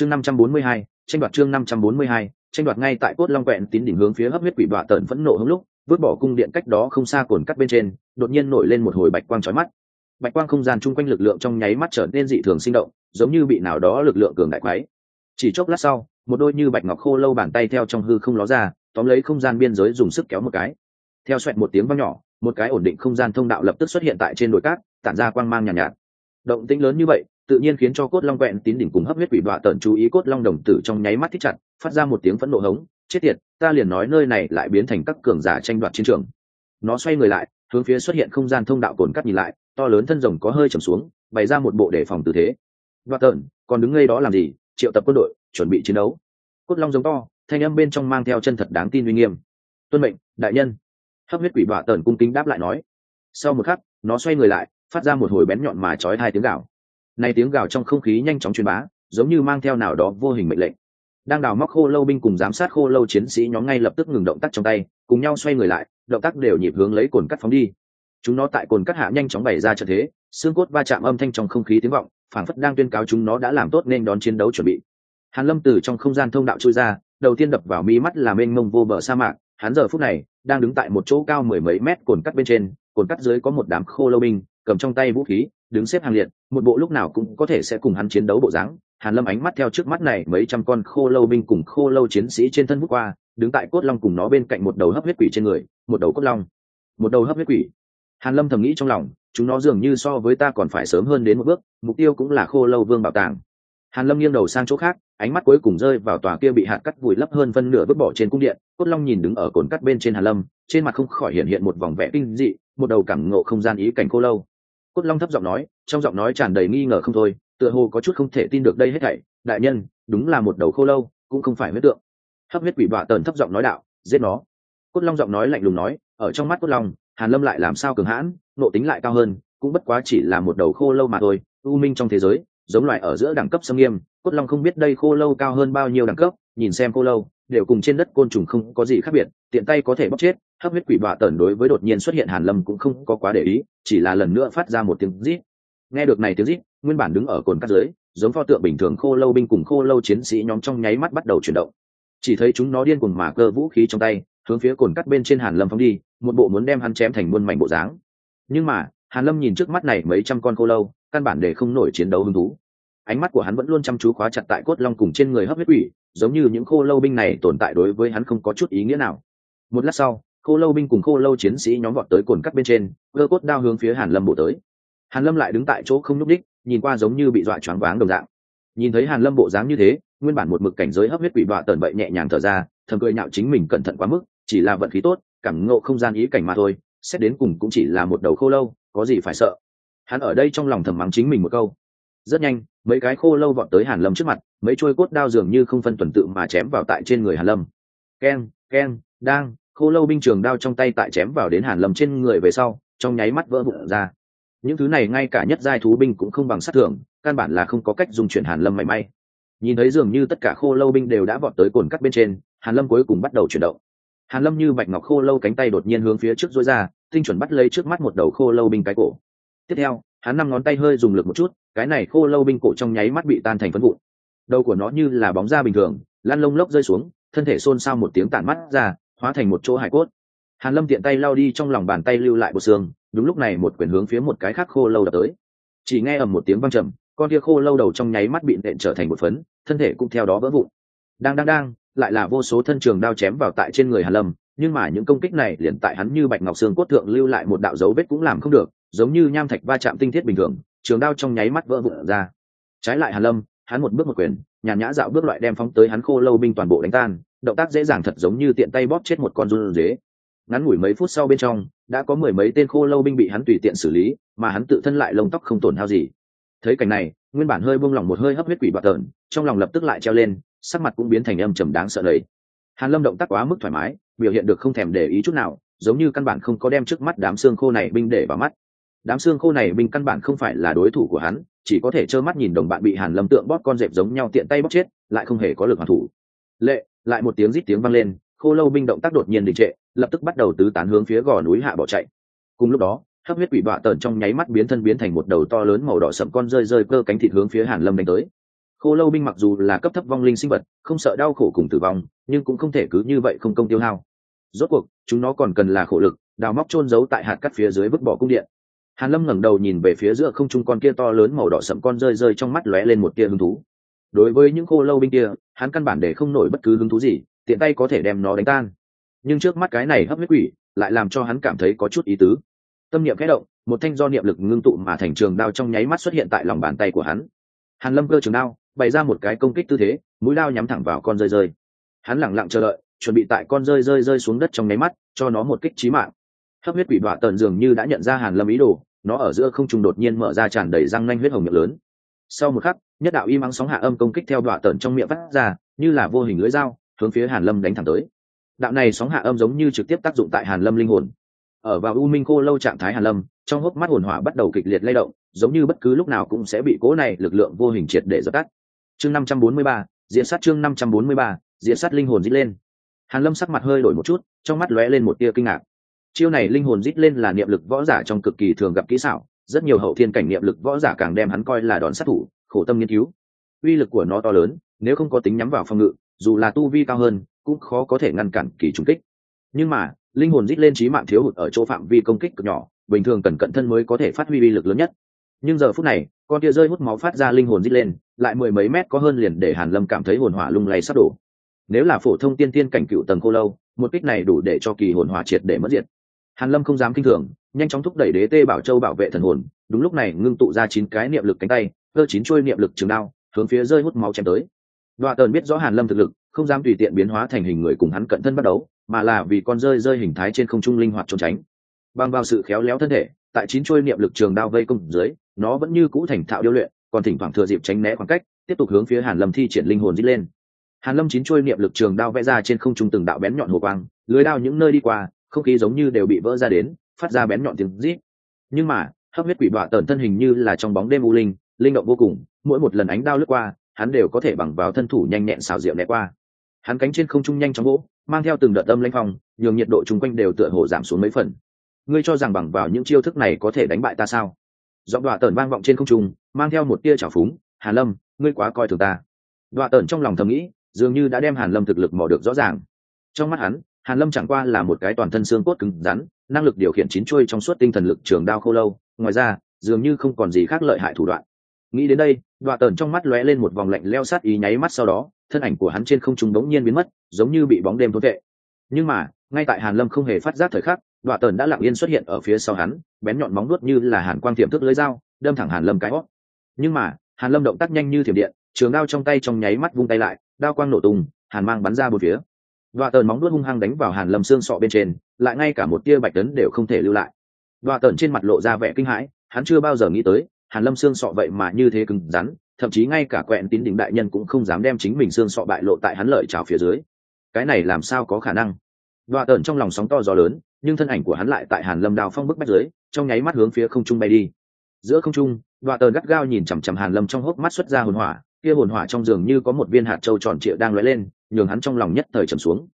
chương năm trăm bốn mươi hai tranh đoạt chương năm trăm bốn mươi hai tranh đoạt ngay tại cốt long quẹn tín đỉnh hướng phía hấp huyết quỷ bọa tợn phẫn nộ hứng lúc vứt bỏ cung điện cách đó không xa cồn cắt bên trên đột nhiên nổi lên một hồi bạch quang trói mắt. Bạch quang không gian chung quanh lực lượng trong nháy mắt trở nên dị thường sinh động giống như bị nào đó lực lượng cường đại quái chỉ chốc lát sau một đôi như bạch ngọc khô lâu bàn tay theo trong hư không ló ra tóm lấy không gian biên giới dùng sức kéo một cái. Theo xoẹt một tiếng vang nhỏ một cái ổn định không gian thông đạo lập tức xuất hiện tại trên đồi cát tản ra quang mang nhàn nhạt, nhạt. Động tĩnh lớn như vậy tự nhiên khiến cho cốt long vẹn tín đỉnh cùng hấp huyết quỷ đọa tận chú ý cốt long đồng tử trong nháy mắt thích chặt, phát ra một tiếng phẫn nộ hống, chết tiệt, ta liền nói nơi này lại biến thành các cường giả tranh đoạt chiến trường. Nó xoay người lại, hướng phía xuất hiện không gian thông đạo cồn cắt nhìn lại, to lớn thân rồng có hơi trầm xuống, bày ra một bộ đề phòng tư thế. Đoạt tợn còn đứng ngay đó làm gì? Triệu tập quân đội, chuẩn bị chiến đấu. Cốt long giống to, thanh âm bên trong mang theo chân thật đáng tin uy nghiêm. Tuân mệnh, đại nhân. Hấp huyết quỷ bọa tần cung kính đáp lại nói. Sau một khắc, nó xoay người lại, phát ra một hồi bén nhọn mà trói hai tiếng gạo này tiếng gào trong không khí nhanh chóng truyền bá, giống như mang theo nào đó vô hình mệnh lệnh. Đang đào móc khô lâu binh cùng giám sát khô lâu chiến sĩ nhóm ngay lập tức ngừng động tác trong tay, cùng nhau xoay người lại, động tác đều nhịp hướng lấy cồn cắt phóng đi. Chúng nó tại cồn cắt hạ nhanh chóng bày ra trận thế, xương cốt va chạm âm thanh trong không khí tiếng vọng, phảng phất đang tuyên cáo chúng nó đã làm tốt nên đón chiến đấu chuẩn bị. Hàn lâm từ trong không gian thông đạo trôi ra, đầu tiên đập vào mi mắt là mênh mông vô bờ sa mạc, hắn giờ phút này đang đứng tại một chỗ cao mười mấy mét cồn cắt bên trên, cồn cắt dưới có một đám khô lâu binh, cầm trong tay vũ khí đứng xếp hàng liệt, một bộ lúc nào cũng có thể sẽ cùng hắn chiến đấu bộ dáng. Hàn lâm ánh mắt theo trước mắt này mấy trăm con khô lâu binh cùng khô lâu chiến sĩ trên thân bước qua, đứng tại cốt long cùng nó bên cạnh một đầu hấp huyết quỷ trên người, một đầu cốt long. Một đầu hấp huyết quỷ. Hàn lâm thầm nghĩ trong lòng, chúng nó dường như so với ta còn phải sớm hơn đến một bước, mục tiêu cũng là khô lâu vương bảo tàng. Hàn lâm nghiêng đầu sang chỗ khác, ánh mắt cuối cùng rơi vào tòa kia bị hạt cắt vùi lấp hơn phân nửa vứt bỏ trên cung điện, cốt long nhìn đứng ở cồn cắt bên trên hàn lâm, trên mặt không khỏi hiện hiện một vòng vẽ kinh dị, một đầu cảm ngộ không gian ý cảnh khô lâu cốt long thấp giọng nói, trong giọng nói tràn đầy nghi ngờ không thôi, tựa hồ có chút không thể tin được đây hết thảy, đại nhân, đúng là một đầu khô lâu, cũng không phải huyết tượng. Hấp huyết quỷ bọa tần thấp giọng nói đạo, giết nó. Cốt long giọng nói lạnh lùng nói, ở trong mắt cốt long, hàn lâm lại làm sao cường hãn nộ tính lại cao hơn, cũng bất quá chỉ là một đầu khô lâu mà thôi, u minh trong thế giới, giống loại ở giữa đẳng cấp xâm nghiêm, cốt long không biết đây khô lâu cao hơn bao nhiêu đẳng cấp, nhìn xem khô lâu đều cùng trên đất côn trùng không có gì khác biệt, tiện tay có thể bóc chết, hấp huyết quỷ bọa tần đối với đột nhiên xuất hiện hàn lâm cũng không có quá để ý, chỉ là lần nữa phát ra một tiếng rít. Nghe được này tiếng rít, nguyên bản đứng ở cồn cắt dưới, giống pho tượng bình thường khô lâu binh cùng khô lâu chiến sĩ nhóm trong nháy mắt bắt đầu chuyển động. Chỉ thấy chúng nó điên cuồng mà cơ vũ khí trong tay, hướng phía cồn cắt bên trên hàn lâm phóng đi, một bộ muốn đem hắn chém thành muôn mảnh bộ dáng. Nhưng mà, hàn lâm nhìn trước mắt này mấy trăm con khô lâu, căn bản để không nổi chiến đấu hứng thú ánh mắt của hắn vẫn luôn chăm chú khóa chặt tại cốt long cùng trên người hấp huyết quỷ, giống như những khô lâu binh này tồn tại đối với hắn không có chút ý nghĩa nào. Một lát sau, khô lâu binh cùng khô lâu chiến sĩ nhóm vọt tới cồn cắt bên trên cơ cốt đao hướng phía hàn lâm bổ tới. Hàn lâm lại đứng tại chỗ không nhúc đích nhìn qua giống như bị dọa choáng váng đồng dạng. Nhìn thấy hàn lâm bộ dáng như thế, nguyên bản một mực cảnh giới hấp huyết quỷ bọa tần bậy nhẹ nhàng thở ra, thầm cười nhạo chính mình cẩn thận quá mức, chỉ là vận khí tốt, cảm ngộ không gian ý cảnh mà thôi, xét đến cùng cũng chỉ là một đầu khô lâu, có gì phải sợ. Hắn ở đây trong lòng thầm mắng chính mình một câu rất nhanh, mấy cái khô lâu vọt tới hàn lâm trước mặt, mấy trôi cốt đao dường như không phân tuần tự mà chém vào tại trên người hàn lâm. Keng keng, đang, khô lâu binh trường đao trong tay tại chém vào đến hàn lâm trên người về sau, trong nháy mắt vỡ vụn ra. Những thứ này ngay cả nhất giai thú binh cũng không bằng sát thường căn bản là không có cách dùng chuyển hàn lâm mảy may. Nhìn thấy dường như tất cả khô lâu binh đều đã vọt tới cồn cắt bên trên, hàn lâm cuối cùng bắt đầu chuyển động. Hàn lâm như bạch ngọc khô lâu cánh tay đột nhiên hướng phía trước dối ra, tinh chuẩn bắt lấy trước mắt một đầu khô lâu binh cái cổ. Tiếp theo hắn năm ngón tay hơi dùng lực một chút, cái này khô lâu binh cổ trong nháy mắt bị tan thành phân vụn. Đầu của nó như là bóng da bình thường, lăn lông lốc rơi xuống, thân thể xôn xao một tiếng tản mắt ra, hóa thành một chỗ hải cốt. Hàn lâm tiện tay lao đi trong lòng bàn tay lưu lại bộ xương, đúng lúc này một quyền hướng phía một cái khác khô lâu đập tới. Chỉ nghe ầm một tiếng văng trầm, con kia khô lâu đầu trong nháy mắt bị nện trở thành một phấn, thân thể cũng theo đó vỡ vụn. Đang đang đang, lại là vô số thân trường đao chém vào tại trên người hàn lâm, nhưng mà những công kích này liền tại hắn như bạch ngọc xương cốt thượng lưu lại một đạo dấu vết cũng làm không được giống như nham thạch va chạm tinh thiết bình thường, trường đao trong nháy mắt vỡ vụn ra. Trái lại hàn lâm, hắn một bước một quyền, nhàn nhã dạo bước loại đem phóng tới hắn khô lâu binh toàn bộ đánh tan, động tác dễ dàng thật giống như tiện tay bóp chết một con run dế. Ngắn ngủi mấy phút sau bên trong, đã có mười mấy tên khô lâu binh bị hắn tùy tiện xử lý, mà hắn tự thân lại lông tóc không tổn hao gì. Thấy cảnh này, nguyên bản hơi buông lỏng một hơi hấp huyết quỷ bạt tợn trong lòng lập tức lại treo lên, sắc mặt cũng biến thành âm trầm đáng sợ đấy. Hàn lâm động tác quá mức thoải mái, biểu hiện được không thèm để ý chút nào, giống như căn bản không có đem trước mắt đám xương khô này binh để vào mắt đám xương khô này binh căn bản không phải là đối thủ của hắn, chỉ có thể trơ mắt nhìn đồng bạn bị hàn lâm tượng bóp con dẹp giống nhau tiện tay bóp chết, lại không hề có lực hoàn thủ. Lệ, lại một tiếng rít tiếng vang lên, khô lâu binh động tác đột nhiên đình trệ, lập tức bắt đầu tứ tán hướng phía gò núi hạ bỏ chạy. Cùng lúc đó, hấp huyết quỷ bọa tợn trong nháy mắt biến thân biến thành một đầu to lớn màu đỏ sậm con rơi rơi cơ cánh thịt hướng phía hàn lâm đánh tới. Khô lâu binh mặc dù là cấp thấp vong linh sinh vật, không sợ đau khổ cùng tử vong, nhưng cũng không thể cứ như vậy không công tiêu hao. Rốt cuộc, chúng nó còn cần là khổ lực, đào móc trôn giấu tại hạt cắt phía dưới vứt bỏ cung điện hàn lâm ngẩng đầu nhìn về phía giữa không trung con kia to lớn màu đỏ sậm con rơi rơi trong mắt lóe lên một tia hứng thú. Đối với những khô lâu binh kia, hắn căn bản để không nổi bất cứ hứng thú gì, tiện tay có thể đem nó đánh tan. Nhưng trước mắt cái này hấp huyết quỷ, lại làm cho hắn cảm thấy có chút ý tứ. Tâm niệm khẽ động, một thanh do niệm lực ngưng tụ mà thành trường đao trong nháy mắt xuất hiện tại lòng bàn tay của hắn. Hàn lâm cơ trường đao, bày ra một cái công kích tư thế, mũi đao nhắm thẳng vào con rơi rơi. Hắn lẳng lặng chờ đợi, chuẩn bị tại con rơi rơi rơi xuống đất trong nháy mắt, cho nó một kích chí mạng hấp huyết quỷ đọa tần dường như đã nhận ra hàn lâm ý đồ nó ở giữa không trung đột nhiên mở ra tràn đầy răng nanh huyết hồng miệng lớn. Sau một khắc nhất đạo y mắng sóng hạ âm công kích theo đọa tần trong miệng phát ra như là vô hình lưỡi dao hướng phía hàn lâm đánh thẳng tới. Đạo này sóng hạ âm giống như trực tiếp tác dụng tại hàn lâm linh hồn. Ở vào u minh cô lâu trạng thái hàn lâm trong hốc mắt hồn hỏa bắt đầu kịch liệt lay động giống như bất cứ lúc nào cũng sẽ bị cố này lực lượng vô hình triệt để dập tắt. Chương 543, diễn sát chương 543, diễn sát linh hồn dít lên. Hàn lâm sắc mặt hơi đổi một chút trong mắt lóe lên một tia kinh ngạc chiêu này linh hồn rít lên là niệm lực võ giả trong cực kỳ thường gặp kỹ xảo, rất nhiều hậu thiên cảnh niệm lực võ giả càng đem hắn coi là đòn sát thủ, khổ tâm nghiên cứu. Uy lực của nó to lớn, nếu không có tính nhắm vào phòng ngự, dù là tu vi cao hơn, cũng khó có thể ngăn cản kỳ trùng kích. Nhưng mà, linh hồn rít lên trí mạng thiếu hụt ở chỗ phạm vi công kích cực nhỏ, bình thường cần cận thân mới có thể phát huy uy lực lớn nhất. Nhưng giờ phút này, con kia rơi hút máu phát ra linh hồn rít lên, lại mười mấy mét có hơn liền để hàn lâm cảm thấy hồn hỏa lung lay sắp đổ. Nếu là phổ thông tiên tiên cảnh cựu tầng cô lâu, một kích này đủ để cho kỳ hồn hỏa triệt để mất diệt hàn lâm không dám kinh thường, nhanh chóng thúc đẩy đế tê bảo châu bảo vệ thần hồn, đúng lúc này ngưng tụ ra chín cái niệm lực cánh tay, cơ chín chuôi niệm lực trường đao, hướng phía rơi hút máu chém tới. Đoạ tờn biết rõ hàn lâm thực lực, không dám tùy tiện biến hóa thành hình người cùng hắn cận thân bắt đấu mà là vì con rơi rơi hình thái trên không trung linh hoạt trốn tránh. Bằng vào sự khéo léo thân thể, tại chín chuôi niệm lực trường đao vây công dưới, nó vẫn như cũ thành thạo điêu luyện, còn thỉnh thoảng thừa dịp tránh né khoảng cách, tiếp tục hướng phía hàn lâm thi triển linh hồn dít lên. Hàn lâm chín chuôi niệm lực trường đao vẽ ra trên không trung từng đạo bén nhọn hồ quang, lưới đao những nơi đi qua không khí giống như đều bị vỡ ra đến, phát ra bén nhọn tiếng rít. Nhưng mà, hấp huyết quỷ bọa tờn thân hình như là trong bóng đêm u linh linh động vô cùng, mỗi một lần ánh đao lướt qua, hắn đều có thể bằng vào thân thủ nhanh nhẹn xào rượu né qua. Hắn cánh trên không trung nhanh chóng gỗ mang theo từng đợt âm lanh phong, nhường nhiệt độ chung quanh đều tựa hồ giảm xuống mấy phần. Ngươi cho rằng bằng vào những chiêu thức này có thể đánh bại ta sao? Giọng đọa tờn vang vọng trên không trung, mang theo một tia trào phúng, hàn lâm, ngươi quá coi thường ta. Đọa tờn trong lòng thầm nghĩ, dường như đã đem hàn lâm thực lực mò được rõ ràng. Trong mắt hắn hàn lâm chẳng qua là một cái toàn thân xương cốt cứng rắn, năng lực điều khiển chín chuôi trong suốt tinh thần lực trường đao khô lâu, ngoài ra, dường như không còn gì khác lợi hại thủ đoạn. Nghĩ đến đây đọa tờn trong mắt lóe lên một vòng lạnh leo sát ý nháy mắt sau đó, thân ảnh của hắn trên không trung đống nhiên biến mất, giống như bị bóng đêm thốn vệ. Nhưng mà, ngay tại hàn lâm không hề phát giác thời khắc đọa tờn đã lặng yên xuất hiện ở phía sau hắn, bén nhọn móng nuốt như là hàn quang tiềm thức lưới dao, đâm thẳng hàn lâm cái hót. Nhưng mà, hàn lâm động tác nhanh như thiểm điện, trường đao trong tay trong nháy mắt vung tay lại, đao quang nổ tung, hàn mang bắn ra bốn phía đọa tờn móng nuốt hung hăng đánh vào hàn lâm xương sọ bên trên, lại ngay cả một tia bạch tấn đều không thể lưu lại. Đọa tờn trên mặt lộ ra vẻ kinh hãi, hắn chưa bao giờ nghĩ tới, hàn lâm xương sọ vậy mà như thế cứng rắn, thậm chí ngay cả quẹn tín đỉnh đại nhân cũng không dám đem chính mình xương sọ bại lộ tại hắn lợi trào phía dưới. Cái này làm sao có khả năng? Đoạ tờn trong lòng sóng to gió lớn, nhưng thân ảnh của hắn lại tại hàn lâm đào phong bức bách dưới, trong nháy mắt hướng phía không trung bay đi. Giữa không trung đoạ tờn gắt gao nhìn chằm chằm hàn lâm trong hốc mắt xuất ra hồn hỏa kia hồn hỏa trong giường như có một viên hạt châu tròn trịa đang lóe lên, nhường hắn trong lòng nhất thời trầm xuống.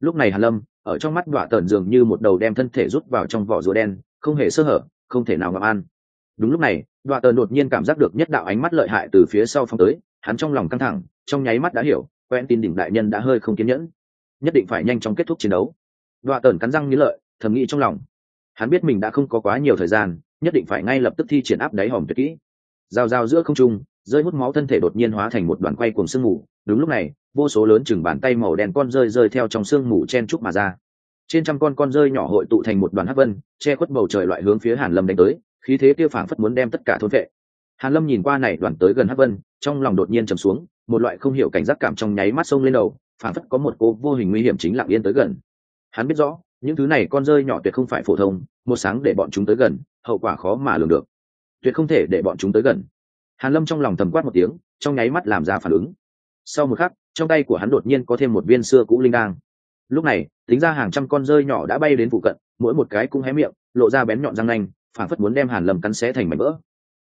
Lúc này hàn lâm, ở trong mắt đọa tợn dường như một đầu đem thân thể rút vào trong vỏ rùa đen, không hề sơ hở, không thể nào ngậm ăn. Đúng lúc này, đọa tợn đột nhiên cảm giác được nhất đạo ánh mắt lợi hại từ phía sau phong tới, hắn trong lòng căng thẳng, trong nháy mắt đã hiểu, quen tin đỉnh đại nhân đã hơi không kiên nhẫn. Nhất định phải nhanh chóng kết thúc chiến đấu. Đọa tờn cắn răng nghĩ lợi, thầm nghĩ trong lòng. Hắn biết mình đã không có quá nhiều thời gian, nhất định phải ngay lập tức thi triển áp đáy hòm tuyệt kỹ. Rào rào giữa không trung rơi hút máu thân thể đột nhiên hóa thành một đoàn quay cuồng sương mù. Đúng lúc này, vô số lớn chừng bàn tay màu đen con rơi rơi theo trong sương mù chen trúc mà ra. Trên trăm con con rơi nhỏ hội tụ thành một đoàn hắc vân, che khuất bầu trời loại hướng phía hàn lâm đánh tới, khí thế kia phảng phất muốn đem tất cả thôn vệ. Hàn lâm nhìn qua này đoàn tới gần hắc vân, trong lòng đột nhiên trầm xuống, một loại không hiểu cảnh giác cảm trong nháy mắt sông lên đầu, phảng phất có một cô vô hình nguy hiểm chính lặng yên tới gần. Hắn biết rõ, những thứ này con rơi nhỏ tuyệt không phải phổ thông, một sáng để bọn chúng tới gần, hậu quả khó mà lường được. Tuyệt không thể để bọn chúng tới gần hàn lâm trong lòng thầm quát một tiếng, trong nháy mắt làm ra phản ứng. Sau một khắc, trong tay của hắn đột nhiên có thêm một viên xưa cũ linh đang lúc này, tính ra hàng trăm con rơi nhỏ đã bay đến phụ cận, mỗi một cái cũng hé miệng, lộ ra bén nhọn răng nanh, phảng phất muốn đem hàn lâm cắn xé thành mảnh vỡ.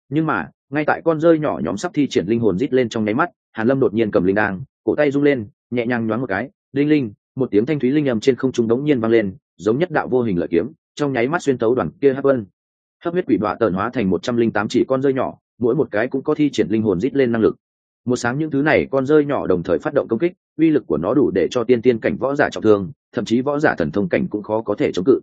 Nhưng mà, ngay tại con rơi nhỏ nhóm sắp thi triển linh hồn rít lên trong nháy mắt, hàn lâm đột nhiên cầm linh đang cổ tay rung lên, nhẹ nhàng nhoáng một cái linh linh, một tiếng thanh thúy linh âm trên không trung đống nhiên vang lên, giống nhất đạo vô hình lợi kiếm, trong nháy mắt xuyên tấu đoàn kia hấp vân. Hấp huyết quỷ đọa tờn hóa thành một trăm linh tám chỉ con rơi nhỏ mỗi một cái cũng có thi triển linh hồn rít lên năng lực. Một sáng những thứ này con rơi nhỏ đồng thời phát động công kích, uy lực của nó đủ để cho tiên tiên cảnh võ giả trọng thương, thậm chí võ giả thần thông cảnh cũng khó có thể chống cự.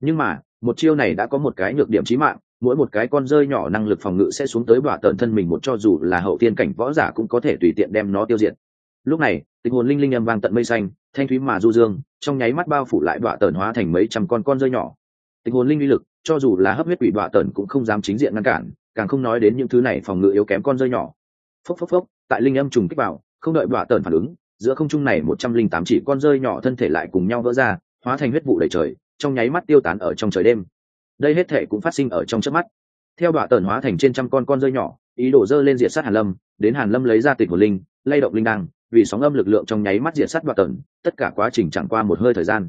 Nhưng mà, một chiêu này đã có một cái nhược điểm chí mạng, mỗi một cái con rơi nhỏ năng lực phòng ngự sẽ xuống tới bọa tợn thân mình một cho dù là hậu tiên cảnh võ giả cũng có thể tùy tiện đem nó tiêu diệt. Lúc này, tình hồn linh linh âm vang tận mây xanh, thanh thúy mà du dương, trong nháy mắt bao phủ lại bọa tợn hóa thành mấy trăm con con rơi nhỏ. Tình hồn linh uy lực, cho dù là hấp huyết quỷ bọa tợn cũng không dám chính diện ngăn cản càng không nói đến những thứ này phòng ngự yếu kém con rơi nhỏ. Phốc phốc phốc, tại linh âm trùng kích vào, không đợi bọa tờn phản ứng, giữa không trung này một trăm linh tám chỉ con rơi nhỏ thân thể lại cùng nhau vỡ ra, hóa thành huyết vụ đầy trời, trong nháy mắt tiêu tán ở trong trời đêm. Đây hết thể cũng phát sinh ở trong trước mắt. Theo đoạn tần hóa thành trên trăm con con rơi nhỏ, ý đổ dơ lên diệt sát hàn lâm, đến hàn lâm lấy ra tịch của linh, lay động linh đăng, vì sóng âm lực lượng trong nháy mắt diệt sát đoạn tần, tất cả quá trình chẳng qua một hơi thời gian.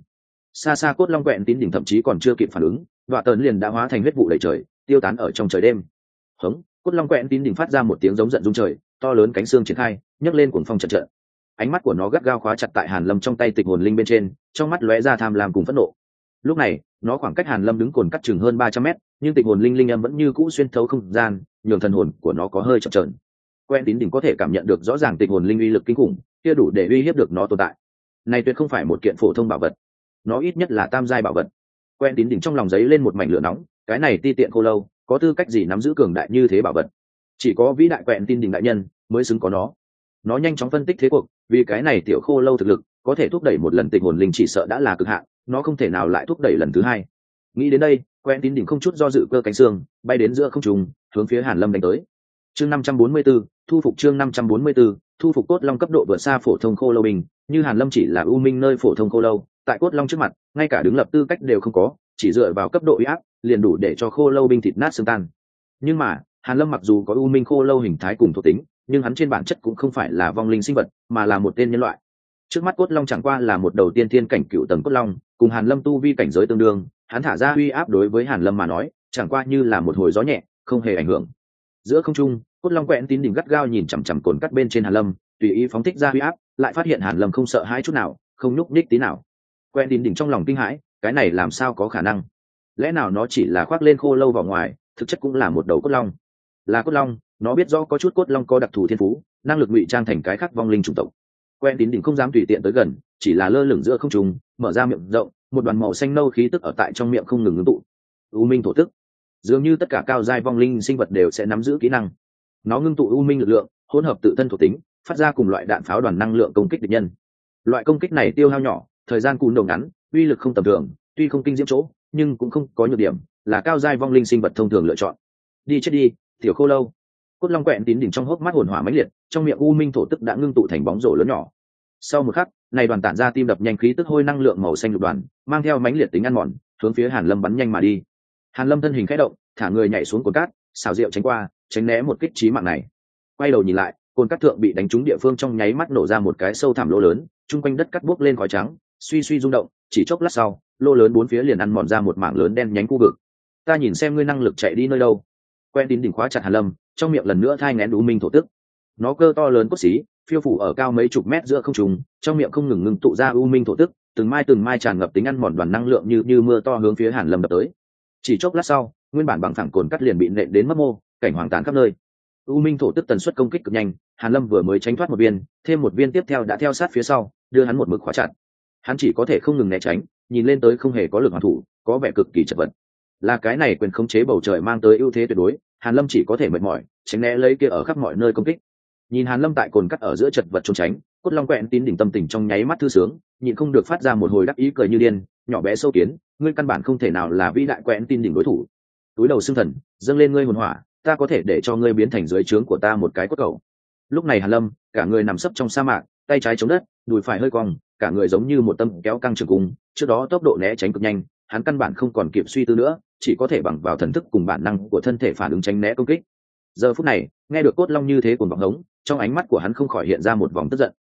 Xa xa cốt long quẹn tín đỉnh thậm chí còn chưa kịp phản ứng đoạn tần liền đã hóa thành huyết vụ đầy trời, tiêu tán ở trong trời đêm hống, cốt long quẹn tín đỉnh phát ra một tiếng giống giận rung trời, to lớn cánh xương triển khai, nhấc lên cuồng phong trận trận. Ánh mắt của nó gắt gao khóa chặt tại hàn lâm trong tay tịch hồn linh bên trên, trong mắt lóe ra tham lam cùng phẫn nộ. Lúc này, nó khoảng cách hàn lâm đứng cồn cắt chừng hơn ba trăm mét, nhưng tịch hồn linh linh âm vẫn như cũ xuyên thấu không gian, nhường thần hồn của nó có hơi chậm trợn quen tín đỉnh có thể cảm nhận được rõ ràng tịch hồn linh uy lực kinh khủng, kia đủ để uy hiếp được nó tồn tại. Này tuyệt không phải một kiện phổ thông bảo vật. Nó ít nhất là tam giai bảo vật. Quen tín đỉnh trong lòng giấy lên một mảnh lửa nóng, cái này ti tiện khô lâu có tư cách gì nắm giữ cường đại như thế bảo vật? Chỉ có vĩ đại quẹn tin đình đại nhân mới xứng có nó. Nó nhanh chóng phân tích thế cuộc vì cái này tiểu khô lâu thực lực có thể thúc đẩy một lần tình hồn linh chỉ sợ đã là cực hạn nó không thể nào lại thúc đẩy lần thứ hai. Nghĩ đến đây quen tín đỉnh không chút do dự cơ cánh xương bay đến giữa không trùng hướng phía hàn lâm đánh tới. Chương năm trăm bốn mươi 544, thu phục chương năm trăm bốn mươi 544, thu phục cốt long cấp độ vượt xa phổ thông khô lâu bình như hàn lâm chỉ là ưu minh nơi phổ thông khô lâu tại cốt long trước mặt ngay cả đứng lập tư cách đều không có chỉ dựa vào cấp độ uy áp liền đủ để cho khô lâu binh thịt nát xương tan. Nhưng mà, hàn lâm mặc dù có ưu minh khô lâu hình thái cùng thuộc tính, nhưng hắn trên bản chất cũng không phải là vong linh sinh vật, mà là một tên nhân loại. Trước mắt cốt long chẳng qua là một đầu tiên thiên cảnh cựu tầng cốt long, cùng hàn lâm tu vi cảnh giới tương đương, hắn thả ra uy áp đối với hàn lâm mà nói, chẳng qua như là một hồi gió nhẹ, không hề ảnh hưởng. Giữa không trung, cốt long quẹn tín đỉnh gắt gao nhìn chằm chằm cồn cắt bên trên hàn lâm, tùy ý phóng thích ra uy áp, lại phát hiện hàn lâm không sợ hãi chút nào, không nhúc nhích tí nào. Quẹn tín đỉnh trong lòng kinh hãi, cái này làm sao có khả năng? Lẽ nào nó chỉ là khoác lên khô lâu vào ngoài, thực chất cũng là một đầu cốt long? Là cốt long, nó biết rõ có chút cốt long có đặc thù thiên phú, năng lực ngụy trang thành cái khác vong linh chủng tộc. Quen tín đỉnh không dám tùy tiện tới gần, chỉ là lơ lửng giữa không trùng mở ra miệng rộng, một đoàn màu xanh nâu khí tức ở tại trong miệng không ngừng ngưng tụ. U minh thổ tức. Dường như tất cả cao giai vong linh sinh vật đều sẽ nắm giữ kỹ năng. Nó ngưng tụ u minh lực lượng, hỗn hợp tự thân thuộc tính, phát ra cùng loại đạn pháo đoàn năng lượng công kích địch nhân. Loại công kích này tiêu hao nhỏ, thời gian cùn đầu ngắn, uy lực không tầm thường, tuy không kinh diễm chỗ nhưng cũng không có nhược điểm, là cao giai vong linh sinh vật thông thường lựa chọn. Đi chết đi, tiểu khô lâu. Cốt long quẹn tín đỉnh trong hốc mắt hồn hỏa mãnh liệt, trong miệng u minh thổ tức đã ngưng tụ thành bóng rổ lớn nhỏ. Sau một khắc, này đoàn tản ra tim đập nhanh khí tức hôi năng lượng màu xanh lục đoàn, mang theo mãnh liệt tính ăn mòn, hướng phía hàn lâm bắn nhanh mà đi. Hàn lâm thân hình khẽ động, thả người nhảy xuống cồn cát xào rượu tránh qua, tránh né một kích trí mạng này. Quay đầu nhìn lại, cồn cát thượng bị đánh trúng địa phương trong nháy mắt nổ ra một cái sâu thảm lỗ lớn, chung quanh đất cắt bốc lên khói trắng, suy suy rung động, chỉ chốc lát sau lỗ lớn bốn phía liền ăn mòn ra một mảng lớn đen nhánh khu vực. Ta nhìn xem ngươi năng lực chạy đi nơi đâu. Quen tín đỉnh khóa chặt hàn lâm, trong miệng lần nữa thai ngén đủ minh thổ tức. Nó cơ to lớn cốt xí, phiêu phủ ở cao mấy chục mét giữa không trung, trong miệng không ngừng ngừng tụ ra u minh thổ tức, từng mai từng mai tràn ngập tính ăn mòn đoàn năng lượng như như mưa to hướng phía hàn lâm đập tới. Chỉ chốc lát sau, nguyên bản bằng thẳng cồn cắt liền bị nện đến mất mô, cảnh hoàng tàn khắp nơi. U minh thổ tức tần suất công kích cực nhanh, hàn lâm vừa mới tránh thoát một viên, thêm một viên tiếp theo đã theo sát phía sau, đưa hắn một mực khóa chặt. Hắn chỉ có thể không ngừng né tránh nhìn lên tới không hề có lực hoàn thủ, có vẻ cực kỳ chật vật. Là cái này quyền khống chế bầu trời mang tới ưu thế tuyệt đối, hàn lâm chỉ có thể mệt mỏi, tránh né lấy kia ở khắp mọi nơi công kích. Nhìn hàn lâm tại cồn cắt ở giữa chật vật trốn tránh, cốt long quẹn tín đỉnh tâm tình trong nháy mắt thư sướng, nhịn không được phát ra một hồi đắc ý cười như điên, nhỏ bé sâu kiến, ngươi căn bản không thể nào là vĩ đại quẹn tin đỉnh đối thủ. Túi đầu xương thần, dâng lên ngươi hồn hỏa, ta có thể để cho ngươi biến thành dưới trướng của ta một cái cốt cầu. Lúc này hàn lâm, cả người nằm sấp trong sa mạc, tay trái chống đất, đùi phải hơi cong cả người giống như một tâm kéo căng trường cung, trước đó tốc độ né tránh cực nhanh, hắn căn bản không còn kịp suy tư nữa, chỉ có thể bằng vào thần thức cùng bản năng của thân thể phản ứng tránh né công kích. Giờ phút này, nghe được cốt long như thế cùng vọng hống, trong ánh mắt của hắn không khỏi hiện ra một vòng tức giận.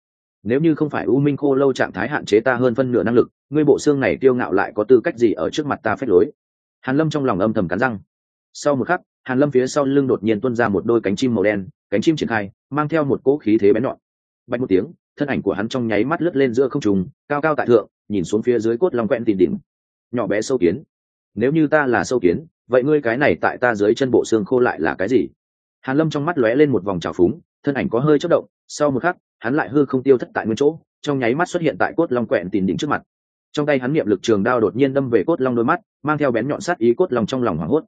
Nếu như không phải u minh khô lâu trạng thái hạn chế ta hơn phân nửa năng lực, ngươi bộ xương này kiêu ngạo lại có tư cách gì ở trước mặt ta phép lối? Hàn lâm trong lòng âm thầm cắn răng. Sau một khắc, hàn lâm phía sau lưng đột nhiên tuôn ra một đôi cánh chim màu đen, cánh chim triển khai, mang theo một cỗ khí thế bén nhọn. Bạch một tiếng thân ảnh của hắn trong nháy mắt lướt lên giữa không trung, cao cao tại thượng, nhìn xuống phía dưới cốt long quẹn tìm đỉnh. Nhỏ bé sâu kiến. Nếu như ta là sâu kiến, vậy ngươi cái này tại ta dưới chân bộ xương khô lại là cái gì? Hàn lâm trong mắt lóe lên một vòng trào phúng, thân ảnh có hơi chớp động, sau một khắc, hắn lại hư không tiêu thất tại nguyên chỗ, trong nháy mắt xuất hiện tại cốt long quẹn tìm đỉnh trước mặt. Trong tay hắn niệm lực trường đao đột nhiên đâm về cốt long đôi mắt, mang theo bén nhọn sát ý cốt long trong lòng hoảng hốt.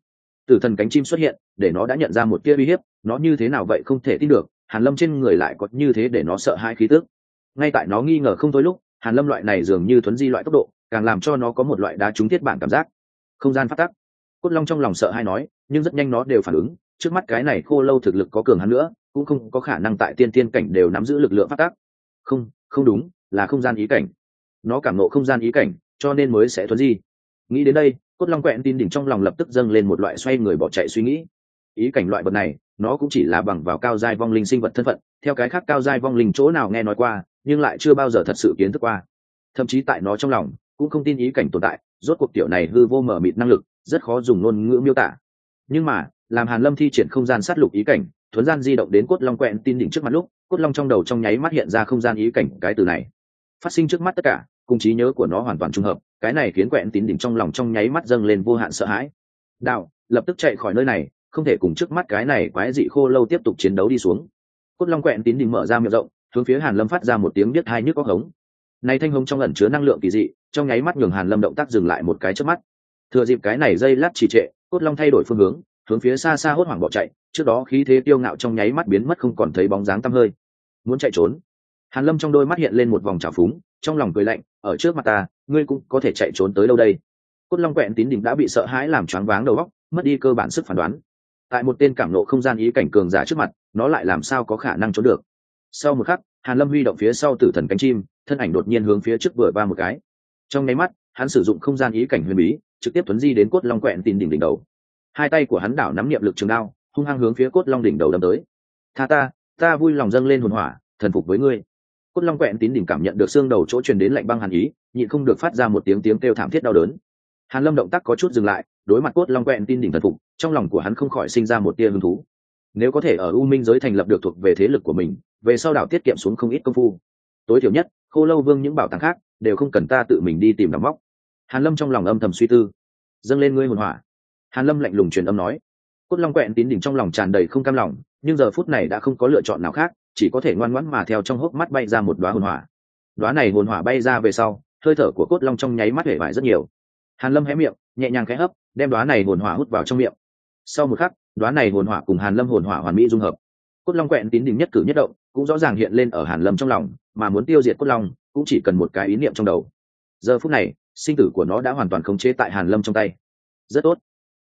Tử thần cánh chim xuất hiện, để nó đã nhận ra một tia uy hiếp, nó như thế nào vậy không thể tin được, hàn lâm trên người lại có như thế để nó sợ hai khí tức ngay tại nó nghi ngờ không thôi lúc, hàn lâm loại này dường như thuấn di loại tốc độ, càng làm cho nó có một loại đá trúng thiết bản cảm giác. Không gian phát tắc. Cốt long trong lòng sợ hay nói, nhưng rất nhanh nó đều phản ứng, trước mắt cái này khô lâu thực lực có cường hắn nữa, cũng không có khả năng tại tiên tiên cảnh đều nắm giữ lực lượng phát tác không không đúng, là không gian ý cảnh. Nó cảm nộ không gian ý cảnh, cho nên mới sẽ thuấn di. Nghĩ đến đây, cốt long quẹn tin đỉnh trong lòng lập tức dâng lên một loại xoay người bỏ chạy suy nghĩ. Ý cảnh loại vật này, nó cũng chỉ là bằng vào cao giai vong linh sinh vật thân phận, theo cái khác cao giai vong linh chỗ nào nghe nói qua nhưng lại chưa bao giờ thật sự kiến thức qua. Thậm chí tại nó trong lòng, cũng không tin ý cảnh tồn tại, rốt cuộc tiểu này hư vô mở mịt năng lực, rất khó dùng ngôn ngữ miêu tả. Nhưng mà, làm hàn lâm thi triển không gian sát lục ý cảnh, thuấn gian di động đến cốt long quẹn tin đỉnh trước mặt lúc, cốt long trong đầu trong nháy mắt hiện ra không gian ý cảnh cái từ này. Phát sinh trước mắt tất cả, cùng trí nhớ của nó hoàn toàn trùng hợp, cái này khiến quẹn tín đỉnh trong lòng trong nháy mắt dâng lên vô hạn sợ hãi. Đạo, lập tức chạy khỏi nơi này, không thể cùng trước mắt cái này quái dị khô lâu tiếp tục chiến đấu đi xuống. Cốt long quẹn tín đỉnh mở ra miệng rộng hướng phía hàn lâm phát ra một tiếng biết hai nhức có hống. Này thanh hống trong ẩn chứa năng lượng kỳ dị, trong nháy mắt nhường hàn lâm động tác dừng lại một cái trước mắt. Thừa dịp cái này dây lát trì trệ, cốt long thay đổi phương hướng hướng phía xa xa hốt hoảng bỏ chạy, trước đó khí thế tiêu ngạo trong nháy mắt biến mất không còn thấy bóng dáng tăm hơi. Muốn chạy trốn? Hàn lâm trong đôi mắt hiện lên một vòng trào phúng, trong lòng cười lạnh, ở trước mặt ta, ngươi cũng có thể chạy trốn tới đâu đây? Cốt long quẹn tín đỉnh đã bị sợ hãi làm choáng váng đầu óc, mất đi cơ bản sức phán đoán. Tại một tên cảm nộ không gian ý cảnh cường giả trước mặt, nó lại làm sao có khả năng trốn được? Sau một khắc, hàn lâm huy động phía sau tử thần cánh chim, thân ảnh đột nhiên hướng phía trước vừa ba một cái. Trong nháy mắt, hắn sử dụng không gian ý cảnh huyền bí, trực tiếp tuấn di đến cốt long quẹn tín đỉnh đỉnh đầu. Hai tay của hắn đảo nắm niệm lực trường đao, hung hăng hướng phía cốt long đỉnh đầu đâm tới. Tha ta ta vui lòng dâng lên hồn hỏa, thần phục với ngươi. Cốt long quẹn tín đỉnh cảm nhận được xương đầu chỗ truyền đến lạnh băng hàn ý, nhịn không được phát ra một tiếng tiếng kêu thảm thiết đau đớn. Hàn lâm động tác có chút dừng lại, đối mặt cốt long quẹn tin đỉnh thần phục, trong lòng của hắn không khỏi sinh ra một tia hứng thú nếu có thể ở u minh giới thành lập được thuộc về thế lực của mình, về sau đảo tiết kiệm xuống không ít công phu. Tối thiểu nhất, khô lâu vương những bảo tàng khác đều không cần ta tự mình đi tìm đắm móc. Hàn lâm trong lòng âm thầm suy tư. Dâng lên ngươi hồn hỏa. Hàn lâm lạnh lùng truyền âm nói. Cốt long quẹn tín đỉnh trong lòng tràn đầy không cam lòng, nhưng giờ phút này đã không có lựa chọn nào khác, chỉ có thể ngoan ngoãn mà theo trong hốc mắt bay ra một đóa hồn hỏa. Đóa này hồn hỏa bay ra về sau, hơi thở của cốt long trong nháy mắt hể vải rất nhiều. Hàn lâm hé miệng, nhẹ nhàng khẽ hấp, đem đóa này hồn hỏa hút vào trong miệng. Sau một khắc đoán này hồn hỏa cùng hàn lâm hồn hỏa hoàn mỹ dung hợp. Cốt long quẹn tín đỉnh nhất cử nhất động, cũng rõ ràng hiện lên ở hàn lâm trong lòng, mà muốn tiêu diệt cốt long, cũng chỉ cần một cái ý niệm trong đầu. Giờ phút này, sinh tử của nó đã hoàn toàn khống chế tại hàn lâm trong tay. Rất tốt.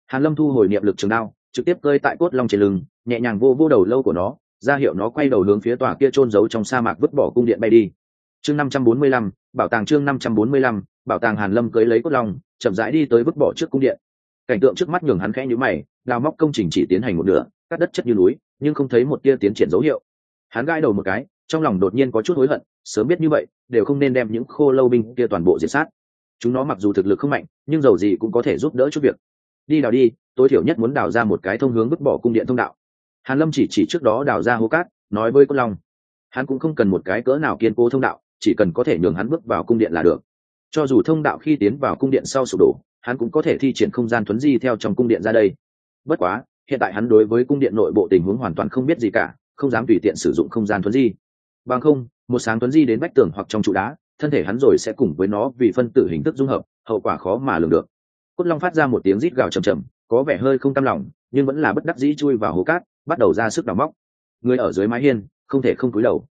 Hàn lâm thu hồi niệm lực trường đao, trực tiếp cơi tại cốt long trên lưng, nhẹ nhàng vô vô đầu lâu của nó, ra hiệu nó quay đầu hướng phía tòa kia trôn giấu trong sa mạc vứt bỏ cung điện bay đi. Chương năm trăm bốn mươi lăm, bảo tàng chương năm trăm bốn mươi lăm, bảo tàng hàn lâm cưới lấy cốt long, chậm rãi đi tới vứt bỏ trước cung điện. Cảnh tượng trước mắt nhường hắn khẽ nhíu mày đào móc công trình chỉ tiến hành một nửa, cắt đất chất như núi, nhưng không thấy một tia tiến triển dấu hiệu. Hắn gãi đầu một cái, trong lòng đột nhiên có chút hối hận, sớm biết như vậy, đều không nên đem những khô lâu binh kia toàn bộ diệt sát. Chúng nó mặc dù thực lực không mạnh, nhưng dầu gì cũng có thể giúp đỡ chút việc. Đi đào đi, tối thiểu nhất muốn đào ra một cái thông hướng vứt bỏ cung điện thông đạo. Hàn lâm chỉ chỉ trước đó đào ra hố cát, nói với cốt long. Hắn cũng không cần một cái cỡ nào kiên cố thông đạo, chỉ cần có thể nhường hắn bước vào cung điện là được. Cho dù thông đạo khi tiến vào cung điện sau sụp đổ, hắn cũng có thể thi triển không gian thuấn di theo trong cung điện ra đây bất quá, hiện tại hắn đối với cung điện nội bộ tình huống hoàn toàn không biết gì cả, không dám tùy tiện sử dụng không gian thuấn di. Bằng không, một sáng thuấn di đến vách tường hoặc trong trụ đá, thân thể hắn rồi sẽ cùng với nó vì phân tử hình thức dung hợp, hậu quả khó mà lường được. Cốt long phát ra một tiếng rít gào chầm chầm có vẻ hơi không cam lòng, nhưng vẫn là bất đắc dĩ chui vào hố cát, bắt đầu ra sức đào móc. Người ở dưới mái hiên, không thể không cúi đầu.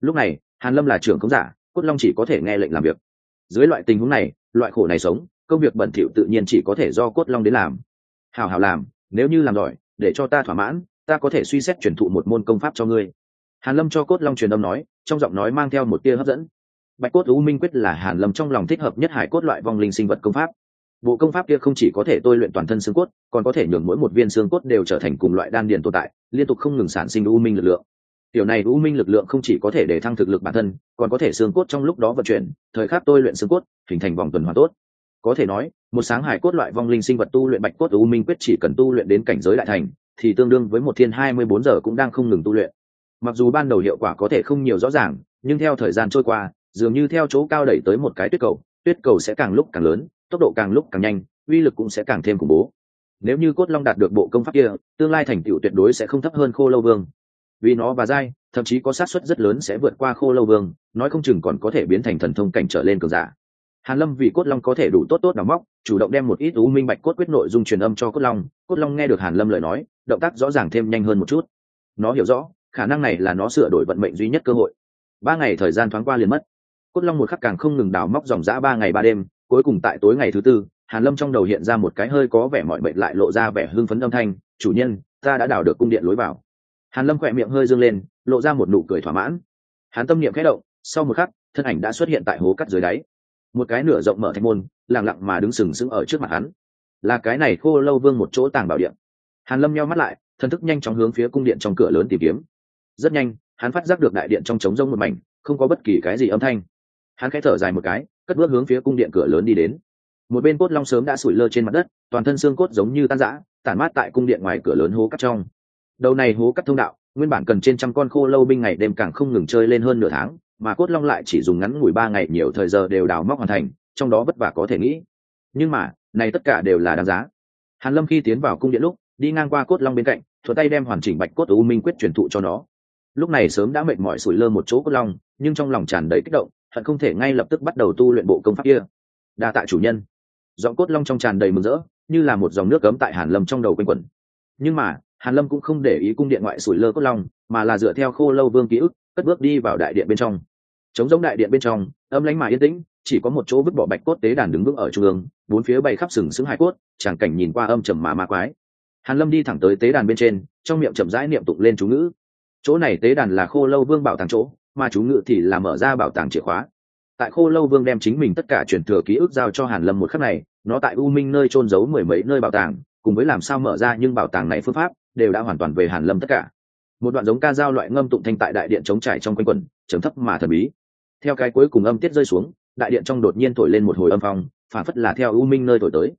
Lúc này, hàn lâm là trưởng công giả, cốt long chỉ có thể nghe lệnh làm việc. Dưới loại tình huống này, loại khổ này sống, công việc bẩn thỉu tự nhiên chỉ có thể do cốt long đến làm. Hào hào làm nếu như làm giỏi, để cho ta thỏa mãn, ta có thể suy xét truyền thụ một môn công pháp cho ngươi. Hàn lâm cho cốt long truyền âm nói, trong giọng nói mang theo một tia hấp dẫn. Bạch cốt u minh quyết là hàn lâm trong lòng thích hợp nhất hải cốt loại vong linh sinh vật công pháp. Bộ công pháp kia không chỉ có thể tôi luyện toàn thân xương cốt, còn có thể nhường mỗi một viên xương cốt đều trở thành cùng loại đan điền tồn tại, liên tục không ngừng sản sinh u minh lực lượng. Tiểu này u minh lực lượng không chỉ có thể để thăng thực lực bản thân, còn có thể xương cốt trong lúc đó vận chuyển, thời khắc tôi luyện xương cốt, hình thành vòng tuần hoàn tốt có thể nói, một sáng hải cốt loại vong linh sinh vật tu luyện bạch cốt u minh quyết chỉ cần tu luyện đến cảnh giới đại thành, thì tương đương với một thiên hai mươi bốn giờ cũng đang không ngừng tu luyện. Mặc dù ban đầu hiệu quả có thể không nhiều rõ ràng, nhưng theo thời gian trôi qua, dường như theo chỗ cao đẩy tới một cái tuyết cầu tuyết cầu sẽ càng lúc càng lớn, tốc độ càng lúc càng nhanh, uy lực cũng sẽ càng thêm khủng bố. Nếu như cốt long đạt được bộ công pháp kia, tương lai thành tựu tuyệt đối sẽ không thấp hơn khô lâu vương. Vì nó và dai thậm chí có xác suất rất lớn sẽ vượt qua khô lâu vương, nói không chừng còn có thể biến thành thần thông cảnh trở lên cường giả hàn lâm vì cốt long có thể đủ tốt tốt đào móc, chủ động đem một ít u minh bạch cốt quyết nội dung truyền âm cho cốt long. Cốt long nghe được hàn lâm lời nói, động tác rõ ràng thêm nhanh hơn một chút. Nó hiểu rõ, khả năng này là nó sửa đổi vận mệnh duy nhất cơ hội. Ba ngày thời gian thoáng qua liền mất. Cốt long một khắc càng không ngừng đào móc dòng dã ba ngày ba đêm, cuối cùng tại tối ngày thứ tư, hàn lâm trong đầu hiện ra một cái hơi có vẻ mọi bệnh lại lộ ra vẻ hưng phấn âm thanh, chủ nhân, ta đã đào được cung điện lối vào. Hàn lâm khỏe miệng hơi dương lên, lộ ra một nụ cười thỏa mãn. Hắn tâm niệm khẽ động, sau một khắc, thân ảnh đã xuất hiện tại hố cắt dưới đáy một cái nửa rộng mở thành môn, lặng lặng mà đứng sừng sững ở trước mặt hắn. Là cái này khô lâu vương một chỗ tàng bảo điện. Hàn lâm nheo mắt lại, thần thức nhanh chóng hướng phía cung điện trong cửa lớn tìm kiếm. Rất nhanh, hắn phát giác được đại điện trong trống rông một mảnh, không có bất kỳ cái gì âm thanh. Hắn khẽ thở dài một cái, cất bước hướng phía cung điện cửa lớn đi đến. Một bên cốt long sớm đã sủi lơ trên mặt đất, toàn thân xương cốt giống như tan rã, tản mát tại cung điện ngoài cửa lớn hố cắt trong. Đầu này hố cắt thông đạo, nguyên bản cần trên trăm con khô lâu binh ngày đêm càng không ngừng chơi lên hơn nửa tháng mà cốt long lại chỉ dùng ngắn ngủi ba ngày nhiều thời giờ đều đào móc hoàn thành, trong đó vất vả có thể nghĩ. Nhưng mà, này tất cả đều là đáng giá. Hàn lâm khi tiến vào cung điện lúc, đi ngang qua cốt long bên cạnh, thuận tay đem hoàn chỉnh bạch cốt u minh quyết truyền thụ cho nó. Lúc này sớm đã mệt mỏi sủi lơ một chỗ cốt long, nhưng trong lòng tràn đầy kích động, hận không thể ngay lập tức bắt đầu tu luyện bộ công pháp kia. Đa tạ chủ nhân. Giọng cốt long trong tràn đầy mừng rỡ, như là một dòng nước cấm tại hàn lâm trong đầu quanh quẩn. Nhưng mà, hàn lâm cũng không để ý cung điện ngoại sủi lơ cốt long, mà là dựa theo khô lâu vương ký ức, cất bước đi vào đại điện bên trong chống giống đại điện bên trong, âm lãnh mà yên tĩnh, chỉ có một chỗ vứt bỏ bạch cốt tế đàn đứng vững ở trung ương, bốn phía bay khắp sừng sững hải cốt, chẳng cảnh nhìn qua âm trầm mà ma quái. Hàn lâm đi thẳng tới tế đàn bên trên, trong miệng chậm rãi niệm tụng lên chú ngữ. Chỗ này tế đàn là khô lâu vương bảo tàng chỗ, mà chú ngữ thì là mở ra bảo tàng chìa khóa. Tại khô lâu vương đem chính mình tất cả truyền thừa ký ức giao cho hàn lâm một khắc này, nó tại u minh nơi trôn giấu mười mấy nơi bảo tàng, cùng với làm sao mở ra nhưng bảo tàng này phương pháp, đều đã hoàn toàn về hàn lâm tất cả. Một đoạn giống ca dao loại ngâm tụng thanh tại đại điện chống trải trong quanh quần trầm thấp mà thần bí theo cái cuối cùng âm tiết rơi xuống, đại điện trong đột nhiên thổi lên một hồi âm phong, phản phất là theo u minh nơi thổi tới.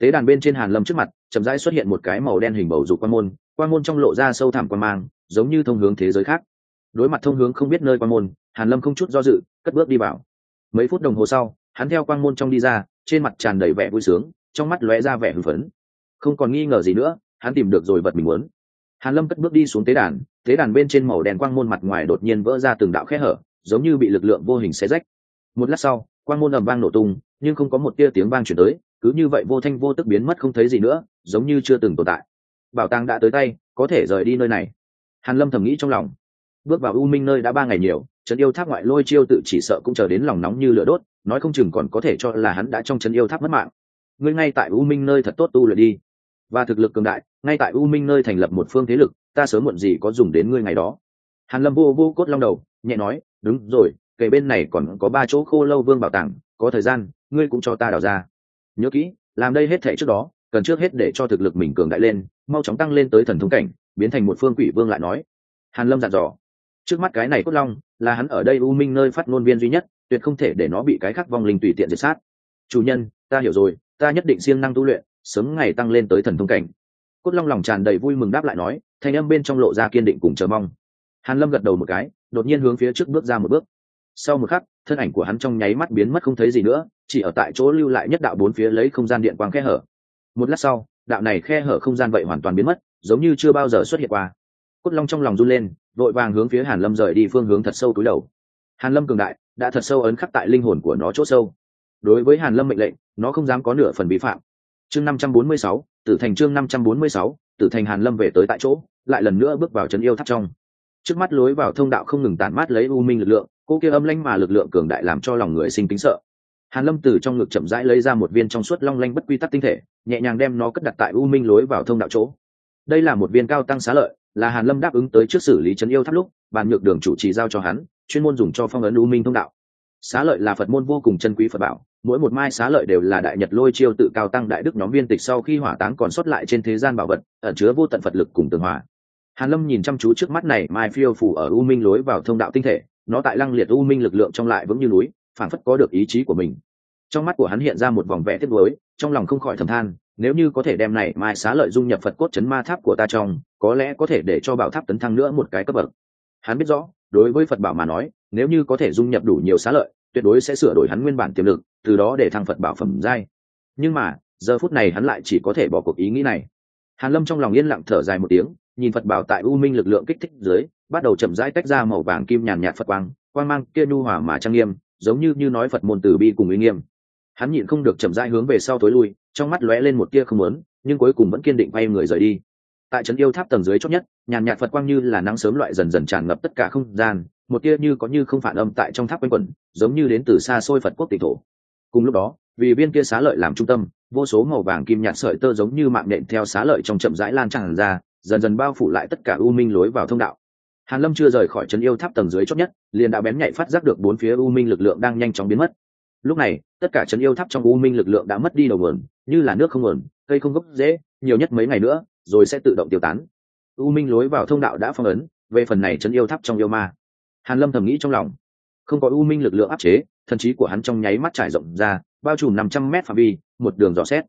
Tế đàn bên trên hàn lâm trước mặt, chậm rãi xuất hiện một cái màu đen hình bầu dục quan môn quan môn trong lộ ra sâu thẳm quan mang, giống như thông hướng thế giới khác. Đối mặt thông hướng không biết nơi quan môn, hàn lâm không chút do dự, cất bước đi vào. Mấy phút đồng hồ sau, hắn theo quang môn trong đi ra, trên mặt tràn đầy vẻ vui sướng, trong mắt lóe ra vẻ hưng phấn. Không còn nghi ngờ gì nữa, hắn tìm được rồi vật mình muốn. Hàn lâm cất bước đi xuống tế đàn tế đàn bên trên màu đen quang môn mặt ngoài đột nhiên vỡ ra từng đạo khe hở giống như bị lực lượng vô hình xé rách. Một lát sau, quang môn ầm vang nổ tung, nhưng không có một tia tiếng vang chuyển tới, cứ như vậy vô thanh vô tức biến mất không thấy gì nữa, giống như chưa từng tồn tại. Bảo tàng đã tới tay, có thể rời đi nơi này. Hàn lâm thầm nghĩ trong lòng. Bước vào u minh nơi đã ba ngày nhiều, trấn yêu tháp ngoại lôi chiêu tự chỉ sợ cũng chờ đến lòng nóng như lửa đốt, nói không chừng còn có thể cho là hắn đã trong trấn yêu tháp mất mạng. Ngươi ngay tại u minh nơi thật tốt tu luyện đi. Và thực lực cường đại, ngay tại u minh nơi thành lập một phương thế lực, ta sớm muộn gì có dùng đến ngươi ngày đó. Hàn lâm vô vô cốt long đầu, nhẹ nói đúng rồi kể bên này còn có ba chỗ khô lâu vương bảo tàng, có thời gian, ngươi cũng cho ta đào ra. Nhớ kỹ, làm đây hết thể trước đó, cần trước hết để cho thực lực mình cường đại lên, mau chóng tăng lên tới thần thống cảnh, biến thành một phương quỷ vương lại nói. Hàn lâm dặn dò. Trước mắt cái này cốt long, là hắn ở đây u minh nơi phát ngôn viên duy nhất, tuyệt không thể để nó bị cái khắc vong linh tùy tiện diệt sát. Chủ nhân, ta hiểu rồi, ta nhất định siêng năng tu luyện, sớm ngày tăng lên tới thần thông cảnh. Cốt long lòng tràn đầy vui mừng đáp lại nói, thanh âm bên trong lộ ra kiên định cùng chờ mong hàn lâm gật đầu một cái đột nhiên hướng phía trước bước ra một bước. Sau một khắc thân ảnh của hắn trong nháy mắt biến mất không thấy gì nữa chỉ ở tại chỗ lưu lại nhất đạo bốn phía lấy không gian điện quang khe hở. Một lát sau đạo này khe hở không gian vậy hoàn toàn biến mất giống như chưa bao giờ xuất hiện qua. Cốt long trong lòng run lên vội vàng hướng phía hàn lâm rời đi phương hướng thật sâu túi đầu. Hàn lâm cường đại đã thật sâu ấn khắc tại linh hồn của nó chỗ sâu. Đối với hàn lâm mệnh lệnh nó không dám có nửa phần vi phạm. Chương năm trăm bốn mươi sáu, tử thành chương năm trăm bốn mươi sáu, tử thành hàn lâm về tới tại chỗ lại lần nữa bước vào trấn yêu tháp trong trước mắt lối vào thông đạo không ngừng tản mát lấy u minh lực lượng, cô kia âm lanh mà lực lượng cường đại làm cho lòng người sinh kính sợ. Hàn lâm từ trong ngực chậm rãi lấy ra một viên trong suốt long lanh bất quy tắc tinh thể, nhẹ nhàng đem nó cất đặt tại u minh lối vào thông đạo chỗ. Đây là một viên cao tăng xá lợi, là hàn lâm đáp ứng tới trước xử lý trấn yêu tháp lúc, bàn nhược đường chủ trì giao cho hắn, chuyên môn dùng cho phong ấn u minh thông đạo. Xá lợi là phật môn vô cùng chân quý phật bảo, mỗi một mai xá lợi đều là đại nhật lôi chiêu tự cao tăng đại đức nhóm viên tịch sau khi hỏa táng còn xuất lại trên thế gian bảo vật, ẩn chứa vô tận phật lực cùng tường hòa hàn lâm nhìn chăm chú trước mắt này, mai phiêu phủ ở u minh lối vào thông đạo tinh thể, nó tại lăng liệt u minh lực lượng trong lại vững như núi phản phất có được ý chí của mình. Trong mắt của hắn hiện ra một vòng vẻ tiếc nuối, trong lòng không khỏi thầm than, nếu như có thể đem này mai xá lợi dung nhập phật cốt chấn ma tháp của ta trong, có lẽ có thể để cho bảo tháp tấn thăng nữa một cái cấp bậc. Hắn biết rõ, đối với phật bảo mà nói, nếu như có thể dung nhập đủ nhiều xá lợi, tuyệt đối sẽ sửa đổi hắn nguyên bản tiềm lực, từ đó để thăng phật bảo phẩm giai. Nhưng mà, giờ phút này hắn lại chỉ có thể bỏ cuộc ý nghĩ này. Hàn lâm trong lòng yên lặng thở dài một tiếng nhìn phật bảo tại u minh lực lượng kích thích dưới, bắt đầu chậm rãi tách ra màu vàng kim nhàn nhạt phật quang quang mang kia nhu hòa mà trang nghiêm, giống như như nói phật môn từ bi cùng uy nghiêm. Hắn nhịn không được chậm rãi hướng về sau tối lui, trong mắt lóe lên một tia không muốn, nhưng cuối cùng vẫn kiên định quay người rời đi. Tại trấn yêu tháp tầng dưới chót nhất, nhàn nhạt phật quang như là nắng sớm loại dần dần tràn ngập tất cả không gian, một tia như có như không phản âm tại trong tháp quanh quẩn, giống như đến từ xa xôi phật quốc tịch thổ. Cùng lúc đó, vì viên kia xá lợi làm trung tâm, vô số màu vàng kim nhạt sợi tơ giống như mạng nện theo xá lợi trong chậm rãi lan tràn ra dần dần bao phủ lại tất cả u minh lối vào thông đạo. Hàn lâm chưa rời khỏi trấn yêu tháp tầng dưới chót nhất, liền đã bén nhạy phát giác được bốn phía u minh lực lượng đang nhanh chóng biến mất. Lúc này, tất cả trấn yêu tháp trong u minh lực lượng đã mất đi đầu nguồn, như là nước không nguồn, cây không gốc dễ nhiều nhất mấy ngày nữa, rồi sẽ tự động tiêu tán. U minh lối vào thông đạo đã phong ấn, về phần này trấn yêu tháp trong yêu ma. Hàn lâm thầm nghĩ trong lòng. Không có u minh lực lượng áp chế, thần trí của hắn trong nháy mắt trải rộng ra, bao trùm năm trăm mét phạm vi, một đường dò xét.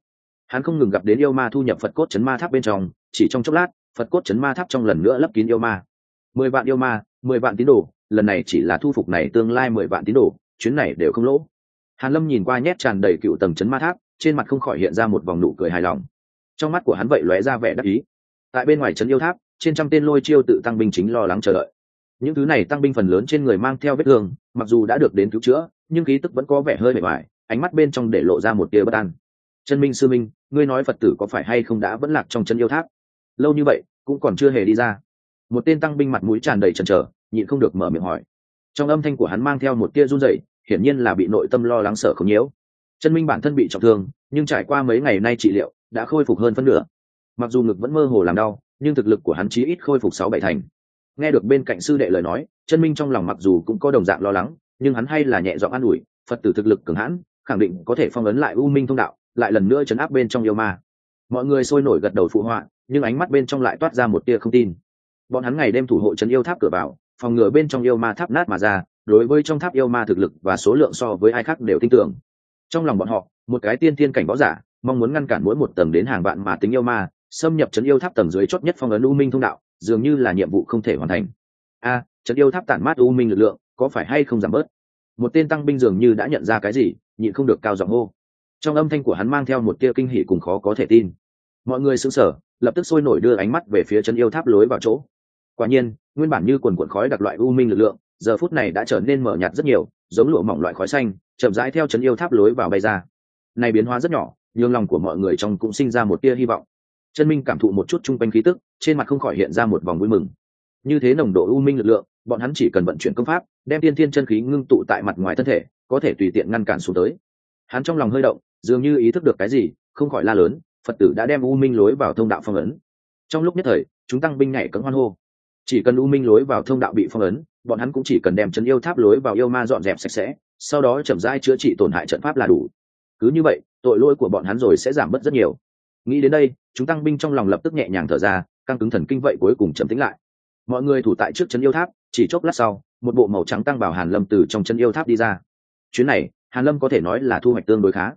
Hắn không ngừng gặp đến yêu ma thu nhập phật cốt chấn ma tháp bên trong, chỉ trong chốc lát phật cốt chấn ma tháp trong lần nữa lấp kín yêu ma. Mười vạn yêu ma, mười vạn tín đồ, lần này chỉ là thu phục này tương lai mười vạn tín đồ, chuyến này đều không lỗ. Hàn lâm nhìn qua nhét tràn đầy cựu tầng chấn ma tháp, trên mặt không khỏi hiện ra một vòng nụ cười hài lòng. Trong mắt của hắn vậy lóe ra vẻ đắc ý. Tại bên ngoài trấn yêu tháp, trên trăm tên lôi chiêu tự tăng binh chính lo lắng chờ đợi. Những thứ này tăng binh phần lớn trên người mang theo vết thương, mặc dù đã được đến cứu chữa, nhưng khí tức vẫn có vẻ hơi bề ngoài ánh mắt bên trong để lộ ra một tia bất an. Chân minh sư minh, ngươi nói phật tử có phải hay không đã vẫn lạc trong chân yêu tháp? Lâu như vậy, cũng còn chưa hề đi ra. Một tên tăng binh mặt mũi tràn đầy chần chờ, nhịn không được mở miệng hỏi. Trong âm thanh của hắn mang theo một tia run rẩy, hiển nhiên là bị nội tâm lo lắng sợ không nhiễu. Chân minh bản thân bị trọng thương, nhưng trải qua mấy ngày nay trị liệu, đã khôi phục hơn phân nửa. Mặc dù ngực vẫn mơ hồ làm đau, nhưng thực lực của hắn chí ít khôi phục sáu bảy thành. Nghe được bên cạnh sư đệ lời nói, chân minh trong lòng mặc dù cũng có đồng dạng lo lắng, nhưng hắn hay là nhẹ giọng an ủi, phật tử thực lực cường hãn, khẳng định có thể phong ấn lại u minh thông đạo, lại lần nữa chấn áp bên trong yêu ma. Mọi người sôi nổi gật đầu phụ họa nhưng ánh mắt bên trong lại toát ra một tia không tin. Bọn hắn ngày đêm thủ hộ trấn yêu tháp cửa vào phòng ngừa bên trong yêu ma tháp nát mà ra đối với trong tháp yêu ma thực lực và số lượng so với ai khác đều tin tưởng. Trong lòng bọn họ một cái tiên tiên cảnh võ giả mong muốn ngăn cản mỗi một tầng đến hàng vạn mà tính yêu ma xâm nhập trấn yêu tháp tầng dưới chót nhất phong ấn u minh thông đạo dường như là nhiệm vụ không thể hoàn thành. A à, trấn yêu tháp tản mát u minh lực lượng có phải hay không giảm bớt? Một tên tăng binh dường như đã nhận ra cái gì nhịn không được cao giọng hô. Trong âm thanh của hắn mang theo một tia kinh hỉ cùng khó có thể tin. Mọi người sững sờ lập tức sôi nổi đưa ánh mắt về phía chân yêu tháp lối vào chỗ. Quả nhiên, nguyên bản như quần quần khói đặc loại u minh lực lượng, giờ phút này đã trở nên mở nhạt rất nhiều, giống lụa mỏng loại khói xanh, chậm rãi theo chân yêu tháp lối vào bay ra. Này biến hóa rất nhỏ nhưng lòng của mọi người trong cũng sinh ra một tia hy vọng. Chân minh cảm thụ một chút chung quanh khí tức, trên mặt không khỏi hiện ra một vòng vui mừng. Như thế nồng độ u minh lực lượng, bọn hắn chỉ cần vận chuyển công pháp, đem tiên thiên chân khí ngưng tụ tại mặt ngoài thân thể, có thể tùy tiện ngăn cản xuống tới. Hắn trong lòng hơi động, dường như ý thức được cái gì, không khỏi la lớn phật tử đã đem u minh lối vào thông đạo phong ấn. Trong lúc nhất thời, chúng tăng binh nhảy cấm hoan hô. Chỉ cần u minh lối vào thông đạo bị phong ấn, bọn hắn cũng chỉ cần đem chân yêu tháp lối vào yêu ma dọn dẹp sạch sẽ, sau đó chậm rãi chữa trị tổn hại trận pháp là đủ. Cứ như vậy, tội lỗi của bọn hắn rồi sẽ giảm bớt rất nhiều. Nghĩ đến đây, chúng tăng binh trong lòng lập tức nhẹ nhàng thở ra, căng cứng thần kinh vậy cuối cùng chấm tính lại. Mọi người thủ tại trước chân yêu tháp, chỉ chốc lát sau, một bộ màu trắng tăng vào hàn lâm từ trong chân yêu tháp đi ra. Chuyến này, hàn lâm có thể nói là thu hoạch tương đối khá.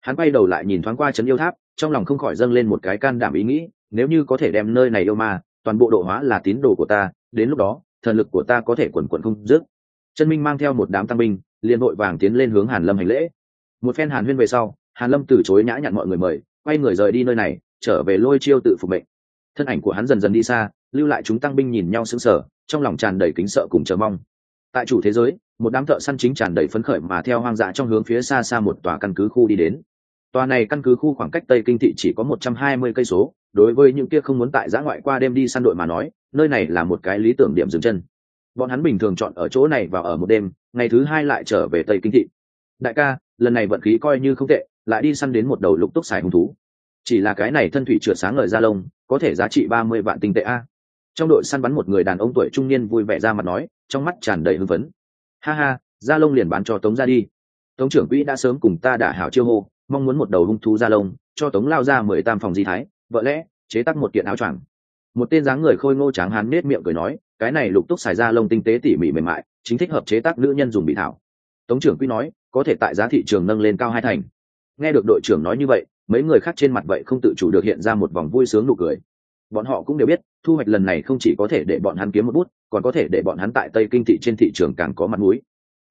Hắn quay đầu lại nhìn thoáng qua chân yêu tháp trong lòng không khỏi dâng lên một cái can đảm ý nghĩ, nếu như có thể đem nơi này yêu ma, toàn bộ độ hóa là tín đồ của ta, đến lúc đó, thần lực của ta có thể quần quận không dứt. Chân minh mang theo một đám tăng binh, liền vội vàng tiến lên hướng hàn lâm hành lễ. Một phen hàn huyên về sau, hàn lâm từ chối nhã nhặn mọi người mời, quay người rời đi nơi này, trở về lôi chiêu tự phục mệnh. Thân ảnh của hắn dần dần đi xa, lưu lại chúng tăng binh nhìn nhau sững sờ, trong lòng tràn đầy kính sợ cùng chờ mong. Tại chủ thế giới, một đám thợ săn chính tràn đầy phấn khởi mà theo hoang dã trong hướng phía xa xa một tòa căn cứ khu đi đến tòa này căn cứ khu khoảng cách tây kinh thị chỉ có một trăm hai mươi cây số, đối với những kia không muốn tại giã ngoại qua đêm đi săn đội mà nói, nơi này là một cái lý tưởng điểm dừng chân. Bọn hắn bình thường chọn ở chỗ này và ở một đêm, ngày thứ hai lại trở về tây kinh thị. Đại ca, lần này vận khí coi như không tệ, lại đi săn đến một đầu lục túc xài hung thú. Chỉ là cái này thân thủy trượt sáng ngời ra lông, có thể giá trị ba mươi vạn tinh tệ a. Trong đội săn bắn một người đàn ông tuổi trung niên vui vẻ ra mặt nói, trong mắt tràn đầy hưng phấn. Ha ha, ra lông liền bán cho tống ra đi. Tống trưởng quỹ đã sớm cùng ta đả hảo chiêu hô mong muốn một đầu hung thú da lông, cho tống lao ra mười tam phòng di thái, vợ lẽ, chế tắc một kiện áo choàng. Một tên dáng người khôi ngô tráng hán nết miệng cười nói, cái này lục túc xài da lông tinh tế tỉ mỉ mềm mại, chính thích hợp chế tác nữ nhân dùng bị thảo. Tống trưởng quy nói, có thể tại giá thị trường nâng lên cao hai thành. Nghe được đội trưởng nói như vậy, mấy người khác trên mặt vậy không tự chủ được hiện ra một vòng vui sướng nụ cười. Bọn họ cũng đều biết, thu hoạch lần này không chỉ có thể để bọn hắn kiếm một bút, còn có thể để bọn hắn tại tây kinh thị trên thị trường càng có mặt mũi.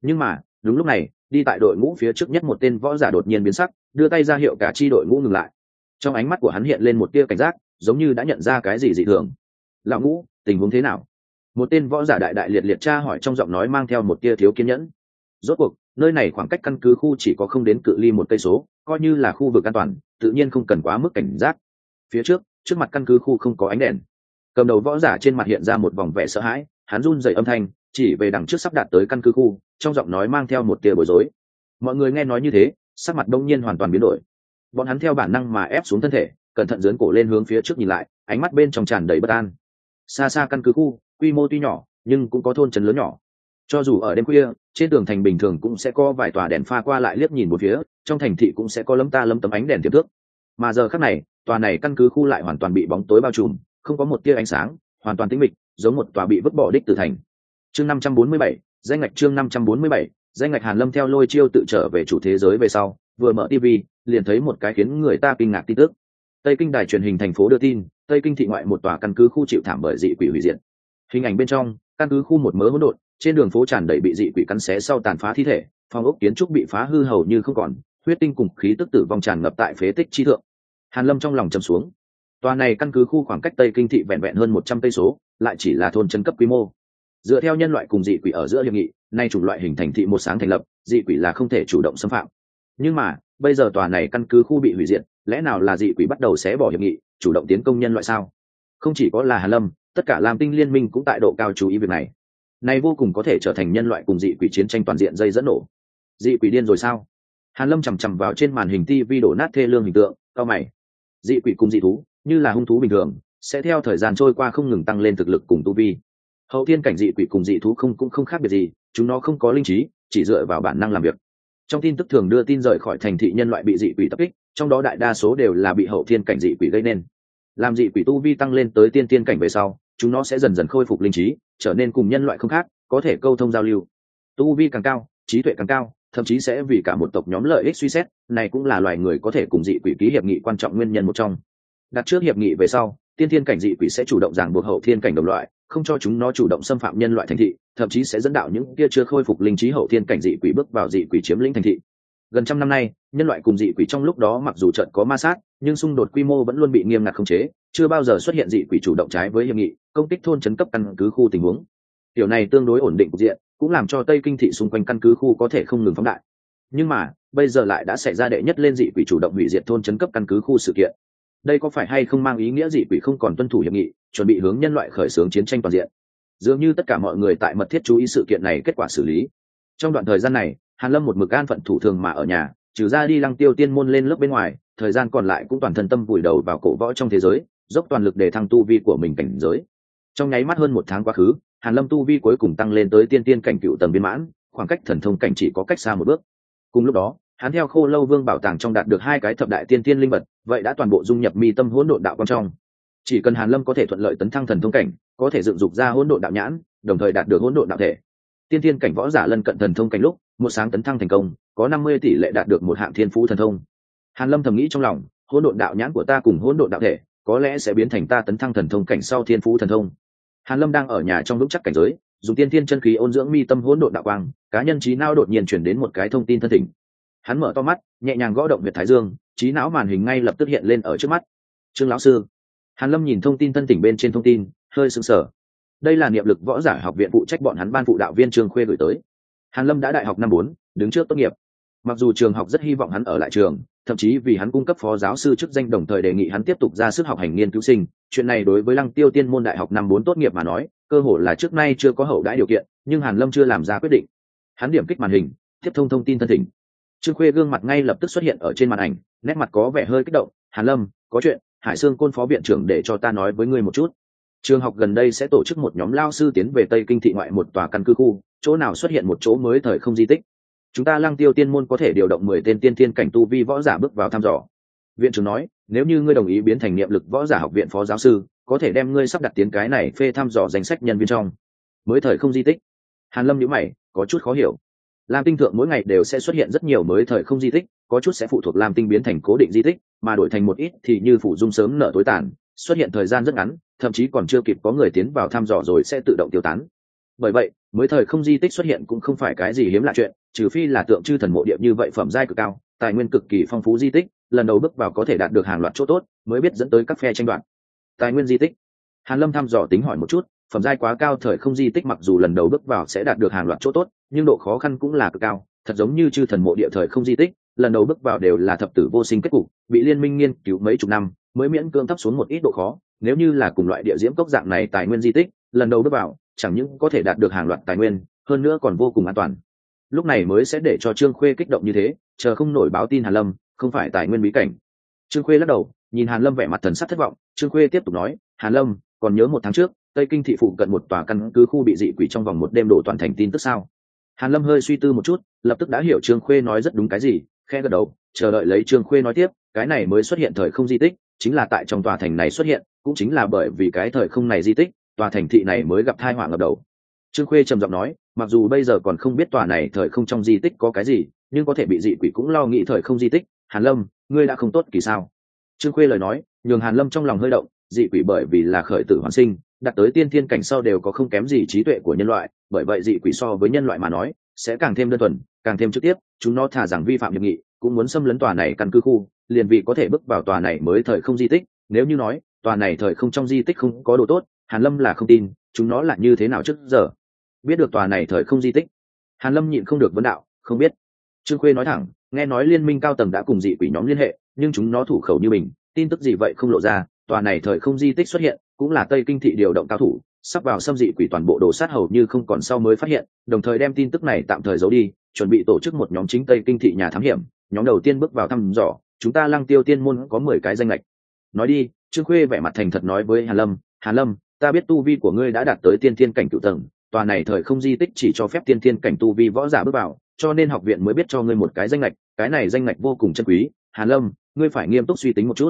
Nhưng mà, đúng lúc này đi tại đội ngũ phía trước nhất một tên võ giả đột nhiên biến sắc, đưa tay ra hiệu cả chi đội ngũ ngừng lại. Trong ánh mắt của hắn hiện lên một tia cảnh giác, giống như đã nhận ra cái gì dị thường. Lão ngũ, tình huống thế nào? Một tên võ giả đại đại liệt liệt tra hỏi trong giọng nói mang theo một tia thiếu kiên nhẫn. Rốt cuộc, nơi này khoảng cách căn cứ khu chỉ có không đến cự ly một cây số, coi như là khu vực an toàn, tự nhiên không cần quá mức cảnh giác. Phía trước trước mặt căn cứ khu không có ánh đèn. Cầm đầu võ giả trên mặt hiện ra một vòng vẻ sợ hãi, hắn run dậy âm thanh chỉ về đằng trước sắp đạt tới căn cứ khu, trong giọng nói mang theo một tia bối rối. Mọi người nghe nói như thế, sắc mặt đông nhiên hoàn toàn biến đổi. Bọn hắn theo bản năng mà ép xuống thân thể, cẩn thận dướn cổ lên hướng phía trước nhìn lại, ánh mắt bên trong tràn đầy bất an. Xa xa căn cứ khu, quy mô tuy nhỏ, nhưng cũng có thôn trấn lớn nhỏ. Cho dù ở đêm khuya, trên tường thành bình thường cũng sẽ có vài tòa đèn pha qua lại liếc nhìn một phía, trong thành thị cũng sẽ có lấm ta lấm tấm ánh đèn tiềm thước mà giờ khắc này, tòa này căn cứ khu lại hoàn toàn bị bóng tối bao trùm, không có một tia ánh sáng, hoàn toàn tĩnh mịch, giống một tòa bị vứt bỏ đích từ thành chương năm trăm bốn mươi bảy, danh ngạch chương năm trăm bốn mươi bảy, danh ngạch hàn lâm theo lôi chiêu tự trở về chủ thế giới về sau, vừa mở tv liền thấy một cái khiến người ta kinh ngạc tin tức. Tây kinh đài truyền hình thành phố đưa tin, tây kinh thị ngoại một tòa căn cứ khu chịu thảm bởi dị quỷ hủy diệt. Hình ảnh bên trong, căn cứ khu một mớ hỗn độn, trên đường phố tràn đầy bị dị quỷ cắn xé sau tàn phá thi thể, phòng ốc kiến trúc bị phá hư hầu như không còn, huyết tinh cùng khí tức tử vong tràn ngập tại phế tích chi thượng. Hàn lâm trong lòng chầm xuống. Tòa này căn cứ khu khoảng cách tây kinh thị vẹn vẹn hơn một trăm cây số, lại chỉ là thôn chân cấp quy mô dựa theo nhân loại cùng dị quỷ ở giữa hiệp nghị, nay chủng loại hình thành thị một sáng thành lập, dị quỷ là không thể chủ động xâm phạm. Nhưng mà, bây giờ tòa này căn cứ khu bị hủy diệt, lẽ nào là dị quỷ bắt đầu xé bỏ hiệp nghị, chủ động tiến công nhân loại sao? Không chỉ có là hàn lâm, tất cả làm tinh liên minh cũng tại độ cao chú ý việc này. Này vô cùng có thể trở thành nhân loại cùng dị quỷ chiến tranh toàn diện dây dẫn nổ. Dị quỷ điên rồi sao? Hàn lâm chằm chằm vào trên màn hình tv đổ nát thê lương hình tượng, cao mày. Dị quỷ cùng dị thú, như là hung thú bình thường, sẽ theo thời gian trôi qua không ngừng tăng lên thực lực cùng tu vi hậu thiên cảnh dị quỷ cùng dị thú không cũng không khác biệt gì, chúng nó không có linh trí, chỉ dựa vào bản năng làm việc. Trong tin tức thường đưa tin rời khỏi thành thị nhân loại bị dị quỷ tập kích, trong đó đại đa số đều là bị hậu thiên cảnh dị quỷ gây nên. Làm dị quỷ tu vi tăng lên tới tiên tiên cảnh về sau, chúng nó sẽ dần dần khôi phục linh trí, trở nên cùng nhân loại không khác, có thể câu thông giao lưu. Tu vi càng cao, trí tuệ càng cao, thậm chí sẽ vì cả một tộc nhóm lợi ích suy xét, này cũng là loài người có thể cùng dị quỷ ký hiệp nghị quan trọng nguyên nhân một trong. Đặt trước hiệp nghị về sau, tiên thiên cảnh dị quỷ sẽ chủ động ràng buộc hậu thiên cảnh đồng loại không cho chúng nó chủ động xâm phạm nhân loại thành thị, thậm chí sẽ dẫn đạo những kia chưa khôi phục linh trí hậu thiên cảnh dị quỷ bước vào dị quỷ chiếm lĩnh thành thị. Gần trăm năm nay, nhân loại cùng dị quỷ trong lúc đó mặc dù trận có ma sát, nhưng xung đột quy mô vẫn luôn bị nghiêm ngặt khống chế, chưa bao giờ xuất hiện dị quỷ chủ động trái với hiệp nghị, công kích thôn chấn cấp căn cứ khu tình huống. Điều này tương đối ổn định cục diện, cũng làm cho tây kinh thị xung quanh căn cứ khu có thể không ngừng phóng đại. Nhưng mà, bây giờ lại đã xảy ra đệ nhất lên dị quỷ chủ động hủy diệt thôn chấn cấp căn cứ khu sự kiện đây có phải hay không mang ý nghĩa dị quỷ không còn tuân thủ hiệp nghị, chuẩn bị hướng nhân loại khởi xướng chiến tranh toàn diện? Dường như tất cả mọi người tại mật thiết chú ý sự kiện này kết quả xử lý. Trong đoạn thời gian này, hàn lâm một mực an phận thủ thường mà ở nhà, trừ ra đi lăng tiêu tiên môn lên lớp bên ngoài, thời gian còn lại cũng toàn thân tâm vùi đầu vào cổ võ trong thế giới, dốc toàn lực để thăng tu vi của mình cảnh giới. Trong nháy mắt hơn một tháng quá khứ, hàn lâm tu vi cuối cùng tăng lên tới tiên tiên cảnh cựu tầng viên mãn, khoảng cách thần thông cảnh chỉ có cách xa một bước. Cùng lúc đó hắn theo khô lâu vương bảo tàng trong đạt được hai cái thập đại tiên tiên linh vật, vậy đã toàn bộ dung nhập mi tâm hỗn độn đạo quan trong. Chỉ cần hàn lâm có thể thuận lợi tấn thăng thần thông cảnh, có thể dựng dục ra hỗn độn đạo nhãn, đồng thời đạt được hỗn độn đạo thể. Tiên tiên cảnh võ giả lân cận thần thông cảnh lúc, một sáng tấn thăng thành công, có năm mươi tỷ lệ đạt được một hạng thiên phú thần thông. Hàn lâm thầm nghĩ trong lòng, hỗn độn đạo nhãn của ta cùng hỗn độn đạo thể, có lẽ sẽ biến thành ta tấn thăng thần thông cảnh sau thiên phú thần thông. Hàn lâm đang ở nhà trong lúc chắc cảnh giới, dùng tiên tiên chân khí ôn dưỡng mi tâm hỗn độn đạo quang, cá nhân trí não đột nhiên chuyển đến một cái thông tin thân thỉnh hắn mở to mắt, nhẹ nhàng gõ động việt thái dương, trí não màn hình ngay lập tức hiện lên ở trước mắt. Trương lão sư. Hàn lâm nhìn thông tin thân tỉnh bên trên thông tin, hơi sững sờ. Đây là niệm lực võ giả học viện phụ trách bọn hắn ban phụ đạo viên trương khuê gửi tới. Hàn lâm đã đại học năm bốn, đứng trước tốt nghiệp. Mặc dù trường học rất hy vọng hắn ở lại trường, thậm chí vì hắn cung cấp phó giáo sư chức danh đồng thời đề nghị hắn tiếp tục ra sức học hành nghiên cứu sinh, chuyện này đối với lăng tiêu tiên môn đại học năm bốn tốt nghiệp mà nói, cơ hội là trước nay chưa có hậu đãi điều kiện, nhưng hàn lâm chưa làm ra quyết định. Hắn điểm kích màn hình, tiếp thông thông tin thân thỉnh trương khuê gương mặt ngay lập tức xuất hiện ở trên màn ảnh, nét mặt có vẻ hơi kích động. Hàn lâm, có chuyện, hải sương côn phó viện trưởng để cho ta nói với ngươi một chút. Trường học gần đây sẽ tổ chức một nhóm lao sư tiến về tây kinh thị ngoại một tòa căn cứ khu, chỗ nào xuất hiện một chỗ mới thời không di tích. Chúng ta lăng tiêu tiên môn có thể điều động mười tên tiên tiên cảnh tu vi võ giả bước vào thăm dò. Viện trưởng nói, nếu như ngươi đồng ý biến thành niệm lực võ giả học viện phó giáo sư, có thể đem ngươi sắp đặt tiến cái này phê thăm dò danh sách nhân viên trong. Mới thời không di tích. Hàn lâm nhíu mày, có chút khó hiểu lam tinh thượng mỗi ngày đều sẽ xuất hiện rất nhiều mới thời không di tích, có chút sẽ phụ thuộc lam tinh biến thành cố định di tích, mà đổi thành một ít thì như phụ dung sớm nở tối tàn, xuất hiện thời gian rất ngắn, thậm chí còn chưa kịp có người tiến vào thăm dò rồi sẽ tự động tiêu tán. Bởi vậy, mới thời không di tích xuất hiện cũng không phải cái gì hiếm lạ chuyện, trừ phi là tượng chư thần mộ địa như vậy phẩm giai cực cao, tài nguyên cực kỳ phong phú di tích, lần đầu bước vào có thể đạt được hàng loạt chỗ tốt, mới biết dẫn tới các phe tranh đoạt. Tài nguyên di tích. Hàn lâm thăm dò tính hỏi một chút, phẩm giai quá cao thời không di tích mặc dù lần đầu bước vào sẽ đạt được hàng loạt chỗ tốt nhưng độ khó khăn cũng là cực cao, thật giống như chư thần mộ địa thời không di tích, lần đầu bước vào đều là thập tử vô sinh kết cục, bị liên minh nghiên cứu mấy chục năm, mới miễn cưỡng thấp xuống một ít độ khó. Nếu như là cùng loại địa diễm cốc dạng này tài nguyên di tích, lần đầu bước vào, chẳng những có thể đạt được hàng loạt tài nguyên, hơn nữa còn vô cùng an toàn. Lúc này mới sẽ để cho trương khuê kích động như thế, chờ không nổi báo tin hàn lâm, không phải tài nguyên bí cảnh. Trương khuê lắc đầu, nhìn hàn lâm vẻ mặt thần sắc thất vọng, trương khuê tiếp tục nói, hàn lâm, còn nhớ một tháng trước, tây kinh thị phụ cận một tòa căn cứ khu bị dị quỷ trong vòng một đêm đổ toàn thành tin tức sao? Hàn lâm hơi suy tư một chút, lập tức đã hiểu trương khuê nói rất đúng cái gì, khe gật đầu, chờ đợi lấy trương khuê nói tiếp, cái này mới xuất hiện thời không di tích, chính là tại trong tòa thành này xuất hiện, cũng chính là bởi vì cái thời không này di tích, tòa thành thị này mới gặp tai họa ngập đầu. Trương khuê trầm giọng nói, mặc dù bây giờ còn không biết tòa này thời không trong di tích có cái gì, nhưng có thể bị dị quỷ cũng lo nghĩ thời không di tích, hàn lâm, ngươi đã không tốt kỳ sao? Trương khuê lời nói, nhường hàn lâm trong lòng hơi động, dị quỷ bởi vì là khởi tử hoàn sinh đặt tới tiên thiên cảnh sau đều có không kém gì trí tuệ của nhân loại bởi vậy dị quỷ so với nhân loại mà nói, sẽ càng thêm đơn thuần, càng thêm trực tiếp, chúng nó thả rằng vi phạm hiệp nghị, cũng muốn xâm lấn tòa này căn cứ khu, liền vị có thể bước vào tòa này mới thời không di tích, nếu như nói, tòa này thời không trong di tích không có đồ tốt, hàn lâm là không tin, chúng nó là như thế nào trước giờ? Biết được tòa này thời không di tích? Hàn lâm nhịn không được vấn đạo, không biết. Trương khuê nói thẳng, nghe nói liên minh cao tầng đã cùng dị quỷ nhóm liên hệ, nhưng chúng nó thủ khẩu như mình, tin tức gì vậy không lộ ra, tòa này thời không di tích xuất hiện, cũng là tây kinh thị điều động cao thủ sắp vào xâm dị quỷ toàn bộ đồ sát hầu như không còn sau mới phát hiện, đồng thời đem tin tức này tạm thời giấu đi, chuẩn bị tổ chức một nhóm chính tây kinh thị nhà thám hiểm, nhóm đầu tiên bước vào thăm dò, chúng ta lăng tiêu tiên môn có mười cái danh lệch. Nói đi, trương khuê vẻ mặt thành thật nói với hàn lâm hàn lâm, ta biết tu vi của ngươi đã đạt tới tiên thiên cảnh cựu tầng, tòa này thời không di tích chỉ cho phép tiên thiên cảnh tu vi võ giả bước vào, cho nên học viện mới biết cho ngươi một cái danh lệch, cái này danh lệch vô cùng chân quý. Hàn lâm, ngươi phải nghiêm túc suy tính một chút.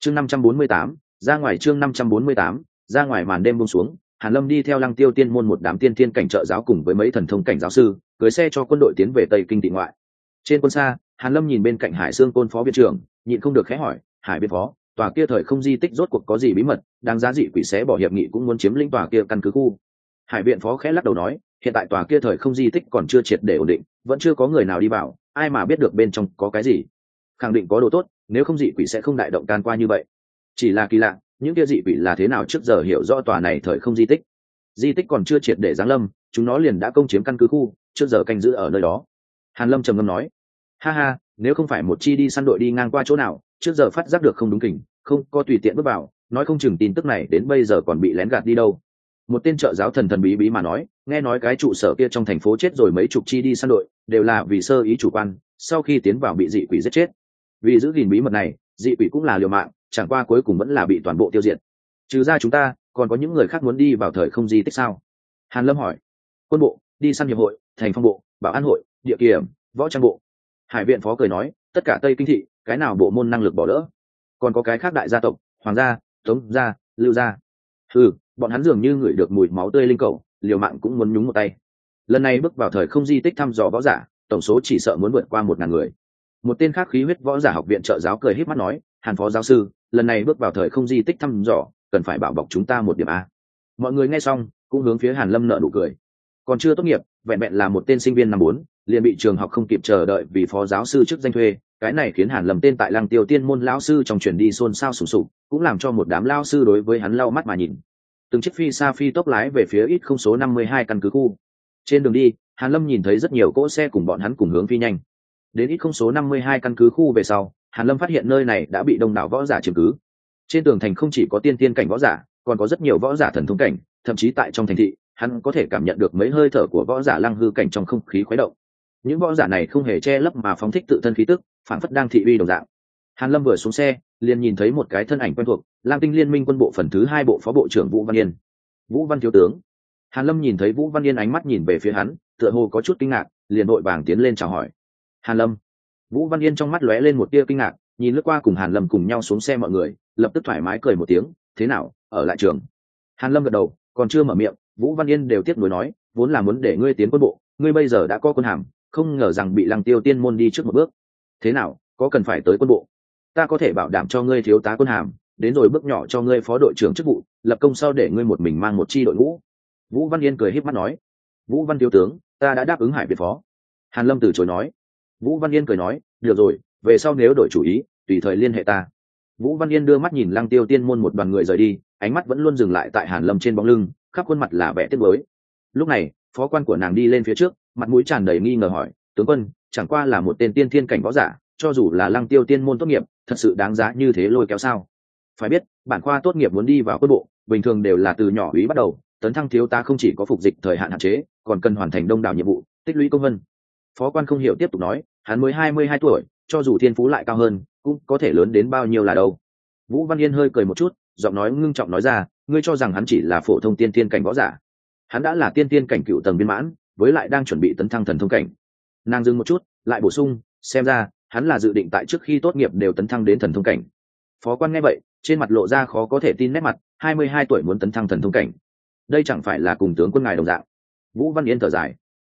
Chương năm trăm bốn mươi tám, ra ngoài chương năm trăm bốn mươi tám, ra ngoài màn đêm buông xuống hàn lâm đi theo lăng tiêu tiên môn một đám tiên thiên cảnh trợ giáo cùng với mấy thần thông cảnh giáo sư, cưới xe cho quân đội tiến về tây kinh thị ngoại. Trên quân xa, hàn lâm nhìn bên cạnh hải sương côn phó viện trưởng, nhịn không được khẽ hỏi, hải biên phó, tòa kia thời không di tích rốt cuộc có gì bí mật đang giá dị quỷ xé bỏ hiệp nghị cũng muốn chiếm lĩnh tòa kia căn cứ khu. Hải viện phó khẽ lắc đầu nói, hiện tại tòa kia thời không di tích còn chưa triệt để ổn định, vẫn chưa có người nào đi vào, ai mà biết được bên trong có cái gì. Khẳng định có đồ tốt, nếu không dị quỷ sẽ không đại động can qua như vậy. Chỉ là kỳ lạ những kia dị quỷ là thế nào trước giờ hiểu rõ tòa này thời không di tích? Di tích còn chưa triệt để giáng lâm, chúng nó liền đã công chiếm căn cứ khu, trước giờ canh giữ ở nơi đó. Hàn lâm trầm ngâm nói, ha ha, nếu không phải một chi đi săn đội đi ngang qua chỗ nào, trước giờ phát giác được không đúng kình, không có tùy tiện bước vào, nói không chừng tin tức này đến bây giờ còn bị lén gạt đi đâu. Một tên trợ giáo thần thần bí bí mà nói, nghe nói cái trụ sở kia trong thành phố chết rồi mấy chục chi đi săn đội, đều là vì sơ ý chủ quan, sau khi tiến vào bị dị quỷ giết chết. Vì giữ gìn bí mật này, dị quỷ cũng là liều mạng chẳng qua cuối cùng vẫn là bị toàn bộ tiêu diệt. Trừ ra chúng ta, còn có những người khác muốn đi vào thời không di tích sao? Hàn lâm hỏi. Quân bộ, đi săn hiệp hội, thành phong bộ, bảo an hội, địa kiểm, võ trang bộ. Hải viện phó cười nói, tất cả tây kinh thị, cái nào bộ môn năng lực bỏ lỡ? Còn có cái khác đại gia tộc, hoàng gia, tống gia, lưu gia. Ừ bọn hắn dường như ngửi được mùi máu tươi linh cầu, liều mạng cũng muốn nhúng một tay. Lần này bước vào thời không di tích thăm dò võ giả, tổng số chỉ sợ muốn vượt qua một ngàn người. Một tên khác khí huyết võ giả học viện trợ giáo cười híp mắt nói, hàn phó giáo sư lần này bước vào thời không di tích thăm dò, cần phải bảo bọc chúng ta một điểm a. Mọi người nghe xong, cũng hướng phía hàn lâm nợ nụ cười. Còn chưa tốt nghiệp, vẹn vẹn là một tên sinh viên năm bốn, liền bị trường học không kịp chờ đợi vì phó giáo sư chức danh thuê. Cái này khiến hàn lâm tên tại lăng tiêu tiên môn lão sư trong truyền đi xôn xao sùng sục, cũng làm cho một đám lao sư đối với hắn lau mắt mà nhìn. Từng chiếc phi xa phi tốc lái về phía ít không số năm mươi hai căn cứ khu. Trên đường đi, hàn lâm nhìn thấy rất nhiều cỗ xe cùng bọn hắn cùng hướng phi nhanh. Đến ít không số năm mươi hai căn cứ khu về sau hàn lâm phát hiện nơi này đã bị đông đảo võ giả chiếm cứ. Trên tường thành không chỉ có tiên tiên cảnh võ giả, còn có rất nhiều võ giả thần thông cảnh, thậm chí tại trong thành thị, hắn có thể cảm nhận được mấy hơi thở của võ giả lăng hư cảnh trong không khí khuấy động. Những võ giả này không hề che lấp mà phóng thích tự thân khí tức, phản phất đang thị uy đồng dạng. Hàn lâm vừa xuống xe, liền nhìn thấy một cái thân ảnh quen thuộc, lam tinh liên minh quân bộ phần thứ hai bộ phó bộ trưởng vũ văn yên. Vũ văn thiếu tướng. Hàn lâm nhìn thấy vũ văn yên ánh mắt nhìn về phía hắn, tựa hồ có chút kinh ngạc, liền đội vàng tiến lên chào hỏi. Hàn lâm vũ văn yên trong mắt lóe lên một tia kinh ngạc, nhìn lướt qua cùng hàn lâm cùng nhau xuống xe mọi người, lập tức thoải mái cười một tiếng, thế nào, ở lại trường? Hàn lâm gật đầu, còn chưa mở miệng, vũ văn yên đều tiếp nối nói, vốn là muốn để ngươi tiến quân bộ, ngươi bây giờ đã có quân hàm, không ngờ rằng bị lăng tiêu tiên môn đi trước một bước. Thế nào, có cần phải tới quân bộ? Ta có thể bảo đảm cho ngươi thiếu tá quân hàm, đến rồi bước nhỏ cho ngươi phó đội trưởng chức vụ, lập công sau để ngươi một mình mang một chi đội ngũ. Vũ văn yên cười híp mắt nói, vũ văn thiếu tướng, ta đã đáp ứng hải việt phó. Hàn lâm từ chối nói vũ văn yên cười nói, được rồi, về sau nếu đổi chủ ý, tùy thời liên hệ ta. Vũ văn yên đưa mắt nhìn lăng tiêu tiên môn một đoàn người rời đi, ánh mắt vẫn luôn dừng lại tại hàn lâm trên bóng lưng, khắp khuôn mặt là vẻ tiếc mới lúc này, phó quan của nàng đi lên phía trước, mặt mũi tràn đầy nghi ngờ hỏi, tướng quân, chẳng qua là một tên tiên thiên cảnh võ giả, cho dù là lăng tiêu tiên môn tốt nghiệp, thật sự đáng giá như thế lôi kéo sao? Phải biết, bản khoa tốt nghiệp muốn đi vào quân bộ, bình thường đều là từ nhỏ ý bắt đầu, tấn thăng thiếu ta không chỉ có phục dịch thời hạn hạn chế, còn cần hoàn thành đông đảo nhiệm vụ, tích lũy công vân phó quan không hiểu tiếp tục nói, hắn mới hai mươi hai tuổi, cho dù thiên phú lại cao hơn, cũng có thể lớn đến bao nhiêu là đâu. Vũ văn yên hơi cười một chút, giọng nói ngưng trọng nói ra, ngươi cho rằng hắn chỉ là phổ thông tiên tiên cảnh võ giả. Hắn đã là tiên tiên cảnh cựu tầng viên mãn, với lại đang chuẩn bị tấn thăng thần thông cảnh. Nàng dừng một chút, lại bổ sung, xem ra, hắn là dự định tại trước khi tốt nghiệp đều tấn thăng đến thần thông cảnh. Phó quan nghe vậy, trên mặt lộ ra khó có thể tin nét mặt, hai mươi hai tuổi muốn tấn thăng thần thông cảnh. Đây chẳng phải là cùng tướng quân ngài đồng dạng. Vũ văn yên thở dài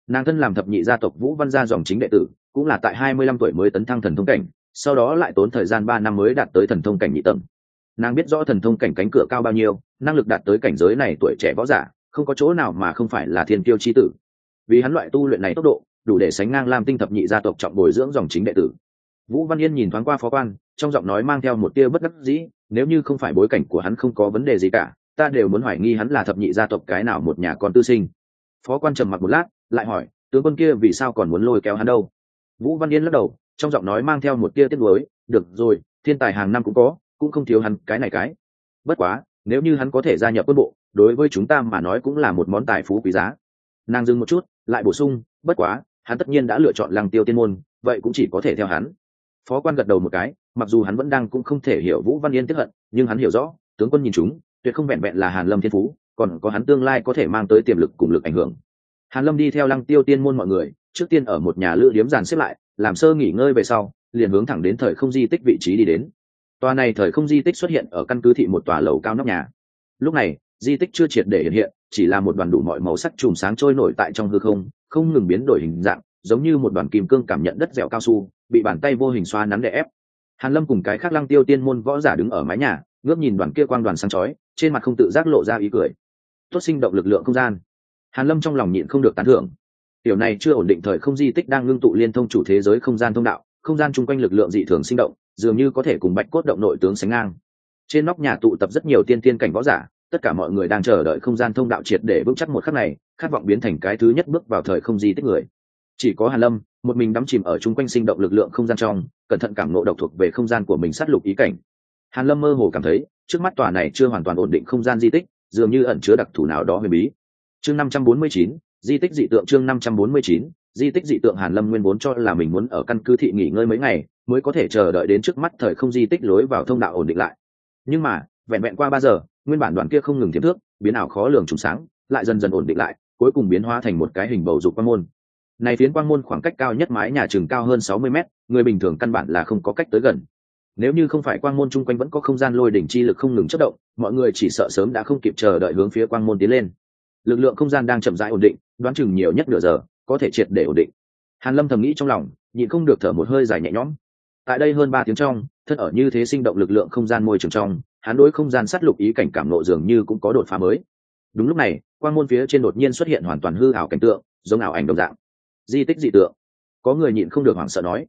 nàng thân làm thập nhị gia tộc vũ văn gia dòng chính đệ tử, cũng là tại hai mươi lăm tuổi mới tấn thăng thần thông cảnh, sau đó lại tốn thời gian ba năm mới đạt tới thần thông cảnh nhị tầng. Nàng biết rõ thần thông cảnh cánh cửa cao bao nhiêu, năng lực đạt tới cảnh giới này tuổi trẻ võ giả, không có chỗ nào mà không phải là thiên tiêu chi tử. Vì hắn loại tu luyện này tốc độ, đủ để sánh ngang lam tinh thập nhị gia tộc trọng bồi dưỡng dòng chính đệ tử. Vũ văn yên nhìn thoáng qua phó quan, trong giọng nói mang theo một tia bất đắc dĩ, nếu như không phải bối cảnh của hắn không có vấn đề gì cả, ta đều muốn hoài nghi hắn là thập nhị gia tộc cái nào một nhà con tư sinh. Phó quan trầm mặc một lát lại hỏi, tướng quân kia vì sao còn muốn lôi kéo hắn đâu? Vũ văn yên lắc đầu, trong giọng nói mang theo một tia tiếc nuối, được rồi, thiên tài hàng năm cũng có, cũng không thiếu hắn cái này cái. Bất quá, nếu như hắn có thể gia nhập quân bộ, đối với chúng ta mà nói cũng là một món tài phú quý giá. Nàng dừng một chút, lại bổ sung, bất quá, hắn tất nhiên đã lựa chọn làng tiêu tiên môn, vậy cũng chỉ có thể theo hắn. Phó quan gật đầu một cái, mặc dù hắn vẫn đang cũng không thể hiểu vũ văn yên tiếp hận, nhưng hắn hiểu rõ, tướng quân nhìn chúng, tuyệt không vẹn vẹn là hàn lâm thiên phú, còn có hắn tương lai có thể mang tới tiềm lực cùng lực ảnh hưởng hàn lâm đi theo lăng tiêu tiên môn mọi người, trước tiên ở một nhà lữ điếm dàn xếp lại, làm sơ nghỉ ngơi về sau, liền hướng thẳng đến thời không di tích vị trí đi đến. Tòa này thời không di tích xuất hiện ở căn cứ thị một tòa lầu cao nóc nhà. Lúc này, di tích chưa triệt để hiện hiện, chỉ là một đoàn đủ mọi màu sắc chùm sáng trôi nổi tại trong hư không không ngừng biến đổi hình dạng, giống như một đoàn kim cương cảm nhận đất dẻo cao su, bị bàn tay vô hình xoa nắn đè ép. Hàn lâm cùng cái khác lăng tiêu tiên môn võ giả đứng ở mái nhà, ngước nhìn đoàn kia quang đoàn sáng chói, trên mặt không tự giác lộ ra ý cười. Tốt sinh động lực lượng không gian hàn lâm trong lòng nhịn không được tán thưởng. Điều này chưa ổn định thời không di tích đang ngưng tụ liên thông chủ thế giới không gian thông đạo, không gian chung quanh lực lượng dị thường sinh động, dường như có thể cùng bạch cốt động nội tướng sánh ngang. Trên nóc nhà tụ tập rất nhiều tiên tiên cảnh võ giả, tất cả mọi người đang chờ đợi không gian thông đạo triệt để vững chắc một khắc này, khát vọng biến thành cái thứ nhất bước vào thời không di tích người. Chỉ có hàn lâm, một mình đắm chìm ở chung quanh sinh động lực lượng không gian trong, cẩn thận cảm nộ độc thuộc về không gian của mình sát lục ý cảnh. Hàn lâm mơ hồ cảm thấy, trước mắt tòa này chưa hoàn toàn ổn định không gian di tích, dường như ẩn chứa đặc thù nào đó huyền bí chương 549, di tích dị tượng chương 549, di tích dị tượng hàn lâm nguyên vốn cho là mình muốn ở căn cứ thị nghỉ ngơi mấy ngày mới có thể chờ đợi đến trước mắt thời không di tích lối vào thông đạo ổn định lại. Nhưng mà vẹn vẹn qua ba giờ nguyên bản đoàn kia không ngừng thiếp thước biến ảo khó lường trùng sáng lại dần dần ổn định lại cuối cùng biến hóa thành một cái hình bầu dục quang môn. Này phiến quang môn khoảng cách cao nhất mái nhà trường cao hơn sáu mươi mét người bình thường căn bản là không có cách tới gần. Nếu như không phải quang môn chung quanh vẫn có không gian lôi đỉnh chi lực không ngừng chớp động mọi người chỉ sợ sớm đã không kịp chờ đợi hướng phía quang môn tiến lên lực lượng không gian đang chậm rãi ổn định, đoán chừng nhiều nhất nửa giờ, có thể triệt để ổn định. Hàn lâm thầm nghĩ trong lòng, nhịn không được thở một hơi dài nhẹ nhõm. Tại đây hơn ba tiếng trong thân ở như thế sinh động lực lượng không gian môi trường trong, hắn đối không gian sát lục ý cảnh cảm nộ dường như cũng có đột phá mới. Đúng lúc này, quang môn phía trên đột nhiên xuất hiện hoàn toàn hư ảo cảnh tượng, giống ảo ảnh đồng dạng. Di tích dị tượng. Có người nhịn không được hoảng sợ nói,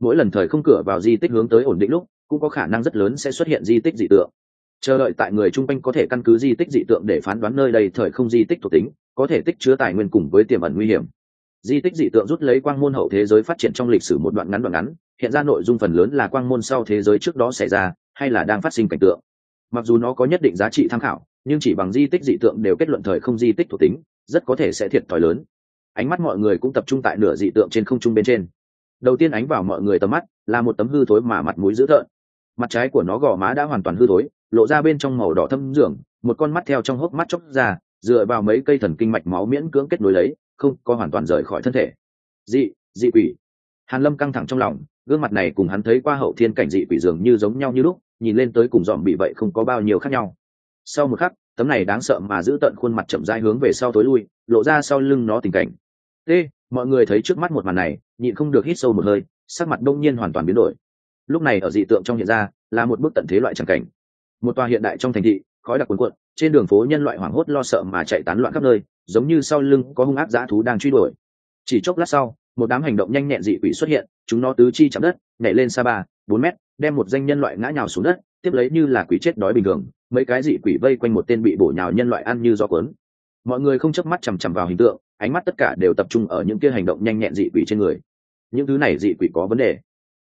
mỗi lần thời không cửa vào di tích hướng tới ổn định lúc, cũng có khả năng rất lớn sẽ xuất hiện di tích dị tượng chờ đợi tại người chung quanh có thể căn cứ di tích dị tượng để phán đoán nơi đây thời không di tích thuộc tính, có thể tích chứa tài nguyên cùng với tiềm ẩn nguy hiểm. Di tích dị tượng rút lấy quang môn hậu thế giới phát triển trong lịch sử một đoạn ngắn đoạn ngắn, hiện ra nội dung phần lớn là quang môn sau thế giới trước đó xảy ra, hay là đang phát sinh cảnh tượng. Mặc dù nó có nhất định giá trị tham khảo, nhưng chỉ bằng di tích dị tượng đều kết luận thời không di tích thuộc tính, rất có thể sẽ thiệt thòi lớn. Ánh mắt mọi người cũng tập trung tại nửa dị tượng trên không trung bên trên. Đầu tiên ánh vào mọi người tầm mắt, là một tấm hư thối mà mặt mũi dữ tợn. Mặt trái của nó gò má đã hoàn toàn hư thối lộ ra bên trong màu đỏ thâm dưỡng, một con mắt theo trong hốc mắt chóc ra, dựa vào mấy cây thần kinh mạch máu miễn cưỡng kết nối lấy, không có hoàn toàn rời khỏi thân thể. Dị dị quỷ. Hàn lâm căng thẳng trong lòng, gương mặt này cùng hắn thấy qua hậu thiên cảnh dị quỷ dường như giống nhau như lúc, nhìn lên tới cùng dòm bị vậy không có bao nhiêu khác nhau. Sau một khắc, tấm này đáng sợ mà giữ tận khuôn mặt chậm rãi hướng về sau tối lui, lộ ra sau lưng nó tình cảnh. T mọi người thấy trước mắt một màn này, nhịn không được hít sâu một hơi, sắc mặt đông nhiên hoàn toàn biến đổi. Lúc này ở dị tượng trong hiện ra, là một bức tận thế loại tràng cảnh một tòa hiện đại trong thành thị, khói đặc cuồn cuộn, trên đường phố nhân loại hoảng hốt lo sợ mà chạy tán loạn khắp nơi, giống như sau lưng có hung ác dã thú đang truy đuổi. Chỉ chốc lát sau, một đám hành động nhanh nhẹn dị quỷ xuất hiện, chúng nó tứ chi chạm đất, nhảy lên xa ba, bốn mét, đem một danh nhân loại ngã nhào xuống đất, tiếp lấy như là quỷ chết đói bình thường, mấy cái dị quỷ vây quanh một tên bị bổ nhào nhân loại ăn như gió cuốn. Mọi người không chớp mắt chằm chằm vào hình tượng, ánh mắt tất cả đều tập trung ở những kia hành động nhanh nhẹn dị quỷ trên người. Những thứ này dị quỷ có vấn đề.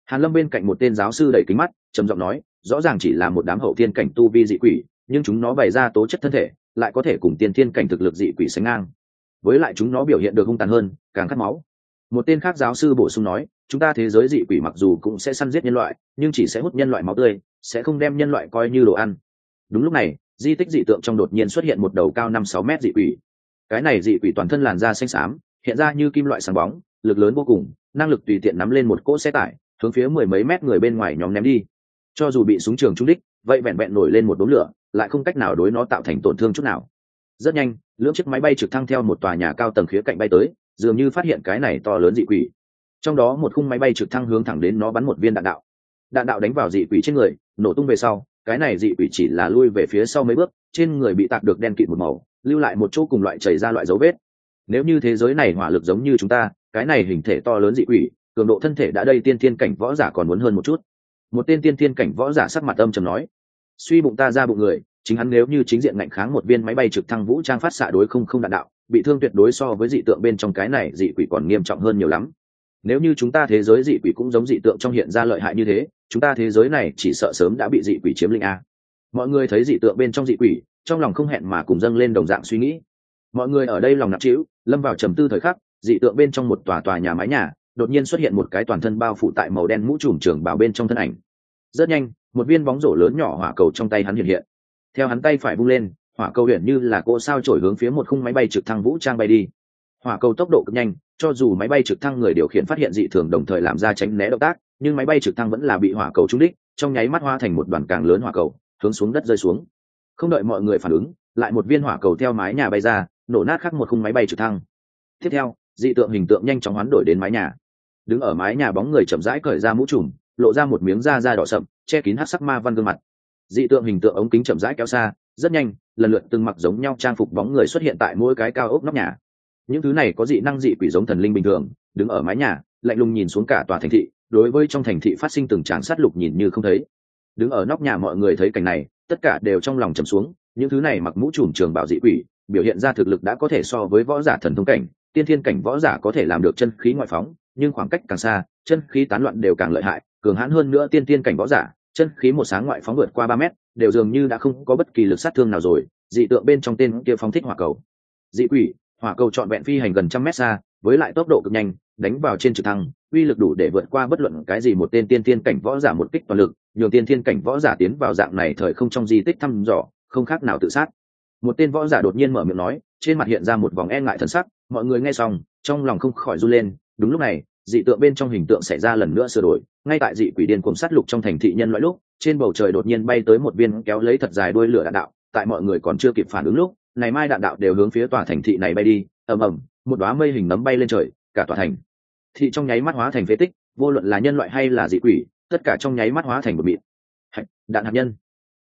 Hàn lâm bên cạnh một tên giáo sư đẩy kính mắt, trầm giọng nói rõ ràng chỉ là một đám hậu thiên cảnh tu vi dị quỷ, nhưng chúng nó bày ra tố chất thân thể, lại có thể cùng tiên thiên cảnh thực lực dị quỷ sánh ngang. Với lại chúng nó biểu hiện được hung tàn hơn, càng khát máu. Một tên khác giáo sư bổ sung nói, chúng ta thế giới dị quỷ mặc dù cũng sẽ săn giết nhân loại, nhưng chỉ sẽ hút nhân loại máu tươi, sẽ không đem nhân loại coi như đồ ăn. Đúng lúc này, di tích dị tượng trong đột nhiên xuất hiện một đầu cao năm sáu mét dị quỷ. Cái này dị quỷ toàn thân làn da xanh xám, hiện ra như kim loại sáng bóng, lực lớn vô cùng, năng lực tùy tiện nắm lên một cỗ xe tải, hướng phía mười mấy mét người bên ngoài nhóm ném đi cho dù bị súng trường trúng đích, vậy vẹn vẹn nổi lên một đốm lửa, lại không cách nào đối nó tạo thành tổn thương chút nào. Rất nhanh, lưỡng chiếc máy bay trực thăng theo một tòa nhà cao tầng khía cạnh bay tới, dường như phát hiện cái này to lớn dị quỷ. Trong đó một khung máy bay trực thăng hướng thẳng đến nó bắn một viên đạn đạo. Đạn đạo đánh vào dị quỷ trên người, nổ tung về sau, cái này dị quỷ chỉ là lui về phía sau mấy bước, trên người bị tạc được đen kịt một màu, lưu lại một chỗ cùng loại chảy ra loại dấu vết. Nếu như thế giới này hỏa lực giống như chúng ta, cái này hình thể to lớn dị quỷ, cường độ thân thể đã đây tiên thiên cảnh võ giả còn muốn hơn một chút một tên tiên tiên cảnh võ giả sắc mặt âm trầm nói, suy bụng ta ra bụng người, chính hắn nếu như chính diện ngạnh kháng một viên máy bay trực thăng vũ trang phát xạ đối không không đạn đạo, bị thương tuyệt đối so với dị tượng bên trong cái này dị quỷ còn nghiêm trọng hơn nhiều lắm. Nếu như chúng ta thế giới dị quỷ cũng giống dị tượng trong hiện ra lợi hại như thế, chúng ta thế giới này chỉ sợ sớm đã bị dị quỷ chiếm lĩnh a. Mọi người thấy dị tượng bên trong dị quỷ, trong lòng không hẹn mà cùng dâng lên đồng dạng suy nghĩ. Mọi người ở đây lòng nặng trĩu, lâm vào trầm tư thời khắc, dị tượng bên trong một tòa tòa nhà mái nhà đột nhiên xuất hiện một cái toàn thân bao phủ tại màu đen mũ trùm trường bảo bên trong thân ảnh. Rất nhanh, một viên bóng rổ lớn nhỏ hỏa cầu trong tay hắn hiện hiện. Theo hắn tay phải bung lên, hỏa cầu hiện như là cỗ sao trổi hướng phía một khung máy bay trực thăng vũ trang bay đi. Hỏa cầu tốc độ cực nhanh, cho dù máy bay trực thăng người điều khiển phát hiện dị thường đồng thời làm ra tránh né động tác, nhưng máy bay trực thăng vẫn là bị hỏa cầu trúng đích, trong nháy mắt hoa thành một đoàn càng lớn hỏa cầu, hướng xuống đất rơi xuống. Không đợi mọi người phản ứng, lại một viên hỏa cầu theo mái nhà bay ra, nổ nát khắc một khung máy bay trực thăng. Tiếp theo, dị tượng hình tượng nhanh chóng hoán đổi đến mái nhà đứng ở mái nhà bóng người chậm rãi cởi ra mũ trùm, lộ ra một miếng da da đỏ sậm, che kín hát sắc ma văn gương mặt. Dị tượng hình tượng ống kính chậm rãi kéo xa, rất nhanh, lần lượt từng mặc giống nhau trang phục bóng người xuất hiện tại mỗi cái cao ốc nóc nhà. Những thứ này có dị năng dị quỷ giống thần linh bình thường, đứng ở mái nhà, lạnh lùng nhìn xuống cả tòa thành thị, đối với trong thành thị phát sinh từng tràng sát lục nhìn như không thấy. Đứng ở nóc nhà mọi người thấy cảnh này, tất cả đều trong lòng trầm xuống, những thứ này mặc mũ trùm trường bảo dị quỷ, biểu hiện ra thực lực đã có thể so với võ giả thần thông cảnh, tiên thiên cảnh võ giả có thể làm được chân khí ngoại phóng nhưng khoảng cách càng xa, chân khí tán loạn đều càng lợi hại, cường hãn hơn nữa tiên tiên cảnh võ giả, chân khí một sáng ngoại phóng vượt qua ba mét, đều dường như đã không có bất kỳ lực sát thương nào rồi. Dị tượng bên trong tên kia phóng thích hỏa cầu. Dị quỷ, hỏa cầu trọn vẹn phi hành gần trăm mét xa, với lại tốc độ cực nhanh, đánh vào trên trực thăng, uy lực đủ để vượt qua bất luận cái gì một tên tiên tiên cảnh võ giả một kích toàn lực, nhường tiên tiên cảnh võ giả tiến vào dạng này thời không trong di tích thăm dò, không khác nào tự sát. Một tên võ giả đột nhiên mở miệng nói, trên mặt hiện ra một vòng e ngại thần sắc, mọi người nghe xong, trong lòng không khỏi run lên đúng lúc này, dị tượng bên trong hình tượng xảy ra lần nữa sửa đổi, ngay tại dị quỷ điên cuồng sát lục trong thành thị nhân loại lúc, trên bầu trời đột nhiên bay tới một viên kéo lấy thật dài đuôi lửa đạn đạo, tại mọi người còn chưa kịp phản ứng lúc này mai đạn đạo đều hướng phía tòa thành thị này bay đi, ầm ầm, một đoá mây hình nấm bay lên trời, cả tòa thành thị trong nháy mắt hóa thành phế tích, vô luận là nhân loại hay là dị quỷ, tất cả trong nháy mắt hóa thành một mịn. Đạn hạt nhân.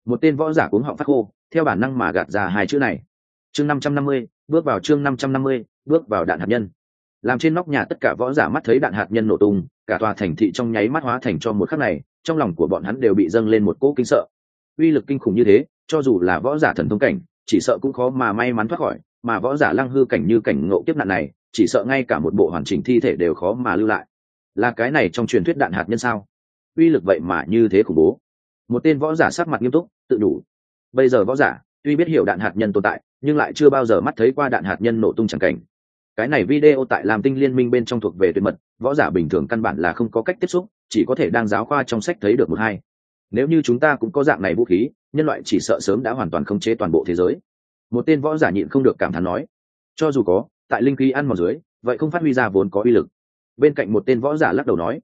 Một tên võ giả cuống họng phát khô, theo bản năng mà gạt ra hai chữ này. Chương năm trăm năm mươi, bước vào chương năm trăm năm mươi, bước vào đạn hạt nhân làm trên nóc nhà tất cả võ giả mắt thấy đạn hạt nhân nổ tung, cả tòa thành thị trong nháy mắt hóa thành cho một khắc này, trong lòng của bọn hắn đều bị dâng lên một cỗ kinh sợ. Uy lực kinh khủng như thế, cho dù là võ giả thần thông cảnh, chỉ sợ cũng khó mà may mắn thoát khỏi, mà võ giả lăng hư cảnh như cảnh ngộ kiếp nạn này, chỉ sợ ngay cả một bộ hoàn chỉnh thi thể đều khó mà lưu lại. Là cái này trong truyền thuyết đạn hạt nhân sao? Uy lực vậy mà như thế khủng bố. Một tên võ giả sắc mặt nghiêm túc, tự đủ. Bây giờ võ giả tuy biết hiểu đạn hạt nhân tồn tại, nhưng lại chưa bao giờ mắt thấy qua đạn hạt nhân nổ tung chẳng cảnh cái này video tại làm tinh liên minh bên trong thuộc về tuyệt mật, võ giả bình thường căn bản là không có cách tiếp xúc, chỉ có thể đang giáo khoa trong sách thấy được một hai. Nếu như chúng ta cũng có dạng này vũ khí, nhân loại chỉ sợ sớm đã hoàn toàn khống chế toàn bộ thế giới. Một tên võ giả nhịn không được cảm thán nói, cho dù có, tại linh khí ăn mòn dưới, vậy không phát huy ra vốn có uy lực. Bên cạnh một tên võ giả lắc đầu nói,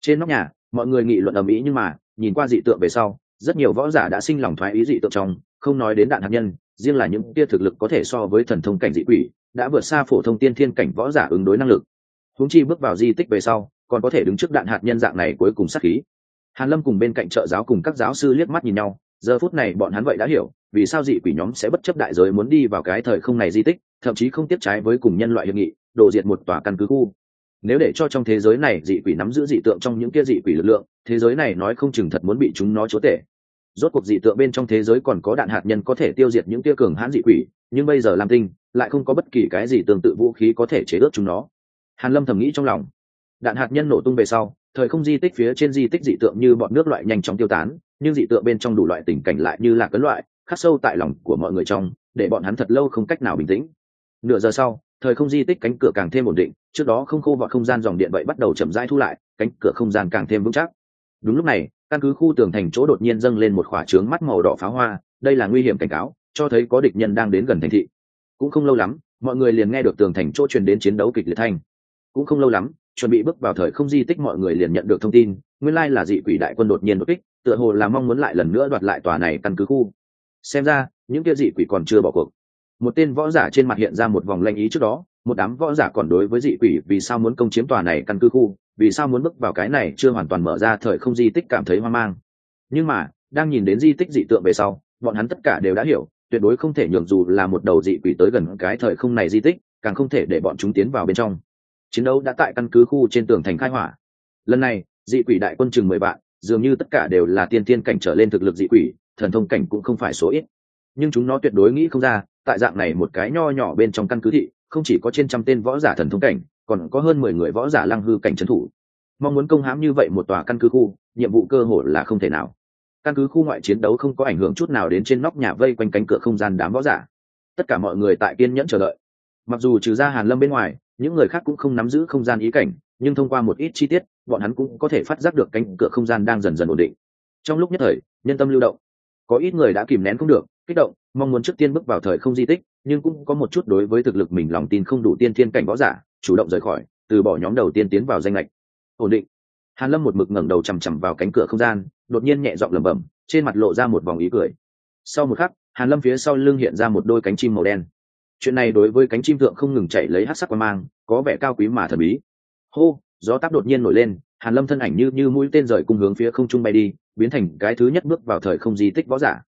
trên nóc nhà, mọi người nghị luận ầm ĩ nhưng mà, nhìn qua dị tượng về sau, rất nhiều võ giả đã sinh lòng thoái ý dị tượng trong, không nói đến đạn hạt nhân, riêng là những tia thực lực có thể so với thần thông cảnh dị quỷ đã vượt xa phổ thông tiên thiên cảnh võ giả ứng đối năng lực. Huống chi bước vào di tích về sau, còn có thể đứng trước đạn hạt nhân dạng này cuối cùng sát khí. Hàn lâm cùng bên cạnh trợ giáo cùng các giáo sư liếc mắt nhìn nhau, giờ phút này bọn hắn vậy đã hiểu, vì sao dị quỷ nhóm sẽ bất chấp đại giới muốn đi vào cái thời không này di tích, thậm chí không tiếp trái với cùng nhân loại hiệp nghị đổ diệt một tòa căn cứ khu. Nếu để cho trong thế giới này dị quỷ nắm giữ dị tượng trong những kia dị quỷ lực lượng, thế giới này nói không chừng thật muốn bị chúng nó chúa tể. Rốt cuộc dị tượng bên trong thế giới còn có đạn hạt nhân có thể tiêu diệt những kia cường hãn dị quỷ, nhưng bây giờ lam tinh lại không có bất kỳ cái gì tương tự vũ khí có thể chế ước chúng nó. Hàn lâm thầm nghĩ trong lòng. Đạn hạt nhân nổ tung về sau, thời không di tích phía trên di tích dị tượng như bọn nước loại nhanh chóng tiêu tán, nhưng dị tượng bên trong đủ loại tình cảnh lại như là cấn loại, khắc sâu tại lòng của mọi người trong, để bọn hắn thật lâu không cách nào bình tĩnh. Nửa giờ sau, thời không di tích cánh cửa càng thêm ổn định, trước đó không khô vọt không gian dòng điện vậy bắt đầu chậm rãi thu lại, cánh cửa không gian càng thêm vững chắc. Đúng lúc này, căn cứ khu tường thành chỗ đột nhiên dâng lên một khỏa trướng mắt màu đỏ pháo hoa, đây là nguy hiểm cảnh cáo, cho thấy có địch nhân đang đến gần thành thị cũng không lâu lắm, mọi người liền nghe được tường thành chỗ truyền đến chiến đấu kịch liệt thanh. Cũng không lâu lắm, chuẩn bị bước vào thời không di tích mọi người liền nhận được thông tin, nguyên lai là dị quỷ đại quân đột nhiên đột kích, tựa hồ là mong muốn lại lần nữa đoạt lại tòa này căn cứ khu. Xem ra, những kia dị quỷ còn chưa bỏ cuộc. Một tên võ giả trên mặt hiện ra một vòng lanh ý trước đó, một đám võ giả còn đối với dị quỷ vì sao muốn công chiếm tòa này căn cứ khu, vì sao muốn bước vào cái này chưa hoàn toàn mở ra thời không di tích cảm thấy hoang mang. Nhưng mà, đang nhìn đến di tích dị tượng về sau, bọn hắn tất cả đều đã hiểu tuyệt đối không thể nhường dù là một đầu dị quỷ tới gần cái thời không này di tích, càng không thể để bọn chúng tiến vào bên trong. Chiến đấu đã tại căn cứ khu trên tường thành khai hỏa. Lần này, dị quỷ đại quân chừng mười vạn, dường như tất cả đều là tiên tiên cảnh trở lên thực lực dị quỷ, thần thông cảnh cũng không phải số ít. Nhưng chúng nó tuyệt đối nghĩ không ra, tại dạng này một cái nho nhỏ bên trong căn cứ thị, không chỉ có trên trăm tên võ giả thần thông cảnh, còn có hơn mười người võ giả lăng hư cảnh trấn thủ. Mong muốn công hãm như vậy một tòa căn cứ khu, nhiệm vụ cơ hội là không thể nào căn cứ khu ngoại chiến đấu không có ảnh hưởng chút nào đến trên nóc nhà vây quanh cánh cửa không gian đám võ giả. Tất cả mọi người tại kiên nhẫn chờ đợi. Mặc dù trừ ra hàn lâm bên ngoài, những người khác cũng không nắm giữ không gian ý cảnh, nhưng thông qua một ít chi tiết, bọn hắn cũng có thể phát giác được cánh cửa không gian đang dần dần ổn định. Trong lúc nhất thời, nhân tâm lưu động. Có ít người đã kìm nén không được, kích động, mong muốn trước tiên bước vào thời không di tích, nhưng cũng có một chút đối với thực lực mình lòng tin không đủ tiên thiên cảnh võ giả, chủ động rời khỏi, từ bỏ nhóm đầu tiên tiến vào danh lệch. Ổn định. Hàn lâm một mực ngẩng đầu chằm chằm vào cánh cửa không gian đột nhiên nhẹ giọng lẩm bẩm, trên mặt lộ ra một vòng ý cười. Sau một khắc, hàn lâm phía sau lưng hiện ra một đôi cánh chim màu đen. Chuyện này đối với cánh chim thượng không ngừng chạy lấy hát sắc qua mang, có vẻ cao quý mà thần bí. Hô, gió táp đột nhiên nổi lên, hàn lâm thân ảnh như như mũi tên rời cùng hướng phía không trung bay đi, biến thành cái thứ nhất bước vào thời không di tích võ giả.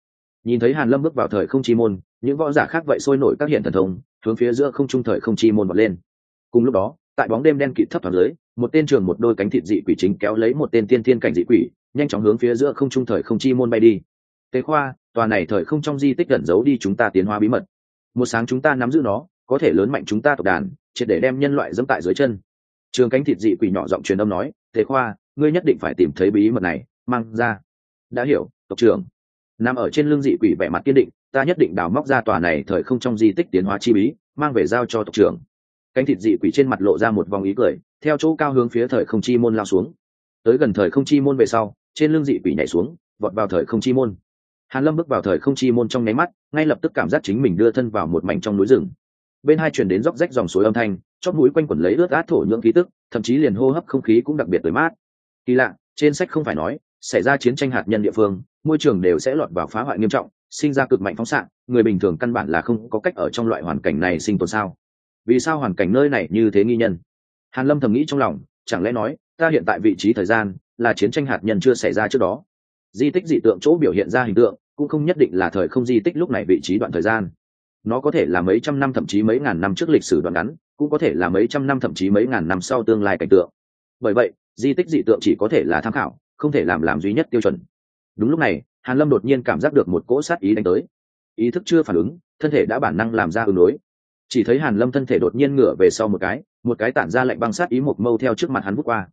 Nhìn thấy hàn lâm bước vào thời không chi môn, những võ giả khác vậy sôi nổi các hiện thần thông, hướng phía giữa không trung thời không chi môn bật lên. Cùng lúc đó, tại bóng đêm đen kịt thấp thoáng dưới, một tên trường một đôi cánh thịt dị quỷ chính kéo lấy một tên tiên thiên cảnh dị quỷ nhanh chóng hướng phía giữa không trung thời không chi môn bay đi. Tế khoa, tòa này thời không trong di tích gần giấu đi chúng ta tiến hóa bí mật. Một sáng chúng ta nắm giữ nó, có thể lớn mạnh chúng ta tộc đàn, triệt để đem nhân loại dẫm tại dưới chân. Trường cánh thịt dị quỷ nhỏ giọng truyền âm nói thế khoa, ngươi nhất định phải tìm thấy bí mật này, mang ra. Đã hiểu, tộc trưởng. Nằm ở trên lưng dị quỷ vẻ mặt kiên định, ta nhất định đào móc ra tòa này thời không trong di tích tiến hóa chi bí, mang về giao cho tộc trưởng. Cánh thịt dị quỷ trên mặt lộ ra một vòng ý cười, theo chỗ cao hướng phía thời không chi môn lao xuống. Tới gần thời không chi môn về sau trên lưng dị quỷ nhảy xuống, vọt vào thời không chi môn. Hàn lâm bước vào thời không chi môn trong nháy mắt, ngay lập tức cảm giác chính mình đưa thân vào một mảnh trong núi rừng. Bên hai truyền đến róc rách dòng suối âm thanh chót mũi quanh quẩn lấy ướt át thổ nhưỡng khí tức, thậm chí liền hô hấp không khí cũng đặc biệt tới mát. Kỳ lạ, trên sách không phải nói, xảy ra chiến tranh hạt nhân địa phương, môi trường đều sẽ lọt vào phá hoại nghiêm trọng, sinh ra cực mạnh phóng xạ, người bình thường căn bản là không có cách ở trong loại hoàn cảnh này sinh tồn sao? Vì sao hoàn cảnh nơi này như thế nghi nhân? Hàn lâm thầm nghĩ trong lòng, chẳng lẽ nói, ta hiện tại vị trí thời gian là chiến tranh hạt nhân chưa xảy ra trước đó. Di tích dị tượng chỗ biểu hiện ra hình tượng, cũng không nhất định là thời không di tích lúc này vị trí đoạn thời gian. Nó có thể là mấy trăm năm thậm chí mấy ngàn năm trước lịch sử đoạn ngắn, cũng có thể là mấy trăm năm thậm chí mấy ngàn năm sau tương lai cảnh tượng. Bởi vậy, di tích dị tượng chỉ có thể là tham khảo, không thể làm làm duy nhất tiêu chuẩn. Đúng lúc này, hàn lâm đột nhiên cảm giác được một cỗ sát ý đánh tới. Ý thức chưa phản ứng, thân thể đã bản năng làm ra ứng đối. Chỉ thấy hàn lâm thân thể đột nhiên ngửa về sau một cái một cái tản ra lạnh băng sát ý một mâu theo trước mặt hắn vút qua.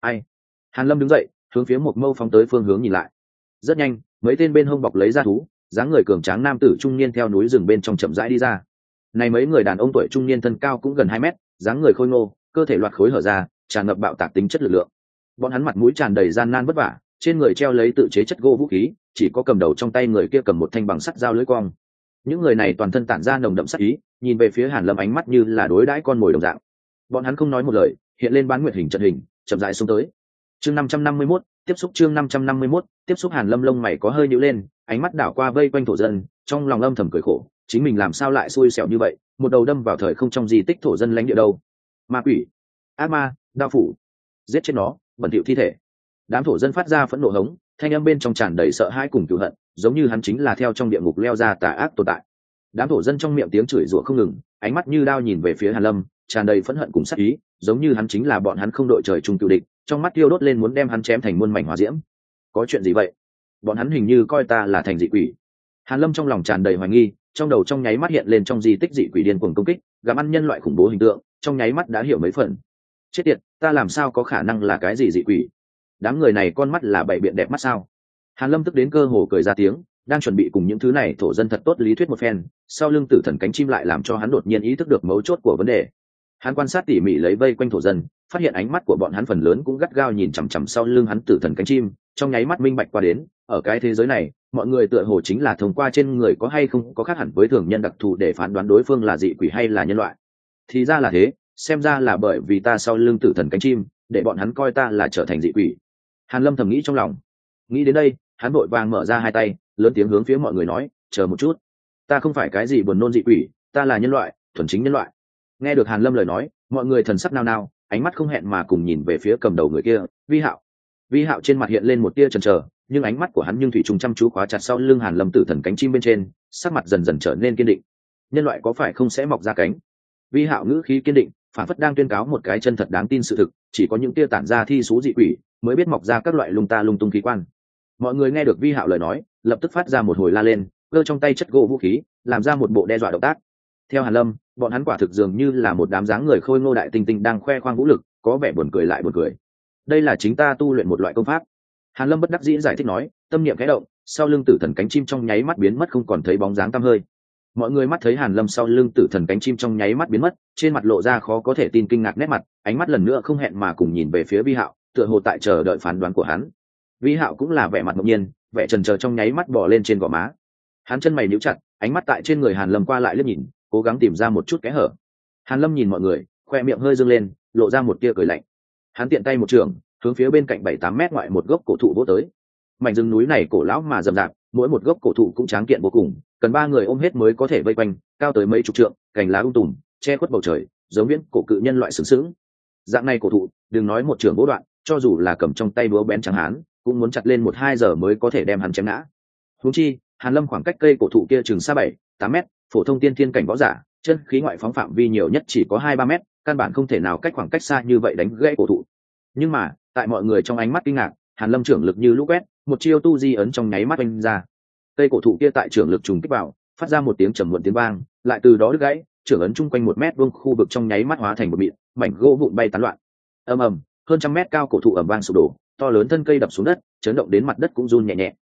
Ai? Hàn lâm đứng dậy, hướng phía một mâu phóng tới phương hướng nhìn lại. Rất nhanh, mấy tên bên hông bọc lấy ra thú, dáng người cường tráng nam tử trung niên theo núi rừng bên trong chậm rãi đi ra. Này mấy người đàn ông tuổi trung niên thân cao cũng gần hai mét, dáng người khôi ngô, cơ thể loạt khối hở ra, tràn ngập bạo tạc tính chất lực lượng. Bọn hắn mặt mũi tràn đầy gian nan vất vả, trên người treo lấy tự chế chất gỗ vũ khí, chỉ có cầm đầu trong tay người kia cầm một thanh bằng sắt dao lưỡi cong. Những người này toàn thân tản ra nồng đậm sắc ý, nhìn về phía hàn lâm ánh mắt như là đối đãi con mồi đồng dạng. Bọn hắn không nói một lời, hiện lên bán nguyệt hình trận hình, chậm rãi xuống tới chương năm trăm năm mươi 551, tiếp xúc chương năm trăm năm mươi 551, tiếp xúc hàn lâm lông mày có hơi nhíu lên ánh mắt đảo qua vây quanh thổ dân trong lòng âm thầm cười khổ chính mình làm sao lại xui xẻo như vậy một đầu đâm vào thời không trong di tích thổ dân lãnh địa đâu. Ma quỷ ác ma đao phủ giết chết nó bẩn thỉu thi thể. Đám thổ dân phát ra phẫn nộ hống thanh âm bên trong tràn đầy sợ hãi cùng cựu hận giống như hắn chính là theo trong địa ngục leo ra tà ác tồn tại. Đám thổ dân trong miệng tiếng chửi rủa không ngừng ánh mắt như đao nhìn về phía hàn lâm tràn đầy phẫn hận cùng sát ý giống như hắn chính là bọn hắn không đội trời chung cựu địch trong mắt tiêu đốt lên muốn đem hắn chém thành muôn mảnh hòa diễm. Có chuyện gì vậy? Bọn hắn hình như coi ta là thành dị quỷ. Hàn lâm trong lòng tràn đầy hoài nghi, trong đầu trong nháy mắt hiện lên trong di tích dị quỷ điên cuồng công kích gặm ăn nhân loại khủng bố hình tượng, trong nháy mắt đã hiểu mấy phần. Chết tiệt, ta làm sao có khả năng là cái gì dị quỷ? Đám người này con mắt là bảy biện đẹp mắt sao? Hàn lâm tức đến cơ hồ cười ra tiếng, đang chuẩn bị cùng những thứ này thổ dân thật tốt lý thuyết một phen, sau lưng tử thần cánh chim lại làm cho hắn đột nhiên ý thức được mấu chốt của vấn đề hắn quan sát tỉ mỉ lấy vây quanh thổ dân, phát hiện ánh mắt của bọn hắn phần lớn cũng gắt gao nhìn chằm chằm sau lưng hắn tử thần cánh chim, trong nháy mắt minh bạch qua đến, ở cái thế giới này, mọi người tựa hồ chính là thông qua trên người có hay không có khác hẳn với thường nhân đặc thù để phán đoán đối phương là dị quỷ hay là nhân loại. Thì ra là thế, xem ra là bởi vì ta sau lưng tử thần cánh chim, để bọn hắn coi ta là trở thành dị quỷ. Hàn lâm thầm nghĩ trong lòng. Nghĩ đến đây, hắn vội vàng mở ra hai tay, lớn tiếng hướng phía mọi người nói, chờ một chút. Ta không phải cái gì buồn nôn dị quỷ, ta là nhân loại, thuần chính nhân loại nghe được hàn lâm lời nói, mọi người thần sắc nao nao, ánh mắt không hẹn mà cùng nhìn về phía cầm đầu người kia, vi hạo. Vi hạo trên mặt hiện lên một tia chần chờ, nhưng ánh mắt của hắn nhưng thủy trùng chăm chú khóa chặt sau lưng hàn lâm tử thần cánh chim bên trên, sắc mặt dần dần trở nên kiên định. Nhân loại có phải không sẽ mọc ra cánh? Vi hạo ngữ khí kiên định, phản phất đang tuyên cáo một cái chân thật đáng tin sự thực, chỉ có những tia tản ra thi số dị quỷ mới biết mọc ra các loại lung ta lung tung khí quan. Mọi người nghe được vi hạo lời nói, lập tức phát ra một hồi la lên, cơ trong tay chất gỗ vũ khí, làm ra một bộ đe dọa động tác theo hàn lâm, bọn hắn quả thực dường như là một đám dáng người khôi ngô đại tinh tinh đang khoe khoang vũ lực, có vẻ buồn cười lại buồn cười. Đây là chính ta tu luyện một loại công pháp. Hàn lâm bất đắc dĩ giải thích nói, tâm niệm khẽ động, sau lưng tử thần cánh chim trong nháy mắt biến mất không còn thấy bóng dáng tăm hơi. Mọi người mắt thấy hàn lâm sau lưng tử thần cánh chim trong nháy mắt biến mất, trên mặt lộ ra khó có thể tin kinh ngạc nét mặt, ánh mắt lần nữa không hẹn mà cùng nhìn về phía vi hạo, tựa hồ tại chờ đợi phán đoán của hắn. Vi hạo cũng là vẻ mặt ngẫu nhiên, vẻ trần chờ trong nháy mắt bỏ lên trên gò má. Hắn chân mày níu chặt, ánh mắt tại trên người hàn lâm qua lại liếc nhìn cố gắng tìm ra một chút kẽ hở. Hàn lâm nhìn mọi người, khoe miệng hơi dâng lên, lộ ra một tia cười lạnh. Hắn tiện tay một trường, hướng phía bên cạnh bảy tám mét ngoại một gốc cổ thụ vỗ tới. Mảnh rừng núi này cổ lão mà rậm rạp, mỗi một gốc cổ thụ cũng tráng kiện vô cùng, cần ba người ôm hết mới có thể vây quanh, cao tới mấy chục trượng, cành lá ung tùm, che khuất bầu trời, giống viễn cổ cự nhân loại sướng sướng dạng này cổ thụ, đừng nói một trường bố đoạn, cho dù là cầm trong tay búa bén chẳng hán, cũng muốn chặt lên một hai giờ mới có thể đem hắn chém ngã. Húng chi, hàn lâm khoảng cách cây cổ thụ kia chừng xa bảy tám mét phổ thông tiên thiên cảnh võ giả, chân khí ngoại phóng phạm vi nhiều nhất chỉ có hai ba mét, căn bản không thể nào cách khoảng cách xa như vậy đánh gãy cổ thụ. Nhưng mà, tại mọi người trong ánh mắt kinh ngạc, hàn lâm trưởng lực như lũ quét, một chiêu tu di ấn trong nháy mắt anh ra. Cây cổ thụ kia tại trưởng lực trùng kích vào, phát ra một tiếng trầm muộn tiếng vang, lại từ đó đứt gãy, trưởng ấn chung quanh một mét vuông khu vực trong nháy mắt hóa thành một mịn, mảnh gỗ vụn bay tán loạn. Ầm ầm, hơn trăm mét cao cổ thụ ầm vang sụp đổ, to lớn thân cây đập xuống đất, chấn động đến mặt đất cũng run nhẹ nhẹ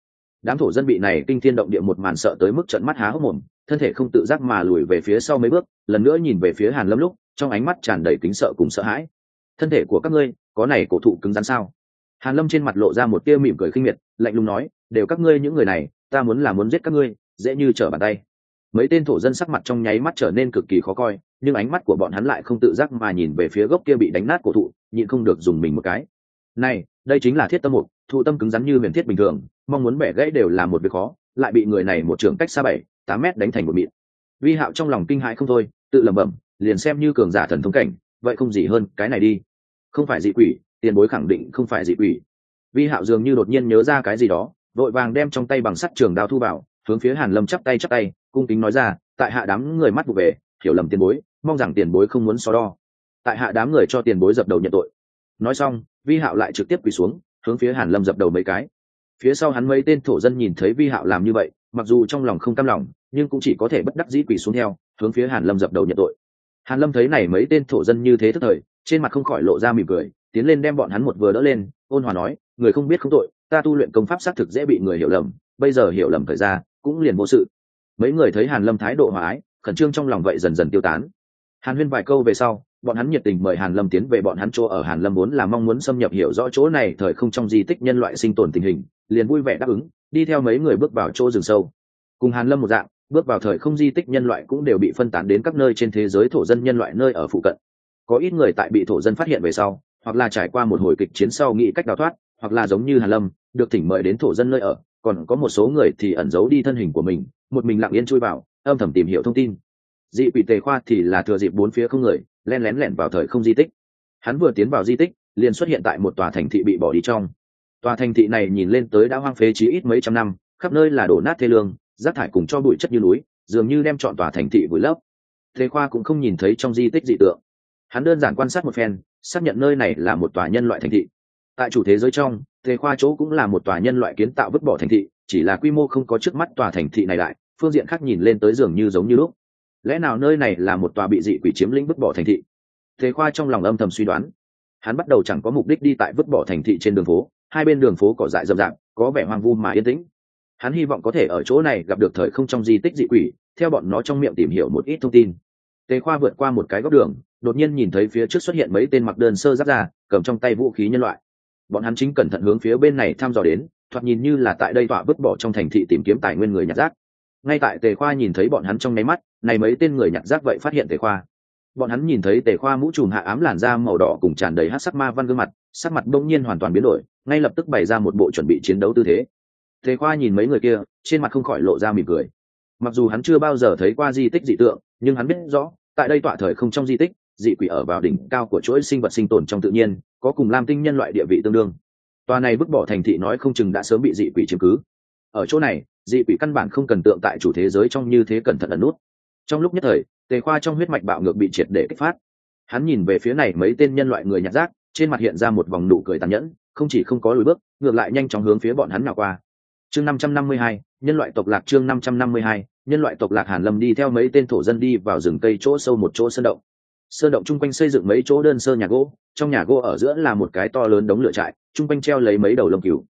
đám thổ dân bị này kinh thiên động địa một màn sợ tới mức trận mắt há hốc mồm, thân thể không tự giác mà lùi về phía sau mấy bước, lần nữa nhìn về phía hàn lâm lúc, trong ánh mắt tràn đầy kính sợ cùng sợ hãi. Thân thể của các ngươi, có này cổ thụ cứng rắn sao? Hàn lâm trên mặt lộ ra một tia mỉm cười khinh miệt, lạnh lùng nói, đều các ngươi những người này, ta muốn là muốn giết các ngươi, dễ như trở bàn tay. Mấy tên thổ dân sắc mặt trong nháy mắt trở nên cực kỳ khó coi, nhưng ánh mắt của bọn hắn lại không tự giác mà nhìn về phía gốc kia bị đánh nát cổ thụ, nhịn không được dùng mình một cái này, đây chính là thiết tâm mục, thụ tâm cứng rắn như huyền thiết bình thường, mong muốn bẻ gãy đều là một việc khó, lại bị người này một trưởng cách xa bảy, tám mét đánh thành một mịn. Vi hạo trong lòng kinh hãi không thôi, tự lẩm bẩm, liền xem như cường giả thần thống cảnh, vậy không gì hơn cái này đi. Không phải dị quỷ, tiền bối khẳng định không phải dị quỷ. Vi hạo dường như đột nhiên nhớ ra cái gì đó, vội vàng đem trong tay bằng sắt trường đao thu vào, hướng phía hàn lâm chắp tay chắp tay, cung kính nói ra, tại hạ đám người mắt vụ về, hiểu lầm tiền bối, mong rằng tiền bối không muốn so đo. Tại hạ đám người cho tiền bối dập đầu nhận tội nói xong, vi hạo lại trực tiếp quỳ xuống, hướng phía hàn lâm dập đầu mấy cái. Phía sau hắn mấy tên thổ dân nhìn thấy vi hạo làm như vậy, mặc dù trong lòng không cam lòng, nhưng cũng chỉ có thể bất đắc dĩ quỳ xuống theo, hướng phía hàn lâm dập đầu nhận tội. Hàn lâm thấy này mấy tên thổ dân như thế tức thời, trên mặt không khỏi lộ ra mỉm cười, tiến lên đem bọn hắn một vừa đỡ lên, ôn hòa nói, người không biết không tội, ta tu luyện công pháp xác thực dễ bị người hiểu lầm, bây giờ hiểu lầm thời ra, cũng liền vô sự. Mấy người thấy hàn lâm thái độ hòa ái, khẩn trương trong lòng vậy dần dần tiêu tán. Hàn huyên vài câu về sau bọn hắn nhiệt tình mời hàn lâm tiến về, bọn hắn chỗ ở hàn lâm muốn là mong muốn xâm nhập hiểu rõ chỗ này, thời không trong di tích nhân loại sinh tồn tình hình, liền vui vẻ đáp ứng, đi theo mấy người bước vào chỗ rừng sâu. Cùng hàn lâm một dạng, bước vào thời không di tích nhân loại cũng đều bị phân tán đến các nơi trên thế giới thổ dân nhân loại nơi ở phụ cận. Có ít người tại bị thổ dân phát hiện về sau, hoặc là trải qua một hồi kịch chiến sau nghĩ cách đào thoát, hoặc là giống như hàn lâm, được thỉnh mời đến thổ dân nơi ở, còn có một số người thì ẩn giấu đi thân hình của mình, một mình lặng yên chui vào, âm thầm tìm hiểu thông tin. Dị quỷ tề khoa thì là thừa dịp bốn phía không người len lén lẻn vào thời không di tích. Hắn vừa tiến vào di tích, liền xuất hiện tại một tòa thành thị bị bỏ đi trong. Tòa thành thị này nhìn lên tới đã hoang phế chí ít mấy trăm năm, khắp nơi là đổ nát thê lương, rác thải cùng cho bụi chất như núi, dường như đem chọn tòa thành thị vùi lấp. Thế khoa cũng không nhìn thấy trong di tích dị tượng. Hắn đơn giản quan sát một phen, xác nhận nơi này là một tòa nhân loại thành thị. Tại chủ thế giới trong, Thế khoa chỗ cũng là một tòa nhân loại kiến tạo vứt bỏ thành thị, chỉ là quy mô không có trước mắt tòa thành thị này lại, phương diện khác nhìn lên tới dường như giống như lúc lẽ nào nơi này là một tòa bị dị quỷ chiếm lĩnh vứt bỏ thành thị? Tề khoa trong lòng âm thầm suy đoán. Hắn bắt đầu chẳng có mục đích đi tại vứt bỏ thành thị trên đường phố, hai bên đường phố cỏ dại rậm rạp, có vẻ hoang vu mà yên tĩnh. Hắn hy vọng có thể ở chỗ này gặp được thời không trong di tích dị quỷ, theo bọn nó trong miệng tìm hiểu một ít thông tin. Tề khoa vượt qua một cái góc đường, đột nhiên nhìn thấy phía trước xuất hiện mấy tên mặc đơn sơ giáp ra cầm trong tay vũ khí nhân loại. Bọn hắn chính cẩn thận hướng phía bên này thăm dò đến, thoạt nhìn như là tại đây tọa vứt bỏ trong thành thị tìm kiếm tài nguyên người nhặt rác ngay tại tề khoa nhìn thấy bọn hắn trong nháy mắt, này mấy tên người nhặt rác vậy phát hiện tề khoa. Bọn hắn nhìn thấy tề khoa mũ trùm hạ ám làn da màu đỏ cùng tràn đầy hát sắc ma văn gương mặt, sắc mặt bỗng nhiên hoàn toàn biến đổi, ngay lập tức bày ra một bộ chuẩn bị chiến đấu tư thế. Tề khoa nhìn mấy người kia, trên mặt không khỏi lộ ra mỉm cười. Mặc dù hắn chưa bao giờ thấy qua di tích dị tượng, nhưng hắn biết rõ, tại đây tọa thời không trong di tích, dị quỷ ở vào đỉnh cao của chuỗi sinh vật sinh tồn trong tự nhiên, có cùng lam tinh nhân loại địa vị tương đương. Tòa này vứt bỏ thành thị nói không chừng đã sớm bị dị quỷ chiếm cứ. Ở chỗ này dị quỷ căn bản không cần tượng tại chủ thế giới trong như thế cẩn thận ẩn nút. Trong lúc nhất thời, tề khoa trong huyết mạch bạo ngược bị triệt để kích phát. Hắn nhìn về phía này mấy tên nhân loại người nhặt rác, trên mặt hiện ra một vòng nụ cười tàn nhẫn, không chỉ không có lùi bước, ngược lại nhanh chóng hướng phía bọn hắn nào qua. Chương năm trăm năm mươi hai, nhân loại tộc lạc chương năm trăm năm mươi hai, nhân loại tộc lạc hàn lâm đi theo mấy tên thổ dân đi vào rừng cây chỗ sâu một chỗ sơn động. Sơn động chung quanh xây dựng mấy chỗ đơn sơ nhà gỗ, trong nhà gỗ ở giữa là một cái to lớn đống lửa trại, chung quanh treo lấy mấy đầu lông cừu.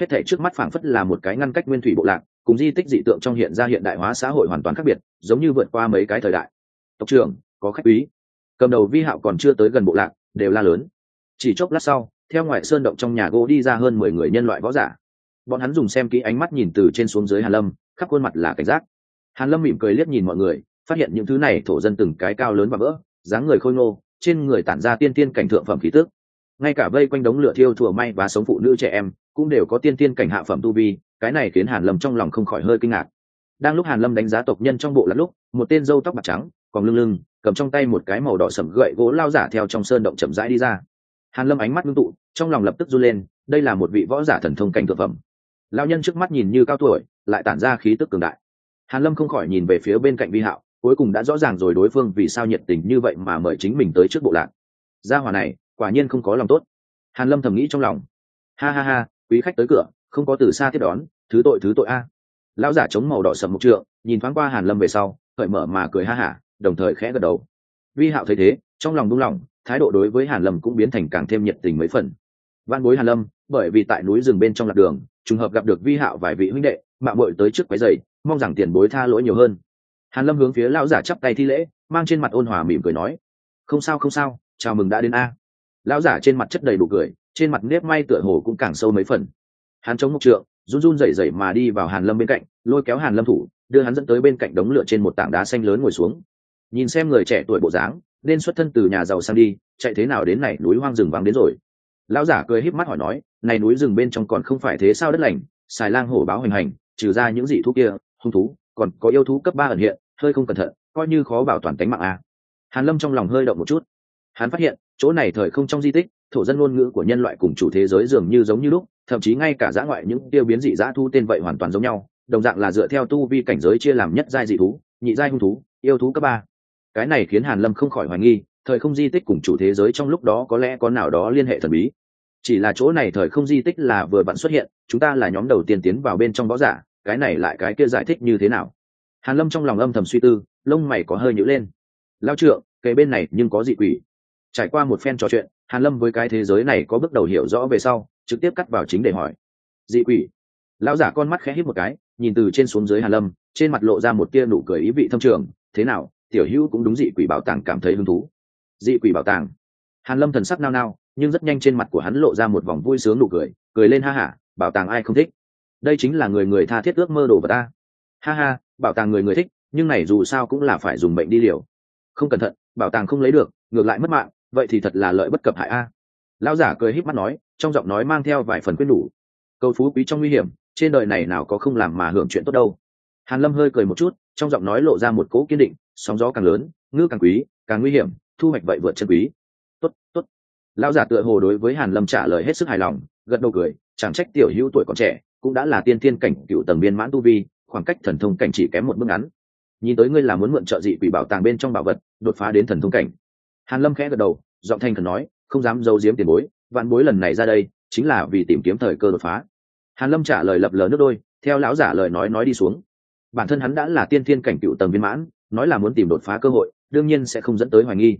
Hết thể trước mắt phảng phất là một cái ngăn cách nguyên thủy bộ lạc cùng di tích dị tượng trong hiện ra hiện đại hóa xã hội hoàn toàn khác biệt, giống như vượt qua mấy cái thời đại. Tộc trưởng, có khách quý. Cầm đầu vi hạo còn chưa tới gần bộ lạc, đều la lớn. Chỉ chốc lát sau, theo ngoại sơn động trong nhà gỗ đi ra hơn mười người nhân loại võ giả. Bọn hắn dùng xem kỹ ánh mắt nhìn từ trên xuống dưới hàn lâm, khắp khuôn mặt là cảnh giác. Hàn lâm mỉm cười liếc nhìn mọi người, phát hiện những thứ này thổ dân từng cái cao lớn và vỡ, dáng người khôi ngô, trên người tản ra tiên tiên cảnh thượng phẩm khí tức. Ngay cả vây quanh đống lửa thiêu thùa may và sống phụ nữ trẻ em, cũng đều có tiên tiên cảnh hạ phẩm tu vi cái này khiến hàn lâm trong lòng không khỏi hơi kinh ngạc. Đang lúc hàn lâm đánh giá tộc nhân trong bộ là lúc, một tên râu tóc bạc trắng, còn lưng lưng, cầm trong tay một cái màu đỏ sẫm gậy gỗ lao giả theo trong sơn động chậm rãi đi ra. Hàn lâm ánh mắt ngưng tụ, trong lòng lập tức run lên, đây là một vị võ giả thần thông cảnh thượng phẩm. Lao nhân trước mắt nhìn như cao tuổi, lại tản ra khí tức cường đại. Hàn lâm không khỏi nhìn về phía bên cạnh vi hạo, cuối cùng đã rõ ràng rồi đối phương vì sao nhiệt tình như vậy mà mời chính mình tới trước bộ lạc. Gia hỏa này, quả nhiên không có lòng tốt. Hàn lâm thầm nghĩ trong lòng. Ha ha ha, quý khách tới cửa không có từ xa tiếp đón, thứ tội thứ tội a. Lão giả chống màu đỏ sầm mục trượng, nhìn thoáng qua hàn lâm về sau cởi mở mà cười ha hả, đồng thời khẽ gật đầu. Vi hạo thấy thế, trong lòng buông lòng thái độ đối với hàn lâm cũng biến thành càng thêm nhiệt tình mấy phần. Văn bối hàn lâm, bởi vì tại núi rừng bên trong lạc đường, trùng hợp gặp được vi hạo vài vị huynh đệ, mạng bội tới trước quấy giày mong rằng tiền bối tha lỗi nhiều hơn. Hàn lâm hướng phía lão giả chắp tay thi lễ, mang trên mặt ôn hòa mỉm cười nói, không sao không sao, chào mừng đã đến a. Lão giả trên mặt chất đầy đủ cười, trên mặt nếp may tựa hồ cũng càng sâu mấy phần hắn chống mục trượng, run run rẩy rẩy mà đi vào hàn lâm bên cạnh, lôi kéo hàn lâm thủ, đưa hắn dẫn tới bên cạnh đống lửa trên một tảng đá xanh lớn ngồi xuống. Nhìn xem người trẻ tuổi bộ dáng, nên xuất thân từ nhà giàu sang đi, chạy thế nào đến này núi hoang rừng vắng đến rồi. Lão giả cười híp mắt hỏi nói, này núi rừng bên trong còn không phải thế sao đất lành, xài lang hổ báo hoành hành, trừ ra những dị thú kia, hung thú, còn có yêu thú cấp ba ẩn hiện, hơi không cẩn thận, coi như khó bảo toàn tính mạng a. À. hàn lâm trong lòng hơi động một chút. Hắn phát hiện, chỗ này thời không trong di tích, thổ dân ngôn ngữ của nhân loại cùng chủ thế giới dường như giống như lúc thậm chí ngay cả giã ngoại những tiêu biến dị giã thu tên vậy hoàn toàn giống nhau, đồng dạng là dựa theo tu vi cảnh giới chia làm nhất giai dị thú, nhị giai hung thú, yêu thú cấp ba. Cái này khiến hàn lâm không khỏi hoài nghi, thời không di tích cùng chủ thế giới trong lúc đó có lẽ có nào đó liên hệ thần bí. Chỉ là chỗ này thời không di tích là vừa vặn xuất hiện, chúng ta là nhóm đầu tiên tiến vào bên trong võ giả, cái này lại cái kia giải thích như thế nào? Hàn lâm trong lòng âm thầm suy tư, lông mày có hơi nhữ lên. Lao trượng, kề bên này nhưng có dị quỷ. Trải qua một phen trò chuyện, hàn lâm với cái thế giới này có bước đầu hiểu rõ về sau trực tiếp cắt vào chính để hỏi. Dị quỷ. Lão giả con mắt khẽ hít một cái, nhìn từ trên xuống dưới hàn lâm, trên mặt lộ ra một tia nụ cười ý vị thâm trường. Thế nào, tiểu hữu cũng đúng dị quỷ bảo tàng cảm thấy hứng thú. Dị quỷ bảo tàng. Hàn lâm thần sắc nao nao, nhưng rất nhanh trên mặt của hắn lộ ra một vòng vui sướng nụ cười cười lên ha hả bảo tàng ai không thích? Đây chính là người người tha thiết ước mơ đồ vật ta. Ha ha, bảo tàng người người thích, nhưng này dù sao cũng là phải dùng bệnh đi liều. Không cẩn thận, bảo tàng không lấy được, ngược lại mất mạng, vậy thì thật là lợi bất cập hại a lão giả cười híp mắt nói, trong giọng nói mang theo vài phần quyết đủ. Cầu phú quý trong nguy hiểm, trên đời này nào có không làm mà hưởng chuyện tốt đâu. Hàn lâm hơi cười một chút, trong giọng nói lộ ra một cỗ kiên định, sóng gió càng lớn, ngư càng quý, càng nguy hiểm, thu hoạch vậy vượt chân quý. Tốt tốt. Lão giả tựa hồ đối với hàn lâm trả lời hết sức hài lòng, gật đầu cười, chẳng trách tiểu hữu tuổi còn trẻ, cũng đã là tiên tiên cảnh cựu tầng biên mãn tu vi, khoảng cách thần thông cảnh chỉ kém một bước ngắn. Nhìn tới ngươi là muốn mượn trợ dị quỷ bảo tàng bên trong bảo vật, đột phá đến thần thông cảnh. Hàn lâm khẽ gật đầu, giọng thanh thần nói không dám giấu giếm tiền bối, vạn bối lần này ra đây, chính là vì tìm kiếm thời cơ đột phá. Hàn lâm trả lời lập lờ nước đôi, theo lão giả lời nói nói đi xuống. Bản thân hắn đã là tiên thiên cảnh cựu tầng viên mãn, nói là muốn tìm đột phá cơ hội, đương nhiên sẽ không dẫn tới hoài nghi.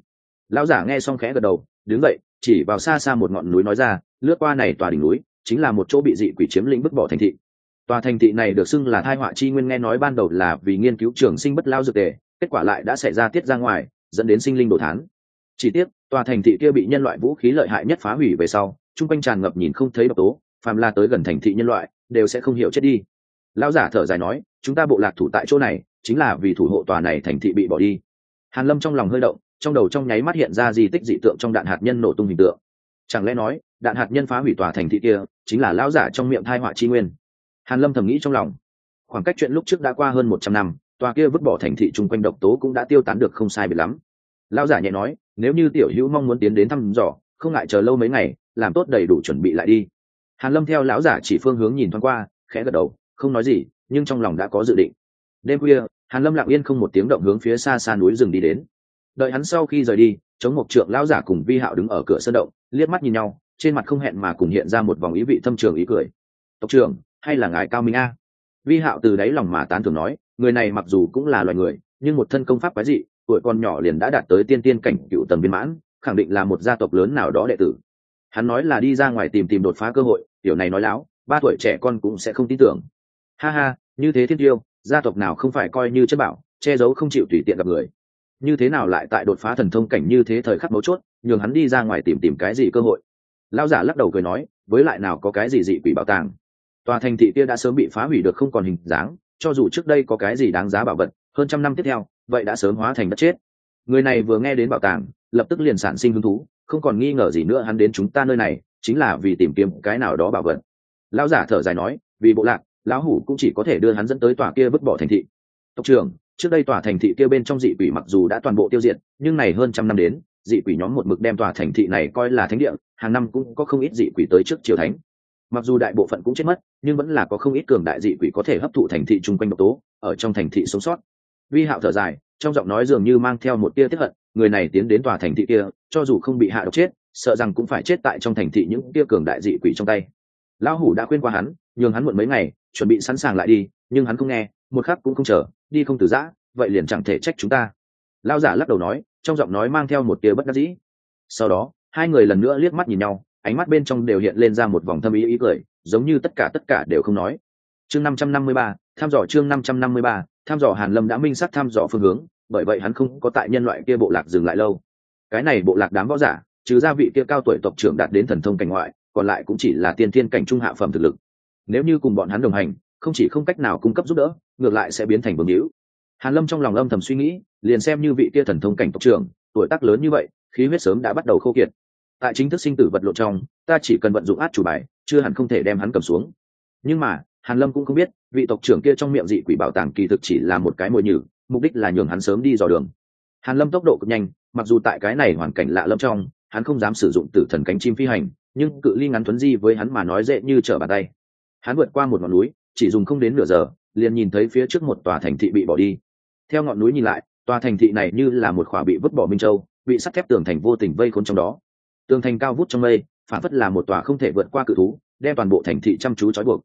Lão giả nghe xong khẽ gật đầu, đứng dậy, chỉ vào xa xa một ngọn núi nói ra, lướt qua này tòa đỉnh núi, chính là một chỗ bị dị quỷ chiếm lĩnh bức bỏ thành thị. Tòa thành thị này được xưng là thai họa chi nguyên nghe nói ban đầu là vì nghiên cứu trường sinh bất lao dược tề, kết quả lại đã xảy ra tiết ra ngoài, dẫn đến sinh linh đồ thán. Chỉ tiếc tòa thành thị kia bị nhân loại vũ khí lợi hại nhất phá hủy về sau, chung quanh tràn ngập nhìn không thấy độc tố, phàm la tới gần thành thị nhân loại, đều sẽ không hiểu chết đi. Lão giả thở dài nói, chúng ta bộ lạc thủ tại chỗ này, chính là vì thủ hộ tòa này thành thị bị bỏ đi. Hàn lâm trong lòng hơi động, trong đầu trong nháy mắt hiện ra di tích dị tượng trong đạn hạt nhân nổ tung hình tượng. Chẳng lẽ nói, đạn hạt nhân phá hủy tòa thành thị kia, chính là lão giả trong miệng thai họa chi nguyên? Hàn lâm thầm nghĩ trong lòng. Khoảng cách chuyện lúc trước đã qua hơn một trăm năm, tòa kia vứt bỏ thành thị chung quanh độc tố cũng đã tiêu tán được không sai biệt lắm lão giả nhẹ nói, nếu như tiểu hữu mong muốn tiến đến thăm dò, không ngại chờ lâu mấy ngày, làm tốt đầy đủ chuẩn bị lại đi. Hàn lâm theo lão giả chỉ phương hướng nhìn thoáng qua, khẽ gật đầu, không nói gì, nhưng trong lòng đã có dự định. Đêm khuya, hàn lâm lặng yên không một tiếng động hướng phía xa xa núi rừng đi đến. Đợi hắn sau khi rời đi, chống một trượng lão giả cùng vi hạo đứng ở cửa sân động, liếc mắt nhìn nhau, trên mặt không hẹn mà cùng hiện ra một vòng ý vị thâm trường ý cười. Tộc trưởng, hay là ngài cao minh a? Vi hạo từ đáy lòng mà tán thường nói, người này mặc dù cũng là loài người, nhưng một thân công pháp quái dị tuổi còn nhỏ liền đã đạt tới tiên tiên cảnh cựu tầng viên mãn, khẳng định là một gia tộc lớn nào đó đệ tử. Hắn nói là đi ra ngoài tìm tìm đột phá cơ hội, tiểu này nói láo, ba tuổi trẻ con cũng sẽ không tin tưởng. Ha ha, như thế thiên tiêu, gia tộc nào không phải coi như chất bảo, che giấu không chịu tùy tiện gặp người. Như thế nào lại tại đột phá thần thông cảnh như thế thời khắc mấu chốt, nhường hắn đi ra ngoài tìm tìm cái gì cơ hội? Lao giả lắc đầu cười nói, với lại nào có cái gì dị quỷ bảo tàng? Tòa thành thị kia đã sớm bị phá hủy được không còn hình dáng, cho dù trước đây có cái gì đáng giá bảo vật, hơn trăm năm tiếp theo vậy đã sớm hóa thành đất chết. Người này vừa nghe đến bảo tàng, lập tức liền sản sinh hứng thú, không còn nghi ngờ gì nữa hắn đến chúng ta nơi này, chính là vì tìm kiếm cái nào đó bảo vật. Lão giả thở dài nói, vì bộ lạc, lão hủ cũng chỉ có thể đưa hắn dẫn tới tòa kia vứt bỏ thành thị. Tộc trưởng, trước đây tòa thành thị kia bên trong dị quỷ mặc dù đã toàn bộ tiêu diệt, nhưng này hơn trăm năm đến, dị quỷ nhóm một mực đem tòa thành thị này coi là thánh địa, hàng năm cũng có không ít dị quỷ tới trước triều thánh. Mặc dù đại bộ phận cũng chết mất, nhưng vẫn là có không ít cường đại dị quỷ có thể hấp thụ thành thị chung quanh độc tố, ở trong thành thị sống sót vi hạo thở dài, trong giọng nói dường như mang theo một tia tiếp hận, người này tiến đến tòa thành thị kia, cho dù không bị hạ độc chết, sợ rằng cũng phải chết tại trong thành thị những tia cường đại dị quỷ trong tay. Lão hủ đã khuyên qua hắn, nhường hắn muộn mấy ngày, chuẩn bị sẵn sàng lại đi, nhưng hắn không nghe, một khắc cũng không chờ, đi không từ giã, vậy liền chẳng thể trách chúng ta. Lao giả lắc đầu nói, trong giọng nói mang theo một tia bất đắc dĩ. Sau đó, hai người lần nữa liếc mắt nhìn nhau, ánh mắt bên trong đều hiện lên ra một vòng thâm ý ý cười, giống như tất cả tất cả đều không nói. Chương năm trăm năm mươi ba tham dò chương năm trăm năm mươi ba tham dò hàn lâm đã minh xác tham dò phương hướng, bởi vậy hắn không có tại nhân loại kia bộ lạc dừng lại lâu. Cái này bộ lạc đám võ giả, trừ gia vị kia cao tuổi tộc trưởng đạt đến thần thông cảnh ngoại, còn lại cũng chỉ là tiên thiên cảnh trung hạ phẩm thực lực. Nếu như cùng bọn hắn đồng hành, không chỉ không cách nào cung cấp giúp đỡ, ngược lại sẽ biến thành vương hữu. Hàn lâm trong lòng âm thầm suy nghĩ, liền xem như vị kia thần thông cảnh tộc trưởng, tuổi tác lớn như vậy, khí huyết sớm đã bắt đầu khô kiệt. Tại chính thức sinh tử vật lộn trong, ta chỉ cần vận dụng át chủ bài, chưa hẳn không thể đem hắn cầm xuống. Nhưng mà, hàn lâm cũng không biết vị tộc trưởng kia trong miệng dị quỷ bảo tàng kỳ thực chỉ là một cái mồi nhử, mục đích là nhường hắn sớm đi dò đường. Hàn lâm tốc độ cực nhanh, mặc dù tại cái này hoàn cảnh lạ lâm trong, hắn không dám sử dụng tử thần cánh chim phi hành, nhưng cự ly ngắn thuấn di với hắn mà nói dễ như trở bàn tay. Hắn vượt qua một ngọn núi, chỉ dùng không đến nửa giờ, liền nhìn thấy phía trước một tòa thành thị bị bỏ đi. Theo ngọn núi nhìn lại, tòa thành thị này như là một khỏa bị vứt bỏ minh châu, bị sắt thép tường thành vô tình vây khốn trong đó. Tường thành cao vút trong mây, phản phất là một tòa không thể vượt qua cự thú, đem toàn bộ thành thị chăm chú trói buộc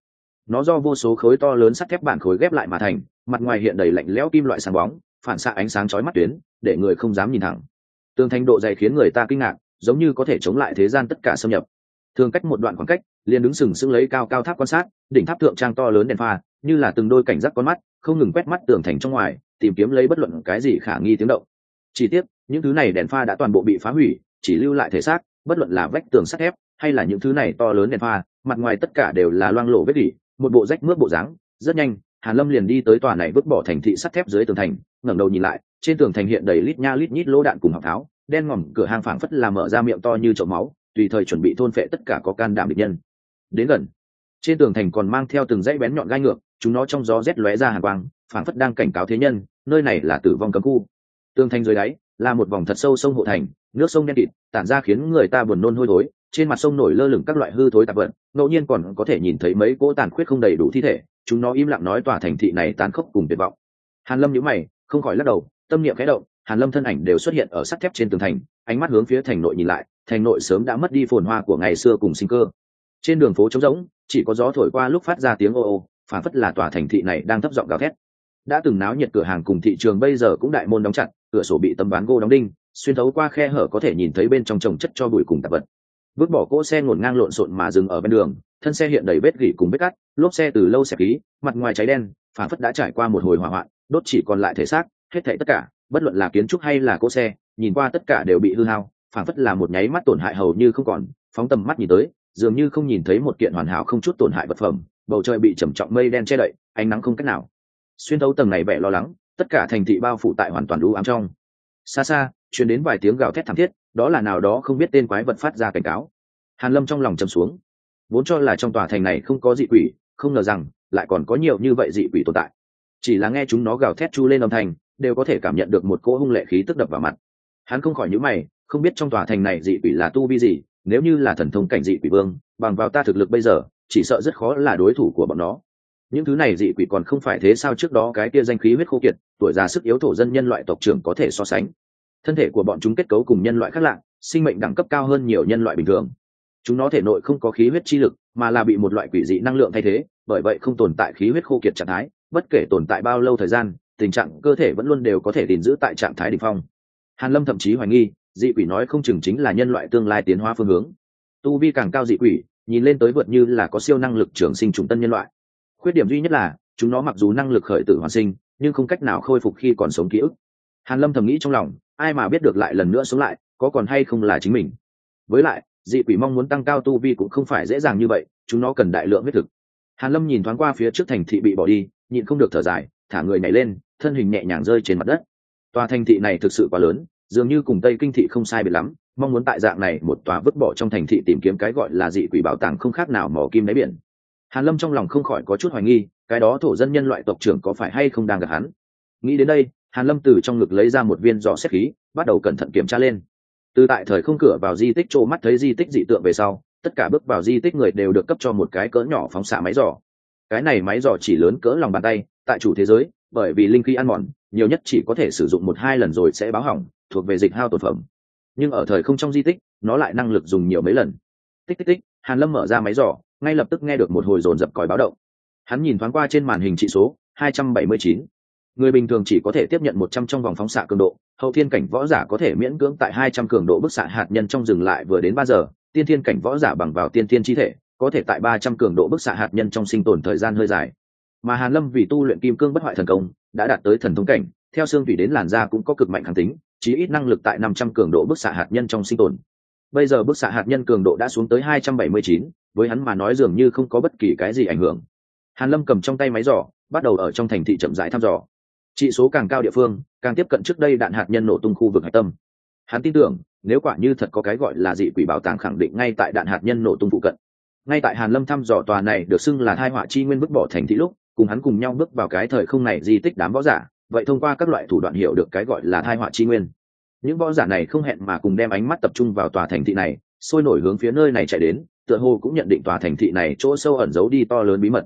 nó do vô số khối to lớn sắt thép bản khối ghép lại mà thành, mặt ngoài hiện đầy lạnh lẽo kim loại sáng bóng, phản xạ ánh sáng chói mắt tuyến, để người không dám nhìn thẳng. Tường thành độ dày khiến người ta kinh ngạc, giống như có thể chống lại thế gian tất cả xâm nhập. Thường cách một đoạn khoảng cách, liền đứng sừng sững lấy cao cao tháp quan sát, đỉnh tháp thượng trang to lớn đèn pha, như là từng đôi cảnh giác con mắt, không ngừng quét mắt tường thành trong ngoài, tìm kiếm lấy bất luận cái gì khả nghi tiếng động. Chỉ tiếc, những thứ này đèn pha đã toàn bộ bị phá hủy, chỉ lưu lại thể xác, bất luận là vách tường sắt thép, hay là những thứ này to lớn đèn pha, mặt ngoài tất cả đều là loang lổ vết đỉ một bộ rách mướp bộ dáng, rất nhanh, hàn lâm liền đi tới tòa này vứt bỏ thành thị sắt thép dưới tường thành, ngẩng đầu nhìn lại, trên tường thành hiện đầy lít nha lít nhít lỗ đạn cùng học tháo, đen ngòm cửa hàng phảng phất là mở ra miệng to như chậu máu, tùy thời chuẩn bị thôn phệ tất cả có can đảm địch nhân. Đến gần, trên tường thành còn mang theo từng dãy bén nhọn gai ngược, chúng nó trong gió rét lóe ra hàn quang, phảng phất đang cảnh cáo thế nhân, nơi này là tử vong cấm khu. Tường thành dưới đáy là một vòng thật sâu sông hộ thành, nước sông đen kịt, tản ra khiến người ta buồn nôn hôi thối trên mặt sông nổi lơ lửng các loại hư thối tạp vật, ngẫu nhiên còn có thể nhìn thấy mấy cỗ tàn khuyết không đầy đủ thi thể, chúng nó im lặng nói tòa thành thị này tàn khốc cùng tuyệt vọng. Hàn lâm nhíu mày, không khỏi lắc đầu, tâm niệm khẽ động, hàn lâm thân ảnh đều xuất hiện ở sắt thép trên tường thành, ánh mắt hướng phía thành nội nhìn lại, thành nội sớm đã mất đi phồn hoa của ngày xưa cùng sinh cơ. Trên đường phố trống rỗng, chỉ có gió thổi qua lúc phát ra tiếng ô ô, phản phất là tòa thành thị này đang thấp giọng gào thét. Đã từng náo nhiệt cửa hàng cùng thị trường bây giờ cũng đại môn đóng chặt, cửa sổ bị tấm ván gỗ đóng đinh, xuyên thấu qua khe hở có thể nhìn thấy bên trong trồng chất cho bụi cùng tạp vật vứt bỏ cỗ xe ngổn ngang lộn xộn mà dừng ở bên đường, thân xe hiện đầy vết gỉ cùng vết cắt, lốp xe từ lâu xẹp khí mặt ngoài cháy đen phản phất đã trải qua một hồi hỏa hoạn, đốt chỉ còn lại thể xác, hết thảy tất cả, bất luận là kiến trúc hay là cỗ xe, nhìn qua tất cả đều bị hư hao phản phất là một nháy mắt tổn hại hầu như không còn, phóng tầm mắt nhìn tới, dường như không nhìn thấy một kiện hoàn hảo không chút tổn hại vật phẩm, bầu trời bị trầm trọng mây đen che đậy, ánh nắng không cách nào. Xuyên thấu tầng này vẻ lo lắng, tất cả thành thị bao phủ tại hoàn toàn đủ ám trong. Xa xa chuyển đến vài tiếng gào thét thảm thiết đó là nào đó không biết tên quái vật phát ra cảnh cáo. Hàn lâm trong lòng trầm xuống. Vốn cho là trong tòa thành này không có dị quỷ, không ngờ rằng lại còn có nhiều như vậy dị quỷ tồn tại. Chỉ là nghe chúng nó gào thét chu lên âm thanh, đều có thể cảm nhận được một cỗ hung lệ khí tức đập vào mặt. Hắn không khỏi nhíu mày, không biết trong tòa thành này dị quỷ là tu vi gì, nếu như là thần thông cảnh dị quỷ vương, bằng vào ta thực lực bây giờ, chỉ sợ rất khó là đối thủ của bọn nó. Những thứ này dị quỷ còn không phải thế sao trước đó cái kia danh khí huyết khô kiệt, tuổi già sức yếu thổ dân nhân loại tộc trưởng có thể so sánh thân thể của bọn chúng kết cấu cùng nhân loại khác lạ, sinh mệnh đẳng cấp cao hơn nhiều nhân loại bình thường. Chúng nó thể nội không có khí huyết chi lực, mà là bị một loại quỷ dị năng lượng thay thế, bởi vậy không tồn tại khí huyết khô kiệt trạng thái, bất kể tồn tại bao lâu thời gian, tình trạng cơ thể vẫn luôn đều có thể gìn giữ tại trạng thái đ ỉ n h phong. Hàn lâm thậm chí hoài nghi, dị quỷ nói không chừng chính là nhân loại tương lai tiến hóa phương hướng. Tu vi càng cao dị quỷ, nhìn lên tới vượt như là có siêu năng lực trường sinh trùng tân nhân loại. Khuyết điểm duy nhất là, chúng nó mặc dù năng lực khởi tử hoàn sinh, nhưng không cách nào khôi phục khi còn sống ký ức hàn lâm thầm nghĩ trong lòng, ai mà biết được lại lần nữa sống lại, có còn hay không là chính mình. Với lại, dị quỷ mong muốn tăng cao tu vi cũng không phải dễ dàng như vậy, chúng nó cần đại lượng huyết thực. Hàn lâm nhìn thoáng qua phía trước thành thị bị bỏ đi, nhịn không được thở dài, thả người nhảy lên, thân hình nhẹ nhàng rơi trên mặt đất. Tòa thành thị này thực sự quá lớn, dường như cùng tây kinh thị không sai biệt lắm, mong muốn tại dạng này một tòa vứt bỏ trong thành thị tìm kiếm cái gọi là dị quỷ bảo tàng không khác nào mỏ kim đáy biển. Hàn lâm trong lòng không khỏi có chút hoài nghi, cái đó thổ dân nhân loại tộc trưởng có phải hay không đang gặp hắn. Nghĩ đến đây hàn lâm từ trong ngực lấy ra một viên giò xét khí, bắt đầu cẩn thận kiểm tra lên. Từ tại thời không cửa vào di tích chỗ mắt thấy di tích dị tượng về sau, tất cả bước vào di tích người đều được cấp cho một cái cỡ nhỏ phóng xạ máy giò. Cái này máy giò chỉ lớn cỡ lòng bàn tay, tại chủ thế giới, bởi vì linh khí ăn mòn, nhiều nhất chỉ có thể sử dụng một hai lần rồi sẽ báo hỏng, thuộc về dịch hao tổn phẩm. Nhưng ở thời không trong di tích, nó lại năng lực dùng nhiều mấy lần. Tích tích tích, hàn lâm mở ra máy giò, ngay lập tức nghe được một hồi dồn dập còi báo động. Hắn nhìn thoáng qua trên màn hình trị số 279 người bình thường chỉ có thể tiếp nhận 100 trong vòng phóng xạ cường độ hậu thiên cảnh võ giả có thể miễn cưỡng tại 200 cường độ bức xạ hạt nhân trong dừng lại vừa đến ba giờ tiên thiên cảnh võ giả bằng vào tiên thiên chi thể có thể tại 300 cường độ bức xạ hạt nhân trong sinh tồn thời gian hơi dài. Mà hàn lâm vì tu luyện kim cương bất hoại thần công đã đạt tới thần thông cảnh theo xương thủy đến làn da cũng có cực mạnh kháng tính chí ít năng lực tại 500 cường độ bức xạ hạt nhân trong sinh tồn. Bây giờ bức xạ hạt nhân cường độ đã xuống tới 279, với hắn mà nói dường như không có bất kỳ cái gì ảnh hưởng. Hàn lâm cầm trong tay máy dò bắt đầu ở trong thành thị chậm rãi thăm dò trị số càng cao địa phương càng tiếp cận trước đây đạn hạt nhân nổ tung khu vực hạch tâm. Hắn tin tưởng nếu quả như thật có cái gọi là dị quỷ bảo tàng khẳng định ngay tại đạn hạt nhân nổ tung phụ cận. Ngay tại hàn lâm thăm dò tòa này được xưng là thai họa chi nguyên vứt bỏ thành thị lúc cùng hắn cùng nhau bước vào cái thời không này di tích đám võ giả vậy thông qua các loại thủ đoạn hiểu được cái gọi là thai họa chi nguyên. Những võ giả này không hẹn mà cùng đem ánh mắt tập trung vào tòa thành thị này sôi nổi hướng phía nơi này chạy đến tựa hồ cũng nhận định tòa thành thị này chỗ sâu ẩn giấu đi to lớn bí mật.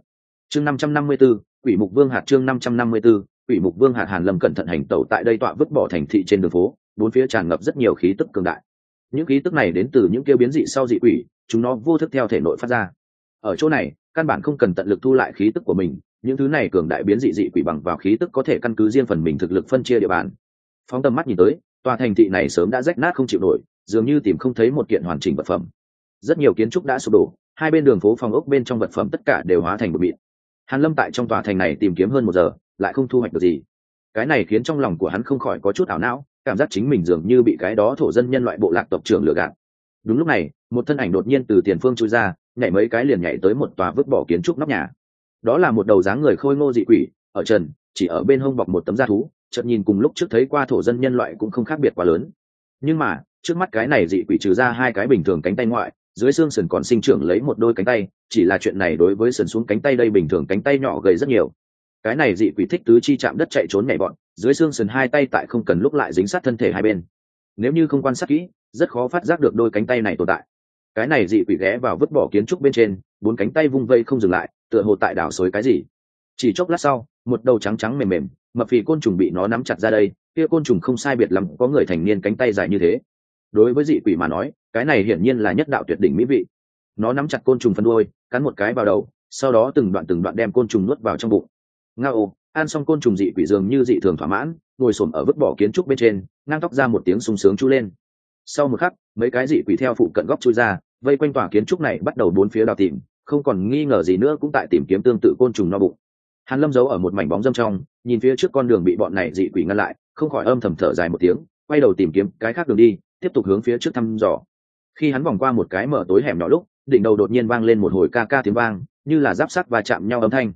Chương năm trăm năm mươi 554, quỷ mục vương hạt chương năm trăm năm mươi 554, quỷ mục vương hạt hàn lâm cẩn thận hành tẩu tại đây tọa vứt bỏ thành thị trên đường phố, bốn phía tràn ngập rất nhiều khí tức cường đại. Những khí tức này đến từ những kêu biến dị sau dị quỷ, chúng nó vô thức theo thể nội phát ra. Ở chỗ này, căn bản không cần tận lực thu lại khí tức của mình, những thứ này cường đại biến dị dị quỷ bằng vào khí tức có thể căn cứ riêng phần mình thực lực phân chia địa bàn. Phóng tầm mắt nhìn tới, tòa thành thị này sớm đã rách nát không chịu nổi, dường như tìm không thấy một kiện hoàn chỉnh vật phẩm. Rất nhiều kiến trúc đã sụp đổ, hai bên đường phố phòng ốc bên trong vật phẩm tất cả đều hóa thành một mịn. Hàn lâm tại trong tòa thành này tìm kiếm hơn một giờ lại không thu hoạch được gì. Cái này khiến trong lòng của hắn không khỏi có chút ảo não, cảm giác chính mình dường như bị cái đó thổ dân nhân loại bộ lạc tộc trưởng lừa gạt. Đúng lúc này, một thân ảnh đột nhiên từ tiền phương chui ra, nhảy mấy cái liền nhảy tới một tòa vứt bỏ kiến trúc nóc nhà. Đó là một đầu dáng người khôi ngô dị quỷ, ở trần, chỉ ở bên hông bọc một tấm da thú, chợt nhìn cùng lúc trước thấy qua thổ dân nhân loại cũng không khác biệt quá lớn. Nhưng mà, trước mắt cái này dị quỷ trừ ra hai cái bình thường cánh tay ngoại, dưới xương sườn còn sinh trưởng lấy một đôi cánh tay, chỉ là chuyện này đối với sườn xuống cánh tay đây bình thường cánh tay nhỏ gầy rất nhiều cái này dị quỷ thích tứ chi chạm đất chạy trốn nhảy bọn, dưới xương sườn hai tay tại không cần lúc lại dính sát thân thể hai bên. Nếu như không quan sát kỹ, rất khó phát giác được đôi cánh tay này tồn tại. Cái này dị quỷ ghé vào vứt bỏ kiến trúc bên trên, bốn cánh tay vung vây không dừng lại, tựa hồ tại đảo xối cái gì. Chỉ chốc lát sau, một đầu trắng trắng mềm mềm, mập phì côn trùng bị nó nắm chặt ra đây, kia côn trùng không sai biệt lắm có người thành niên cánh tay dài như thế. Đối với dị quỷ mà nói, cái này hiển nhiên là nhất đạo tuyệt đỉnh mỹ vị. Nó nắm chặt côn trùng phân đuôi, cắn một cái vào đầu, sau đó từng đoạn từng đoạn đem côn trùng nuốt vào trong bụng nga ô, ăn xong côn trùng dị quỷ dường như dị thường thỏa mãn, ngồi xổm ở vứt bỏ kiến trúc bên trên, ngang tóc ra một tiếng sung sướng chu lên. Sau một khắc, mấy cái dị quỷ theo phụ cận góc chui ra, vây quanh tòa kiến trúc này bắt đầu bốn phía đào tìm, không còn nghi ngờ gì nữa cũng tại tìm kiếm tương tự côn trùng no bụng. Hàn lâm giấu ở một mảnh bóng dâm trong, nhìn phía trước con đường bị bọn này dị quỷ ngăn lại, không khỏi âm thầm thở dài một tiếng, quay đầu tìm kiếm cái khác đường đi, tiếp tục hướng phía trước thăm dò. Khi hắn vòng qua một cái mở tối hẻm nhỏ lúc, đỉnh đầu đột nhiên vang lên một hồi ca ca tiếng vang, như là giáp sắt và chạm nhau âm thanh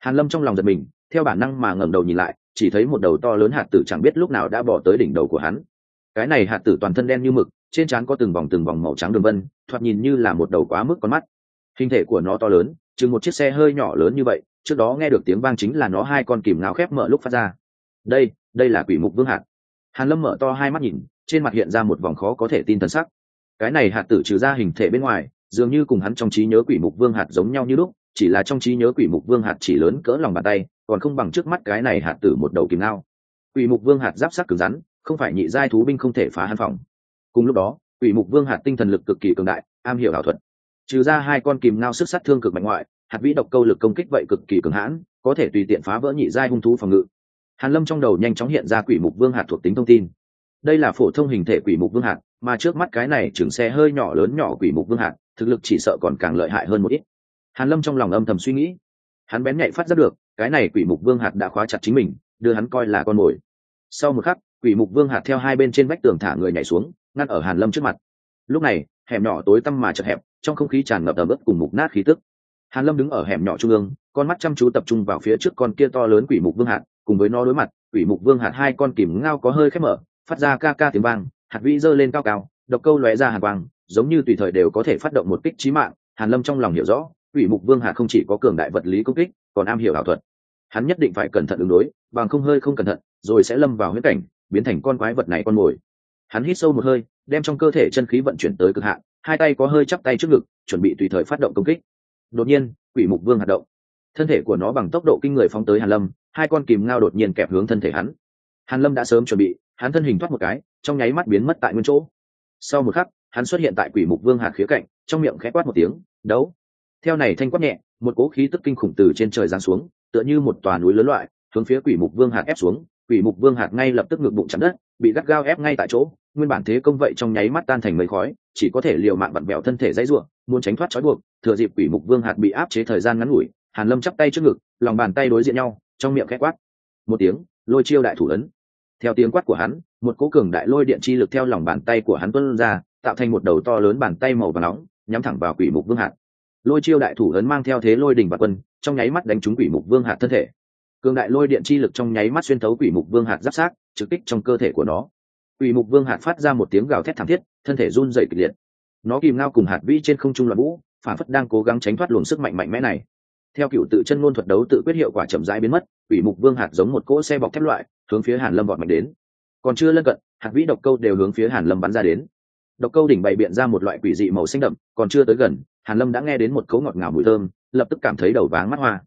hàn lâm trong lòng giật mình, theo bản năng mà ngẩng đầu nhìn lại, chỉ thấy một đầu to lớn hạt tử chẳng biết lúc nào đã bỏ tới đỉnh đầu của hắn. Cái này hạt tử toàn thân đen như mực, trên trán có từng vòng từng vòng màu trắng đường vân, thoạt nhìn như là một đầu quá mức con mắt. Hình thể của nó to lớn chừng một chiếc xe hơi nhỏ lớn như vậy, trước đó nghe được tiếng vang chính là nó hai con kìm ngao khép mở lúc phát ra. Đây đây là quỷ mục vương hạt. Hàn lâm mở to hai mắt nhìn, trên mặt hiện ra một vòng khó có thể tin thần sắc. Cái này hạt tử trừ ra hình thể bên ngoài, dường như cùng hắn trong trí nhớ quỷ mục vương hạt giống nhau như lúc chỉ là trong trí nhớ quỷ mục vương hạt chỉ lớn cỡ lòng bàn tay, còn không bằng trước mắt cái này hạt tử một đầu kìm ngao. Quỷ mục vương hạt giáp sắc cứng rắn, không phải nhị giai thú binh không thể phá hắn phòng. Cùng lúc đó, quỷ mục vương hạt tinh thần lực cực kỳ cường đại, am hiểu ảo thuật. Trừ ra hai con kìm ngao sức sát thương cực mạnh ngoại, hạt vĩ độc câu lực công kích vậy cực kỳ cường hãn, có thể tùy tiện phá vỡ nhị giai hung thú phòng ngự. Hàn lâm trong đầu nhanh chóng hiện ra quỷ mục vương hạt thuộc tính thông tin. Đây là phổ thông hình thể quỷ mục vương hạt, mà trước mắt cái này chừng xe hơi nhỏ lớn nhỏ quỷ mục vương hạt, thực lực chỉ sợ còn càng lợi hại hơn một ít hàn lâm trong lòng âm thầm suy nghĩ. Hắn bén nhạy phát ra được, cái này quỷ mục vương hạt đã khóa chặt chính mình, đưa hắn coi là con mồi. Sau một khắc, quỷ mục vương hạt theo hai bên trên vách tường thả người nhảy xuống, ngăn ở hàn lâm trước mặt. Lúc này, hẻm nhỏ tối tăm mà chật hẹp, trong không khí tràn ngập ẩm ướt cùng mục nát khí tức. Hàn lâm đứng ở hẻm nhỏ trung ương, con mắt chăm chú tập trung vào phía trước con kia to lớn quỷ mục vương hạt, cùng với nó đối mặt, quỷ mục vương hạt hai con kìm ngao có hơi khép mở, phát ra ca ca tiếng vang, hạt vĩ giơ lên cao cao, độc câu lóe ra hàn quang, giống như tùy thời đều có thể phát động một kích chí mạng, hàn lâm trong lòng hiểu rõ quỷ mục vương hạ không chỉ có cường đại vật lý công kích, còn am hiểu ảo thuật. Hắn nhất định phải cẩn thận ứng đối, bằng không hơi không cẩn thận, rồi sẽ lâm vào huyết cảnh, biến thành con quái vật này con mồi. Hắn hít sâu một hơi, đem trong cơ thể chân khí vận chuyển tới cực hạn, hai tay có hơi chắp tay trước ngực, chuẩn bị tùy thời phát động công kích. Đột nhiên, quỷ mục vương hoạt động. Thân thể của nó bằng tốc độ kinh người phóng tới hàn lâm, hai con kìm ngao đột nhiên kẹp hướng thân thể hắn. Hàn lâm đã sớm chuẩn bị, hắn thân hình thoát một cái, trong nháy mắt biến mất tại nguyên chỗ. Sau một khắc, hắn xuất hiện tại quỷ mục vương hạt khía cạnh, trong miệng khẽ quát một tiếng, đấu theo này thanh quát nhẹ, một cố khí tức kinh khủng từ trên trời giáng xuống, tựa như một tòa núi lớn loại, hướng phía quỷ mục vương hạt ép xuống. Quỷ mục vương hạt ngay lập tức ngược bụng chạm đất, bị gắt gao ép ngay tại chỗ. Nguyên bản thế công vậy trong nháy mắt tan thành mấy khói, chỉ có thể liều mạng vặn vẹo thân thể dãy ruộng, muốn tránh thoát trói buộc. Thừa dịp quỷ mục vương hạt bị áp chế thời gian ngắn ngủi, hàn lâm chắp tay trước ngực, lòng bàn tay đối diện nhau, trong miệng khẽ quát. Một tiếng, lôi chiêu đại thủ ấn. Theo tiếng quát của hắn, một cố cường đại lôi điện chi lực theo lòng bàn tay của hắn tuôn ra, tạo thành một đầu to lớn bàn tay màu vàng nóng, nhắm thẳng vào quỷ mục vương hạt lôi chiêu đại thủ ấn mang theo thế lôi đình và quân, trong nháy mắt đánh trúng quỷ mục vương hạt thân thể. Cường đại lôi điện chi lực trong nháy mắt xuyên thấu quỷ mục vương hạt giáp sát, trực kích trong cơ thể của nó. Quỷ mục vương hạt phát ra một tiếng gào thét thảm thiết, thân thể run dày kịch liệt. Nó kìm ngao cùng hạt vĩ trên không trung loạn vũ, phản phất đang cố gắng tránh thoát luồng sức mạnh mạnh mẽ này. Theo cựu tự chân ngôn thuật đấu tự quyết hiệu quả chậm rãi biến mất, quỷ mục vương hạt giống một cỗ xe bọc thép loại, hướng phía hàn lâm vọt mạnh đến. Còn chưa lân cận, hạt vĩ độc câu đều hướng phía hàn lâm bắn ra đến. Độc câu đỉnh bày biện ra một loại quỷ dị màu xanh đậm, còn chưa tới gần hàn lâm đã nghe đến một cấu ngọt ngào mùi thơm, lập tức cảm thấy đầu váng mắt hoa.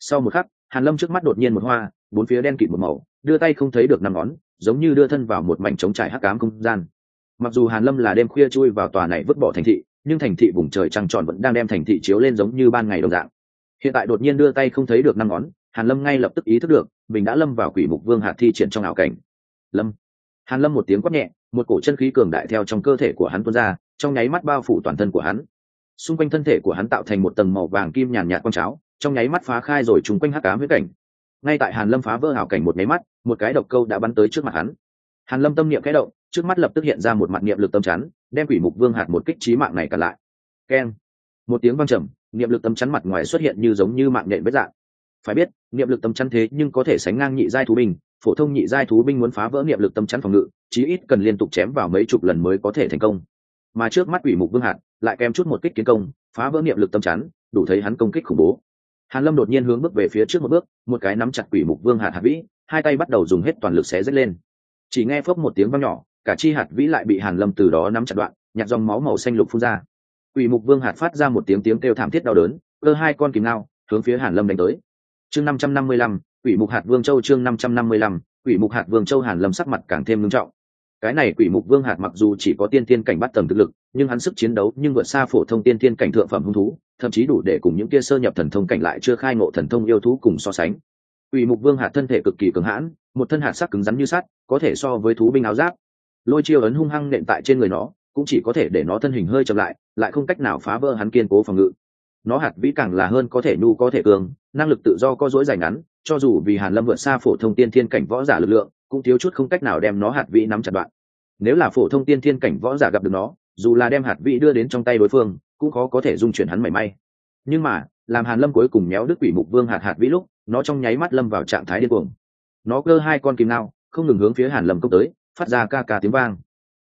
Sau một khắc, hàn lâm trước mắt đột nhiên một hoa, bốn phía đen kịt một màu, đưa tay không thấy được năm ngón, giống như đưa thân vào một mảnh trống trải hắc ám không gian. Mặc dù hàn lâm là đêm khuya chui vào tòa này vứt bỏ thành thị, nhưng thành thị vùng trời trăng tròn vẫn đang đem thành thị chiếu lên giống như ban ngày đồng dạng. Hiện tại đột nhiên đưa tay không thấy được năm ngón, hàn lâm ngay lập tức ý thức được, mình đã lâm vào quỷ mục vương hạt thi triển trong ảo cảnh. Lâm. Hàn lâm một tiếng quát nhẹ, một cổ chân khí cường đại theo trong cơ thể của hắn tuôn ra, trong nháy mắt bao phủ toàn thân của hắn xung quanh thân thể của hắn tạo thành một tầng màu vàng kim nhàn nhạt quang cháo, trong nháy mắt phá khai rồi trùng quanh hắc ám huyết cảnh. Ngay tại hàn lâm phá vỡ hảo cảnh một nháy mắt, một cái độc câu đã bắn tới trước mặt hắn. Hàn lâm tâm niệm khẽ động, trước mắt lập tức hiện ra một mặt niệm lực tâm chắn, đem quỷ mục vương hạt một kích trí mạng này cản lại. Keng. Một tiếng vang trầm, niệm lực tâm chắn mặt ngoài xuất hiện như giống như mạng nhện vết dạng. Phải biết, niệm lực tâm chắn thế nhưng có thể sánh ngang nhị giai thú binh, phổ thông nhị giai thú binh muốn phá vỡ niệm lực tâm chắn phòng ngự, chí ít cần liên tục chém vào mấy chục lần mới có thể thành công. Mà trước mắt quỷ mục vương hạt lại kèm chút một kích kiến công, phá vỡ niệm lực tâm chắn, đủ thấy hắn công kích khủng bố. Hàn lâm đột nhiên hướng bước về phía trước một bước, một cái nắm chặt quỷ mục vương hạt hạt vĩ, hai tay bắt đầu dùng hết toàn lực xé rách lên. Chỉ nghe phốc một tiếng vang nhỏ, cả chi hạt vĩ lại bị hàn lâm từ đó nắm chặt đoạn, nhặt dòng máu màu xanh lục phun ra. Quỷ mục vương hạt phát ra một tiếng tiếng kêu thảm thiết đau đớn, cơ hai con kìm nao hướng phía hàn lâm đánh tới. Chương năm trăm năm mươi lăm, quỷ mục hạt vương châu chương năm trăm năm mươi lăm, quỷ mục hạt vương châu hàn lâm sắc mặt càng thêm nghiêm trọng. Cái này quỷ mục vương hạt mặc dù chỉ có tiên tiên cảnh bắt tầng thực lực nhưng hắn sức chiến đấu nhưng vượt xa phổ thông tiên tiên cảnh thượng phẩm hung thú, thậm chí đủ để cùng những kia sơ nhập thần thông cảnh lại chưa khai ngộ thần thông yêu thú cùng so sánh. Ủy mục vương hạt thân thể cực kỳ cường hãn, một thân hạt sắc cứng rắn như sắt, có thể so với thú binh áo giáp. Lôi chiêu ấn hung hăng nện tại trên người nó, cũng chỉ có thể để nó thân hình hơi chậm lại lại không cách nào phá vỡ hắn kiên cố phòng ngự. Nó hạt vĩ càng là hơn có thể nhu có thể cường, năng lực tự do có dối dài ngắn, cho dù vì hàn lâm vượt xa phổ thông tiên thiên cảnh võ giả lực lượng, cũng thiếu chút không cách nào đem nó hạt vĩ nắm chặt đoạn. Nếu là phổ thông tiên thiên cảnh võ giả gặp được nó dù là đem hạt vị đưa đến trong tay đối phương, cũng khó có thể dung chuyển hắn mảy may. Nhưng mà, làm hàn lâm cuối cùng méo đức quỷ mục vương hạt hạt vĩ lúc, nó trong nháy mắt lâm vào trạng thái điên cuồng. Nó cơ hai con kìm nao không ngừng hướng phía hàn lâm công tới, phát ra ca ca tiếng vang.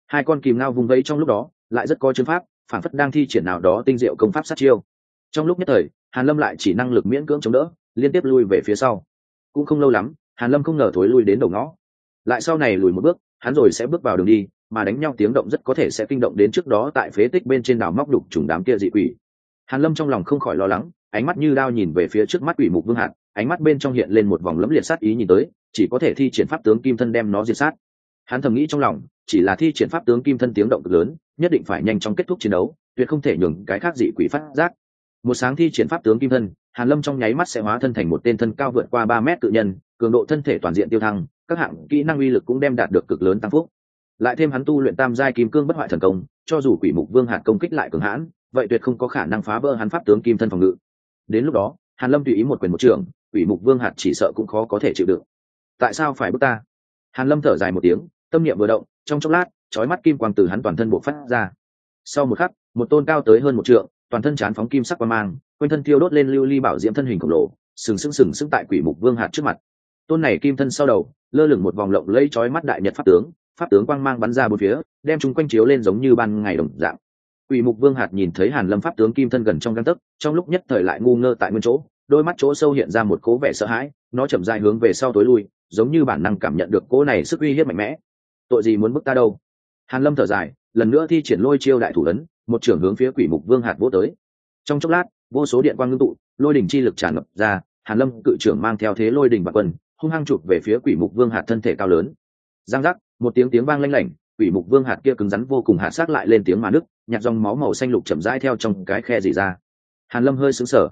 Hai con kìm nao vùng vẫy trong lúc đó, lại rất có chứng pháp, phản phất đang thi triển nào đó tinh diệu công pháp sát chiêu. Trong lúc nhất thời, hàn lâm lại chỉ năng lực miễn cưỡng chống đỡ, liên tiếp lui về phía sau. Cũng không lâu lắm, hàn lâm không ngờ thối lui đến đầu ngõ. Lại sau này lùi một bước, hắn rồi sẽ bước vào đường đi mà đánh nhau tiếng động rất có thể sẽ kinh động đến trước đó tại phế tích bên trên đảo móc đục trùng đám kia dị quỷ. Hàn lâm trong lòng không khỏi lo lắng, ánh mắt như đao nhìn về phía trước mắt quỷ mục vương hạt ánh mắt bên trong hiện lên một vòng lẫm liệt sát ý nhìn tới, chỉ có thể thi triển pháp tướng kim thân đem nó diệt sát. Hắn thầm nghĩ trong lòng, chỉ là thi triển pháp tướng kim thân tiếng động cực lớn, nhất định phải nhanh chóng kết thúc chiến đấu, tuyệt không thể nhường cái khác dị quỷ phát giác. Một sáng thi triển pháp tướng kim thân, hàn lâm trong nháy mắt sẽ hóa thân thành một tên thân cao vượt qua ba mét tự nhân, cường độ thân thể toàn diện tiêu thăng, các hạng kỹ năng uy lực cũng đem đạt được cực lớn tăng phúc lại thêm hắn tu luyện tam giai kim cương bất hoại thần công, cho dù quỷ mục vương hạt công kích lại cường hãn, vậy tuyệt không có khả năng phá vỡ hắn pháp tướng kim thân phòng ngự. Đến lúc đó, hàn lâm tùy ý một quyền một trường, quỷ mục vương hạt chỉ sợ cũng khó có thể chịu đựng tại sao phải bước ta? Hàn lâm thở dài một tiếng, tâm niệm vừa động, trong chốc lát, chói mắt kim quang từ hắn toàn thân bộ phát ra. Sau một khắc, một tôn cao tới hơn một trượng, toàn thân chán phóng kim sắc quang mang, quanh thân tiêu đốt lên lưu ly bảo diễm thân hình khổng lồ, sừng sững sừng sững tại quỷ mục vương hạt trước mặt. Tôn này kim thân sau đầu, lơ lửng một vòng lộng lẫy chói mắt đại nhật pháp tướng pháp tướng quang mang bắn ra bốn phía, đem chúng quanh chiếu lên giống như ban ngày đồng dạng. Quỷ mục vương hạt nhìn thấy hàn lâm pháp tướng kim thân gần trong găng tấc, trong lúc nhất thời lại ngu ngơ tại nguyên chỗ, đôi mắt chỗ sâu hiện ra một cố vẻ sợ hãi, nó chậm dài hướng về sau tối lui, giống như bản năng cảm nhận được cố này sức uy hiếp mạnh mẽ. Tội gì muốn bức ta đâu? Hàn lâm thở dài, lần nữa thi triển lôi chiêu đại thủ ấn, một trưởng hướng phía quỷ mục vương hạt vỗ tới. Trong chốc lát, vô số điện quang ngưng tụ, lôi đỉnh chi lực tràn ngập ra, hàn lâm cự trưởng mang theo thế lôi đỉnh bạc quân, hung hăng chụp về phía quỷ mục vương hạt thân thể cao lớn giang giác, một tiếng tiếng vang lanh lảnh, quỷ mục vương hạt kia cứng rắn vô cùng hạ sát lại lên tiếng mà nứt nhạt dòng máu màu xanh lục chậm rãi theo trong cái khe dỉ ra. Hàn lâm hơi sững sờ.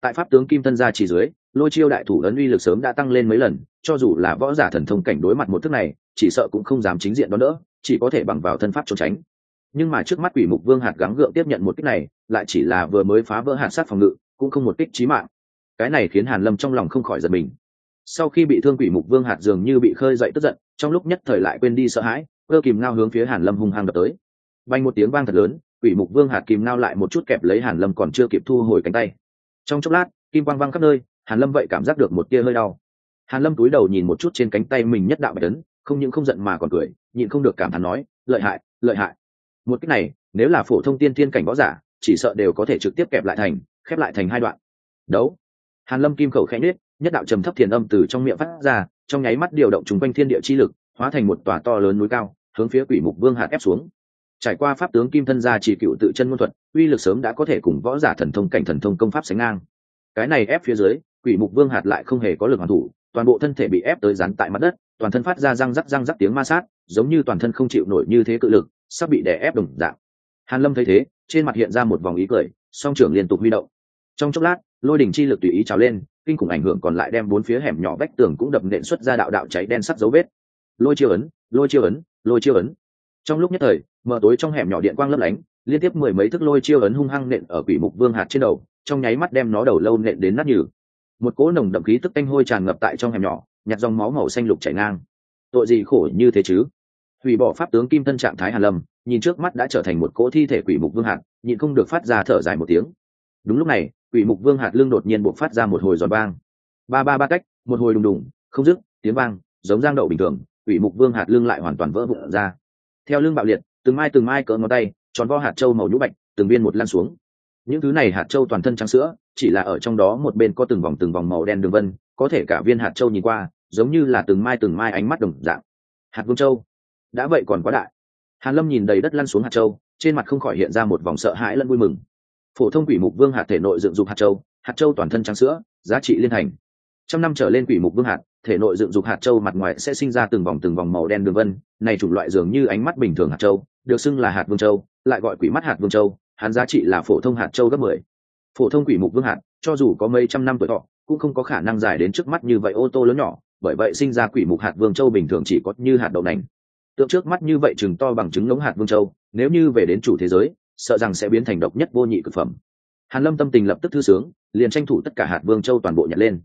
Tại pháp tướng kim thân gia chỉ dưới, lôi chiêu đại thủ ấn uy lực sớm đã tăng lên mấy lần, cho dù là võ giả thần thông cảnh đối mặt một thức này, chỉ sợ cũng không dám chính diện đó nữa chỉ có thể bằng vào thân pháp trốn tránh. Nhưng mà trước mắt quỷ mục vương hạt gắng gượng tiếp nhận một kích này, lại chỉ là vừa mới phá vỡ hạt sát phòng ngự, cũng không một kích chí mạng. Cái này khiến hàn lâm trong lòng không khỏi giật mình. Sau khi bị thương quỷ mục vương hạt dường như bị khơi dậy tức giận trong lúc nhất thời lại quên đi sợ hãi, cơ kìm ngao hướng phía hàn lâm hung hăng đập tới. Vang một tiếng vang thật lớn, quỷ mục vương hạt kìm ngao lại một chút kẹp lấy hàn lâm còn chưa kịp thu hồi cánh tay. Trong chốc lát, kim quang văng khắp nơi, hàn lâm vậy cảm giác được một tia hơi đau. Hàn lâm túi đầu nhìn một chút trên cánh tay mình nhất đạo bạch tấn không những không giận mà còn cười, nhịn không được cảm thán nói, lợi hại lợi hại. Một cách này, nếu là phổ thông tiên thiên cảnh võ giả, chỉ sợ đều có thể trực tiếp kẹp lại thành, khép lại thành hai đoạn. Đấu. Hàn lâm kim khẩu khẽ nết nhất đạo trầm thấp thiền âm từ trong miệng phát ra trong nháy mắt điều động trùng quanh thiên địa chi lực, hóa thành một tòa to lớn núi cao, hướng phía quỷ mục vương hạt ép xuống. Trải qua pháp tướng kim thân gia chỉ cựu tự chân môn thuật, uy lực sớm đã có thể cùng võ giả thần thông cảnh thần thông công pháp sánh ngang. Cái này ép phía dưới, quỷ mục vương hạt lại không hề có lực hoàn thủ, toàn bộ thân thể bị ép tới rắn tại mặt đất, toàn thân phát ra răng rắc răng rắc tiếng ma sát, giống như toàn thân không chịu nổi như thế cự lực, sắp bị đè ép đồng dạng. Hàn lâm thấy thế, trên mặt hiện ra một vòng ý cười, song trưởng liên tục huy động. Trong chốc lát lôi đỉnh chi lực tùy ý trào lên, kinh khủng ảnh hưởng còn lại đem bốn phía hẻm nhỏ vách tường cũng đập nện xuất ra đạo đạo cháy đen sắc dấu vết. Lôi chiêu ấn, lôi chiêu ấn, lôi chiêu ấn. Trong lúc nhất thời mở tối trong hẻm nhỏ điện quang lấp lánh, liên tiếp mười mấy thức lôi chiêu ấn hung hăng nện ở quỷ mục vương hạt trên đầu, trong nháy mắt đem nó đầu lâu nện đến nát nhừ. Một cỗ nồng đậm khí tức tanh hôi tràn ngập tại trong hẻm nhỏ, nhặt dòng máu màu xanh lục chảy ngang. Tội gì khổ như thế chứ? Hủy bỏ pháp tướng kim thân trạng thái hàn lâm, nhìn trước mắt đã trở thành một cỗ thi thể quỷ mục vương hạt, nhịn không được phát ra thở dài một tiếng. Đúng lúc này quỷ mục vương hạt lương đột nhiên buộc phát ra một hồi giòn vang. Ba ba ba cách, một hồi đùng đùng, không dứt, tiếng vang, giống giang đậu bình thường, quỷ mục vương hạt lương lại hoàn toàn vỡ vụn ra. Theo lương bạo liệt, từng mai từng mai cỡ ngón tay, tròn vo hạt trâu màu nhũ bạch, từng viên một lan xuống. Những thứ này hạt trâu toàn thân trắng sữa, chỉ là ở trong đó một bên có từng vòng từng vòng màu đen đường vân, có thể cả viên hạt trâu nhìn qua, giống như là từng mai từng mai ánh mắt đồng dạng. Hạt vương châu, đã vậy còn quá đại. Hàn lâm nhìn đầy đất lăn xuống hạt châu, trên mặt không khỏi hiện ra một vòng sợ hãi lẫn vui mừng phổ thông quỷ mục vương hạt thể nội dựng dục hạt châu hạt châu toàn thân trắng sữa, giá trị liên thành trăm năm trở lên quỷ mục vương hạt thể nội dựng dục hạt châu mặt ngoài sẽ sinh ra từng vòng từng vòng màu đen đường vân, này chủng loại dường như ánh mắt bình thường hạt châu, được xưng là hạt vương châu, lại gọi quỷ mắt hạt vương châu, hắn giá trị là phổ thông hạt châu gấp mười. Phổ thông quỷ mục vương hạt, cho dù có mấy trăm năm tuổi thọ, cũng không có khả năng dài đến trước mắt như vậy ô tô lớn nhỏ, bởi vậy sinh ra quỷ mục hạt vương châu bình thường chỉ có như hạt đậu nành. Tượng trước mắt như vậy chừng to bằng trứng ngống hạt vương châu, nếu như về đến chủ thế giới sợ rằng sẽ biến thành độc nhất vô nhị cực phẩm. Hàn lâm tâm tình lập tức thư sướng, liền tranh thủ tất cả hạt vương châu toàn bộ nhặt lên.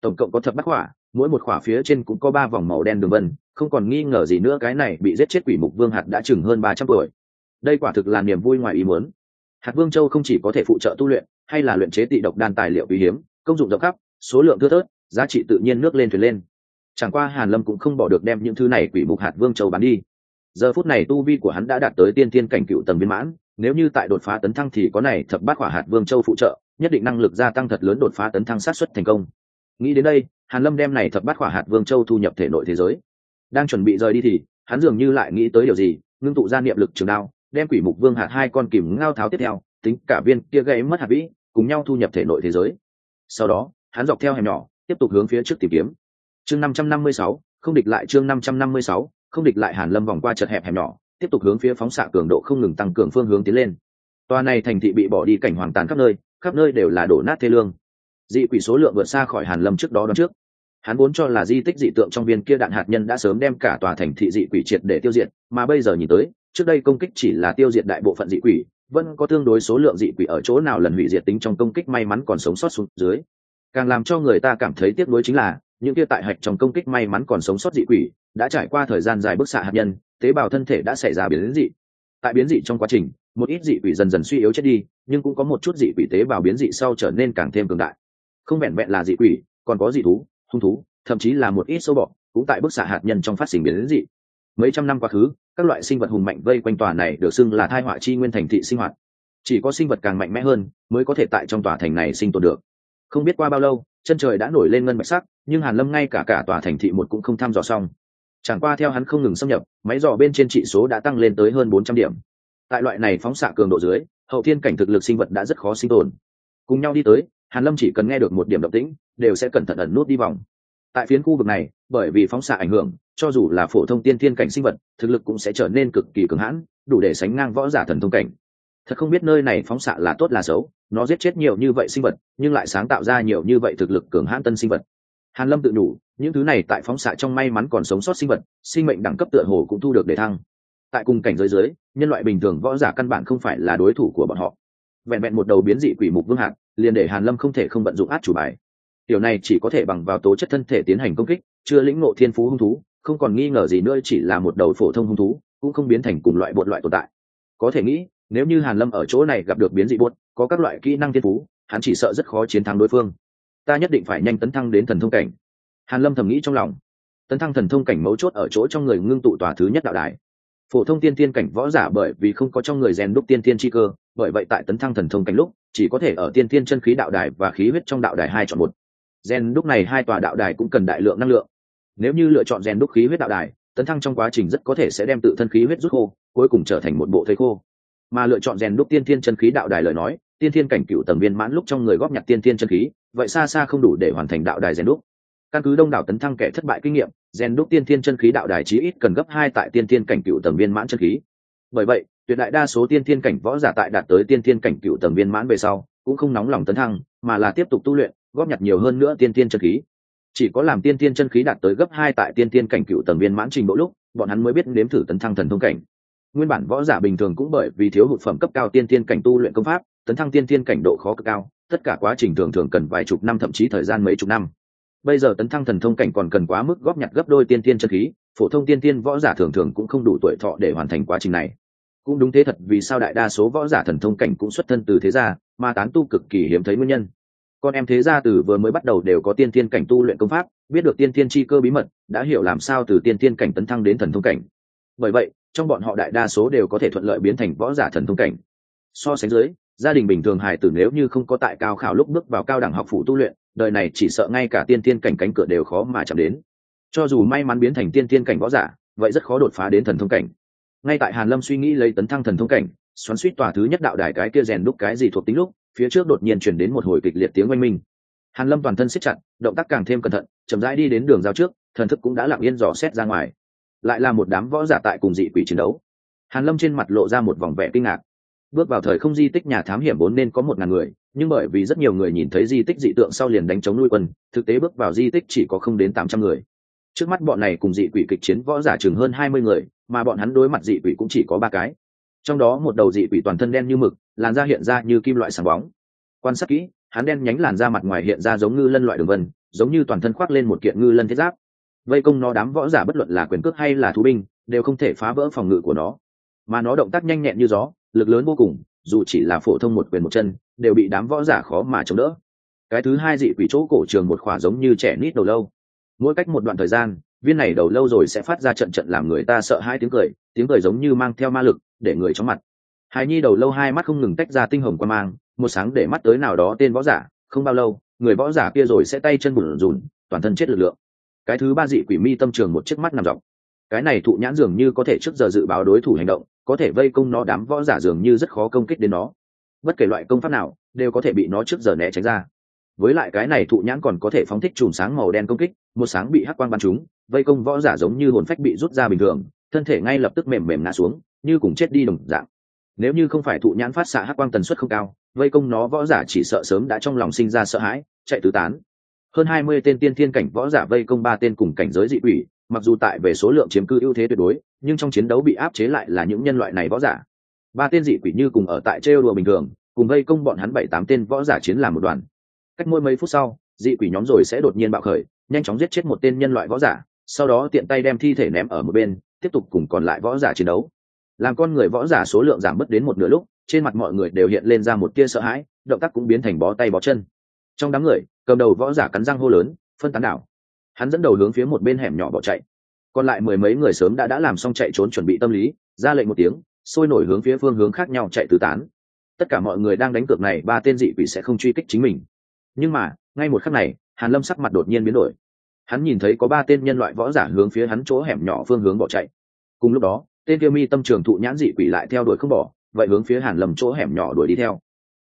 Tổng cộng có thập bát hỏa mỗi một khỏa phía trên cũng có ba vòng màu đen đường vân, không còn nghi ngờ gì nữa cái này bị giết chết quỷ mục vương hạt đã chừng hơn ba trăm tuổi. Đây quả thực là niềm vui ngoài ý muốn. Hạt vương châu không chỉ có thể phụ trợ tu luyện, hay là luyện chế tị độc đan tài liệu quý hiếm, công dụng rộng khắp, số lượng thưa thớt, giá trị tự nhiên nước lên thuyền lên. Chẳng qua hàn lâm cũng không bỏ được đem những thứ này quỷ mục hạt vương châu bán đi giờ phút này tu vi của hắn đã đạt tới tiên thiên cảnh cựu tầng viên mãn, nếu như tại đột phá tấn thăng thì có này thập bát hỏa hạt vương châu phụ trợ, nhất định năng lực gia tăng thật lớn đột phá tấn thăng sát xuất thành công. Nghĩ đến đây, hàn lâm đem này thập bát hỏa hạt vương châu thu nhập thể nội thế giới. Đang chuẩn bị rời đi thì, hắn dường như lại nghĩ tới điều gì, ngưng tụ ra niệm lực trường đao, đem quỷ mục vương hạt hai con kìm ngao tháo tiếp theo, tính cả viên kia gây mất hạt vĩ, cùng nhau thu nhập thể nội thế giới. Sau đó, hắn dọc theo hẻm nhỏ, tiếp tục hướng phía trước tìm kiếm. Chương năm trăm năm mươi sáu, không địch lại chương năm trăm năm mươi sáu không địch lại hàn lâm vòng qua chật hẹp hẻm nhỏ, tiếp tục hướng phía phóng xạ cường độ không ngừng tăng cường phương hướng tiến lên. Tòa này thành thị bị bỏ đi cảnh hoàng tàn khắp nơi khắp nơi đều là đổ nát thê lương. Dị quỷ số lượng vượt xa khỏi hàn lâm trước đó đón trước. Hắn vốn cho là di tích dị tượng trong viên kia đạn hạt nhân đã sớm đem cả tòa thành thị dị quỷ triệt để tiêu diệt, mà bây giờ nhìn tới, trước đây công kích chỉ là tiêu diệt đại bộ phận dị quỷ, vẫn có tương đối số lượng dị quỷ ở chỗ nào lần hủy diệt tính trong công kích may mắn còn sống sót xuống dưới. Càng làm cho người ta cảm thấy tiếc nuối chính là những kia tại hạch trong công kích may mắn còn sống sót dị quỷ, đã trải qua thời gian dài bức xạ hạt nhân, tế bào thân thể đã xảy ra biến dị. Tại biến dị trong quá trình, một ít dị quỷ dần dần suy yếu chết đi, nhưng cũng có một chút dị quỷ tế bào biến dị sau trở nên càng thêm cường đại. Không vẹn vẹn là dị quỷ, còn có dị thú, hung thú, thậm chí là một ít sâu bọ, cũng tại bức xạ hạt nhân trong phát sinh biến dị. Mấy trăm năm quá khứ, các loại sinh vật hùng mạnh vây quanh tòa này được xưng là thai họa chi nguyên thành thị sinh hoạt. Chỉ có sinh vật càng mạnh mẽ hơn, mới có thể tại trong tòa thành này sinh tồn được. Không biết qua bao lâu chân trời đã nổi lên ngân bạch sắc, nhưng hàn lâm ngay cả cả tòa thành thị một cũng không thăm dò xong. Chẳng qua theo hắn không ngừng xâm nhập, máy dò bên trên trị số đã tăng lên tới hơn bốn trăm điểm. Tại loại này phóng xạ cường độ dưới, hậu thiên cảnh thực lực sinh vật đã rất khó sinh tồn. Cùng nhau đi tới, hàn lâm chỉ cần nghe được một điểm động tĩnh, đều sẽ cẩn thận ẩn nút đi vòng. Tại phiến khu vực này, bởi vì phóng xạ ảnh hưởng, cho dù là phổ thông tiên thiên cảnh sinh vật, thực lực cũng sẽ trở nên cực kỳ cường hãn, đủ để sánh ngang võ giả thần thông cảnh thật không biết nơi này phóng xạ là tốt là xấu, nó giết chết nhiều như vậy sinh vật, nhưng lại sáng tạo ra nhiều như vậy thực lực cường hãn tân sinh vật. Hàn lâm tự đủ, những thứ này tại phóng xạ trong may mắn còn sống sót sinh vật, sinh mệnh đẳng cấp tựa hồ cũng thu được để thăng. Tại cùng cảnh giới dưới, nhân loại bình thường võ giả căn bản không phải là đối thủ của bọn họ. Vẹn vẹn một đầu biến dị quỷ mục vương hạt liền để hàn lâm không thể không vận dụng át chủ bài. Điều này chỉ có thể bằng vào tố chất thân thể tiến hành công kích, chưa lĩnh ngộ thiên phú hung thú, không còn nghi ngờ gì nữa chỉ là một đầu phổ thông hung thú, cũng không biến thành cùng loại bột loại tồn tại. Có thể nghĩ nếu như hàn lâm ở chỗ này gặp được biến dị buốt, có các loại kỹ năng thiên phú, hắn chỉ sợ rất khó chiến thắng đối phương. Ta nhất định phải nhanh tấn thăng đến thần thông cảnh. Hàn lâm thầm nghĩ trong lòng. Tấn thăng thần thông cảnh mấu chốt ở chỗ trong người ngưng tụ tòa thứ nhất đạo đài. Phổ thông tiên tiên cảnh võ giả bởi vì không có trong người rèn đúc tiên tiên chi cơ, bởi vậy tại tấn thăng thần thông cảnh lúc, chỉ có thể ở tiên tiên chân khí đạo đài và khí huyết trong đạo đài hai chọn một. Rèn đúc này hai tòa đạo đài cũng cần đại lượng năng lượng. Nếu như lựa chọn rèn đúc khí huyết đạo đài, tấn thăng trong quá trình rất có thể sẽ đem tự thân khí huyết rút khô, cuối cùng trở thành một bộ thây khô mà lựa chọn rèn đúc tiên thiên chân khí đạo đài lời nói tiên thiên cảnh cựu tầng viên mãn lúc trong người góp nhặt tiên thiên chân khí vậy xa xa không đủ để hoàn thành đạo đài rèn đúc căn cứ đông đảo tấn thăng kẻ thất bại kinh nghiệm rèn đúc tiên thiên chân khí đạo đài chí ít cần gấp hai tại tiên thiên cảnh cựu tầng viên mãn chân khí bởi vậy tuyệt đại đa số tiên thiên cảnh võ giả tại đạt tới tiên thiên cảnh cựu tầng viên mãn về sau cũng không nóng lòng tấn thăng mà là tiếp tục tu luyện góp nhặt nhiều hơn nữa tiên thiên chân khí chỉ có làm tiên thiên chân khí đạt tới gấp hai tại tiên thiên cảnh cựu tầng viên mãn trình độ lúc bọn hắn mới biết nếm thử tấn thăng thần thông cảnh nguyên bản võ giả bình thường cũng bởi vì thiếu hụt phẩm cấp cao tiên tiên cảnh tu luyện công pháp, tấn thăng tiên tiên cảnh độ khó cực cao, tất cả quá trình thường thường cần vài chục năm thậm chí thời gian mấy chục năm. Bây giờ tấn thăng thần thông cảnh còn cần quá mức góp nhặt gấp đôi tiên tiên chân khí, phổ thông tiên tiên võ giả thường thường cũng không đủ tuổi thọ để hoàn thành quá trình này. Cũng đúng thế thật vì sao đại đa số võ giả thần thông cảnh cũng xuất thân từ thế gia, mà tán tu cực kỳ hiếm thấy nguyên nhân. Con em thế gia từ vừa mới bắt đầu đều có tiên tiên cảnh tu luyện công pháp, biết được tiên tiên chi cơ bí mật, đã hiểu làm sao từ tiên tiên cảnh tấn thăng đến thần thông cảnh. Bởi vậy trong bọn họ đại đa số đều có thể thuận lợi biến thành võ giả thần thông cảnh. So sánh dưới, gia đình bình thường hài tử nếu như không có tại cao khảo lúc bước vào cao đẳng học phủ tu luyện, đời này chỉ sợ ngay cả tiên tiên cảnh cánh cửa đều khó mà chạm đến. Cho dù may mắn biến thành tiên tiên cảnh võ giả, vậy rất khó đột phá đến thần thông cảnh. Ngay tại hàn lâm suy nghĩ lấy tấn thăng thần thông cảnh, xoắn suýt tòa thứ nhất đạo đài cái kia rèn đúc cái gì thuộc tính lúc, phía trước đột nhiên chuyển đến một hồi kịch liệt tiếng oanh minh. Hàn lâm toàn thân siết chặt, động tác càng thêm cẩn thận, chậm rãi đi đến đường giao trước, thần thức cũng đã lặng yên dò xét ra ngoài lại là một đám võ giả tại cùng dị quỷ chiến đấu. Hàn lâm trên mặt lộ ra một vòng vẻ kinh ngạc. Bước vào thời không di tích nhà thám hiểm vốn nên có một ngàn người, nhưng bởi vì rất nhiều người nhìn thấy di tích dị tượng sau liền đánh chống nuôi quân, thực tế bước vào di tích chỉ có không đến tám trăm người. Trước mắt bọn này cùng dị quỷ kịch chiến võ giả chừng hơn hai mươi người, mà bọn hắn đối mặt dị quỷ cũng chỉ có ba cái. Trong đó một đầu dị quỷ toàn thân đen như mực, làn da hiện ra như kim loại sáng bóng. Quan sát kỹ, hắn đen nhánh làn da mặt ngoài hiện ra giống ngư lân loại đường vân, giống như toàn thân khoác lên một kiện ngư lân thiết giáp vây công nó đám võ giả bất luận là quyền cước hay là thú binh, đều không thể phá vỡ phòng ngự của nó. Mà nó động tác nhanh nhẹn như gió, lực lớn vô cùng, dù chỉ là phổ thông một quyền một chân, đều bị đám võ giả khó mà chống đỡ. Cái thứ hai dị quỷ chỗ cổ trường một khỏa giống như trẻ nít đầu lâu. Mỗi cách một đoạn thời gian, viên này đầu lâu rồi sẽ phát ra trận trận làm người ta sợ hai tiếng cười tiếng cười giống như mang theo ma lực, để người chóng mặt. Hài nhi đầu lâu hai mắt không ngừng tách ra tinh hồng qua mang, một sáng để mắt tới nào đó tên võ giả, không bao lâu, người võ giả kia rồi sẽ tay chân bùn rùn toàn thân chết lực lượng cái thứ ba dị quỷ mi tâm trường một chiếc mắt nằm dọc. Cái này thụ nhãn dường như có thể trước giờ dự báo đối thủ hành động, có thể vây công nó đám võ giả dường như rất khó công kích đến nó. Bất kể loại công pháp nào, đều có thể bị nó trước giờ né tránh ra. Với lại cái này thụ nhãn còn có thể phóng thích chùm sáng màu đen công kích, một sáng bị hắc quang bắn chúng vây công võ giả giống như hồn phách bị rút ra bình thường, thân thể ngay lập tức mềm mềm ngã xuống, như cùng chết đi đồng dạng. Nếu như không phải thụ nhãn phát xạ hắc quang tần suất không cao, vây công nó võ giả chỉ sợ sớm đã trong lòng sinh ra sợ hãi, chạy tứ tán hơn hai mươi tên tiên thiên cảnh võ giả vây công ba tên cùng cảnh giới dị quỷ, mặc dù tại về số lượng chiếm cư ưu thế tuyệt đối, nhưng trong chiến đấu bị áp chế lại là những nhân loại này võ giả. Ba tên dị quỷ như cùng ở tại trêu đùa bình thường, cùng vây công bọn hắn bảy tám tên võ giả chiến làm một đoàn. Cách mỗi mấy phút sau, dị quỷ nhóm rồi sẽ đột nhiên bạo khởi, nhanh chóng giết chết một tên nhân loại võ giả, sau đó tiện tay đem thi thể ném ở một bên, tiếp tục cùng còn lại võ giả chiến đấu. Làm con người võ giả số lượng giảm mất đến một nửa lúc, trên mặt mọi người đều hiện lên ra một tia sợ hãi, động tác cũng biến thành bó tay bó chân. Trong đám người cầm đầu võ giả cắn răng hô lớn, phân tán đảo. Hắn dẫn đầu hướng phía một bên hẻm nhỏ bỏ chạy. Còn lại mười mấy người sớm đã đã làm xong chạy trốn chuẩn bị tâm lý, ra lệnh một tiếng, sôi nổi hướng phía phương hướng khác nhau chạy tứ tán. Tất cả mọi người đang đánh cược này, ba tên dị quỷ sẽ không truy kích chính mình. Nhưng mà, ngay một khắc này, hàn lâm sắc mặt đột nhiên biến đổi. Hắn nhìn thấy có ba tên nhân loại võ giả hướng phía hắn chỗ hẻm nhỏ phương hướng bỏ chạy. Cùng lúc đó, tên tiêu mi tâm trường thụ nhãn dị quỷ lại theo đuổi không bỏ, vậy hướng phía hàn lâm chỗ hẻm nhỏ đuổi đi theo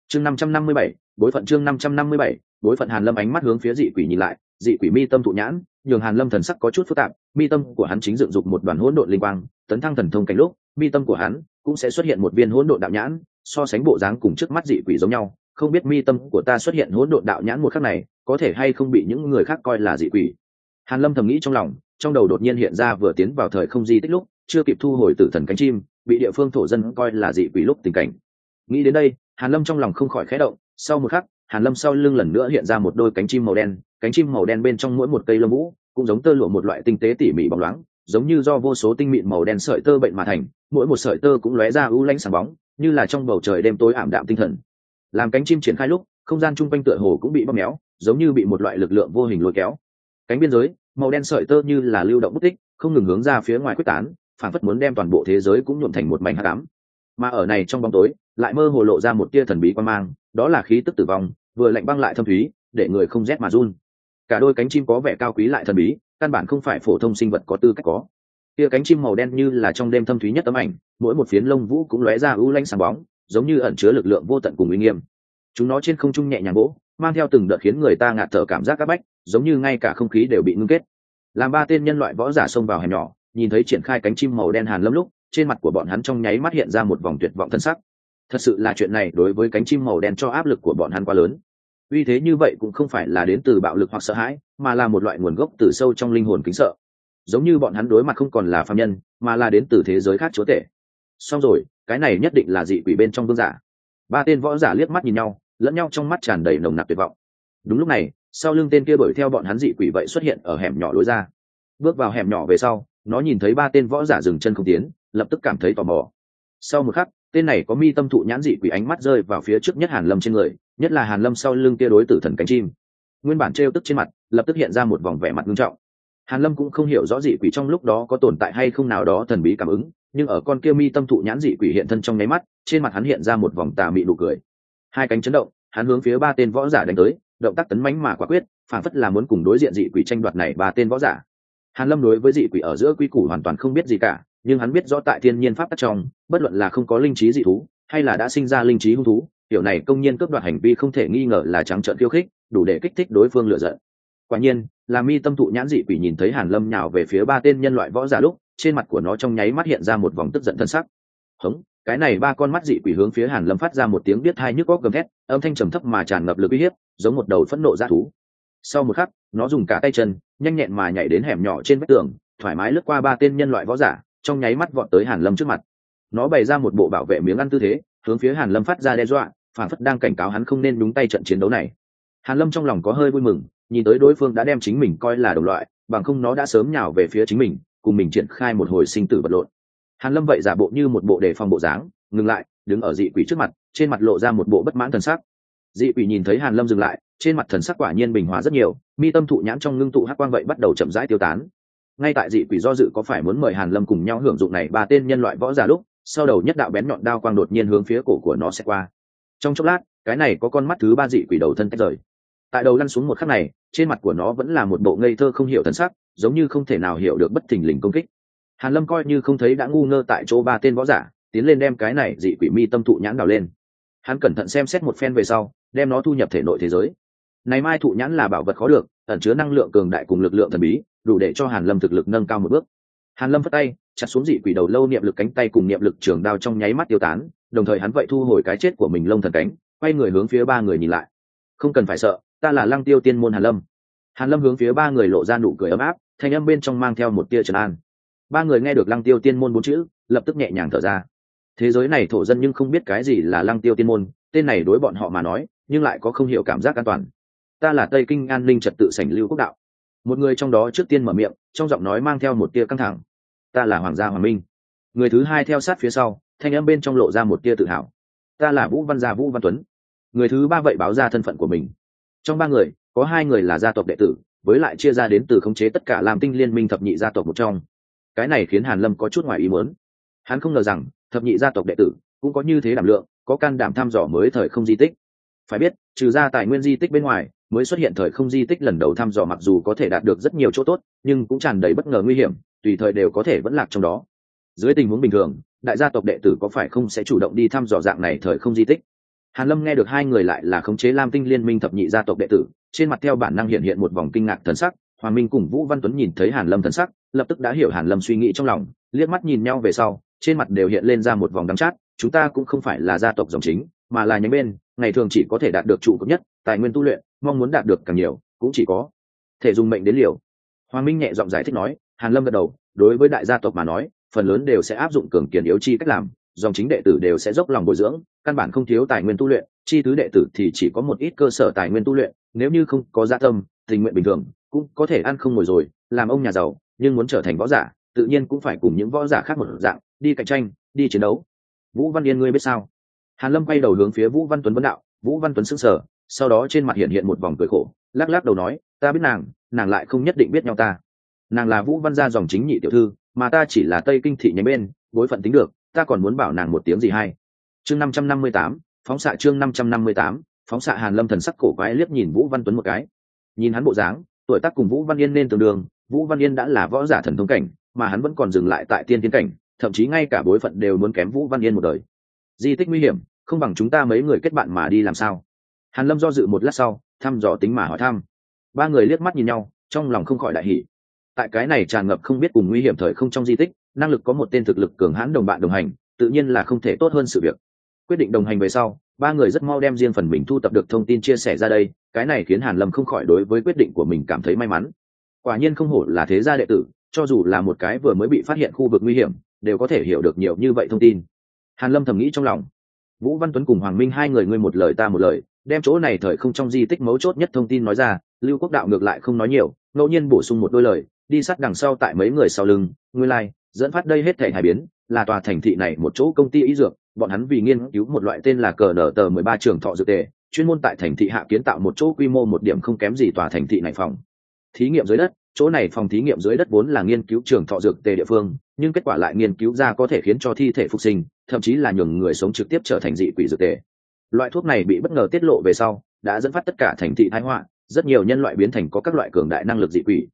chương năm trăm năm mươi bảy, bối phận chương năm trăm năm mươi bảy, bối phận hàn lâm ánh mắt hướng phía dị quỷ nhìn lại, dị quỷ mi tâm thụ nhãn, nhường hàn lâm thần sắc có chút phức tạp, mi tâm của hắn chính dựng dục một đoàn hỗn độn linh quang, tấn thăng thần thông cảnh lúc, mi tâm của hắn cũng sẽ xuất hiện một viên hỗn độn đạo nhãn, so sánh bộ dáng cùng trước mắt dị quỷ giống nhau. Không biết mi tâm của ta xuất hiện hỗn độn đạo nhãn một khắc này, có thể hay không bị những người khác coi là dị quỷ? Hàn lâm thầm nghĩ trong lòng, trong đầu đột nhiên hiện ra vừa tiến vào thời không di tích lúc, chưa kịp thu hồi tử thần cánh chim, bị địa phương thổ dân coi là dị quỷ lúc tình cảnh. Nghĩ đến đây hàn lâm trong lòng không khỏi khẽ động, sau một khắc, hàn lâm sau lưng lần nữa hiện ra một đôi cánh chim màu đen, cánh chim màu đen bên trong mỗi một cây lông vũ, cũng giống tơ lụa một loại tinh tế tỉ mỉ bóng loáng, giống như do vô số tinh mịn màu đen sợi tơ bệnh mà thành, mỗi một sợi tơ cũng lóe ra ưu lánh sáng bóng, như là trong bầu trời đêm tối ảm đạm tinh thần. Làm cánh chim triển khai lúc, không gian chung quanh tựa hồ cũng bị bóp méo, giống như bị một loại lực lượng vô hình lôi kéo. Cánh biên giới, màu đen sợi tơ như là lưu động bút tích, không ngừng hướng ra phía ngoài quyết tán phản phất muốn đem toàn bộ thế giới cũng nhuộm thành một mảnh hắc ám. Mà ở này trong bóng tối lại mơ hồ lộ ra một tia thần bí quan mang, đó là khí tức tử vong, vừa lạnh băng lại thâm thúy, để người không rét mà run. Cả đôi cánh chim có vẻ cao quý lại thần bí, căn bản không phải phổ thông sinh vật có tư cách có. Tia cánh chim màu đen như là trong đêm thâm thúy nhất tấm ảnh, mỗi một phiến lông vũ cũng lóe ra ưu lanh sáng bóng, giống như ẩn chứa lực lượng vô tận cùng uy nghiêm. Chúng nó trên không trung nhẹ nhàng gỗ mang theo từng đợt khiến người ta ngạt thở cảm giác áp bách, giống như ngay cả không khí đều bị ngưng kết. Làm ba tên nhân loại võ giả xông vào hẻm nhỏ, nhìn thấy triển khai cánh chim màu đen hàn lâm lúc, trên mặt của bọn hắn trong nháy mắt hiện ra một vòng tuyệt vọng thân sắc thật sự là chuyện này đối với cánh chim màu đen cho áp lực của bọn hắn quá lớn. Uy thế như vậy cũng không phải là đến từ bạo lực hoặc sợ hãi, mà là một loại nguồn gốc từ sâu trong linh hồn kính sợ. Giống như bọn hắn đối mặt không còn là phạm nhân, mà là đến từ thế giới khác chúa tể. Xong rồi, cái này nhất định là dị quỷ bên trong vương giả. Ba tên võ giả liếc mắt nhìn nhau, lẫn nhau trong mắt tràn đầy nồng nặc tuyệt vọng. Đúng lúc này, sau lưng tên kia đuổi theo bọn hắn dị quỷ vậy xuất hiện ở hẻm nhỏ lối ra. Bước vào hẻm nhỏ về sau, nó nhìn thấy ba tên võ giả dừng chân không tiến, lập tức cảm thấy tò mò. Sau một khắc tên này có mi tâm thụ nhãn dị quỷ ánh mắt rơi vào phía trước nhất hàn lâm trên người, nhất là hàn lâm sau lưng kia đối tử thần cánh chim. Nguyên bản trêu tức trên mặt, lập tức hiện ra một vòng vẻ mặt nghiêm trọng. Hàn lâm cũng không hiểu rõ dị quỷ trong lúc đó có tồn tại hay không nào đó thần bí cảm ứng, nhưng ở con kia mi tâm thụ nhãn dị quỷ hiện thân trong nháy mắt, trên mặt hắn hiện ra một vòng tà mị nụ cười. Hai cánh chấn động, hắn hướng phía ba tên võ giả đánh tới, động tác tấn mãnh mà quả quyết, phản phất là muốn cùng đối diện dị quỷ tranh đoạt này ba tên võ giả. Hàn lâm đối với dị quỷ ở giữa quy củ hoàn toàn không biết gì cả nhưng hắn biết rõ tại thiên nhiên pháp tắc trong, bất luận là không có linh trí dị thú, hay là đã sinh ra linh trí hung thú điều này công nhiên cướp đoạt hành vi không thể nghi ngờ là trắng trợn khiêu khích, đủ để kích thích đối phương lựa giận. Quả nhiên, là mi tâm thụ nhãn dị quỷ nhìn thấy hàn lâm nhào về phía ba tên nhân loại võ giả lúc, trên mặt của nó trong nháy mắt hiện ra một vòng tức giận thân sắc. Hống, cái này ba con mắt dị quỷ hướng phía hàn lâm phát ra một tiếng biết hai nhức góc gầm thét, âm thanh trầm thấp mà tràn ngập lực uy hiếp, giống một đầu phẫn nộ dã thú. Sau một khắc, nó dùng cả tay chân, nhanh nhẹn mà nhảy đến hẻm nhỏ trên vách tường, thoải mái lướt qua ba tên nhân loại võ giả trong nháy mắt vọt tới hàn lâm trước mặt. Nó bày ra một bộ bảo vệ miếng ăn tư thế, hướng phía hàn lâm phát ra đe dọa, phản phất đang cảnh cáo hắn không nên đúng tay trận chiến đấu này. Hàn lâm trong lòng có hơi vui mừng, nhìn tới đối phương đã đem chính mình coi là đồng loại, bằng không nó đã sớm nhào về phía chính mình, cùng mình triển khai một hồi sinh tử vật lộn. Hàn lâm vậy giả bộ như một bộ đề phòng bộ dáng, ngừng lại, đứng ở dị quỷ trước mặt, trên mặt lộ ra một bộ bất mãn thần sắc. Dị quỷ nhìn thấy hàn lâm dừng lại, trên mặt thần sắc quả nhiên bình hòa rất nhiều, mi tâm thụ nhãn trong ngưng tụ hắc quang vậy bắt đầu chậm rãi tiêu tán ngay tại dị quỷ do dự có phải muốn mời hàn lâm cùng nhau hưởng dụng này ba tên nhân loại võ giả lúc, sau đầu nhất đạo bén nhọn đao quang đột nhiên hướng phía cổ của nó sẽ qua. Trong chốc lát, cái này có con mắt thứ ba dị quỷ đầu thân tách rời. Tại đầu lăn xuống một khắc này, trên mặt của nó vẫn là một bộ ngây thơ không hiểu thần sắc, giống như không thể nào hiểu được bất thình lình công kích. Hàn lâm coi như không thấy đã ngu ngơ tại chỗ ba tên võ giả, tiến lên đem cái này dị quỷ mi tâm thụ nhãn đào lên. Hắn cẩn thận xem xét một phen về sau, đem nó thu nhập thể nội thế giới. Này mai thụ nhãn là bảo vật khó được, ẩn chứa năng lượng cường đại cùng lực lượng thần bí đủ để cho hàn lâm thực lực nâng cao một bước. Hàn lâm phất tay, chặt xuống dị quỷ đầu lâu niệm lực cánh tay cùng niệm lực trường đao trong nháy mắt tiêu tán, đồng thời hắn vậy thu hồi cái chết của mình lông thần cánh, quay người hướng phía ba người nhìn lại. Không cần phải sợ, ta là lăng tiêu tiên môn hàn lâm. Hàn lâm hướng phía ba người lộ ra nụ cười ấm áp, thanh âm bên trong mang theo một tia trấn an. Ba người nghe được lăng tiêu tiên môn bốn chữ, lập tức nhẹ nhàng thở ra. Thế giới này thổ dân nhưng không biết cái gì là lăng tiêu tiên môn, tên này đối bọn họ mà nói, nhưng lại có không hiểu cảm giác an toàn. Ta là tây kinh an ninh trật tự sảnh lưu quốc đạo một người trong đó trước tiên mở miệng, trong giọng nói mang theo một tia căng thẳng. Ta là hoàng gia hoàng minh. Người thứ hai theo sát phía sau, thanh âm bên trong lộ ra một tia tự hào. Ta là vũ văn gia vũ văn tuấn. Người thứ ba vậy báo ra thân phận của mình. Trong ba người, có hai người là gia tộc đệ tử, với lại chia ra đến từ khống chế tất cả làm tinh liên minh thập nhị gia tộc một trong. Cái này khiến hàn lâm có chút ngoài ý muốn. Hắn không ngờ rằng, thập nhị gia tộc đệ tử cũng có như thế đảm lượng, có can đảm thăm dò mới thời không di tích. Phải biết trừ ra tài nguyên di tích bên ngoài, mới xuất hiện thời không di tích lần đầu thăm dò mặc dù có thể đạt được rất nhiều chỗ tốt, nhưng cũng tràn đầy bất ngờ nguy hiểm, tùy thời đều có thể vẫn lạc trong đó. Dưới tình huống bình thường, đại gia tộc đệ tử có phải không sẽ chủ động đi thăm dò dạng này thời không di tích? Hàn lâm nghe được hai người lại là khống chế lam tinh liên minh thập nhị gia tộc đệ tử, trên mặt theo bản năng hiện hiện một vòng kinh ngạc thần sắc, hoàng minh cùng vũ văn tuấn nhìn thấy hàn lâm thần sắc, lập tức đã hiểu hàn lâm suy nghĩ trong lòng, liếc mắt nhìn nhau về sau, trên mặt đều hiện lên ra một vòng đắng chát, chúng ta cũng không phải là gia tộc dòng chính mà là nhánh bên, ngày thường chỉ có thể đạt được trụ cấp nhất, tài nguyên tu luyện, mong muốn đạt được càng nhiều, cũng chỉ có thể dùng mệnh đến liều. Hoàng minh nhẹ giọng giải thích nói, hàn lâm gật đầu, đối với đại gia tộc mà nói, phần lớn đều sẽ áp dụng cường kiền yếu chi cách làm, dòng chính đệ tử đều sẽ dốc lòng bồi dưỡng, căn bản không thiếu tài nguyên tu luyện, chi tứ đệ tử thì chỉ có một ít cơ sở tài nguyên tu luyện, nếu như không có gia tâm, tình nguyện bình thường, cũng có thể ăn không ngồi rồi, làm ông nhà giàu, nhưng muốn trở thành võ giả, tự nhiên cũng phải cùng những võ giả khác một dạng, đi cạnh tranh, đi chiến đấu. Vũ văn yên ngươi biết sao? Hàn lâm quay đầu hướng phía vũ văn tuấn vấn đạo, vũ văn tuấn sững sờ, sau đó trên mặt hiện hiện một vòng cười khổ, lắc lắc đầu nói, ta biết nàng nàng lại không nhất định biết nhau ta. Nàng là vũ văn gia dòng chính nhị tiểu thư, mà ta chỉ là tây kinh thị nhánh bên, bối phận tính được, ta còn muốn bảo nàng một tiếng gì hay? Chương năm trăm năm mươi tám, phóng xạ chương năm trăm năm mươi tám, phóng xạ hàn lâm thần sắc cổ quái liếc nhìn vũ văn tuấn một cái. Nhìn hắn bộ dáng, tuổi tác cùng vũ văn yên nên tương đương, vũ văn yên đã là võ giả thần thông cảnh, mà hắn vẫn còn dừng lại tại tiên tiến cảnh, thậm chí ngay cả bối phận đều muốn kém vũ văn yên một đời di tích nguy hiểm, không bằng chúng ta mấy người kết bạn mà đi làm sao? Hàn lâm do dự một lát sau, thăm dò tính mà hỏi thăm. Ba người liếc mắt nhìn nhau, trong lòng không khỏi đại hỉ. Tại cái này tràn ngập không biết cùng nguy hiểm thời không trong di tích, năng lực có một tên thực lực cường hãn đồng bạn đồng hành, tự nhiên là không thể tốt hơn sự việc. Quyết định đồng hành về sau, ba người rất mau đem riêng phần mình thu tập được thông tin chia sẻ ra đây, cái này khiến hàn lâm không khỏi đối với quyết định của mình cảm thấy may mắn. Quả nhiên không hổ là thế gia đệ tử, cho dù là một cái vừa mới bị phát hiện khu vực nguy hiểm, đều có thể hiểu được nhiều như vậy thông tin hàn lâm thầm nghĩ trong lòng. Vũ văn tuấn cùng hoàng minh hai người ngươi một lời ta một lời đem chỗ này thời không trong di tích mấu chốt nhất thông tin nói ra lưu quốc đạo ngược lại không nói nhiều ngẫu nhiên bổ sung một đôi lời đi sát đằng sau tại mấy người sau lưng nguyên lai like, dẫn phát đây hết thể hải biến là tòa thành thị này một chỗ công ty ý dược bọn hắn vì nghiên cứu một loại tên là cờ nở tờ mười ba trường thọ dược tề chuyên môn tại thành thị hạ kiến tạo một chỗ quy mô một điểm không kém gì tòa thành thị này phòng. Thí nghiệm dưới đất chỗ này phòng thí nghiệm dưới đất vốn là nghiên cứu trường thọ dược tề địa phương nhưng kết quả lại nghiên cứu ra có thể khiến cho thi thể phục sinh, thậm chí là nhường người sống trực tiếp trở thành dị quỷ dược tề. Loại thuốc này bị bất ngờ tiết lộ về sau, đã dẫn phát tất cả thành thị thái họa, rất nhiều nhân loại biến thành có các loại cường đại năng lực dị quỷ.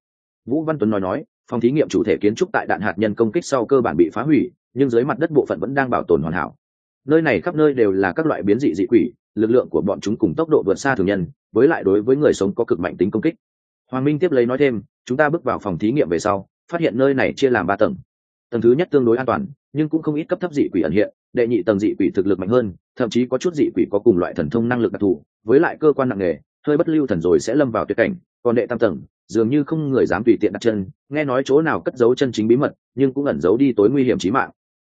Vũ văn tuấn nói nói, phòng thí nghiệm chủ thể kiến trúc tại đạn hạt nhân công kích sau cơ bản bị phá hủy, nhưng dưới mặt đất bộ phận vẫn đang bảo tồn hoàn hảo. Nơi này khắp nơi đều là các loại biến dị dị quỷ, lực lượng của bọn chúng cùng tốc độ vượt xa thường nhân, với lại đối với người sống có cực mạnh tính công kích. Hoàng minh tiếp lấy nói thêm, chúng ta bước vào phòng thí nghiệm về sau, phát hiện nơi này chia làm ba tầng tầng thứ nhất tương đối an toàn, nhưng cũng không ít cấp thấp dị quỷ ẩn hiện, đệ nhị tầng dị quỷ thực lực mạnh hơn, thậm chí có chút dị quỷ có cùng loại thần thông năng lực đặc thù, với lại cơ quan nặng nề, hơi bất lưu thần rồi sẽ lâm vào tuyệt cảnh, còn đệ tam tầng, dường như không người dám tùy tiện đặt chân, nghe nói chỗ nào cất giấu chân chính bí mật, nhưng cũng ẩn giấu đi tối nguy hiểm chí mạng.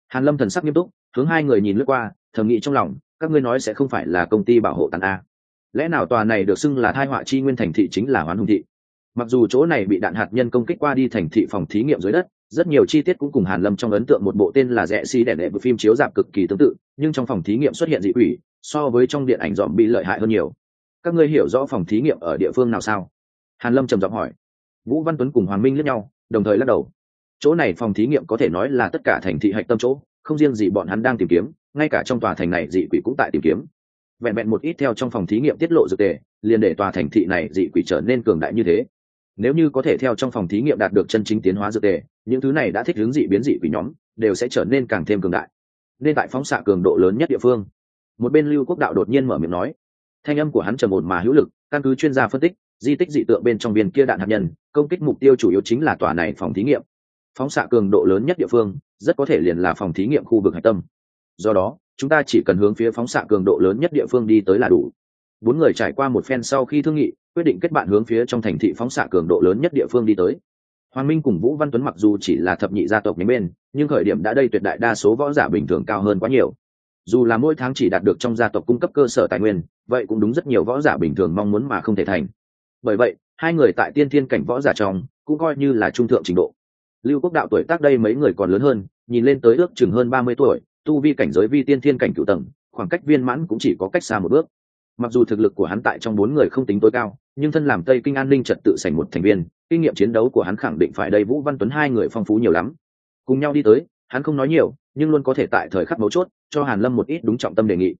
Hàn lâm thần sắc nghiêm túc, hướng hai người nhìn lướt qua, thầm nghĩ trong lòng, các ngươi nói sẽ không phải là công ty bảo hộ tàn a. Lẽ nào tòa này được xưng là thai họa chi nguyên thành thị chính là hoán hùng thị? Mặc dù chỗ này bị đạn hạt nhân công kích qua đi thành thị phòng thí nghiệm dưới đất rất nhiều chi tiết cũng cùng hàn lâm trong ấn tượng một bộ tên là rẽ xi si đẻ đệ phim chiếu dạp cực kỳ tương tự, nhưng trong phòng thí nghiệm xuất hiện dị quỷ, so với trong điện ảnh dòm bị lợi hại hơn nhiều. Các ngươi hiểu rõ phòng thí nghiệm ở địa phương nào sao? Hàn lâm trầm giọng hỏi. Vũ văn tuấn cùng hoàng minh lẫn nhau, đồng thời lắc đầu. Chỗ này phòng thí nghiệm có thể nói là tất cả thành thị hạch tâm chỗ, không riêng gì bọn hắn đang tìm kiếm, ngay cả trong tòa thành này dị quỷ cũng tại tìm kiếm. Vẹn vẹn một ít theo trong phòng thí nghiệm tiết lộ dược tề, liền để tòa thành thị này dị quỷ trở nên cường đại như thế nếu như có thể theo trong phòng thí nghiệm đạt được chân chính tiến hóa dược tề, những thứ này đã thích hướng dị biến dị quỷ nhóm, đều sẽ trở nên càng thêm cường đại. Nên tại phóng xạ cường độ lớn nhất địa phương. Một bên lưu quốc đạo đột nhiên mở miệng nói. Thanh âm của hắn trầm ổn mà hữu lực, căn cứ chuyên gia phân tích, di tích dị tượng bên trong viên kia đạn hạt nhân, công kích mục tiêu chủ yếu chính là tòa này phòng thí nghiệm. Phóng xạ cường độ lớn nhất địa phương, rất có thể liền là phòng thí nghiệm khu vực hạch tâm. Do đó, chúng ta chỉ cần hướng phía phóng xạ cường độ lớn nhất địa phương đi tới là đủ bốn người trải qua một phen sau khi thương nghị, quyết định kết bạn hướng phía trong thành thị phóng xạ cường độ lớn nhất địa phương đi tới. Hoàng minh cùng vũ văn tuấn mặc dù chỉ là thập nhị gia tộc nhánh bên, nhưng khởi điểm đã đây tuyệt đại đa số võ giả bình thường cao hơn quá nhiều. Dù là mỗi tháng chỉ đạt được trong gia tộc cung cấp cơ sở tài nguyên, vậy cũng đúng rất nhiều võ giả bình thường mong muốn mà không thể thành. Bởi vậy, hai người tại tiên thiên cảnh võ giả trong, cũng coi như là trung thượng trình độ. Lưu quốc đạo tuổi tác đây mấy người còn lớn hơn, nhìn lên tới ước chừng hơn ba mươi tuổi, tu vi cảnh giới vi tiên thiên cảnh cựu tầng, khoảng cách viên mãn cũng chỉ có cách xa một bước mặc dù thực lực của hắn tại trong bốn người không tính tối cao, nhưng thân làm tây kinh an ninh trật tự sành một thành viên, kinh nghiệm chiến đấu của hắn khẳng định phải đầy vũ văn tuấn hai người phong phú nhiều lắm. Cùng nhau đi tới, hắn không nói nhiều, nhưng luôn có thể tại thời khắc mấu chốt, cho hàn lâm một ít đúng trọng tâm đề nghị.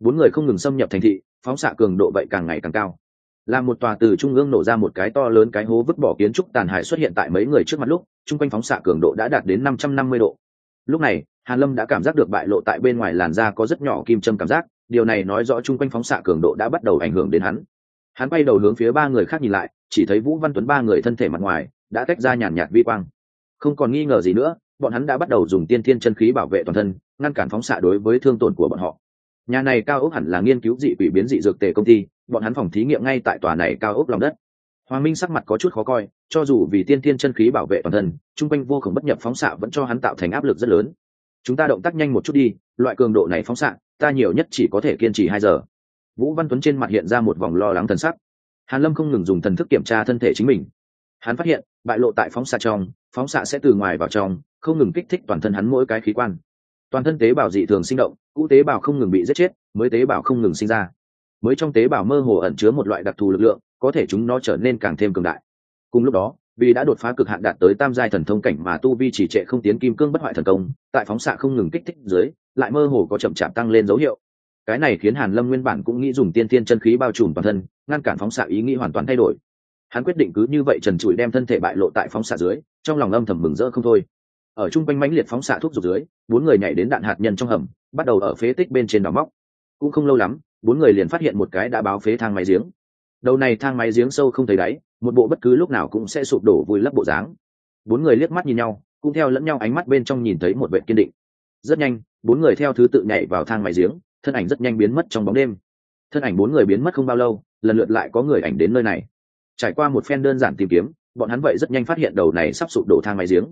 Bốn người không ngừng xâm nhập thành thị, phóng xạ cường độ vậy càng ngày càng cao. Là một tòa từ trung ương nổ ra một cái to lớn cái hố vứt bỏ kiến trúc tàn hại xuất hiện tại mấy người trước mặt lúc, chung quanh phóng xạ cường độ đã đạt đến năm trăm năm mươi độ. Lúc này, hàn lâm đã cảm giác được bại lộ tại bên ngoài làn da có rất nhỏ kim châm cảm giác điều này nói rõ chung quanh phóng xạ cường độ đã bắt đầu ảnh hưởng đến hắn. Hắn bay đầu hướng phía ba người khác nhìn lại, chỉ thấy vũ văn tuấn ba người thân thể mặt ngoài đã tách ra nhàn nhạt vi quang. Không còn nghi ngờ gì nữa, bọn hắn đã bắt đầu dùng tiên thiên chân khí bảo vệ toàn thân, ngăn cản phóng xạ đối với thương tổn của bọn họ. Nhà này cao ốc hẳn là nghiên cứu dị quỷ biến dị dược tề công ty, bọn hắn phòng thí nghiệm ngay tại tòa này cao ốc lòng đất. Hoàng minh sắc mặt có chút khó coi, cho dù vì tiên thiên chân khí bảo vệ toàn thân, chung quanh vô khổng bất nhập phóng xạ vẫn cho hắn tạo thành áp lực rất lớn. Chúng ta động tác nhanh một chút đi, loại cường độ này phóng xạ ta nhiều nhất chỉ có thể kiên trì hai giờ. Vũ văn tuấn trên mặt hiện ra một vòng lo lắng thần sắc. Hàn lâm không ngừng dùng thần thức kiểm tra thân thể chính mình. Hắn phát hiện, bại lộ tại phóng xạ trong, phóng xạ sẽ từ ngoài vào trong, không ngừng kích thích toàn thân hắn mỗi cái khí quan. Toàn thân tế bào dị thường sinh động, cũ tế bào không ngừng bị giết chết, mới tế bào không ngừng sinh ra. Mới trong tế bào mơ hồ ẩn chứa một loại đặc thù lực lượng, có thể chúng nó trở nên càng thêm cường đại. Cùng lúc đó vì đã đột phá cực hạn đạt tới tam giai thần thông cảnh mà tu vi chỉ trệ không tiến kim cương bất hoại thần công, tại phóng xạ không ngừng kích thích dưới, lại mơ hồ có chậm chạp tăng lên dấu hiệu. Cái này khiến hàn lâm nguyên bản cũng nghĩ dùng tiên tiên chân khí bao trùm toàn thân, ngăn cản phóng xạ ý nghĩ hoàn toàn thay đổi. Hắn quyết định cứ như vậy trần trụi đem thân thể bại lộ tại phóng xạ dưới, trong lòng âm thầm mừng rỡ không thôi. Ở trung quanh mãnh liệt phóng xạ thuốc dục dưới, bốn người nhảy đến đạn hạt nhân trong hầm, bắt đầu ở phế tích bên trên đào móc. Cũng không lâu lắm, bốn người liền phát hiện một cái đã báo phế thang máy giếng đầu này thang máy giếng sâu không thấy đáy, một bộ bất cứ lúc nào cũng sẽ sụp đổ vùi lấp bộ dáng. Bốn người liếc mắt nhìn nhau, cũng theo lẫn nhau ánh mắt bên trong nhìn thấy một vệ kiên định. Rất nhanh, bốn người theo thứ tự nhảy vào thang máy giếng, thân ảnh rất nhanh biến mất trong bóng đêm. Thân ảnh bốn người biến mất không bao lâu, lần lượt lại có người ảnh đến nơi này. Trải qua một phen đơn giản tìm kiếm, bọn hắn vậy rất nhanh phát hiện đầu này sắp sụp đổ thang máy giếng.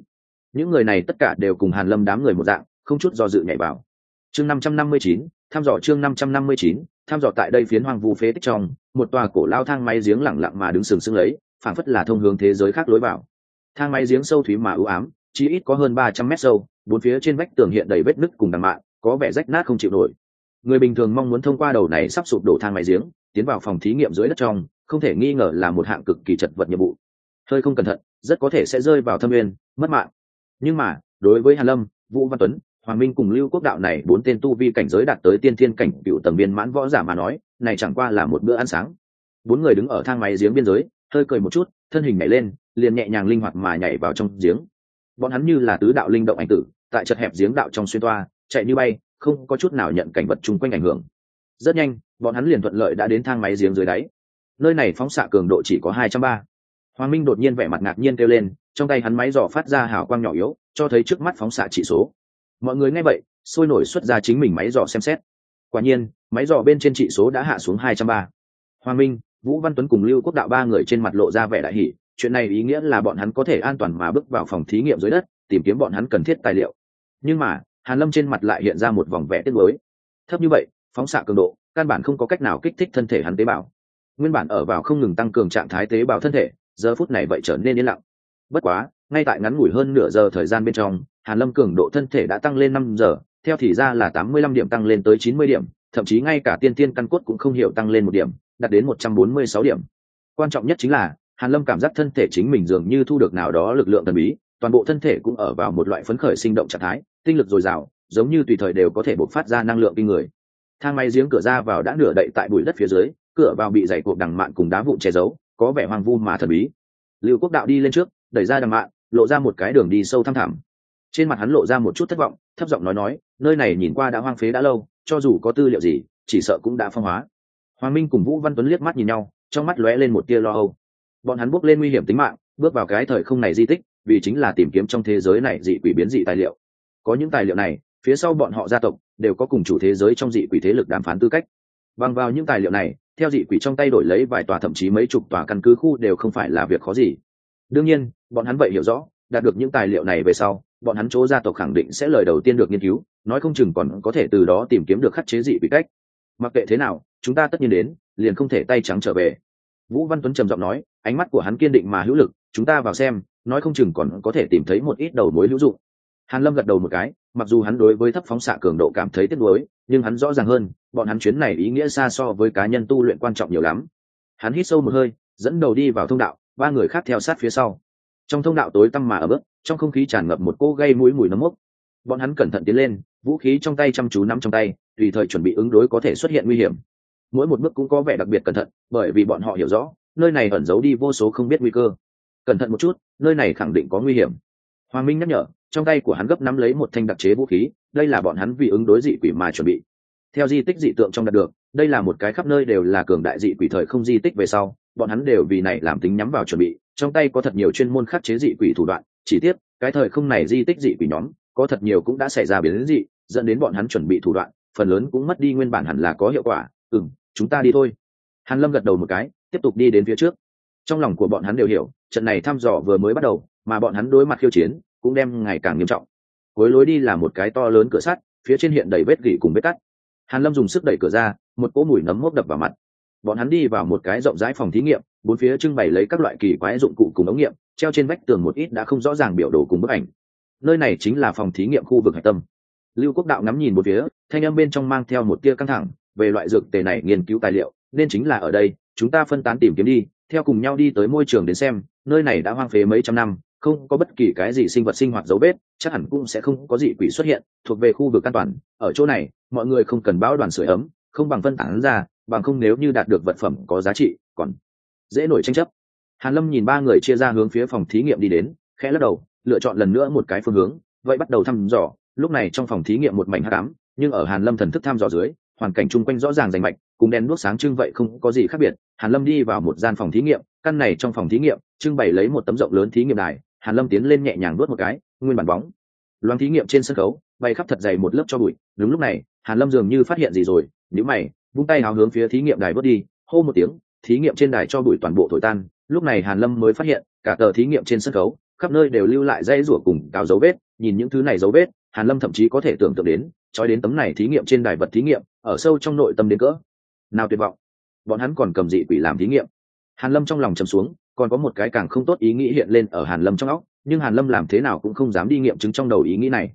Những người này tất cả đều cùng hàn lâm đám người một dạng, không chút do dự nhảy vào. Chương năm trăm năm mươi chín tham dò chương năm trăm năm mươi chín, tham dò tại đây phiến hoang vu phế tích trong, một tòa cổ lao thang máy giếng lẳng lặng mà đứng sừng sững lấy, phảng phất là thông hướng thế giới khác lối vào. Thang máy giếng sâu thúy mà ưu ám chỉ ít có hơn ba trăm mét sâu, bốn phía trên vách tường hiện đầy vết nứt cùng đằng mạn, có vẻ rách nát không chịu nổi. Người bình thường mong muốn thông qua đầu này sắp sụp đổ thang máy giếng, tiến vào phòng thí nghiệm dưới đất trong, không thể nghi ngờ là một hạng cực kỳ chật vật nhiệm vụ. Hơi không cẩn thận, rất có thể sẽ rơi vào thâm nguyên mất mạng. Nhưng mà, đối với hàn lâm, vũ văn tuấn hoàng minh cùng lưu quốc đạo này bốn tên tu vi cảnh giới đạt tới tiên thiên cảnh cựu tầng viên mãn võ giả mà nói, này chẳng qua là một bữa ăn sáng. Bốn người đứng ở thang máy giếng biên giới, hơi cười một chút, thân hình nhảy lên, liền nhẹ nhàng linh hoạt mà nhảy vào trong giếng. Bọn hắn như là tứ đạo linh động ảnh tử, tại chật hẹp giếng đạo trong xuyên toa, chạy như bay, không có chút nào nhận cảnh vật chung quanh ảnh hưởng. Rất nhanh, bọn hắn liền thuận lợi đã đến thang máy giếng dưới đáy. Nơi này phóng xạ cường độ chỉ có hai trăm ba. Hoàng minh đột nhiên vẻ mặt ngạc nhiên kêu lên, trong tay hắn máy dò phát ra hào quang nhỏ yếu, cho thấy trước mắt phóng xạ chỉ số mọi người nghe vậy, sôi nổi xuất ra chính mình máy dò xem xét. Quả nhiên, máy dò bên trên trị số đã hạ xuống hai trăm ba. Hoàng minh, vũ văn tuấn cùng lưu quốc đạo ba người trên mặt lộ ra vẻ đại hỷ chuyện này ý nghĩa là bọn hắn có thể an toàn mà bước vào phòng thí nghiệm dưới đất, tìm kiếm bọn hắn cần thiết tài liệu. Nhưng mà, hàn lâm trên mặt lại hiện ra một vòng vẻ tiếc nuối. Thấp như vậy, phóng xạ cường độ, căn bản không có cách nào kích thích thân thể hắn tế bào. Nguyên bản ở vào không ngừng tăng cường trạng thái tế bào thân thể, giờ phút này vậy trở nên yên lặng. Bất quá ngay tại ngắn ngủi hơn nửa giờ thời gian bên trong, hàn lâm cường độ thân thể đã tăng lên năm giờ, theo thì ra là tám mươi lăm điểm tăng lên tới chín mươi điểm, thậm chí ngay cả tiên tiên căn cốt cũng không hiểu tăng lên một điểm, đạt đến một trăm bốn mươi sáu điểm. Quan trọng nhất chính là, hàn lâm cảm giác thân thể chính mình dường như thu được nào đó lực lượng thần bí, toàn bộ thân thể cũng ở vào một loại phấn khởi sinh động trạng thái, tinh lực dồi dào, giống như tùy thời đều có thể bộc phát ra năng lượng kinh người. Thang máy giếng cửa ra vào đã nửa đậy tại bụi đất phía dưới, cửa vào bị dày cột đằng mạn cùng đá vụn che giấu, có vẻ hoang vu mà thần bí. Lưu quốc đạo đi lên trước, đẩy ra đằng mạn lộ ra một cái đường đi sâu thăm thẳm. Trên mặt hắn lộ ra một chút thất vọng, thấp giọng nói nói, nơi này nhìn qua đã hoang phế đã lâu, cho dù có tư liệu gì, chỉ sợ cũng đã phong hóa. Hoàng minh cùng vũ văn tuấn liếc mắt nhìn nhau, trong mắt lóe lên một tia lo âu. Bọn hắn bước lên nguy hiểm tính mạng, bước vào cái thời không này di tích, vì chính là tìm kiếm trong thế giới này dị quỷ biến dị tài liệu. Có những tài liệu này, phía sau bọn họ gia tộc đều có cùng chủ thế giới trong dị quỷ thế lực đàm phán tư cách. Bằng vào những tài liệu này, theo dị quỷ trong tay đổi lấy vài tòa thậm chí mấy chục tòa căn cứ khu đều không phải là việc khó gì đương nhiên, bọn hắn vậy hiểu rõ, đạt được những tài liệu này về sau, bọn hắn chỗ gia tộc khẳng định sẽ lời đầu tiên được nghiên cứu, nói không chừng còn có thể từ đó tìm kiếm được khắc chế dị vị cách. Mặc kệ thế nào, chúng ta tất nhiên đến, liền không thể tay trắng trở về. Vũ văn tuấn trầm giọng nói, ánh mắt của hắn kiên định mà hữu lực, chúng ta vào xem, nói không chừng còn có thể tìm thấy một ít đầu mối hữu dụng. Hàn lâm gật đầu một cái, mặc dù hắn đối với thấp phóng xạ cường độ cảm thấy tiếc nuối, nhưng hắn rõ ràng hơn, bọn hắn chuyến này ý nghĩa xa so với cá nhân tu luyện quan trọng nhiều lắm. Hắn hít sâu một hơi, dẫn đầu đi vào thông đạo ba người khác theo sát phía sau. Trong thông đạo tối tăm mà ở bước, trong không khí tràn ngập một cô gây mũi mùi nấm mốc. Bọn hắn cẩn thận tiến lên, vũ khí trong tay chăm chú nắm trong tay, tùy thời chuẩn bị ứng đối có thể xuất hiện nguy hiểm. Mỗi một bước cũng có vẻ đặc biệt cẩn thận, bởi vì bọn họ hiểu rõ, nơi này ẩn giấu đi vô số không biết nguy cơ. Cẩn thận một chút, nơi này khẳng định có nguy hiểm. Hoàng minh nhắc nhở, trong tay của hắn gấp nắm lấy một thanh đặc chế vũ khí, đây là bọn hắn vì ứng đối dị quỷ mà chuẩn bị. Theo di tích dị tượng trong đạt được, đây là một cái khắp nơi đều là cường đại dị quỷ thời không di tích về sau bọn hắn đều vì này làm tính nhắm vào chuẩn bị, trong tay có thật nhiều chuyên môn khắc chế dị quỷ thủ đoạn, chỉ tiếc, cái thời không này di tích dị quỷ nhóm, có thật nhiều cũng đã xảy ra biến dị, dẫn đến bọn hắn chuẩn bị thủ đoạn, phần lớn cũng mất đi nguyên bản hẳn là có hiệu quả ừ chúng ta đi thôi. Hàn lâm gật đầu một cái, tiếp tục đi đến phía trước. Trong lòng của bọn hắn đều hiểu, trận này thăm dò vừa mới bắt đầu, mà bọn hắn đối mặt khiêu chiến, cũng đem ngày càng nghiêm trọng. Cuối lối đi là một cái to lớn cửa sắt, phía trên hiện đầy vết gỉ cùng vết cắt. Hàn lâm dùng sức đẩy cửa ra, một cỗ mùi nấm mốc đập vào mặt bọn hắn đi vào một cái rộng rãi phòng thí nghiệm, bốn phía trưng bày lấy các loại kỳ quái dụng cụ cùng ống nghiệm, treo trên vách tường một ít đã không rõ ràng biểu đồ cùng bức ảnh. Nơi này chính là phòng thí nghiệm khu vực hạch tâm. Lưu quốc đạo ngắm nhìn một phía, thanh âm bên trong mang theo một tia căng thẳng, về loại dược tề này nghiên cứu tài liệu, nên chính là ở đây, chúng ta phân tán tìm kiếm đi, theo cùng nhau đi tới môi trường đến xem, nơi này đã hoang phế mấy trăm năm, không có bất kỳ cái gì sinh vật sinh hoạt dấu vết, chắc hẳn cũng sẽ không có dị quỷ xuất hiện, thuộc về khu vực an toàn. Ở chỗ này, mọi người không cần bão đoàn sửa ấm, không bằng phân tán ra bằng không nếu như đạt được vật phẩm có giá trị, còn dễ nổi tranh chấp. Hàn lâm nhìn ba người chia ra hướng phía phòng thí nghiệm đi đến, khẽ lắc đầu, lựa chọn lần nữa một cái phương hướng, vậy bắt đầu thăm dò. Lúc này trong phòng thí nghiệm một mảnh hắc ám, nhưng ở hàn lâm thần thức thăm dò dưới, hoàn cảnh chung quanh rõ ràng rành mạch, cùng đèn đuốc sáng trưng vậy không có gì khác biệt. Hàn lâm đi vào một gian phòng thí nghiệm, căn này trong phòng thí nghiệm, trưng bày lấy một tấm rộng lớn thí nghiệm đài. Hàn lâm tiến lên nhẹ nhàng đuốt một cái, nguyên bản bóng. Loáng thí nghiệm trên sân khấu, bay khắp thật dày một lớp cho bụi. Đúng lúc này, hàn lâm dường như phát hiện gì rồi nếu mày vung tay háo hướng phía thí nghiệm đài bước đi, hô một tiếng, thí nghiệm trên đài cho bụi toàn bộ thổi tan. Lúc này hàn lâm mới phát hiện, cả tờ thí nghiệm trên sân khấu, khắp nơi đều lưu lại dây rủa cùng cào dấu vết. Nhìn những thứ này dấu vết, hàn lâm thậm chí có thể tưởng tượng đến, trói đến tấm này thí nghiệm trên đài vật thí nghiệm, ở sâu trong nội tâm đến cỡ. Nào tuyệt vọng. Bọn hắn còn cầm dị quỷ làm thí nghiệm. Hàn lâm trong lòng trầm xuống, còn có một cái càng không tốt ý nghĩ hiện lên ở hàn lâm trong óc, nhưng hàn lâm làm thế nào cũng không dám đi nghiệm chứng trong đầu ý nghĩ này.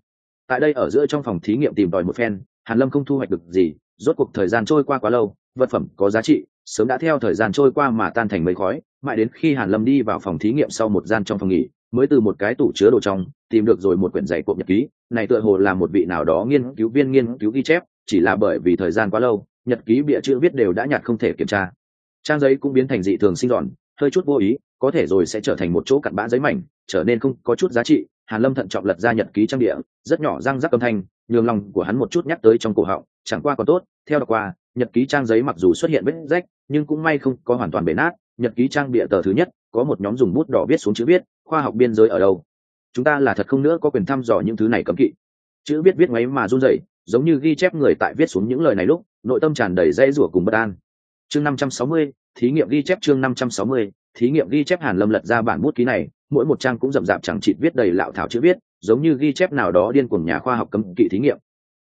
Tại đây ở giữa trong phòng thí nghiệm tìm tòi một phen, hàn lâm không thu hoạch được gì rốt cuộc thời gian trôi qua quá lâu, vật phẩm có giá trị, sớm đã theo thời gian trôi qua mà tan thành mây khói, mãi đến khi hàn lâm đi vào phòng thí nghiệm sau một gian trong phòng nghỉ, mới từ một cái tủ chứa đồ trong, tìm được rồi một quyển giày cộm nhật ký, này tựa hồ là một vị nào đó nghiên cứu viên nghiên cứu ghi chép, chỉ là bởi vì thời gian quá lâu, nhật ký bịa chữ viết đều đã nhạt không thể kiểm tra. Trang giấy cũng biến thành dị thường sinh giòn, hơi chút vô ý có thể rồi sẽ trở thành một chỗ cặn bã giấy mảnh, trở nên không có chút giá trị. Hàn lâm thận trọng lật ra nhật ký trang địa rất nhỏ răng rắc âm thanh, nhường lòng của hắn một chút nhắc tới trong cổ họng, chẳng qua còn tốt, theo đọc qua, nhật ký trang giấy mặc dù xuất hiện vết rách, nhưng cũng may không có hoàn toàn bể nát. Nhật ký trang bịa tờ thứ nhất, có một nhóm dùng bút đỏ viết xuống chữ viết, khoa học biên giới ở đâu? Chúng ta là thật không nữa có quyền thăm dò những thứ này cấm kỵ. Chữ viết viết ngoáy mà run rẩy, giống như ghi chép người tại viết xuống những lời này lúc, nội tâm tràn đầy dây rủa cùng bất an. Chương năm trăm sáu mươi, thí nghiệm ghi chép chương năm trăm sáu mươi thí nghiệm ghi chép hàn lâm lật ra bản bút ký này, mỗi một trang cũng rậm rạp chẳng chịt viết đầy lạo thảo chữ viết, giống như ghi chép nào đó điên cuồng nhà khoa học cấm kỵ thí nghiệm.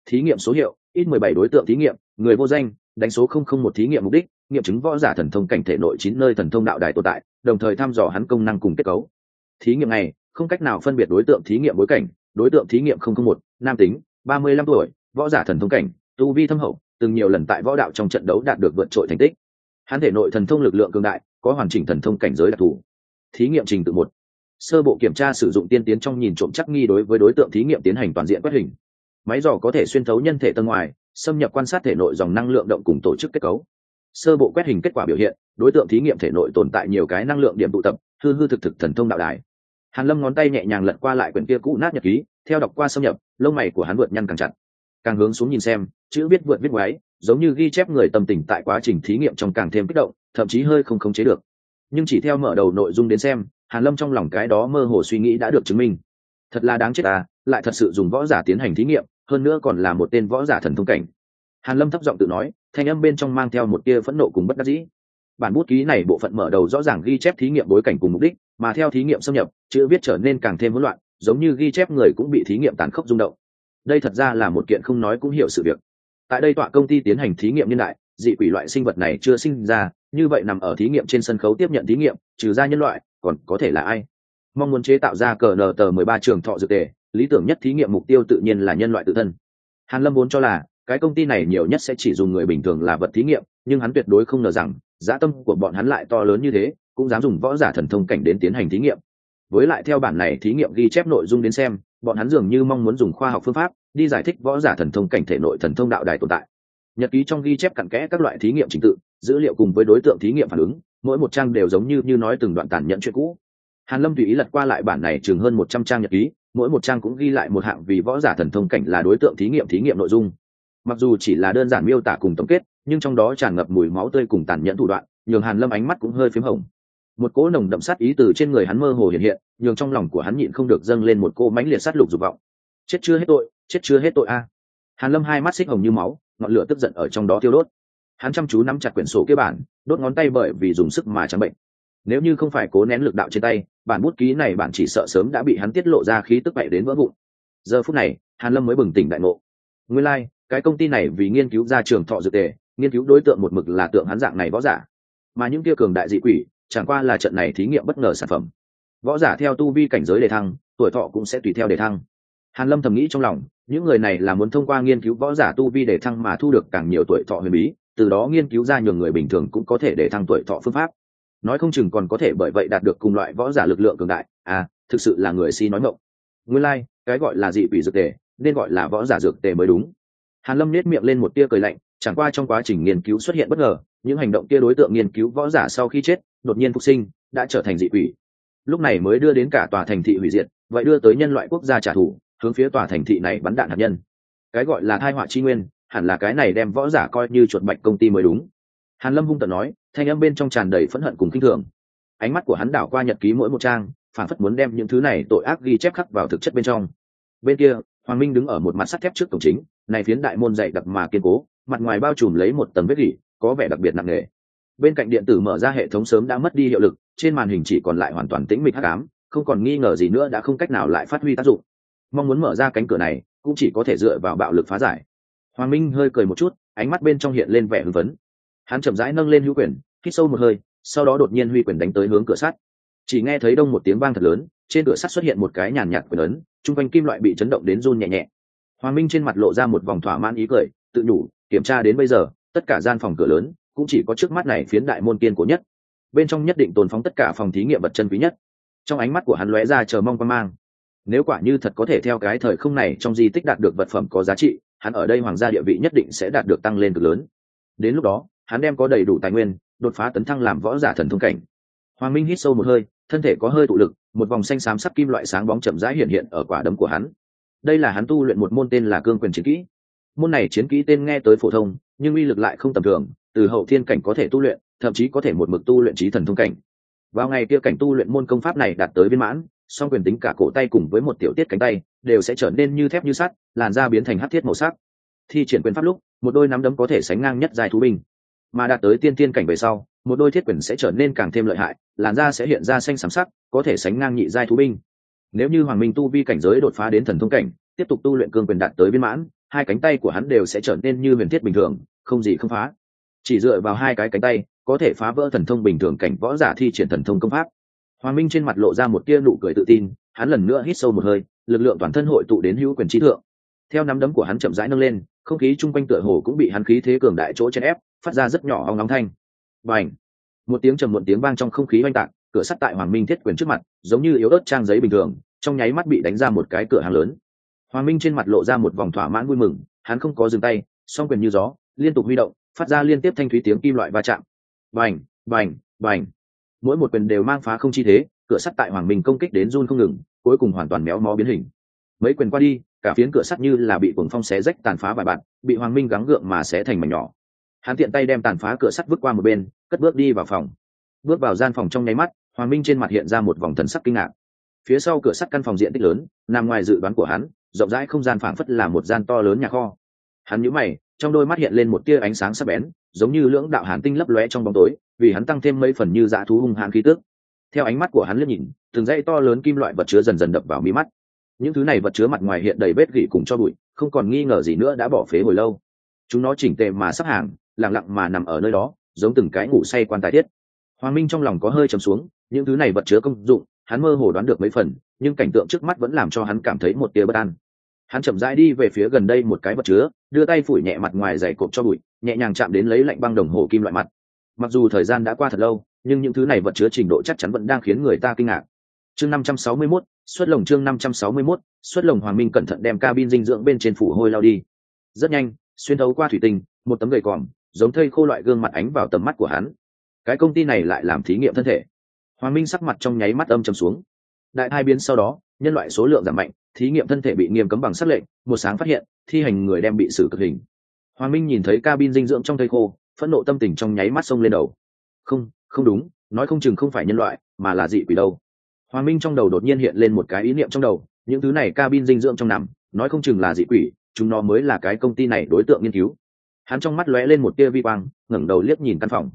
Thí nghiệm số hiệu, ít mười bảy đối tượng thí nghiệm, người vô danh, đánh số không không một thí nghiệm mục đích, nghiệm chứng võ giả thần thông cảnh thể nội chín nơi thần thông đạo đài tồn tại, đồng thời thăm dò hắn công năng cùng kết cấu. Thí nghiệm này, không cách nào phân biệt đối tượng thí nghiệm bối cảnh, đối tượng thí nghiệm không không một, nam tính, ba mươi lăm tuổi, võ giả thần thông cảnh, tu vi thâm hậu, từng nhiều lần tại võ đạo trong trận đấu đạt được vượt trội thành tích. Hắn thể nội thần thông lực lượng cường đại có hoàn chỉnh thần thông cảnh giới đặc thù. Thí nghiệm trình tự một. Sơ bộ kiểm tra sử dụng tiên tiến trong nhìn trộm chắc nghi đối với đối tượng thí nghiệm tiến hành toàn diện quét hình. Máy dò có thể xuyên thấu nhân thể tân ngoài, xâm nhập quan sát thể nội dòng năng lượng động cùng tổ chức kết cấu. Sơ bộ quét hình kết quả biểu hiện, đối tượng thí nghiệm thể nội tồn tại nhiều cái năng lượng điểm tụ tập, hư hư thực thực thần thông đạo đài. Hàn lâm ngón tay nhẹ nhàng lật qua lại quyển kia cũ nát nhật ký, theo đọc qua xâm nhập, lông mày của hắn vượt nhăn càng chặt. Càng hướng xuống nhìn xem, chữ viết vượt viết ngoáy, giống như ghi chép người tâm tình tại quá trình thí nghiệm trong càng thêm kích động thậm chí hơi không khống chế được. Nhưng chỉ theo mở đầu nội dung đến xem, hàn lâm trong lòng cái đó mơ hồ suy nghĩ đã được chứng minh. Thật là đáng chết à lại thật sự dùng võ giả tiến hành thí nghiệm, hơn nữa còn là một tên võ giả thần thông cảnh. Hàn lâm thấp giọng tự nói, thanh âm bên trong mang theo một tia phẫn nộ cùng bất đắc dĩ. Bản bút ký này bộ phận mở đầu rõ ràng ghi chép thí nghiệm bối cảnh cùng mục đích, mà theo thí nghiệm xâm nhập, chữ viết trở nên càng thêm hỗn loạn, giống như ghi chép người cũng bị thí nghiệm tàn khốc rung động. Đây thật ra là một kiện không nói cũng hiểu sự việc. Tại đây tọa công ty tiến hành thí nghiệm nhân đại dị quỷ loại sinh vật này chưa sinh ra, như vậy nằm ở thí nghiệm trên sân khấu tiếp nhận thí nghiệm, trừ ra nhân loại, còn có thể là ai? Mong muốn chế tạo ra cờ nờ tờ mười ba trường thọ dược tề, lý tưởng nhất thí nghiệm mục tiêu tự nhiên là nhân loại tự thân. Hàn lâm vốn cho là, cái công ty này nhiều nhất sẽ chỉ dùng người bình thường là vật thí nghiệm, nhưng hắn tuyệt đối không ngờ rằng, giá tâm của bọn hắn lại to lớn như thế, cũng dám dùng võ giả thần thông cảnh đến tiến hành thí nghiệm. Với lại theo bản này thí nghiệm ghi chép nội dung đến xem, bọn hắn dường như mong muốn dùng khoa học phương pháp, đi giải thích võ giả thần thông cảnh thể nội thần thông đạo đài tồn tại nhật ký trong ghi chép cặn kẽ các loại thí nghiệm trình tự, dữ liệu cùng với đối tượng thí nghiệm phản ứng, mỗi một trang đều giống như như nói từng đoạn tàn nhẫn chuyện cũ. Hàn lâm tùy ý lật qua lại bản này chừng hơn một trăm trang nhật ký, mỗi một trang cũng ghi lại một hạng vì võ giả thần thông cảnh là đối tượng thí nghiệm thí nghiệm nội dung. Mặc dù chỉ là đơn giản miêu tả cùng tổng kết, nhưng trong đó tràn ngập mùi máu tươi cùng tàn nhẫn thủ đoạn, nhường hàn lâm ánh mắt cũng hơi p h í m hồng. Một cỗ nồng đậm sát ý từ trên người hắn mơ hồ hiện hiện, nhường trong lòng của hắn nhịn không được dâng lên một cô mãnh liệt sát lục dục vọng. Chết chưa hết tội, chết chưa hết tội a. Hàn lâm hai mắt xích hồng như máu ngọn lửa tức giận ở trong đó tiêu đốt. Hắn chăm chú nắm chặt quyển sổ kế bản đốt ngón tay bởi vì dùng sức mà trắng bệnh. Nếu như không phải cố nén lực đạo trên tay bản bút ký này bạn chỉ sợ sớm đã bị hắn tiết lộ ra khí tức bậy đến vỡ vụn. Giờ phút này hàn lâm mới bừng tỉnh đại ngộ. Nguyên lai like, cái công ty này vì nghiên cứu ra trường thọ dược tề nghiên cứu đối tượng một mực là tượng hắn dạng này võ giả. Mà những kia cường đại dị quỷ chẳng qua là trận này thí nghiệm bất ngờ sản phẩm. Võ giả theo tu vi cảnh giới đề thăng tuổi thọ cũng sẽ tùy theo đề thăng hàn lâm thầm nghĩ trong lòng những người này là muốn thông qua nghiên cứu võ giả tu vi để thăng mà thu được càng nhiều tuổi thọ huyền bí từ đó nghiên cứu ra nhường người bình thường cũng có thể để thăng tuổi thọ phương pháp. Nói không chừng còn có thể bởi vậy đạt được cùng loại võ giả lực lượng cường đại à thực sự là người si nói mộng. Nguyên lai、like, cái gọi là dị quỷ dược tề nên gọi là võ giả dược tề mới đúng. Hàn lâm nết miệng lên một tia cười lạnh chẳng qua trong quá trình nghiên cứu xuất hiện bất ngờ những hành động kia đối tượng nghiên cứu võ giả sau khi chết đột nhiên phục sinh đã trở thành dị quỷ. Lúc này mới đưa đến cả tòa thành thị hủy diệt vậy đưa tới nhân loại quốc gia trả thù hướng phía tòa thành thị này bắn đạn hạt nhân. Cái gọi là thai họa chi nguyên, hẳn là cái này đem võ giả coi như chuột bạch công ty mới đúng. Hàn lâm hung tợn nói, thanh âm bên trong tràn đầy phẫn hận cùng kinh thường. Ánh mắt của hắn đảo qua nhật ký mỗi một trang, phản phất muốn đem những thứ này tội ác ghi chép khắc vào thực chất bên trong. Bên kia, hoàng minh đứng ở một mặt sắt thép trước cổng chính, này phiến đại môn dày đặc mà kiên cố, mặt ngoài bao trùm lấy một tấm vết gỉ, có vẻ đặc biệt nặng nề. Bên cạnh điện tử mở ra hệ thống sớm đã mất đi hiệu lực, trên màn hình chỉ còn lại hoàn toàn tĩnh mịch hắc ám, không còn nghi ngờ gì nữa đã không cách nào lại phát huy tác dụng mong muốn mở ra cánh cửa này, cũng chỉ có thể dựa vào bạo lực phá giải. Hoàng minh hơi cười một chút, ánh mắt bên trong hiện lên vẻ hưng phấn. Hắn chậm rãi nâng lên hữu quyền, hít sâu một hơi, sau đó đột nhiên huy quyền đánh tới hướng cửa sắt. Chỉ nghe thấy đông một tiếng vang thật lớn, trên cửa sắt xuất hiện một cái nhàn nhạt quyền ấn, chung quanh kim loại bị chấn động đến run nhẹ nhẹ. Hoàng minh trên mặt lộ ra một vòng thỏa mãn ý cười, tự nhủ, kiểm tra đến bây giờ, tất cả gian phòng cửa lớn, cũng chỉ có trước mắt này phiến đại môn kiên cố nhất. Bên trong nhất định tồn phóng tất cả phòng thí nghiệm vật chân quý nhất. Trong ánh mắt của hắn lóe ra chờ mong quan mang nếu quả như thật có thể theo cái thời không này trong di tích đạt được vật phẩm có giá trị, hắn ở đây hoàng gia địa vị nhất định sẽ đạt được tăng lên cực lớn. Đến lúc đó, hắn đem có đầy đủ tài nguyên, đột phá tấn thăng làm võ giả thần thông cảnh. Hoàng minh hít sâu một hơi, thân thể có hơi tụ lực, một vòng xanh xám sắc kim loại sáng bóng chậm rãi hiện hiện ở quả đấm của hắn. Đây là hắn tu luyện một môn tên là cương quyền chiến kỹ. Môn này chiến kỹ tên nghe tới phổ thông, nhưng uy lực lại không tầm thường, từ hậu thiên cảnh có thể tu luyện, thậm chí có thể một mực tu luyện trí thần thông cảnh. Vào ngày kia cảnh tu luyện môn công pháp này đạt tới viên mãn song quyền tính cả cổ tay cùng với một tiểu tiết cánh tay đều sẽ trở nên như thép như sắt, làn da biến thành hát thiết màu sắc. Thi triển quyền pháp lúc, một đôi nắm đấm có thể sánh ngang nhất dài thú binh. Mà đạt tới tiên tiên cảnh về sau, một đôi thiết quyền sẽ trở nên càng thêm lợi hại, làn da sẽ hiện ra xanh xám sắc, có thể sánh ngang nhị giai thú binh. Nếu như hoàng minh tu vi cảnh giới đột phá đến thần thông cảnh, tiếp tục tu luyện cương quyền đạt tới viên mãn, hai cánh tay của hắn đều sẽ trở nên như huyền thiết bình thường, không gì không phá. Chỉ dựa vào hai cái cánh tay, có thể phá vỡ thần thông bình thường cảnh võ giả thi triển thần thông công pháp hoàng minh trên mặt lộ ra một tia nụ cười tự tin, hắn lần nữa hít sâu một hơi, lực lượng toàn thân hội tụ đến hữu quyền trí thượng. Theo nắm đấm của hắn chậm rãi nâng lên, không khí chung quanh tựa hồ cũng bị hắn khí thế cường đại chỗ chèn ép, phát ra rất nhỏ ong nóng thanh. Và ảnh một tiếng trầm muộn tiếng vang trong không khí oanh tạc, cửa sắt tại hoàng minh thiết quyền trước mặt, giống như yếu ớt trang giấy bình thường, trong nháy mắt bị đánh ra một cái cửa hàng lớn. Hoàng minh trên mặt lộ ra một vòng thỏa mãn vui mừng, hắn không có dừng tay, song quyền như gió, liên tục huy động, phát ra liên tiếp thanh thúy tiếng kim loại va chạm. Vành vành vành mỗi một quyền đều mang phá không chi thế, cửa sắt tại hoàng minh công kích đến run không ngừng, cuối cùng hoàn toàn méo mó biến hình. Mấy quyền qua đi, cả phiến cửa sắt như là bị cuồng phong xé rách tàn phá vài bạn bị hoàng minh gắng gượng mà xé thành mảnh nhỏ. Hắn tiện tay đem tàn phá cửa sắt vứt qua một bên, cất bước đi vào phòng. Bước vào gian phòng trong nháy mắt, hoàng minh trên mặt hiện ra một vòng thần sắc kinh ngạc. Phía sau cửa sắt căn phòng diện tích lớn, nằm ngoài dự đoán của hắn, rộng rãi không gian phảng phất là một gian to lớn nhà kho. Hắn nhíu mày trong đôi mắt hiện lên một tia ánh sáng sắc bén, giống như lưỡng đạo hàn tinh lấp lóe trong bóng tối, vì hắn tăng thêm mấy phần như dã thú hung hãn khí tức. Theo ánh mắt của hắn liếc nhìn, từng dãy to lớn kim loại vật chứa dần dần đập vào mi mắt. Những thứ này vật chứa mặt ngoài hiện đầy vết gỉ cùng cho bụi, không còn nghi ngờ gì nữa đã bỏ phế hồi lâu. Chúng nó chỉnh tề mà sắp hàng, lặng lặng mà nằm ở nơi đó, giống từng cái ngủ say quan tài thiết hoàng minh trong lòng có hơi trầm xuống, những thứ này vật chứa công dụng, hắn mơ hồ đoán được mấy phần, nhưng cảnh tượng trước mắt vẫn làm cho hắn cảm thấy một tia bất an hắn chậm rãi đi về phía gần đây một cái vật chứa đưa tay phủi nhẹ mặt ngoài dày cộp cho bụi nhẹ nhàng chạm đến lấy lạnh băng đồng hồ kim loại mặt. Mặc dù thời gian đã qua thật lâu nhưng những thứ này vật chứa trình độ chắc chắn vẫn đang khiến người ta kinh ngạc. Chương năm trăm sáu mươi 561, xuất lồng chương năm trăm sáu mươi 561, xuất lồng hoàng minh cẩn thận đem cabin dinh dưỡng bên trên phủ hôi lao đi. Rất nhanh xuyên thấu qua thủy tinh một tấm gầy còm giống thây khô loại gương mặt ánh vào tầm mắt của hắn. Cái công ty này lại làm thí nghiệm thân thể. Hoàng minh sắc mặt trong nháy mắt âm trầm xuống. Đại hai biến sau đó nhân loại số lượng giảm mạnh thí nghiệm thân thể bị nghiêm cấm bằng sắc lệnh, một sáng phát hiện, thi hành người đem bị xử cực hình. Hoàng minh nhìn thấy cabin dinh dưỡng trong thây khô, phẫn nộ tâm tình trong nháy mắt sông lên đầu. Không không đúng, nói không chừng không phải nhân loại, mà là dị quỷ đâu. Hoàng minh trong đầu đột nhiên hiện lên một cái ý niệm trong đầu, những thứ này cabin dinh dưỡng trong nằm, nói không chừng là dị quỷ, chúng nó mới là cái công ty này đối tượng nghiên cứu. Hắn trong mắt lóe lên một tia vi quang, ngẩng đầu liếc nhìn căn phòng.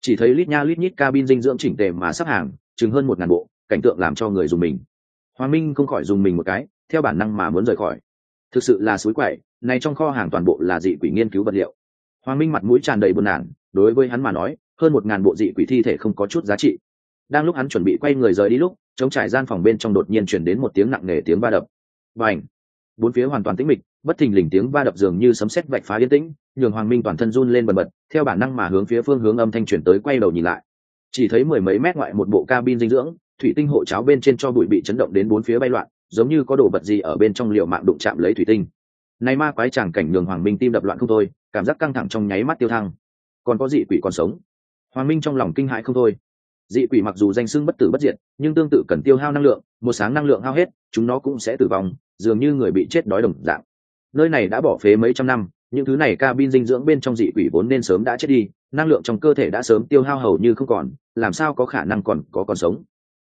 Chỉ thấy lít nha lít nhít cabin dinh dưỡng chỉnh tề mà sắp hàng, chừng hơn một ngàn bộ, cảnh tượng làm cho người dùng mình. Hoàng minh không khỏi dùng mình một cái theo bản năng mà muốn rời khỏi. Thực sự là suối quậy, này trong kho hàng toàn bộ là dị quỷ nghiên cứu vật liệu. Hoàng minh mặt mũi tràn đầy buồn nản, đối với hắn mà nói, hơn một ngàn bộ dị quỷ thi thể không có chút giá trị. Đang lúc hắn chuẩn bị quay người rời đi lúc chống trải gian phòng bên trong đột nhiên chuyển đến một tiếng nặng nề tiếng va đập. Và ảnh bốn phía hoàn toàn tĩnh mịch, bất thình lình tiếng va đập dường như sấm sét vạch phá yên tĩnh, nhường hoàng minh toàn thân run lên bần bật, theo bản năng mà hướng phía phương hướng âm thanh chuyển tới quay đầu nhìn lại. Chỉ thấy mười mấy mét ngoại một bộ cabin dinh dưỡng, thủy tinh hộ cháo bên trên cho bụi bị chấn động đến bốn phía bay loạn giống như có đồ vật gì ở bên trong liệu mạng đụng chạm lấy thủy tinh. Nay ma quái chàng cảnh nhường hoàng minh tim đập loạn không thôi, cảm giác căng thẳng trong nháy mắt tiêu thăng. Còn có dị quỷ còn sống. Hoàng minh trong lòng kinh hãi không thôi. Dị quỷ mặc dù danh xưng bất tử bất diệt, nhưng tương tự cần tiêu hao năng lượng, một sáng năng lượng hao hết, chúng nó cũng sẽ tử vong, dường như người bị chết đói đồng dạng. Nơi này đã bỏ phế mấy trăm năm, những thứ này cabin dinh dưỡng bên trong dị quỷ vốn nên sớm đã chết đi, năng lượng trong cơ thể đã sớm tiêu hao hầu như không còn, làm sao có khả năng còn có còn sống.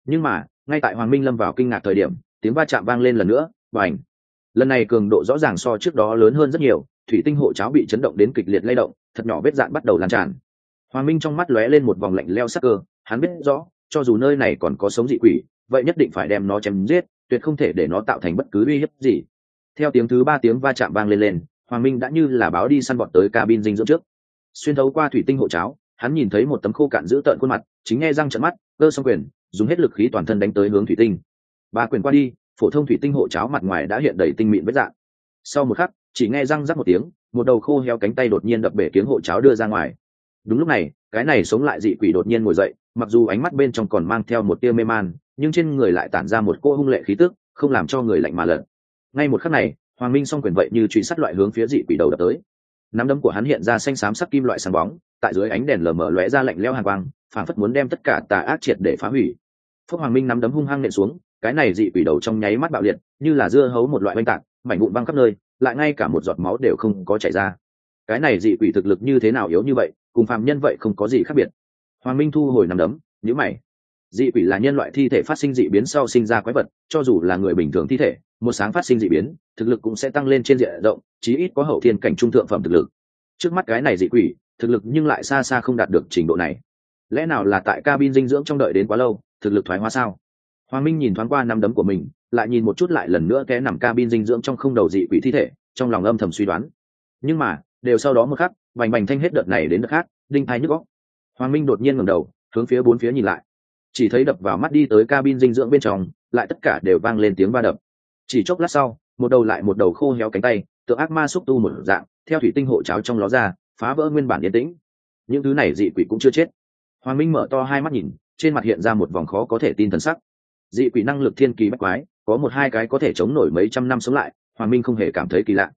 Nhưng mà, ngay tại hoàng minh lâm vào kinh ngạc thời điểm tiếng va chạm vang lên lần nữa và ảnh lần này cường độ rõ ràng so trước đó lớn hơn rất nhiều, thủy tinh hộ cháo bị chấn động đến kịch liệt lay động, thật nhỏ vết dạn bắt đầu lan tràn. Hoàng minh trong mắt lóe lên một vòng lạnh leo sắc cơ, hắn biết rõ, cho dù nơi này còn có sống dị quỷ, vậy nhất định phải đem nó chém giết, tuyệt không thể để nó tạo thành bất cứ uy hiếp gì. Theo tiếng thứ ba tiếng va chạm vang lên lên, hoàng minh đã như là báo đi săn bọn tới cabin dinh dưỡng trước. Xuyên thấu qua thủy tinh hộ cháo, hắn nhìn thấy một tấm khô cạn giữ tợn khuôn mặt, chính nghe răng trận mắt, cơ xong quyền, dùng hết lực khí toàn thân đánh tới hướng thủy tinh ba quyền qua đi, phổ thông thủy tinh hộ cháo mặt ngoài đã hiện đầy tinh mịn vết dạng. Sau một khắc, chỉ nghe răng rắc một tiếng, một đầu khô heo cánh tay đột nhiên đập bể tiếng hộ cháo đưa ra ngoài. Đúng lúc này, cái này sống lại dị quỷ đột nhiên ngồi dậy, mặc dù ánh mắt bên trong còn mang theo một tia mê man, nhưng trên người lại tản ra một cô hung lệ khí tức, không làm cho người lạnh mà lợn. Ngay một khắc này, hoàng minh s o n g quyền vậy như truy sát loại hướng phía dị quỷ đầu đập tới. Nắm đấm của hắn hiện ra xanh xám sắc kim loại sáng bóng, tại dưới ánh đèn lờ mờ lóe ra lạnh leo hàng quang phản phất muốn đem tất cả tà ác triệt để phá hủy. Phước hoàng minh nắm đấm hung hăng nện xuống cái này dị quỷ đầu trong nháy mắt bạo liệt, như là dưa hấu một loại oanh tạc, mảnh vụn văng khắp nơi, lại ngay cả một giọt máu đều không có chảy ra. Cái này dị quỷ thực lực như thế nào yếu như vậy, cùng phàm nhân vậy không có gì khác biệt. Hoàng minh thu hồi nằm đấm nhữ mày. Dị quỷ là nhân loại thi thể phát sinh dị biến sau sinh ra quái vật, cho dù là người bình thường thi thể, một sáng phát sinh dị biến, thực lực cũng sẽ tăng lên trên diện rộng, chí ít có hậu thiên cảnh trung thượng phẩm thực lực. Trước mắt cái này dị quỷ, thực lực nhưng lại xa xa không đạt được trình độ này. Lẽ nào là tại cabin dinh dưỡng trong đợi đến quá lâu, thực lực thoái hóa sao? Hoàng minh nhìn thoáng qua năm đấm của mình, lại nhìn một chút lại lần nữa té nằm cabin dinh dưỡng trong không đầu dị quỷ thi thể, trong lòng âm thầm suy đoán. Nhưng mà, đều sau đó một khắc bành bành thanh hết đợt này đến đợt khác, đinh thai nhức góc hoàng minh đột nhiên ngẩng đầu, hướng phía bốn phía nhìn lại. Chỉ thấy đập vào mắt đi tới cabin dinh dưỡng bên trong, lại tất cả đều vang lên tiếng va đập. Chỉ chốc lát sau, một đầu lại một đầu khô héo cánh tay tượng ác ma xúc tu một dạng, theo thủy tinh hộ cháo trong ló ra, phá vỡ nguyên bản yên tĩnh. Những thứ này dị quỷ cũng chưa chết. Hoàng minh mở to hai mắt nhìn, trên mặt hiện ra một vòng khó có thể tin thần sắc dị quỷ năng lực thiên kỳ bách quái, có một hai cái có thể chống nổi mấy trăm năm sống lại, hoàng minh không hề cảm thấy kỳ lạ.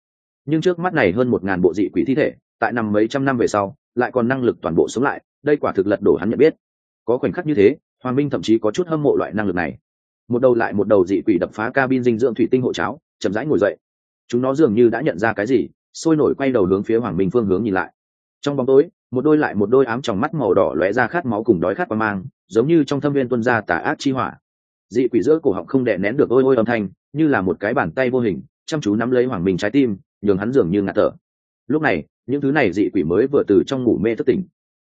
Nhưng trước mắt này hơn một ngàn bộ dị quỷ thi thể, tại nằm mấy trăm năm về sau, lại còn năng lực toàn bộ sống lại, đây quả thực lật đổ hắn nhận biết. Có khoảnh khắc như thế, hoàng minh thậm chí có chút hâm mộ loại năng lực này. Một đầu lại một đầu dị quỷ đập phá cabin dinh dưỡng thủy tinh hộ cháo, chậm rãi ngồi dậy. Chúng nó dường như đã nhận ra cái gì, sôi nổi quay đầu hướng phía hoàng minh phương hướng nhìn lại. Trong bóng tối, một đôi lại một đôi ám tròng mắt màu đỏ lóe ra khát máu cùng đói khát và mang, giống như trong thâm viên tuân ra tà ác chi hỏa dị quỷ giữa cổ họng không đè nén được ôi ôi âm thanh, như là một cái bàn tay vô hình, chăm chú nắm lấy hoàng minh trái tim, nhường hắn dường như ngạt thở. Lúc này, những thứ này dị quỷ mới vừa từ trong ngủ mê thức tỉnh.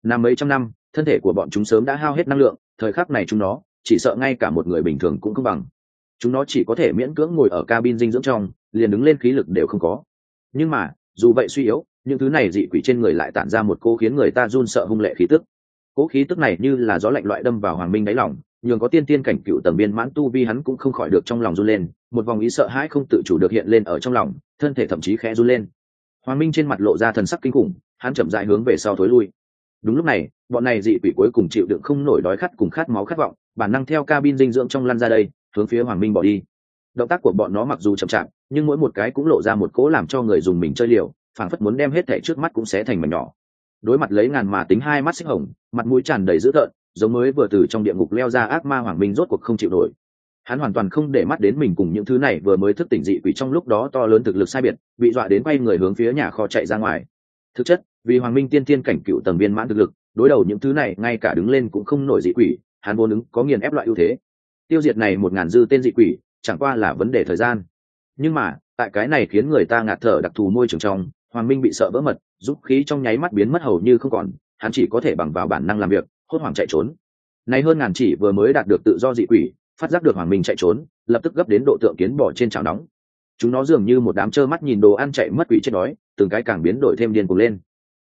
Nằm mấy trăm năm, thân thể của bọn chúng sớm đã hao hết năng lượng, thời khắc này chúng nó, chỉ sợ ngay cả một người bình thường cũng không bằng. Chúng nó chỉ có thể miễn cưỡng ngồi ở cabin dinh dưỡng trong, liền đứng lên khí lực đều không có. Nhưng mà, dù vậy suy yếu, những thứ này dị quỷ trên người lại tản ra một cô khiến người ta run sợ hung lệ khí tức. Cỗ khí tức này như là gió lạnh loại đâm vào hoàng minh đáy lòng nhường có tiên tiên cảnh cựu tầng biên mãn tu vi hắn cũng không khỏi được trong lòng run lên, một vòng ý sợ hãi không tự chủ được hiện lên ở trong lòng, thân thể thậm chí khẽ run lên. Hoàng minh trên mặt lộ ra thần sắc kinh khủng, hắn chậm dại hướng về sau thối lui. Đúng lúc này, bọn này dị quỷ cuối cùng chịu đựng không nổi đói khát cùng khát máu khát vọng, bản năng theo cabin dinh dưỡng trong lăn ra đây, hướng phía hoàng minh bỏ đi. Động tác của bọn nó mặc dù chậm chạp, nhưng mỗi một cái cũng lộ ra một cố làm cho người dùng mình chơi liều, phảng phất muốn đem hết thẻ trước mắt cũng sẽ thành mảnh nhỏ. Đối mặt lấy ngàn mà tính hai mắt xích hồng, mặt mũi tràn đầy dữ tợn giống mới vừa từ trong địa ngục leo ra ác ma hoàng minh rốt cuộc không chịu nổi. Hắn hoàn toàn không để mắt đến mình cùng những thứ này vừa mới thức tỉnh dị quỷ trong lúc đó to lớn thực lực sai biệt, bị dọa đến quay người hướng phía nhà kho chạy ra ngoài. Thực chất, vì hoàng minh tiên tiên cảnh cựu tầng viên mãn thực lực, đối đầu những thứ này, ngay cả đứng lên cũng không nổi dị quỷ, hắn vô ứng có nghiền ép loại ưu thế. Tiêu diệt này một ngàn dư tên dị quỷ, chẳng qua là vấn đề thời gian. Nhưng mà, tại cái này khiến người ta ngạt thở đặc thù môi trường trong, hoàng minh bị sợ vỡ mật, giúp khí trong nháy mắt biến mất hầu như không còn, hắn chỉ có thể bằng vào bản năng làm việc hốt hoảng chạy trốn. Nay hơn ngàn chỉ vừa mới đạt được tự do dị quỷ, phát giác được hoàng minh chạy trốn, lập tức gấp đến độ tượng kiến bỏ trên chảo nóng. Chúng nó dường như một đám trơ mắt nhìn đồ ăn chạy mất quỷ chết đói, từng cái càng biến đổi thêm điên cuồng lên.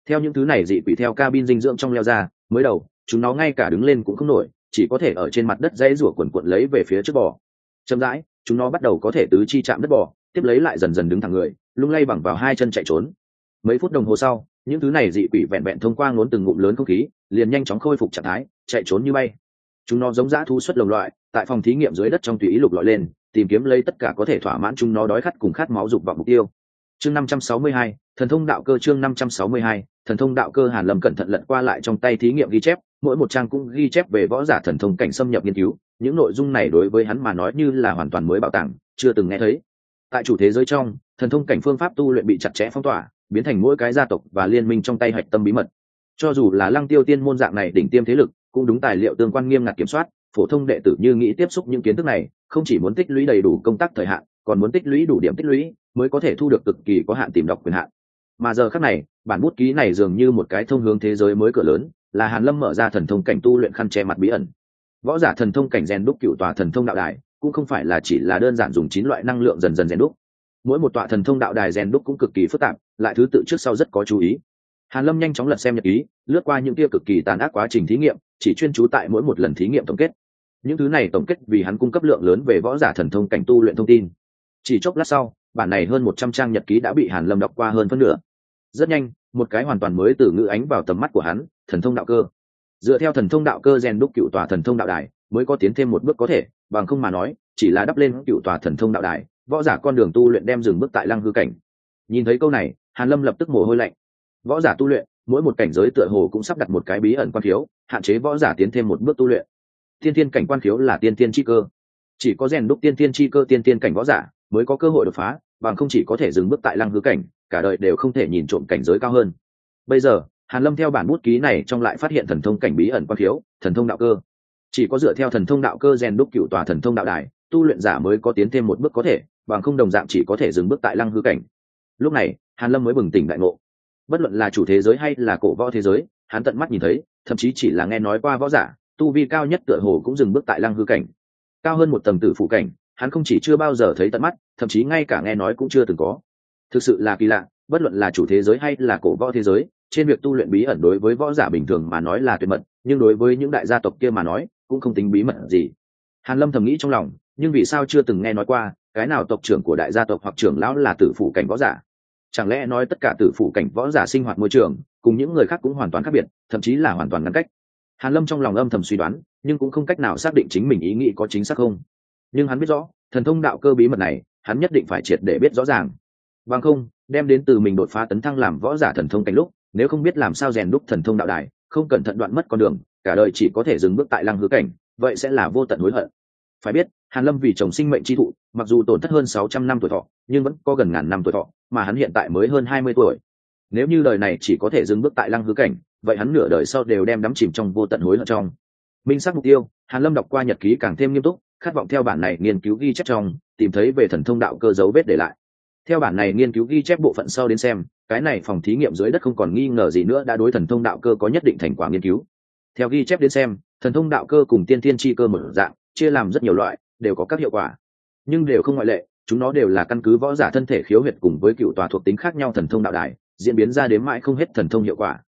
Theo những thứ này dị quỷ theo cabin dinh dưỡng trong leo ra, mới đầu, chúng nó ngay cả đứng lên cũng không nổi, chỉ có thể ở trên mặt đất dãy rủa quần quận lấy về phía trước bò. Chậm rãi, chúng nó bắt đầu có thể tứ chi chạm đất bò, tiếp lấy lại dần dần đứng thẳng người, lung lay bằng vào hai chân chạy trốn. Mấy phút đồng hồ sau, những thứ này dị quỷ vẹn vẹn thông qua ngốn từng ngụm lớn không khí liền nhanh chóng khôi phục trạng thái chạy trốn như bay. Chúng nó giống dã thu xuất lồng loại tại phòng thí nghiệm dưới đất trong tùy ý lục lọi lên tìm kiếm lấy tất cả có thể thỏa mãn chúng nó đói khát cùng khát máu dục vào mục tiêu. Chương 562, thần thông đạo cơ chương 562, thần thông đạo cơ hàn lâm cẩn thận lật qua lại trong tay thí nghiệm ghi chép mỗi một trang cũng ghi chép về võ giả thần thông cảnh xâm nhập nghiên cứu những nội dung này đối với hắn mà nói như là hoàn toàn mới bảo tàng chưa từng nghe thấy. Tại chủ thế giới trong thần thông cảnh phương pháp tu luyện bị chặt chẽ phong tỏa biến thành mỗi cái gia tộc và liên minh trong tay hạch tâm bí mật cho dù là lăng tiêu tiên môn dạng này đỉnh tiêm thế lực, cũng đúng tài liệu tương quan nghiêm ngặt kiểm soát, phổ thông đệ tử như nghĩ tiếp xúc những kiến thức này, không chỉ muốn tích lũy đầy đủ công tác thời hạn, còn muốn tích lũy đủ điểm tích lũy, mới có thể thu được cực kỳ có hạn tìm đọc quyền hạn. Mà giờ khác này, bản bút ký này dường như một cái thông hướng thế giới mới cửa lớn, là hàn lâm mở ra thần thông cảnh tu luyện khăn che mặt bí ẩn. Võ giả thần thông cảnh rèn đúc cựu tòa thần thông đạo đài, cũng không phải là chỉ là đơn giản dùng chín loại năng lượng dần dần rèn đúc. Mỗi một tòa thần thông đạo đài rèn đúc cũng cực kỳ phức tạp, lại thứ tự trước sau rất có chú ý hàn lâm nhanh chóng lật xem nhật ký, lướt qua những kia cực kỳ tàn ác quá trình thí nghiệm, chỉ chuyên trú tại mỗi một lần thí nghiệm tổng kết. Những thứ này tổng kết vì hắn cung cấp lượng lớn về võ giả thần thông cảnh tu luyện thông tin. Chỉ chốc lát sau, bản này hơn một trăm trang nhật ký đã bị hàn lâm đọc qua hơn phân nửa. Rất nhanh, một cái hoàn toàn mới từ ngữ ánh vào tầm mắt của hắn, thần thông đạo cơ. Dựa theo thần thông đạo cơ rèn đúc cựu tòa thần thông đạo đài, mới có tiến thêm một bước có thể, bằng không mà nói, chỉ là đắp lên cựu tòa thần thông đạo đài, võ giả con đường tu luyện đem dừng bước tại lăng hư cảnh. Nhìn thấy câu này, hàn lâm lập tức mồ hôi lạnh võ giả tu luyện, mỗi một cảnh giới tựa hồ cũng sắp đặt một cái bí ẩn quan thiếu hạn chế võ giả tiến thêm một bước tu luyện. Tiên tiên cảnh quan khiếu là tiên tiên chi cơ. Chỉ có rèn đúc tiên tiên chi cơ tiên tiên cảnh võ giả mới có cơ hội đột phá, bằng không chỉ có thể dừng bước tại lăng hư cảnh, cả đời đều không thể nhìn trộm cảnh giới cao hơn. Bây giờ, hàn lâm theo bản bút ký này trong lại phát hiện thần thông cảnh bí ẩn quan khiếu, thần thông đạo cơ. Chỉ có dựa theo thần thông đạo cơ rèn đúc cựu tòa thần thông đạo đài, tu luyện giả mới có tiến thêm một bước có thể, bằng không đồng dạng chỉ có thể dừng bước tại lăng hư cảnh. Lúc này, hàn lâm mới bừng tỉnh đại ngộ bất luận là chủ thế giới hay là cổ võ thế giới, hắn tận mắt nhìn thấy, thậm chí chỉ là nghe nói qua võ giả, tu vi cao nhất tựa hồ cũng dừng bước tại lăng hư cảnh. Cao hơn một tầng tử phụ cảnh, hắn không chỉ chưa bao giờ thấy tận mắt, thậm chí ngay cả nghe nói cũng chưa từng có. Thực sự là kỳ lạ, bất luận là chủ thế giới hay là cổ võ thế giới, trên việc tu luyện bí ẩn đối với võ giả bình thường mà nói là tuyệt mật, nhưng đối với những đại gia tộc kia mà nói, cũng không tính bí mật gì. Hàn lâm thầm nghĩ trong lòng, nhưng vì sao chưa từng nghe nói qua, cái nào tộc trưởng của đại gia tộc hoặc trưởng lão là tử phụ cảnh võ giả? Chẳng lẽ nói tất cả tử phủ cảnh võ giả sinh hoạt môi trường, cùng những người khác cũng hoàn toàn khác biệt, thậm chí là hoàn toàn ngăn cách? Hàn lâm trong lòng âm thầm suy đoán, nhưng cũng không cách nào xác định chính mình ý nghĩ có chính xác không. Nhưng hắn biết rõ, thần thông đạo cơ bí mật này, hắn nhất định phải triệt để biết rõ ràng. Bằng không, đem đến từ mình đột phá tấn thăng làm võ giả thần thông cảnh lúc, nếu không biết làm sao rèn đúc thần thông đạo đài, không cẩn thận đoạn mất con đường, cả đời chỉ có thể dừng bước tại lăng hứa cảnh, vậy sẽ là vô tận hối hận. Phải biết, hàn lâm vì chồng sinh mệnh chi thụ, mặc dù tổn thất hơn sáu trăm năm tuổi thọ, nhưng vẫn có gần ngàn năm tuổi thọ mà hắn hiện tại mới hơn hai mươi tuổi. Nếu như đời này chỉ có thể dừng bước tại lăng hứa cảnh, vậy hắn nửa đời sau đều đem đắm chìm trong vô tận hối hận trong. Minh xác mục tiêu, hàn lâm đọc qua nhật ký càng thêm nghiêm túc, khát vọng theo bản này nghiên cứu ghi chép trong, tìm thấy về thần thông đạo cơ dấu vết để lại. Theo bản này nghiên cứu ghi chép bộ phận sau đến xem, cái này phòng thí nghiệm dưới đất không còn nghi ngờ gì nữa đã đối thần thông đạo cơ có nhất định thành quả nghiên cứu. Theo ghi chép đến xem, thần thông đạo cơ cùng tiên thiên chi cơ mở dạng, chia làm rất nhiều loại, đều có các hiệu quả. Nhưng đều không ngoại lệ chúng nó đều là căn cứ võ giả thân thể khiếu huyệt cùng với cựu tòa thuộc tính khác nhau thần thông đạo đài, diễn biến ra đến mãi không hết thần thông hiệu quả.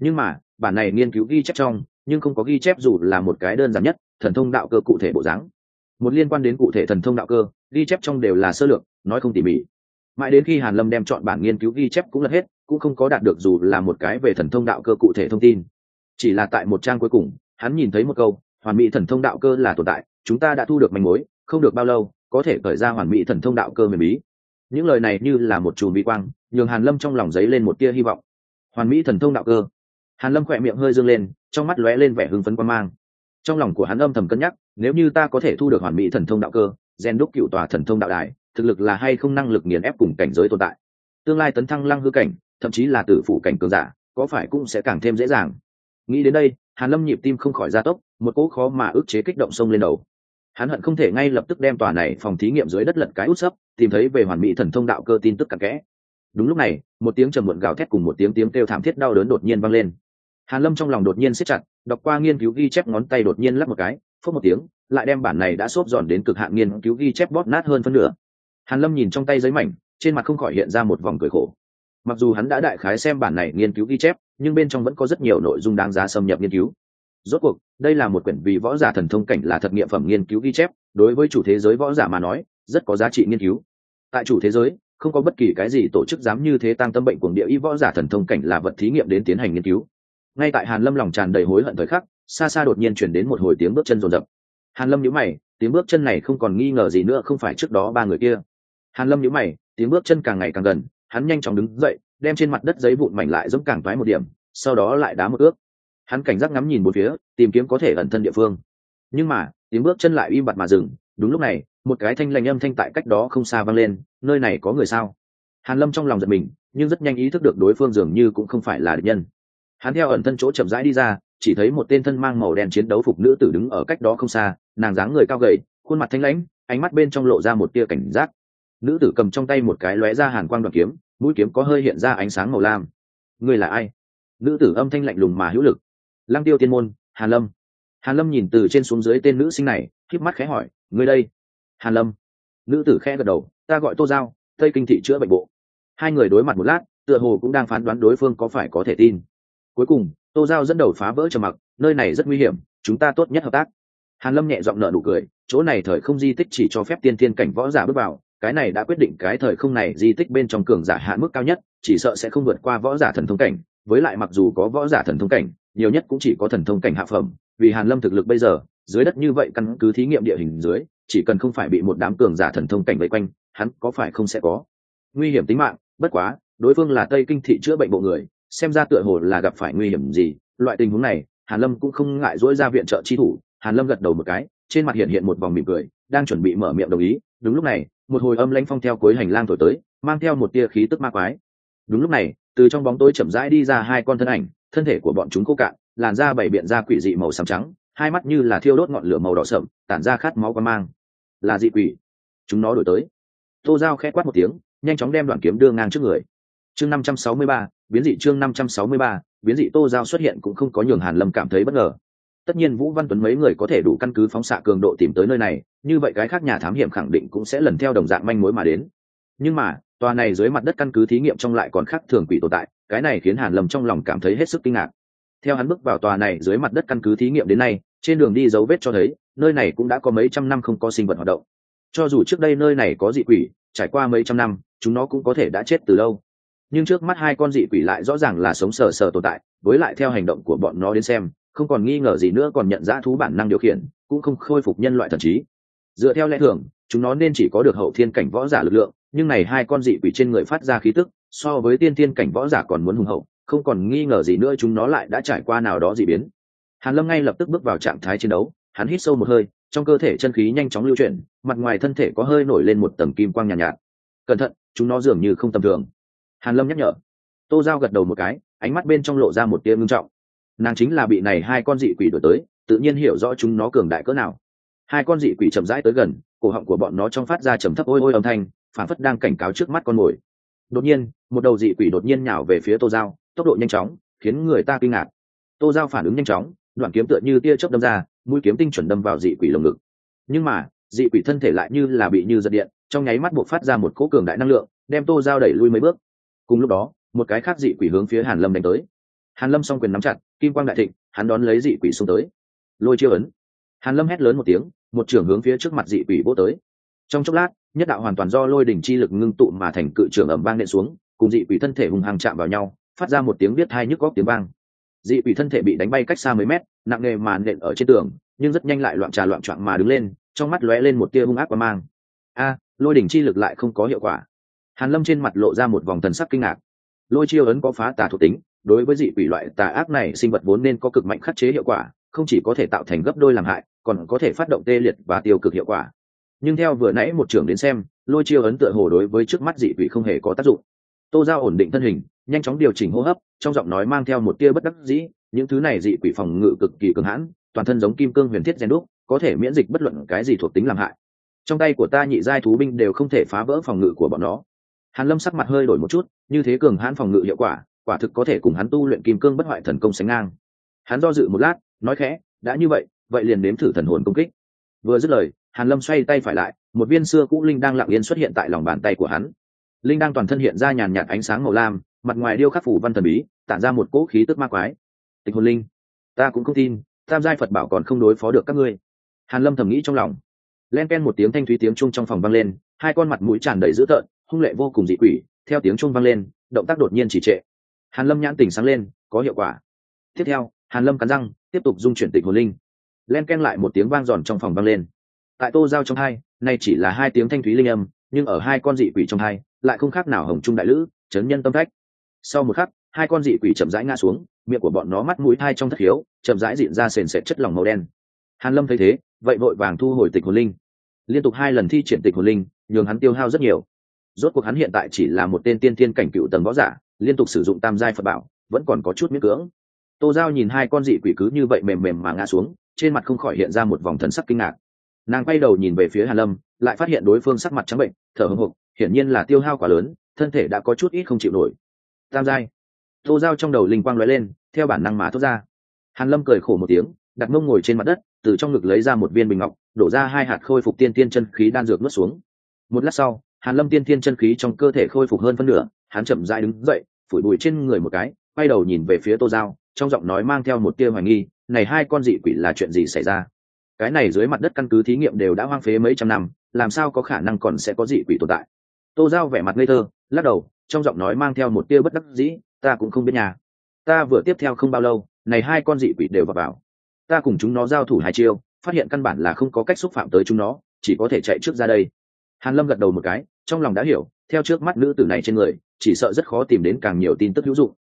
Nhưng mà, bản này nghiên cứu ghi chép trong, nhưng không có ghi chép dù là một cái đơn giản nhất, thần thông đạo cơ cụ thể bộ dáng. Một liên quan đến cụ thể thần thông đạo cơ, ghi chép trong đều là sơ lược, nói không tỉ mỉ. Mãi đến khi hàn lâm đem chọn bản nghiên cứu ghi chép cũng lật hết, cũng không có đạt được dù là một cái về thần thông đạo cơ cụ thể thông tin. Chỉ là tại một trang cuối cùng, hắn nhìn thấy một câu, hoàn mỹ thần thông đạo cơ là tồn tại, chúng ta đã thu được manh mối, không được bao lâu có thể khởi ra hoàn mỹ thần thông đạo cơ mềm bí. Những lời này như là một chùm vi quang, nhường hàn lâm trong lòng giấy lên một tia hy vọng. Hoàn mỹ thần thông đạo cơ. Hàn lâm khỏe miệng hơi dương lên, trong mắt lóe lên vẻ hưng phấn quan mang. Trong lòng của hắn âm thầm cân nhắc, nếu như ta có thể thu được hoàn mỹ thần thông đạo cơ gen đúc cựu tòa thần thông đạo đài, thực lực là hay không năng lực nghiền ép cùng cảnh giới tồn tại. Tương lai tấn thăng lăng hư cảnh, thậm chí là tử phụ cảnh cường giả, có phải cũng sẽ càng thêm dễ dàng. Nghĩ đến đây, hàn lâm nhịp tim không khỏi gia tốc, một cỗ khó mà ức chế kích động sông lên đầu hắn hận không thể ngay lập tức đem tòa này phòng thí nghiệm dưới đất lật cái út sấp, tìm thấy về hoàn mỹ thần thông đạo cơ tin tức cặn kẽ. Đúng lúc này, một tiếng trầm muộn gào thét cùng một tiếng tiếng kêu thảm thiết đau đớn đột nhiên vang lên. Hàn lâm trong lòng đột nhiên siết chặt, đọc qua nghiên cứu ghi chép ngón tay đột nhiên lắp một cái phất một tiếng, lại đem bản này đã xốp giòn đến cực hạn nghiên cứu ghi chép bóp nát hơn phân nửa. Hàn lâm nhìn trong tay giấy mảnh, trên mặt không khỏi hiện ra một vòng cười khổ. Mặc dù hắn đã đại khái xem bản này nghiên cứu ghi chép, nhưng bên trong vẫn có rất nhiều nội dung đáng giá xâm nhập nghiên cứu rốt cuộc, đây là một quyển vì võ giả thần thông cảnh là thật nghiệm phẩm nghiên cứu ghi chép, đối với chủ thế giới võ giả mà nói, rất có giá trị nghiên cứu. Tại chủ thế giới, không có bất kỳ cái gì tổ chức dám như thế tăng tâm bệnh cuồng địa y võ giả thần thông cảnh là vật thí nghiệm đến tiến hành nghiên cứu. Ngay tại hàn lâm lòng tràn đầy hối hận thời khắc, xa xa đột nhiên chuyển đến một hồi tiếng bước chân rồn rập. Hàn lâm nhíu mày, tiếng bước chân này không còn nghi ngờ gì nữa không phải trước đó ba người kia. Hàn lâm nhíu mày, tiếng bước chân càng ngày càng gần, hắn nhanh chóng đứng dậy, đem trên mặt đất giấy vụn mảnh lại giống càng thoái một điểm, sau đó lại đá một ước hắn cảnh giác ngắm nhìn một phía, tìm kiếm có thể ẩn thân địa phương. Nhưng mà, tiếng bước chân lại im bặt mà dừng. Đúng lúc này, một cái thanh lành âm thanh tại cách đó không xa vang lên, nơi này có người sao? Hàn lâm trong lòng giật mình, nhưng rất nhanh ý thức được đối phương dường như cũng không phải là địch nhân. Hắn theo ẩn thân chỗ chậm rãi đi ra, chỉ thấy một tên thân mang màu đen chiến đấu phục nữ tử đứng ở cách đó không xa, nàng dáng người cao gầy, khuôn mặt thanh lãnh, ánh mắt bên trong lộ ra một tia cảnh giác. Nữ tử cầm trong tay một cái lóe ra hàn quang đoạn kiếm, mũi kiếm có hơi hiện ra ánh sáng màu lam. Người là ai? Nữ tử âm thanh lạnh lùng mà hữu lực lăng tiêu tiên môn, hàn lâm. Hàn lâm nhìn từ trên xuống dưới tên nữ sinh này k mắt khẽ hỏi người đây? Hàn lâm. Nữ tử khẽ gật đầu, ta gọi tô giao, tây kinh thị chữa bệnh bộ. Hai người đối mặt một lát, tựa hồ cũng đang phán đoán đối phương có phải có thể tin. Cuối cùng, tô giao dẫn đầu phá vỡ trầm mặc, nơi này rất nguy hiểm, chúng ta tốt nhất hợp tác. Hàn lâm nhẹ giọng nở nụ cười, chỗ này thời không di tích chỉ cho phép tiên tiên cảnh võ giả bước vào, cái này đã quyết định cái thời không này di tích bên trong cường giả hạn mức cao nhất, chỉ sợ sẽ không vượt qua võ giả thần thông cảnh, với lại mặc dù có võ giả thần thông cảnh nhiều nhất cũng chỉ có thần thông cảnh hạ phẩm, vì hàn lâm thực lực bây giờ, dưới đất như vậy căn cứ thí nghiệm địa hình dưới, chỉ cần không phải bị một đám cường giả thần thông cảnh vây quanh, hắn có phải không sẽ có? Nguy hiểm tính mạng, bất quá, đối phương là tây kinh thị chữa bệnh bộ người, xem ra tựa hồ là gặp phải nguy hiểm gì. Loại tình huống này, hàn lâm cũng không ngại dỗi ra viện trợ chi thủ. Hàn lâm gật đầu một cái, trên mặt hiện hiện một vòng mỉm cười, đang chuẩn bị mở miệng đồng ý. Đúng lúc này, một hồi âm lãnh phong theo cuối hành lang thổi tới, mang theo một tia khí tức ma quái. Đúng lúc này, từ trong bóng tối chậm rãi đi ra hai con thân ảnh thân thể của bọn chúng khô cạn, làn da bảy biện ra quỷ dị màu xám trắng, hai mắt như là thiêu đốt ngọn lửa màu đỏ sậm, tản ra khát máu quan mang. Là dị quỷ. Chúng nó đổi tới. Tô dao khẽ quát một tiếng, nhanh chóng đem đoạn kiếm đưa ngang trước người. Chương năm trăm sáu mươi ba, biến dị chương năm trăm sáu mươi ba, biến dị tô giao xuất hiện cũng không có nhường hàn lâm cảm thấy bất ngờ. Tất nhiên vũ văn tuấn mấy người có thể đủ căn cứ phóng xạ cường độ tìm tới nơi này, như vậy cái khác nhà thám hiểm khẳng định cũng sẽ lần theo đồng dạng manh mối mà đến. Nhưng mà, tòa này dưới mặt đất căn cứ thí nghiệm trong lại còn khác thường quỷ tồn tại cái này khiến hàn lâm trong lòng cảm thấy hết sức kinh ngạc. Theo hắn bước vào tòa này dưới mặt đất căn cứ thí nghiệm đến nay, trên đường đi dấu vết cho thấy, nơi này cũng đã có mấy trăm năm không có sinh vật hoạt động. Cho dù trước đây nơi này có dị quỷ, trải qua mấy trăm năm, chúng nó cũng có thể đã chết từ lâu. Nhưng trước mắt hai con dị quỷ lại rõ ràng là sống sờ sờ tồn tại, với lại theo hành động của bọn nó đến xem, không còn nghi ngờ gì nữa còn nhận ra thú bản năng điều khiển, cũng không khôi phục nhân loại thần trí. Dựa theo lẽ thường, chúng nó nên chỉ có được hậu thiên cảnh võ giả lực lượng, nhưng này hai con dị quỷ trên người phát ra khí tức so với tiên tiên cảnh võ giả còn muốn hùng hậu không còn nghi ngờ gì nữa chúng nó lại đã trải qua nào đó dị biến. Hàn lâm ngay lập tức bước vào trạng thái chiến đấu hắn hít sâu một hơi trong cơ thể chân khí nhanh chóng lưu chuyển mặt ngoài thân thể có hơi nổi lên một tầng kim quang nhàn nhạt, nhạt. Cẩn thận chúng nó dường như không tầm thường. Hàn lâm nhắc nhở. Tô giao gật đầu một cái ánh mắt bên trong lộ ra một tia ngưng trọng. Nàng chính là bị này hai con dị quỷ đổi tới tự nhiên hiểu rõ chúng nó cường đại cỡ nào. Hai con dị quỷ chậm rãi tới gần cổ họng của bọn nó trong phát ra trầm thấp ôi ôi âm thanh phản phất đang cảnh cáo trước mắt con mồi đột nhiên, một đầu dị quỷ đột nhiên nhào về phía tô giao, tốc độ nhanh chóng, khiến người ta kinh ngạc. Tô giao phản ứng nhanh chóng, đoạn kiếm tựa như tia chớp đâm ra, mũi kiếm tinh chuẩn đâm vào dị quỷ lồng ngực. Nhưng mà, dị quỷ thân thể lại như là bị như giật điện, trong nháy mắt buộc phát ra một cỗ cường đại năng lượng, đem tô giao đẩy lui mấy bước. Cùng lúc đó, một cái khác dị quỷ hướng phía hàn lâm đánh tới. Hàn lâm song quyền nắm chặt, kim quang đại thịnh, hắn đón lấy dị quỷ xuống tới. Lôi chiêu ấn. Hàn lâm hét lớn một tiếng, một trưởng hướng phía trước mặt dị quỷ vô tới. Trong chốc lát nhất đạo hoàn toàn do lôi đỉnh chi lực ngưng tụ mà thành cự trưởng ẩm vang nện xuống, cùng dị quỷ thân thể hùng hàng chạm vào nhau, phát ra một tiếng biết hai nhức góc tiếng vang. Dị quỷ thân thể bị đánh bay cách xa mấy mét, nặng nề mà nện ở trên tường, nhưng rất nhanh lại loạn trà loạn trọn mà đứng lên, trong mắt lóe lên một tia hung ác và mang. A, lôi đỉnh chi lực lại không có hiệu quả. Hàn lâm trên mặt lộ ra một vòng thần sắc kinh ngạc. Lôi chiêu ấn có phá tà thuộc tính, đối với dị quỷ loại tà ác này sinh vật vốn nên có cực mạnh khắc chế hiệu quả, không chỉ có thể tạo thành gấp đôi làm hại, còn có thể phát động tê liệt và tiêu cực hiệu quả nhưng theo vừa nãy một trưởng đến xem, lôi chiêu ấn tựa hồ đối với trước mắt dị vị không hề có tác dụng. Tô giao ổn định thân hình, nhanh chóng điều chỉnh hô hấp, trong giọng nói mang theo một tia bất đắc dĩ, những thứ này dị quỷ phòng ngự cực kỳ cường hãn, toàn thân giống kim cương huyền thiết gen đúc, có thể miễn dịch bất luận cái gì thuộc tính làm hại. Trong tay của ta nhị giai thú binh đều không thể phá vỡ phòng ngự của bọn nó. Hàn lâm sắc mặt hơi đổi một chút, như thế cường hãn phòng ngự hiệu quả quả thực có thể cùng hắn tu luyện kim cương bất hoại thần công sánh ngang. Hắn do dự một lát, nói khẽ, đã như vậy vậy liền nếm thử thần hồn công kích. Vừa dứt lời hàn lâm xoay tay phải lại, một viên xưa cũ linh đang lặng yên xuất hiện tại lòng bàn tay của hắn. Linh đang toàn thân hiện ra nhàn nhạt ánh sáng màu lam, mặt ngoài điêu khắc phủ văn thần bí, tản ra một cỗ khí tức ma quái. Tịch hồn linh, ta cũng không tin, tam giai phật bảo còn không đối phó được các ngươi. Hàn lâm thầm nghĩ trong lòng. Len ken một tiếng thanh thúy tiếng chuông trong phòng vang lên, hai con mặt mũi tràn đầy dữ tợn, hung lệ vô cùng dị quỷ, theo tiếng chuông vang lên, động tác đột nhiên chỉ trệ. Hàn lâm nhãn tỉnh sáng lên, có hiệu quả. Tiếp theo, hàn lâm cắn răng, tiếp tục dung chuyển tịch hồn linh. Len ken lại một tiếng vang giòn trong phòng vang lên tại tô giao trong hai, nay chỉ là hai tiếng thanh thúy linh âm, nhưng ở hai con dị quỷ trong hai, lại không khác nào hồng trung đại lữ, chấn nhân tâm thách sau một khắc, hai con dị quỷ chậm rãi ngã xuống, miệng của bọn nó mắt mũi thai trong thất hiếu, chậm rãi dịn ra sền sệt chất lỏng màu đen. Hàn lâm thấy thế, vậy vội vàng thu hồi tịch hồn linh. Liên tục hai lần thi triển tịch hồn linh, nhường hắn tiêu hao rất nhiều. Rốt cuộc hắn hiện tại chỉ là một tên tiên tiên cảnh cựu tầng võ giả, liên tục sử dụng tam giai phật bảo, vẫn còn có chút miễn cưỡng. Tô giao nhìn hai con dị quỷ cứ như vậy mềm mềm mà ngã xuống, trên mặt không khỏi hiện ra một vòng thần sắc kinh ngạc nàng quay đầu nhìn về phía hàn lâm, lại phát hiện đối phương sắc mặt trắng bệnh, thở hổn hộc, hiển nhiên là tiêu hao quá lớn, thân thể đã có chút ít không chịu nổi. Tam giai. Tô giao trong đầu linh quang lóe lên, theo bản năng mà thốt ra. Hàn lâm cười khổ một tiếng, đặt mông ngồi trên mặt đất, từ trong ngực lấy ra một viên bình ngọc, đổ ra hai hạt khôi phục tiên tiên chân khí đan dược nuốt xuống. Một lát sau, hàn lâm tiên tiên chân khí trong cơ thể khôi phục hơn phân nửa, hắn chậm rãi đứng dậy, phủi bụi trên người một cái, quay đầu nhìn về phía tô giao, trong giọng nói mang theo một tia hoài nghi, này hai con dị quỷ là chuyện gì xảy ra? Cái này dưới mặt đất căn cứ thí nghiệm đều đã hoang phế mấy trăm năm, làm sao có khả năng còn sẽ có dị quỷ tồn tại? Tô giao vẻ mặt ngây thơ, lắc đầu, trong giọng nói mang theo một tia bất đắc dĩ, ta cũng không biết nhà. Ta vừa tiếp theo không bao lâu, này hai con dị quỷ đều vào vào. Ta cùng chúng nó giao thủ hai chiêu, phát hiện căn bản là không có cách xúc phạm tới chúng nó, chỉ có thể chạy trước ra đây. Hàn lâm gật đầu một cái, trong lòng đã hiểu, theo trước mắt nữ tử này trên người, chỉ sợ rất khó tìm đến càng nhiều tin tức hữu dụng.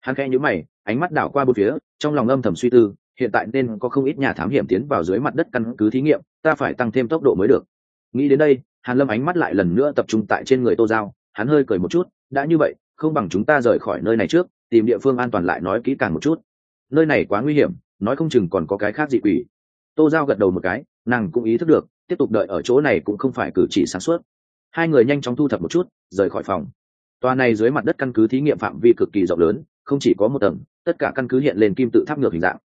Hắn khẽ nhíu mày, ánh mắt đảo qua bốn phía, trong lòng âm thầm suy tư hiện tại nên có không ít nhà thám hiểm tiến vào dưới mặt đất căn cứ thí nghiệm, ta phải tăng thêm tốc độ mới được. Nghĩ đến đây, hàn lâm ánh mắt lại lần nữa tập trung tại trên người tô giao, hắn hơi cười một chút, đã như vậy, không bằng chúng ta rời khỏi nơi này trước, tìm địa phương an toàn lại nói kỹ càng một chút. Nơi này quá nguy hiểm, nói không chừng còn có cái khác dị quỷ. Tô giao gật đầu một cái, nàng cũng ý thức được, tiếp tục đợi ở chỗ này cũng không phải cử chỉ sáng suốt. Hai người nhanh chóng thu thập một chút, rời khỏi phòng. Tòa này dưới mặt đất căn cứ thí nghiệm phạm vi cực kỳ rộng lớn, không chỉ có một tầng, tất cả căn cứ hiện lên kim tự tháp ngược hình dạng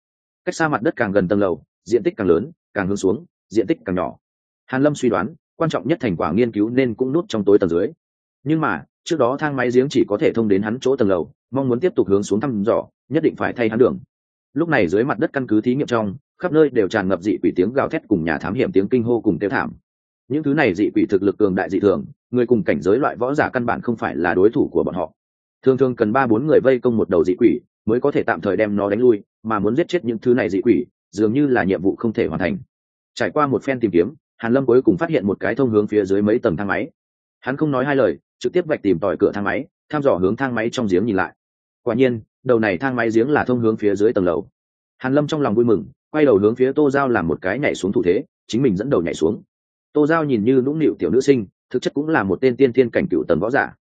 cách xa mặt đất càng gần tầng lầu, diện tích càng lớn, càng hướng xuống, diện tích càng nhỏ. Hàn lâm suy đoán, quan trọng nhất thành quả nghiên cứu nên cũng nút trong tối tầng dưới. Nhưng mà, trước đó thang máy giếng chỉ có thể thông đến hắn chỗ tầng lầu, mong muốn tiếp tục hướng xuống thăm dò, nhất định phải thay hắn đường. Lúc này dưới mặt đất căn cứ thí nghiệm trong, khắp nơi đều tràn ngập dị quỷ tiếng gào thét cùng nhà thám hiểm tiếng kinh hô cùng tiêu thảm. Những thứ này dị quỷ thực lực cường đại dị thường, người cùng cảnh giới loại võ giả căn bản không phải là đối thủ của bọn họ. Thường thường cần ba bốn người vây công một đầu dị quỷ, mới có thể tạm thời đem nó đánh lui mà muốn giết chết những thứ này dị quỷ, dường như là nhiệm vụ không thể hoàn thành. Trải qua một phen tìm kiếm, hàn lâm cuối cùng phát hiện một cái thông hướng phía dưới mấy tầng thang máy. Hắn không nói hai lời, trực tiếp vạch tìm tòi cửa thang máy, thăm dò hướng thang máy trong giếng nhìn lại. Quả nhiên, đầu này thang máy giếng là thông hướng phía dưới tầng lầu. Hàn lâm trong lòng vui mừng, quay đầu hướng phía tô giao làm một cái nhảy xuống thủ thế, chính mình dẫn đầu nhảy xuống. Tô giao nhìn như nũng nịu tiểu nữ sinh, thực chất cũng là một tên tiên thiên cảnh cựu tầng võ giả.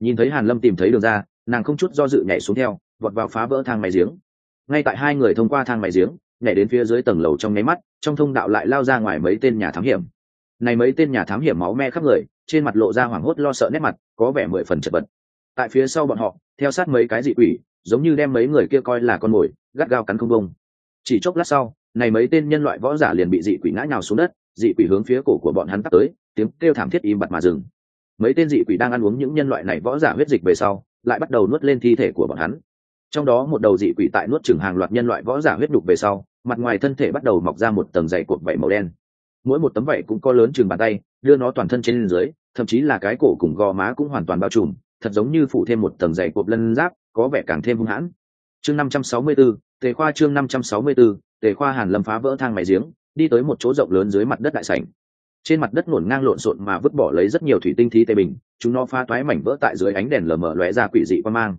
Nhìn thấy hàn lâm tìm thấy đường ra, nàng không chút do dự nhảy xuống theo, vọt vào phá vỡ thang máy giếng ngay tại hai người thông qua thang máy giếng, nhảy đến phía dưới tầng lầu trong nháy mắt, trong thông đạo lại lao ra ngoài mấy tên nhà thám hiểm. Này mấy tên nhà thám hiểm máu me khắp người, trên mặt lộ ra hoảng hốt lo sợ nét mặt, có vẻ mười phần chật vật. Tại phía sau bọn họ, theo sát mấy cái dị quỷ, giống như đem mấy người kia coi là con mồi, gắt gao cắn không bông chỉ chốc lát sau, này mấy tên nhân loại võ giả liền bị dị quỷ ngã nhào xuống đất, dị quỷ hướng phía cổ của bọn hắn tắt tới, tiếng kêu thảm thiết im bặt mà dừng. Mấy tên dị quỷ đang ăn uống những nhân loại này võ giả huyết dịch về sau, lại bắt đầu nuốt lên thi thể của bọn hắn trong đó một đầu dị quỷ tại nuốt chửng hàng loạt nhân loại võ giả huyết đục về sau mặt ngoài thân thể bắt đầu mọc ra một tầng dày cột vảy màu đen. Mỗi một tấm vảy cũng có lớn chừng bàn tay đưa nó toàn thân trên dưới thậm chí là cái cổ cùng gò má cũng hoàn toàn bao trùm thật giống như phủ thêm một tầng dày cột lân giáp có vẻ càng thêm hung hãn. Chương 564, tề khoa chương 564, tề khoa hàn lâm phá vỡ thang mày giếng đi tới một chỗ rộng lớn dưới mặt đất đại sảnh. Trên mặt đất ngổn ngang lộn xộn mà vứt bỏ lấy rất nhiều thủy tinh thi tê bình chúng nó pha toái mảnh vỡ tại dưới ánh đèn lờ mờ lóe ra quỷ dị quan mang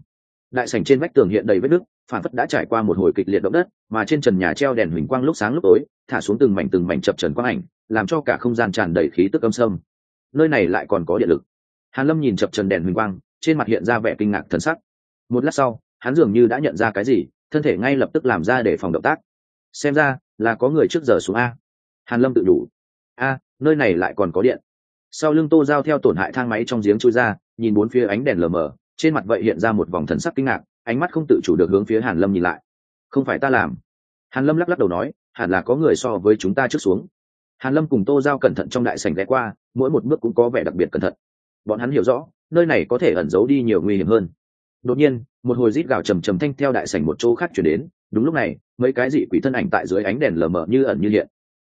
đại sảnh trên vách tường hiện đầy vết nứt, phản phất đã trải qua một hồi kịch liệt động đất, mà trên trần nhà treo đèn huỳnh quang lúc sáng lúc tối, thả xuống từng mảnh từng mảnh chập trần quang ảnh, làm cho cả không gian tràn đầy khí tức âm sâm. Nơi này lại còn có điện lực. Hàn lâm nhìn chập trần đèn huỳnh quang, trên mặt hiện ra vẻ kinh ngạc thần sắc. Một lát sau, hắn dường như đã nhận ra cái gì, thân thể ngay lập tức làm ra để phòng động tác. Xem ra, là có người trước giờ xuống a. Hàn lâm tự đủ. A, nơi này lại còn có điện. Sau lưng tô giao theo tổn hại thang máy trong giếng chui ra, nhìn bốn phía ánh đèn lờ mờ trên mặt vậy hiện ra một vòng thần sắc kinh ngạc, ánh mắt không tự chủ được hướng phía hàn lâm nhìn lại. Không phải ta làm. Hàn lâm lắc lắc đầu nói, hẳn là có người so với chúng ta trước xuống. Hàn lâm cùng tô giao cẩn thận trong đại sảnh ghé qua, mỗi một bước cũng có vẻ đặc biệt cẩn thận. Bọn hắn hiểu rõ, nơi này có thể ẩn giấu đi nhiều nguy hiểm hơn. Đột nhiên, một hồi rít gào trầm trầm thanh theo đại sảnh một chỗ khác chuyển đến, đúng lúc này, mấy cái dị quỷ thân ảnh tại dưới ánh đèn lờ mờ như ẩn như hiện.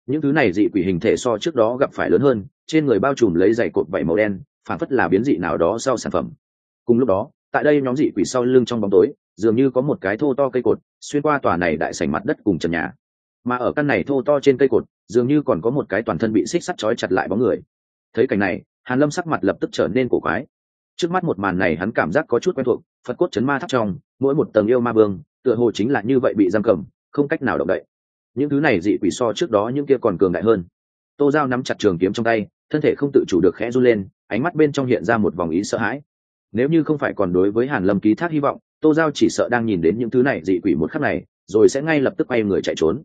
Những thứ này dị quỷ hình thể so trước đó gặp phải lớn hơn, trên người bao trùm lấy dày cột vảy màu đen phản phất là biến dị nào đó sau sản phẩm cùng lúc đó, tại đây nhóm dị quỷ sau lưng trong bóng tối, dường như có một cái thô to cây cột xuyên qua tòa này đại sảnh mặt đất cùng trần nhà. Mà ở căn này thô to trên cây cột, dường như còn có một cái toàn thân bị xích sắt trói chặt lại bóng người. Thấy cảnh này, hàn lâm sắc mặt lập tức trở nên cổ quái. Trước mắt một màn này hắn cảm giác có chút quen thuộc, phật cốt chấn ma tháp trong, mỗi một tầng yêu ma vương, tựa hồ chính là như vậy bị giam cầm, không cách nào động đậy. Những thứ này dị quỷ so trước đó những kia còn cường đại hơn. Tô giao nắm chặt trường kiếm trong tay, thân thể không tự chủ được khẽ run lên, ánh mắt bên trong hiện ra một vòng ý sợ hãi nếu như không phải còn đối với hàn lâm ký thác hy vọng, tô giao chỉ sợ đang nhìn đến những thứ này dị quỷ một khắc này, rồi sẽ ngay lập tức bay người chạy trốn.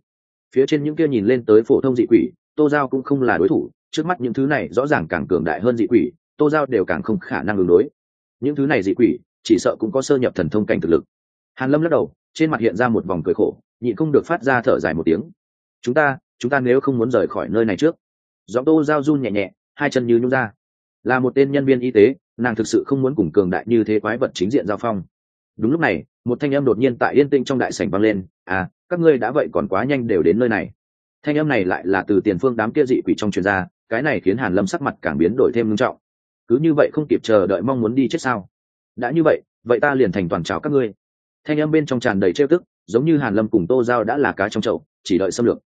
Phía trên những kia nhìn lên tới phổ thông dị quỷ, tô giao cũng không là đối thủ, trước mắt những thứ này rõ ràng càng cường đại hơn dị quỷ, tô giao đều càng không khả năng ứng đối. Những thứ này dị quỷ, chỉ sợ cũng có sơ nhập thần thông cảnh thực lực. Hàn lâm lắc đầu, trên mặt hiện ra một vòng cười khổ, nhịn không được phát ra thở dài một tiếng. Chúng ta chúng ta nếu không muốn rời khỏi nơi này trước. Giọng tô giao run nhẹ nhẹ, hai chân như nhung ra là một tên nhân viên y tế, nàng thực sự không muốn cùng cường đại như thế quái vật chính diện giao phong. Đúng lúc này, một thanh âm đột nhiên tại yên tĩnh trong đại sảnh vang lên à các ngươi đã vậy còn quá nhanh đều đến nơi này. Thanh âm này lại là từ tiền phương đám kia dị quỷ trong truyền ra, cái này khiến hàn lâm sắc mặt càng biến đổi thêm nghiêm trọng. Cứ như vậy không kịp chờ đợi mong muốn đi chết sao? Đã như vậy vậy ta liền thành toàn chào các ngươi. Thanh âm bên trong tràn đầy trêu tức, giống như hàn lâm cùng tô giao đã là cá trong chậu, chỉ đợi xâm lược.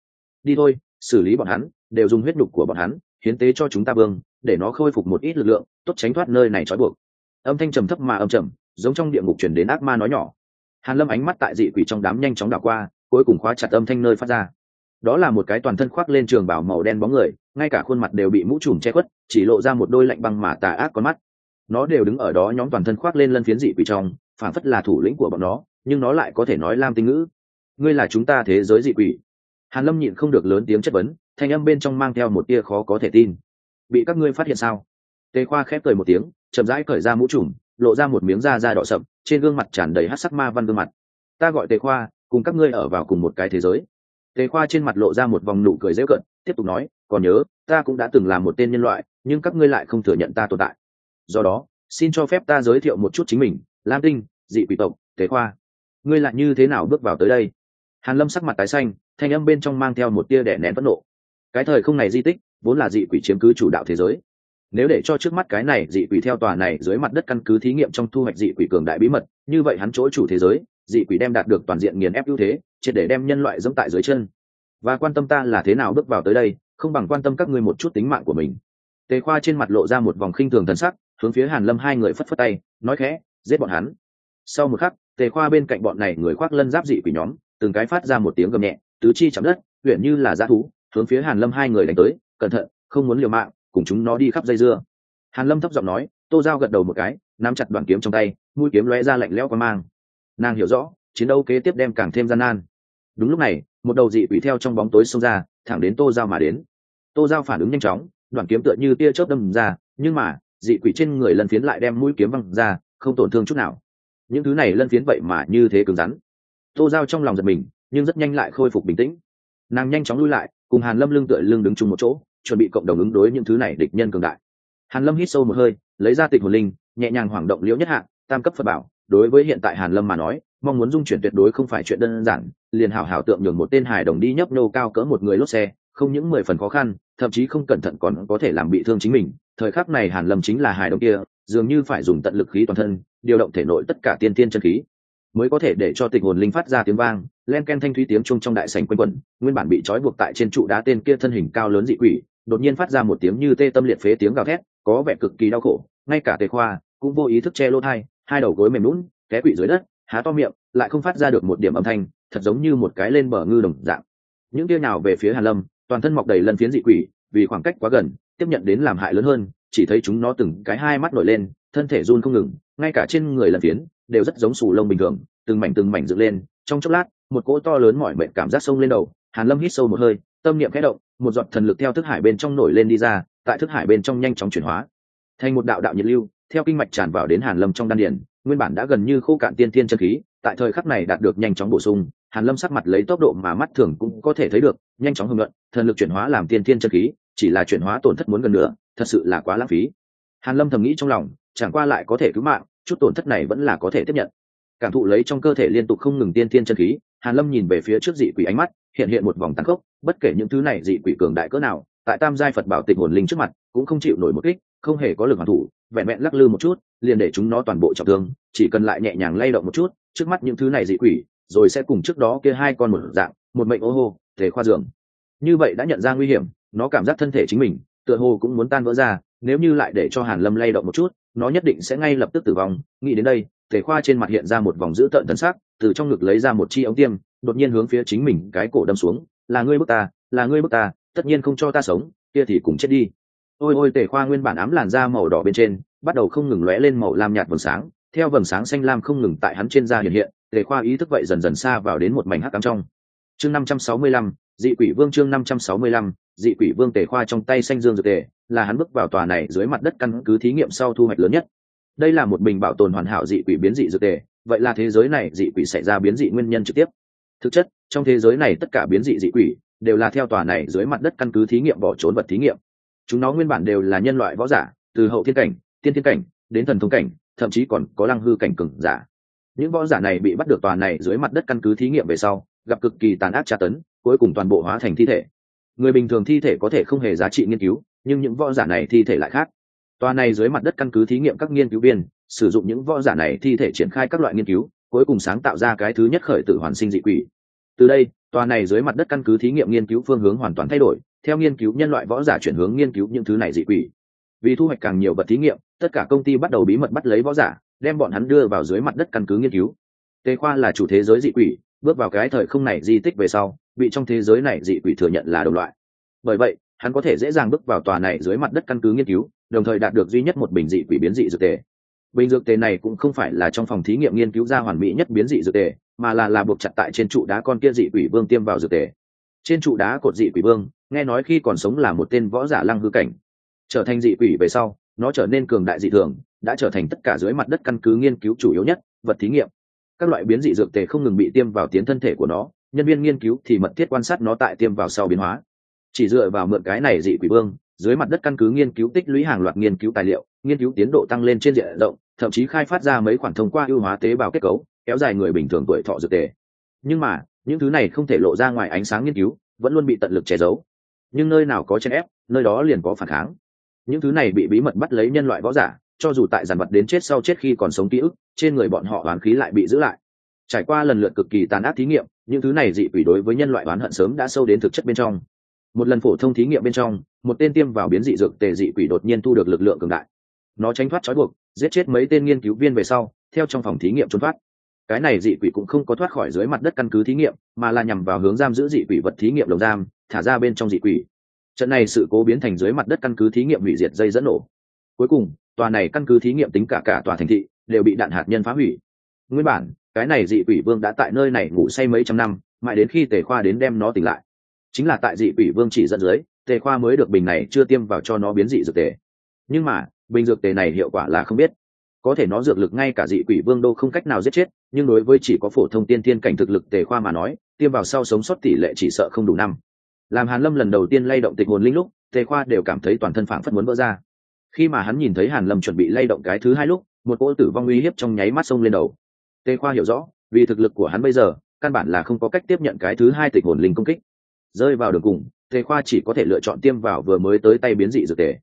Đi thôi, xử lý bọn hắn, đều dùng huyết đục của bọn hắn, hiến tế cho chúng ta vương để nó khôi phục một ít lực lượng, tốt tránh thoát nơi này trói buộc. Âm thanh trầm thấp mà âm trầm, giống trong địa ngục chuyển đến ác ma nói nhỏ. Hàn lâm ánh mắt tại dị quỷ trong đám nhanh chóng đảo qua, cuối cùng khóa chặt âm thanh nơi phát ra. Đó là một cái toàn thân khoác lên trường bảo màu đen bóng người, ngay cả khuôn mặt đều bị mũ trùm che khuất, chỉ lộ ra một đôi lạnh băng mà tà ác con mắt. Nó đều đứng ở đó nhóm toàn thân khoác lên lân phiến dị quỷ trong phản phất là thủ lĩnh của bọn nó, nhưng nó lại có thể nói lam tinh ngữ. Ngươi là chúng ta thế giới dị quỷ. Hàn lâm nhịn không được lớn tiếng chất vấn, thanh âm bên trong mang theo một tia khó có thể tin bị các ngươi phát hiện sao? Tề khoa khép cười một tiếng, chậm rãi cởi ra mũ trùm, lộ ra một miếng da da đỏ sậm, trên gương mặt tràn đầy hát sắc ma văn gương mặt. Ta gọi tề khoa, cùng các ngươi ở vào cùng một cái thế giới. Tề khoa trên mặt lộ ra một vòng nụ cười dễ cận, tiếp tục nói, còn nhớ, ta cũng đã từng là một tên nhân loại, nhưng các ngươi lại không thừa nhận ta tồn tại. Do đó, xin cho phép ta giới thiệu một chút chính mình, lam tinh, dị quỷ tộc, tề khoa. Ngươi lại như thế nào bước vào tới đây? Hàn lâm sắc mặt tái xanh, thanh âm bên trong mang theo một tia đẻ nén phẫn nộ. Cái thời không này di tích vốn là dị quỷ chiếm cứ chủ đạo thế giới. Nếu để cho trước mắt cái này dị quỷ theo tòa này dưới mặt đất căn cứ thí nghiệm trong thu hoạch dị quỷ cường đại bí mật, như vậy hắn chỗ chủ thế giới, dị quỷ đem đạt được toàn diện nghiền ép ưu thế, triệt để đem nhân loại dẫm tại dưới chân. Và quan tâm ta là thế nào bước vào tới đây, không bằng quan tâm các ngươi một chút tính mạng của mình. Tề khoa trên mặt lộ ra một vòng khinh thường thần sắc, hướng phía hàn lâm hai người phất phất tay, nói khẽ, giết bọn hắn. Sau một khắc, tề khoa bên cạnh bọn này người khoác lân giáp dị quỷ nhóm, từng cái phát ra một tiếng gầm nhẹ, tứ chi chạm đất huyện như là dã thú, hướng phía hàn lâm hai người đánh tới cẩn thận, không muốn liều mạng, cùng chúng nó đi khắp dây dưa. Hàn lâm thấp giọng nói, tô giao gật đầu một cái, nắm chặt đoàn kiếm trong tay, mũi kiếm lóe ra lạnh lẽo qua mang. Nàng hiểu rõ, chiến đấu kế tiếp đem càng thêm gian nan. Đúng lúc này, một đầu dị quỷ theo trong bóng tối xông ra, thẳng đến tô giao mà đến. Tô giao phản ứng nhanh chóng đoàn kiếm tựa như tia chớp đâm ra, nhưng mà, dị quỷ trên người lân phiến lại đem mũi kiếm văng ra, không tổn thương chút nào. Những thứ này lân phiến vậy mà như thế cứng rắn. Tô giao trong lòng giật mình, nhưng rất nhanh lại khôi phục bình tĩnh. Nàng nhanh chóng lui lại, cùng hàn lâm lưng tựa lưng đứng chung một chỗ chuẩn bị cộng đồng ứng đối những thứ này địch nhân cường đại. Hàn lâm hít sâu một hơi, lấy ra tịch hồn linh, nhẹ nhàng hoảng động liễu nhất hạng, tam cấp phật bảo. Đối với hiện tại hàn lâm mà nói, mong muốn dung chuyển tuyệt đối không phải chuyện đơn giản, liền hảo hảo tượng nhường một tên hài đồng đi nhấp nô cao cỡ một người lốt xe, không những mười phần khó khăn, thậm chí không cẩn thận còn có thể làm bị thương chính mình. Thời khắc này hàn lâm chính là hài đồng kia, dường như phải dùng tận lực khí toàn thân, điều động thể nội tất cả tiên tiên chân khí, mới có thể để cho tịch hồn linh phát ra tiếng vang, len ken thanh thúy tiếng chung trong đại sảnh quanh quẩn, nguyên bản bị trói buộc tại trên trụ đá tên kia thân hình cao lớn dị quỷ đột nhiên phát ra một tiếng như tê tâm liệt phế tiếng gào thét, có vẻ cực kỳ đau khổ. Ngay cả tề khoa cũng vô ý thức che lỗ thai, hai đầu gối mềm lún té quỵ dưới đất, há to miệng, lại không phát ra được một điểm âm thanh, thật giống như một cái lên bờ ngư đồng dạng. Những tia nào về phía hàn lâm, toàn thân mọc đầy lân phiến dị quỷ, vì khoảng cách quá gần, tiếp nhận đến làm hại lớn hơn, chỉ thấy chúng nó từng cái hai mắt nổi lên, thân thể run không ngừng, ngay cả trên người lân phiến đều rất giống sù lông bình thường, từng mảnh từng mảnh dựng lên. Trong chốc lát, một cỗ to lớn mỏi mệt cảm giác sông lên đầu, hàn lâm hít sâu một hơi, tâm niệm khẽ động một giọt thần lực theo thức hải bên trong nổi lên đi ra, tại thức hải bên trong nhanh chóng chuyển hóa. Thành một đạo đạo nhiệt lưu, theo kinh mạch tràn vào đến hàn lâm trong đan điền, nguyên bản đã gần như khô cạn tiên tiên chân khí, tại thời khắc này đạt được nhanh chóng bổ sung, hàn lâm sắc mặt lấy tốc độ mà mắt thường cũng có thể thấy được, nhanh chóng hưng luận, thần lực chuyển hóa làm tiên tiên chân khí, chỉ là chuyển hóa tổn thất muốn gần nữa thật sự là quá lãng phí. Hàn lâm thầm nghĩ trong lòng, chẳng qua lại có thể cứu mạng, chút tổn thất này vẫn là có thể tiếp nhận. Cảm thụ lấy trong cơ thể liên tục không ngừng tiên tiên chân khí, hàn lâm nhìn về phía trước dị quỷ ánh mắt hiện hiện một vòng tăng khốc, bất kể những thứ này dị quỷ cường đại cỡ nào, tại tam giai phật bảo tịch hồn linh trước mặt, cũng không chịu nổi một kích, không hề có lực hoàn thủ, vẹn vẹn lắc lư một chút, liền để chúng nó toàn bộ trọng thương, chỉ cần lại nhẹ nhàng lay động một chút, trước mắt những thứ này dị quỷ, rồi sẽ cùng trước đó kia hai con một dạng, một mệnh ô hô, thể khoa dường như vậy đã nhận ra nguy hiểm, nó cảm giác thân thể chính mình, tựa hồ cũng muốn tan vỡ ra, nếu như lại để cho hàn lâm lay động một chút, nó nhất định sẽ ngay lập tức tử vong. Nghĩ đến đây, thể khoa trên mặt hiện ra một vòng dữ tợn thần sắc, từ trong ngực lấy ra một chi ống tiêm đột nhiên hướng phía chính mình cái cổ đâm xuống, là ngươi bức ta, là ngươi bức ta, tất nhiên không cho ta sống, kia thì cùng chết đi. Ôi ôi, tề khoa nguyên bản ám làn da màu đỏ bên trên, bắt đầu không ngừng lóe lên màu lam nhạt vầng sáng, theo vầng sáng xanh lam không ngừng tại hắn trên da hiện hiện, tề khoa ý thức vậy dần dần xa vào đến một mảnh hắc cắm trong. Chương năm trăm sáu mươi lăm, dị quỷ vương chương năm trăm sáu mươi lăm, dị quỷ vương tề khoa trong tay xanh dương dược tề, là hắn bước vào tòa này dưới mặt đất căn cứ thí nghiệm sau thu hoạch lớn nhất. Đây là một bình bảo tồn hoàn hảo dị quỷ biến dị dược tề, vậy là thế giới này dị quỷ xảy ra biến dị nguyên nhân trực tiếp thực chất, trong thế giới này tất cả biến dị dị quỷ đều là theo tòa này dưới mặt đất căn cứ thí nghiệm bỏ trốn vật thí nghiệm. Chúng nó nguyên bản đều là nhân loại võ giả, từ hậu thiên cảnh, tiên thiên cảnh, đến thần thông cảnh, thậm chí còn có lăng hư cảnh cừng giả. Những võ giả này bị bắt được tòa này dưới mặt đất căn cứ thí nghiệm về sau, gặp cực kỳ tàn ác tra tấn, cuối cùng toàn bộ hóa thành thi thể. Người bình thường thi thể có thể không hề giá trị nghiên cứu, nhưng những võ giả này thi thể lại khác. Tòa này dưới mặt đất căn cứ thí nghiệm các nghiên cứu viên sử dụng những võ giả này thi thể triển khai các loại nghiên cứu cuối cùng sáng tạo ra cái thứ nhất khởi tử hoàn sinh dị quỷ. Từ đây, tòa này dưới mặt đất căn cứ thí nghiệm nghiên cứu phương hướng hoàn toàn thay đổi, theo nghiên cứu nhân loại võ giả chuyển hướng nghiên cứu những thứ này dị quỷ. Vì thu hoạch càng nhiều vật thí nghiệm, tất cả công ty bắt đầu bí mật bắt lấy võ giả, đem bọn hắn đưa vào dưới mặt đất căn cứ nghiên cứu. Tề khoa là chủ thế giới dị quỷ, bước vào cái thời không này di tích về sau, bị trong thế giới này dị quỷ thừa nhận là đồng loại. Bởi vậy, hắn có thể dễ dàng bước vào tòa này dưới mặt đất căn cứ nghiên cứu, đồng thời đạt được duy nhất một bình dị quỷ biến dị dược tề bình dược tề này cũng không phải là trong phòng thí nghiệm nghiên cứu ra hoàn mỹ nhất biến dị dược tề, mà là là buộc chặt tại trên trụ đá con kia dị quỷ vương tiêm vào dược tề. Trên trụ đá cột dị quỷ vương, nghe nói khi còn sống là một tên võ giả lăng hư cảnh. Trở thành dị quỷ về sau, nó trở nên cường đại dị thường, đã trở thành tất cả dưới mặt đất căn cứ nghiên cứu chủ yếu nhất, vật thí nghiệm. Các loại biến dị dược tề không ngừng bị tiêm vào tiến thân thể của nó, nhân viên nghiên cứu thì mật thiết quan sát nó tại tiêm vào sau biến hóa. Chỉ dựa vào mượn cái này dị quỷ vương dưới mặt đất căn cứ nghiên cứu tích lũy hàng loạt nghiên cứu tài liệu, nghiên cứu tiến độ tăng lên trên diện rộng, thậm chí khai phát ra mấy khoản thông qua ưu hóa tế bào kết cấu, kéo dài người bình thường tuổi thọ dược tề. Nhưng mà, những thứ này không thể lộ ra ngoài ánh sáng nghiên cứu, vẫn luôn bị tận lực che giấu. Nhưng nơi nào có chen ép, nơi đó liền có phản kháng. Những thứ này bị bí mật bắt lấy nhân loại võ giả, cho dù tại giàn vật đến chết sau chết khi còn sống ký ức, trên người bọn họ oán khí lại bị giữ lại. Trải qua lần lượt cực kỳ tàn ác thí nghiệm, những thứ này dị quỷ đối với nhân loại oán hận sớm đã sâu đến thực chất bên trong. Một lần phổ thông thí nghiệm bên trong một tên tiêm vào biến dị dược tề dị quỷ đột nhiên thu được lực lượng cường đại. Nó tránh thoát trói buộc, giết chết mấy tên nghiên cứu viên về sau, theo trong phòng thí nghiệm trốn thoát. Cái này dị quỷ cũng không có thoát khỏi dưới mặt đất căn cứ thí nghiệm, mà là nhằm vào hướng giam giữ dị quỷ vật thí nghiệm lồng giam, thả ra bên trong dị quỷ. Trận này sự cố biến thành dưới mặt đất căn cứ thí nghiệm hủy diệt dây dẫn nổ. Cuối cùng, tòa này căn cứ thí nghiệm tính cả cả tòa thành thị đều bị đạn hạt nhân phá hủy. Nguyên bản, cái này dị quỷ vương đã tại nơi này ngủ say mấy trăm năm, mãi đến khi tề khoa đến đem nó tỉnh lại. Chính là tại dị quỷ vương chỉ dẫn dưới tề khoa mới được bình này chưa tiêm vào cho nó biến dị dược tề. Nhưng mà, bình dược tề này hiệu quả là không biết. Có thể nó dược lực ngay cả dị quỷ vương đô không cách nào giết chết, nhưng đối với chỉ có phổ thông tiên tiên cảnh thực lực tề khoa mà nói, tiêm vào sau sống sót tỷ lệ chỉ sợ không đủ năm. Làm hàn lâm lần đầu tiên lay động tịch hồn linh lúc, tề khoa đều cảm thấy toàn thân phảng phất muốn vỡ ra. Khi mà hắn nhìn thấy hàn lâm chuẩn bị lay động cái thứ hai lúc, một cỗ tử vong uy hiếp trong nháy mắt sông lên đầu. Tề khoa hiểu rõ, vì thực lực của hắn bây giờ, căn bản là không có cách tiếp nhận cái thứ hai tịch hồn linh công kích. Rơi vào đường cùng tề khoa chỉ có thể lựa chọn tiêm vào vừa mới tới tay biến dị dược tề.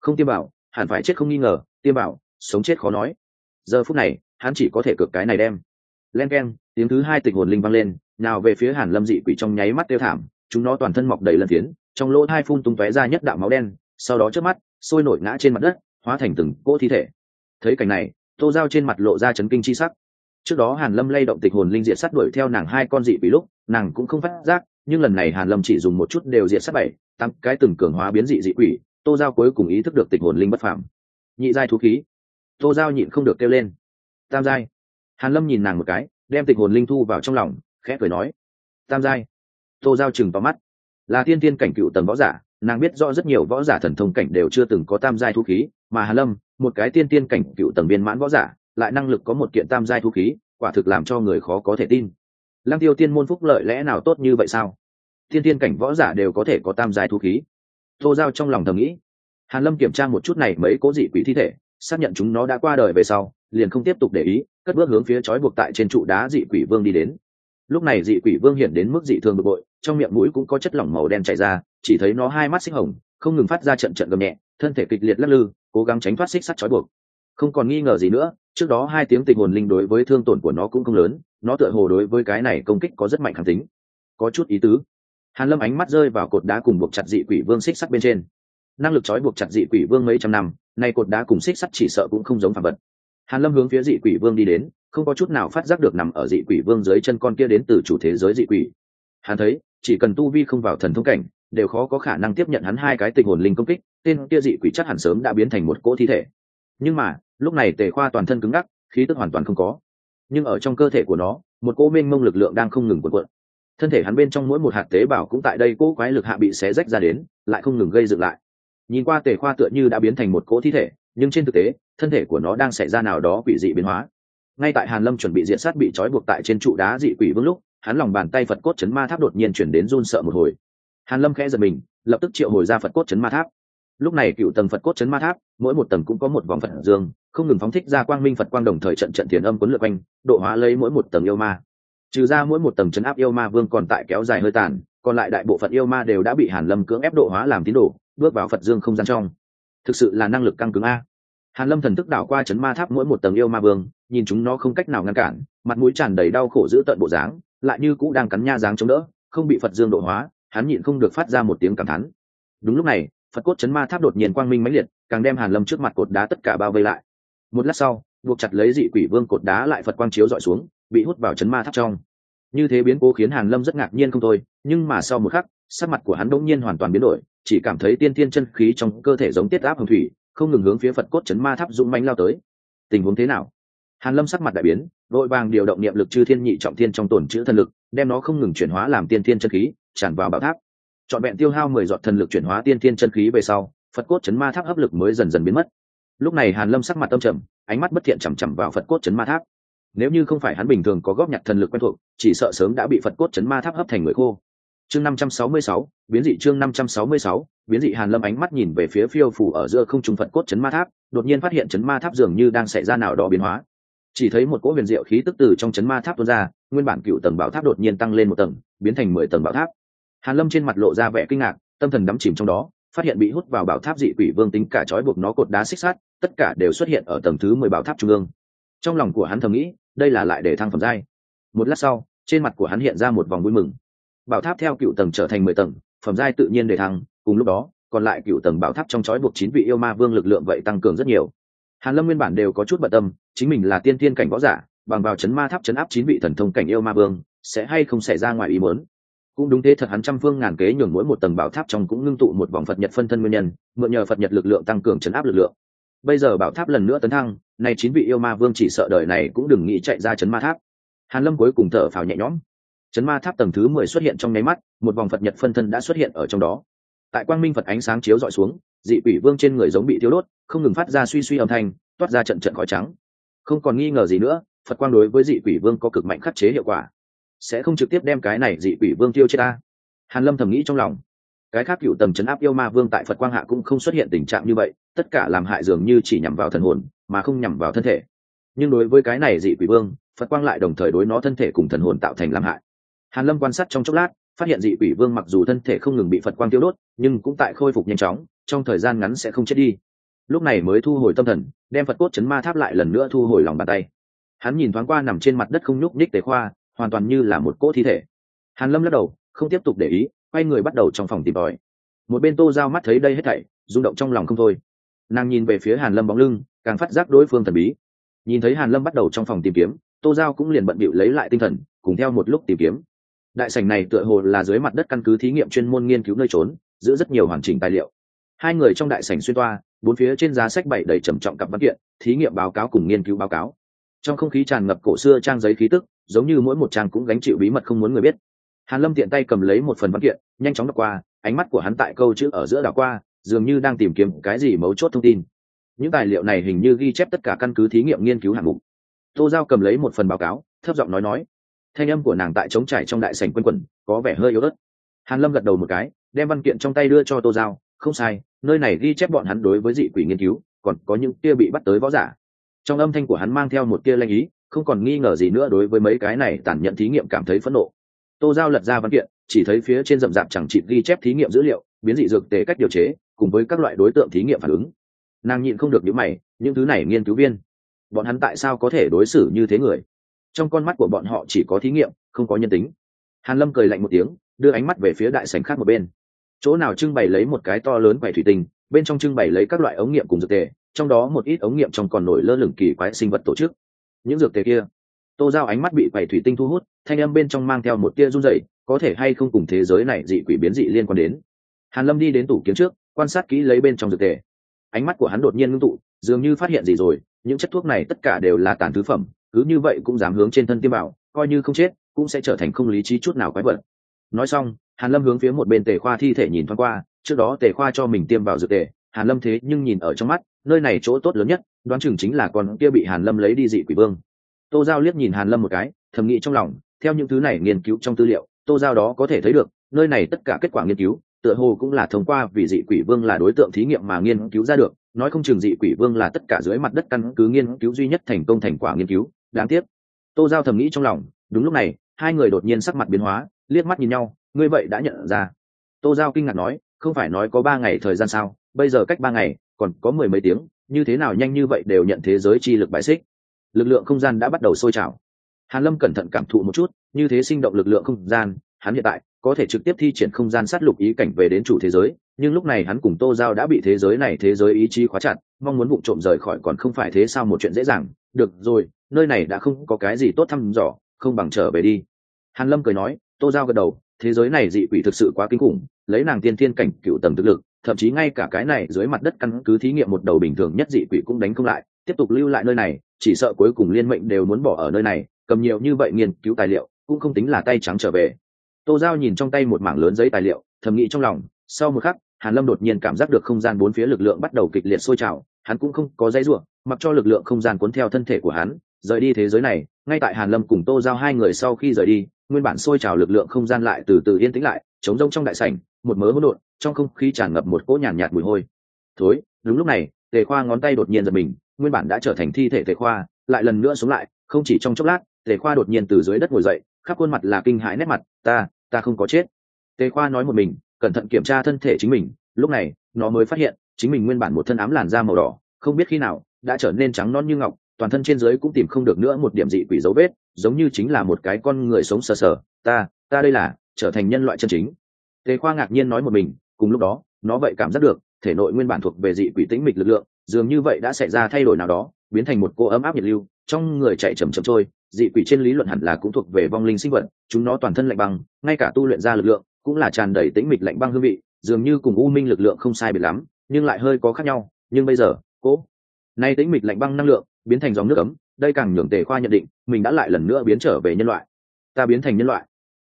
Không tiêm vào, hẳn phải chết không nghi ngờ, tiêm vào, sống chết khó nói. Giờ phút này, hắn chỉ có thể cược cái này đem. Len k e n tiếng thứ hai tịch hồn linh vang lên, nào về phía hàn lâm dị quỷ trong nháy mắt tiêu thảm, chúng nó toàn thân mọc đầy lần tiến trong lỗ hai phun tung tóe ra nhất đạo máu đen, sau đó trước mắt, sôi nổi ngã trên mặt đất, hóa thành từng cỗ thi thể. Thấy cảnh này, tô dao trên mặt lộ ra chấn kinh chi sắc. Trước đó hàn lâm lay động tịch hồn linh diện sát đuổi theo nàng hai con dị quỷ lúc, nàng cũng không phát giác nhưng lần này hàn lâm chỉ dùng một chút đều diệt sát bảy tăng cái từng cường hóa biến dị dị quỷ, tô giao cuối cùng ý thức được tịch hồn linh bất phàm. Nhị giai thú khí. Tô giao nhịn không được kêu lên. Tam giai. Hàn lâm nhìn nàng một cái, đem tịch hồn linh thu vào trong lòng, khẽ cười nói. Tam giai. Tô giao chừng vào mắt. Là tiên tiên cảnh cựu tầng võ giả, nàng biết rõ rất nhiều võ giả thần thông cảnh đều chưa từng có tam giai thú khí, mà hàn lâm, một cái tiên tiên cảnh cựu tầng viên mãn võ giả, lại năng lực có một kiện tam giai thú khí, quả thực làm cho người khó có thể tin lăng tiêu tiên môn phúc lợi lẽ nào tốt như vậy sao? Thiên tiên cảnh võ giả đều có thể có tam giai thú khí. Tô giao trong lòng thầm nghĩ. Hàn lâm kiểm tra một chút này mấy cố dị quỷ thi thể, xác nhận chúng nó đã qua đời về sau, liền không tiếp tục để ý, cất bước hướng phía trói buộc tại trên trụ đá dị quỷ vương đi đến. Lúc này dị quỷ vương hiện đến mức dị thường bực bội, trong miệng mũi cũng có chất lỏng màu đen chảy ra, chỉ thấy nó hai mắt xích hồng, không ngừng phát ra trận trận gầm nhẹ, thân thể kịch liệt lắc lư, cố gắng tránh thoát xích sắt trói buộc. Không còn nghi ngờ gì nữa trước đó hai tiếng tình hồn linh đối với thương tổn của nó cũng không lớn, nó tựa hồ đối với cái này công kích có rất mạnh kháng tính. Có chút ý tứ. Hàn lâm ánh mắt rơi vào cột đá cùng buộc chặt dị quỷ vương xích sắt bên trên. Năng lực trói buộc chặt dị quỷ vương mấy trăm năm, nay cột đá cùng xích sắt chỉ sợ cũng không giống phàm vật. Hàn lâm hướng phía dị quỷ vương đi đến, không có chút nào phát giác được nằm ở dị quỷ vương dưới chân con kia đến từ chủ thế giới dị quỷ. Hắn thấy, chỉ cần tu vi không vào thần thông cảnh, đều khó có khả năng tiếp nhận hắn hai cái tình hồn linh công kích, tên kia dị quỷ chắc hẳn sớm đã biến thành một cỗ thi thể. Nhưng mà lúc này tề khoa toàn thân cứng ngắc, khí tức hoàn toàn không có. Nhưng ở trong cơ thể của nó, một cỗ mênh mông lực lượng đang không ngừng cuộn cuộn. Thân thể hắn bên trong mỗi một hạt tế bào cũng tại đây cỗ quái lực hạ bị xé rách ra đến, lại không ngừng gây dựng lại. Nhìn qua tề khoa tựa như đã biến thành một cỗ thi thể, nhưng trên thực tế, thân thể của nó đang xảy ra nào đó quỷ dị biến hóa. Ngay tại hàn lâm chuẩn bị diện sát bị trói buộc tại trên trụ đá dị quỷ vương lúc, hắn lòng bàn tay phật cốt chấn ma tháp đột nhiên chuyển đến run sợ một hồi. Hàn lâm khẽ giật mình, lập tức triệu hồi ra phật cốt chấn ma tháp lúc này cựu tầng phật cốt chấn ma tháp, mỗi một tầng cũng có một vòng phật dương, không ngừng phóng thích ra quang minh phật quang đồng thời trận trận thiền âm cuốn lượt quanh, độ hóa lấy mỗi một tầng yêu ma. Trừ ra mỗi một tầng chấn áp yêu ma vương còn tại kéo dài hơi tàn, còn lại đại bộ phận yêu ma đều đã bị hàn lâm cưỡng ép độ hóa làm tín đồ, bước vào phật dương không gian trong. Thực sự là năng lực căng cứng a. Hàn lâm thần thức đảo qua chấn ma tháp mỗi một tầng yêu ma vương, nhìn chúng nó không cách nào ngăn cản, mặt mũi tràn đầy đau khổ giữ tận bộ dáng, lại như cũ đang cắn nha dáng chống đỡ, không bị phật dương độ hóa, hắn nhịn không được phát ra một tiếng cảm thán. Đúng lúc này phật cốt chấn ma tháp đột nhiên quang minh mãnh liệt, càng đem hàn lâm trước mặt cột đá tất cả bao vây lại. Một lát sau, buộc chặt lấy dị quỷ vương cột đá lại phật quang chiếu dọi xuống, bị hút vào chấn ma tháp trong. Như thế biến cố khiến hàn lâm rất ngạc nhiên không thôi, nhưng mà sau một khắc, sắc mặt của hắn đỗng nhiên hoàn toàn biến đổi, chỉ cảm thấy tiên thiên chân khí trong cơ thể giống tiết áp hồng thủy, không ngừng hướng phía phật cốt chấn ma tháp dũng mãnh lao tới. Tình huống thế nào? Hàn lâm sắc mặt đại biến vội vàng điều động niệm lực chư thiên nhị trọng thiên trong tổn chữ thần lực, đem nó không ngừng chuyển hóa làm tiên thiên chân khí, tràn vào bảo tháp chọn vẹn tiêu hao mười giọt thần lực chuyển hóa tiên thiên chân khí về sau, phật cốt chấn ma tháp hấp lực mới dần dần biến mất. Lúc này hàn lâm sắc mặt tâm trầm, ánh mắt bất thiện chằm chằm vào phật cốt chấn ma tháp. Nếu như không phải hắn bình thường có góp nhặt thần lực quen thuộc, chỉ sợ sớm đã bị phật cốt chấn ma tháp hấp thành người khô. Chương năm trăm sáu mươi sáu, biến dị chương năm trăm sáu mươi sáu, biến dị hàn lâm ánh mắt nhìn về phía phiêu phủ ở giữa không trung phật cốt chấn ma tháp, đột nhiên phát hiện chấn ma tháp dường như đang xảy ra nào đó biến hóa. Chỉ thấy một cỗ huyền diệu khí tức từ trong chấn ma tháp tuôn ra, nguyên bản cựu tầng bảo tháp đột nhiên tăng lên một tầng, biến thành mười tầng bảo tháp hàn lâm trên mặt lộ ra vẻ kinh ngạc, tâm thần đắm chìm trong đó, phát hiện bị hút vào bảo tháp dị quỷ vương tính cả trói buộc nó cột đá xích sắt, tất cả đều xuất hiện ở tầng thứ mười bảo tháp trung ương. Trong lòng của hắn thầm nghĩ, đây là lại để thăng phẩm giai. Một lát sau, trên mặt của hắn hiện ra một vòng vui mừng. Bảo tháp theo cựu tầng trở thành mười tầng, phẩm giai tự nhiên để thăng, cùng lúc đó, còn lại cựu tầng bảo tháp trong trói buộc chín vị yêu ma vương lực lượng vậy tăng cường rất nhiều. Hàn lâm nguyên bản đều có chút bận tâm, chính mình là tiên tiên cảnh võ giả, bằng vào chấn ma tháp chấn áp chín vị thần thông cảnh yêu ma vương, sẽ hay không xảy ra ngoài ý muốn cũng đúng thế, thật hắn trăm phương ngàn kế nhường mỗi một tầng bảo tháp trong cũng ngưng tụ một vòng phật nhật phân thân nguyên nhân, mượn nhờ phật nhật lực lượng tăng cường chấn áp lực lượng. Bây giờ bảo tháp lần nữa tấn thăng, nay chín vị yêu ma vương chỉ sợ đời này cũng đừng nghĩ chạy ra chấn ma tháp. Hàn lâm cuối cùng thở phào nhẹ nhõm. Chấn ma tháp tầng thứ mười xuất hiện trong nháy mắt, một vòng phật nhật phân thân đã xuất hiện ở trong đó. Tại quang minh phật ánh sáng chiếu dọi xuống, dị quỷ vương trên người giống bị thiếu đốt, không ngừng phát ra suy suy âm thanh, toát ra trận trận khói trắng. Không còn nghi ngờ gì nữa, phật quang đối với dị quỷ vương có cực mạnh khắc chế hiệu quả sẽ không trực tiếp đem cái này dị quỷ vương tiêu chết ta. Hàn lâm thầm nghĩ trong lòng. Cái khác cựu tầm chấn áp yêu ma vương tại phật quang hạ cũng không xuất hiện tình trạng như vậy, tất cả làm hại dường như chỉ nhằm vào thần hồn, mà không nhằm vào thân thể. Nhưng đối với cái này dị quỷ vương, phật quang lại đồng thời đối nó thân thể cùng thần hồn tạo thành làm hại. Hàn lâm quan sát trong chốc lát, phát hiện dị quỷ vương mặc dù thân thể không ngừng bị phật quang tiêu đốt, nhưng cũng tại khôi phục nhanh chóng, trong thời gian ngắn sẽ không chết đi. Lúc này mới thu hồi tâm thần, đem phật cốt chấn ma tháp lại lần nữa thu hồi lòng bàn tay. Hắn nhìn thoáng qua nằm trên mặt đất không nhúc nhích tề khoa hoàn toàn như là một cỗ thi thể. Hàn lâm lắc đầu, không tiếp tục để ý, quay người bắt đầu trong phòng tìm tòi. Một bên tô giao mắt thấy đây hết thảy, rung động trong lòng không thôi. Nàng nhìn về phía hàn lâm bóng lưng, càng phát giác đối phương thần bí. Nhìn thấy hàn lâm bắt đầu trong phòng tìm kiếm, tô giao cũng liền bận bịu lấy lại tinh thần, cùng theo một lúc tìm kiếm. Đại sảnh này tựa hồ là dưới mặt đất căn cứ thí nghiệm chuyên môn nghiên cứu nơi trốn, giữ rất nhiều hoàn chỉnh tài liệu. Hai người trong đại sảnh xuyên toa, bốn phía trên giá sách bày đầy trầm trọng cặp văn kiện, thí nghiệm báo cáo cùng nghiên cứu báo cáo trong không khí tràn ngập cổ xưa trang giấy khí tức, giống như mỗi một trang cũng gánh chịu bí mật không muốn người biết. Hàn lâm tiện tay cầm lấy một phần văn kiện, nhanh chóng đọc qua, ánh mắt của hắn tại câu chữ ở giữa đảo qua, dường như đang tìm kiếm cái gì mấu chốt thông tin. Những tài liệu này hình như ghi chép tất cả căn cứ thí nghiệm nghiên cứu hạng mục. Tô giao cầm lấy một phần báo cáo, thấp giọng nói nói. Thanh âm của nàng tại trống trải trong đại sảnh quân quẩn, có vẻ hơi yếu ớt. Hàn lâm gật đầu một cái, đem văn kiện trong tay đưa cho tô giao. Không sai, nơi này ghi chép bọn hắn đối với dị quỷ nghiên cứu, còn có những kia bị bắt tới võ giả trong âm thanh của hắn mang theo một kia lanh ý, không còn nghi ngờ gì nữa đối với mấy cái này tản nhận thí nghiệm cảm thấy phẫn nộ. Tô giao lật ra văn kiện, chỉ thấy phía trên rậm rạp chẳng chịt ghi chép thí nghiệm dữ liệu, biến dị dược tế cách điều chế, cùng với các loại đối tượng thí nghiệm phản ứng. Nàng nhịn không được những mày, những thứ này nghiên cứu viên, bọn hắn tại sao có thể đối xử như thế người? Trong con mắt của bọn họ chỉ có thí nghiệm, không có nhân tính. Hàn lâm cười lạnh một tiếng, đưa ánh mắt về phía đại sảnh khác một bên. Chỗ nào trưng bày lấy một cái to lớn quầy thủy tinh, bên trong trưng bày lấy các loại ống nghiệm cùng dược tề trong đó một ít ống nghiệm trong còn nổi lơ lửng kỳ quái sinh vật tổ chức. Những dược tề kia, tô giao ánh mắt bị quầy thủy tinh thu hút, thanh âm bên trong mang theo một tia run rẩy, có thể hay không cùng thế giới này dị quỷ biến dị liên quan đến. Hàn lâm đi đến tủ kiếm trước, quan sát kỹ lấy bên trong dược tề. Ánh mắt của hắn đột nhiên ngưng tụ, dường như phát hiện gì rồi, những chất thuốc này tất cả đều là tàn thứ phẩm, cứ như vậy cũng dám hướng trên thân tiêm bảo, coi như không chết, cũng sẽ trở thành không lý trí chút nào quái vật. Nói xong, hàn lâm hướng phía một bên tề khoa thi thể nhìn thoáng qua, trước đó tề khoa cho mình tiêm vào dược tề, hàn lâm thế nhưng nhìn ở trong mắt nơi này chỗ tốt lớn nhất, đoán chừng chính là con kia bị hàn lâm lấy đi dị quỷ vương. Tô giao liếc nhìn hàn lâm một cái, thầm nghĩ trong lòng, theo những thứ này nghiên cứu trong tư liệu, tô giao đó có thể thấy được, nơi này tất cả kết quả nghiên cứu, tựa hồ cũng là thông qua vì dị quỷ vương là đối tượng thí nghiệm mà nghiên cứu ra được, nói không chừng dị quỷ vương là tất cả dưới mặt đất căn cứ nghiên cứu duy nhất thành công thành quả nghiên cứu, đáng tiếc. Tô giao thầm nghĩ trong lòng, đúng lúc này, hai người đột nhiên sắc mặt biến hóa, liếc mắt nhìn nhau, ngươi vậy đã nhận ra. Tô giao kinh ngạc nói, không phải nói có ba ngày thời gian sao, bây giờ cách ba ngày còn có mười mấy tiếng, như thế nào nhanh như vậy đều nhận thế giới chi lực bài xích. Lực lượng không gian đã bắt đầu sôi trào. Hàn lâm cẩn thận cảm thụ một chút, như thế sinh động lực lượng không gian, hắn hiện tại có thể trực tiếp thi triển không gian sát lục ý cảnh về đến chủ thế giới, nhưng lúc này hắn cùng tô giao đã bị thế giới này thế giới ý chí khóa chặt, mong muốn vụ trộm rời khỏi còn không phải thế sao một chuyện dễ dàng. Được rồi, nơi này đã không có cái gì tốt thăm dò, không bằng trở về đi. Hàn lâm cười nói, tô giao gật đầu, thế giới này dị quỷ thực sự quá kinh khủng, lấy nàng tiên thiên cảnh cựu tầng thực lực thậm chí ngay cả cái này dưới mặt đất căn cứ thí nghiệm một đầu bình thường nhất dị quỷ cũng đánh không lại, tiếp tục lưu lại nơi này, chỉ sợ cuối cùng liên mệnh đều muốn bỏ ở nơi này, cầm nhiều như vậy nghiên cứu tài liệu, cũng không tính là tay trắng trở về. Tô giao nhìn trong tay một mảng lớn giấy tài liệu, thầm nghĩ trong lòng, sau một khắc, hàn lâm đột nhiên cảm giác được không gian bốn phía lực lượng bắt đầu kịch liệt sôi trào, hắn cũng không có dãy ruộng, mặc cho lực lượng không gian cuốn theo thân thể của hắn, rời đi thế giới này, ngay tại hàn lâm cùng tô giao hai người sau khi rời đi, nguyên bản sôi trào lực lượng không gian lại từ từ yên tĩnh lại chống rông trong đại sảnh một mớ hỗn độn trong không khí tràn ngập một cỗ nhàn nhạt, nhạt mùi hôi. Thối đúng lúc này tề khoa ngón tay đột nhiên giật mình nguyên bản đã trở thành thi thể tề khoa lại lần nữa sống lại không chỉ trong chốc lát tề khoa đột nhiên từ dưới đất ngồi dậy khắp khuôn mặt là kinh hãi nét mặt ta ta không có chết. Tề khoa nói một mình cẩn thận kiểm tra thân thể chính mình lúc này nó mới phát hiện chính mình nguyên bản một thân ám làn da màu đỏ không biết khi nào đã trở nên trắng non như ngọc toàn thân trên dưới cũng tìm không được nữa một điểm dị quỷ dấu vết giống như chính là một cái con người sống sờ sờ ta ta đây là trở thành nhân loại chân chính. Tề khoa ngạc nhiên nói một mình, cùng lúc đó, nó vậy cảm giác được, thể nội nguyên bản thuộc về dị quỷ tĩnh mịch lực lượng, dường như vậy đã xảy ra thay đổi nào đó, biến thành một cô ấm áp nhiệt lưu, trong người chạy chầm chầm trôi, dị quỷ trên lý luận hẳn là cũng thuộc về vong linh sinh vật, chúng nó toàn thân lạnh băng, ngay cả tu luyện ra lực lượng, cũng là tràn đầy tĩnh mịch lạnh băng hương vị, dường như cùng u minh lực lượng không sai biệt lắm, nhưng lại hơi có khác nhau, nhưng bây giờ, cố, nay tĩnh mịch lạnh băng năng lượng, biến thành dòng nước ấm, đây càng nhường tề khoa nhận định, mình đã lại lần nữa biến trở về nhân loại. Ta biến thành nhân loại.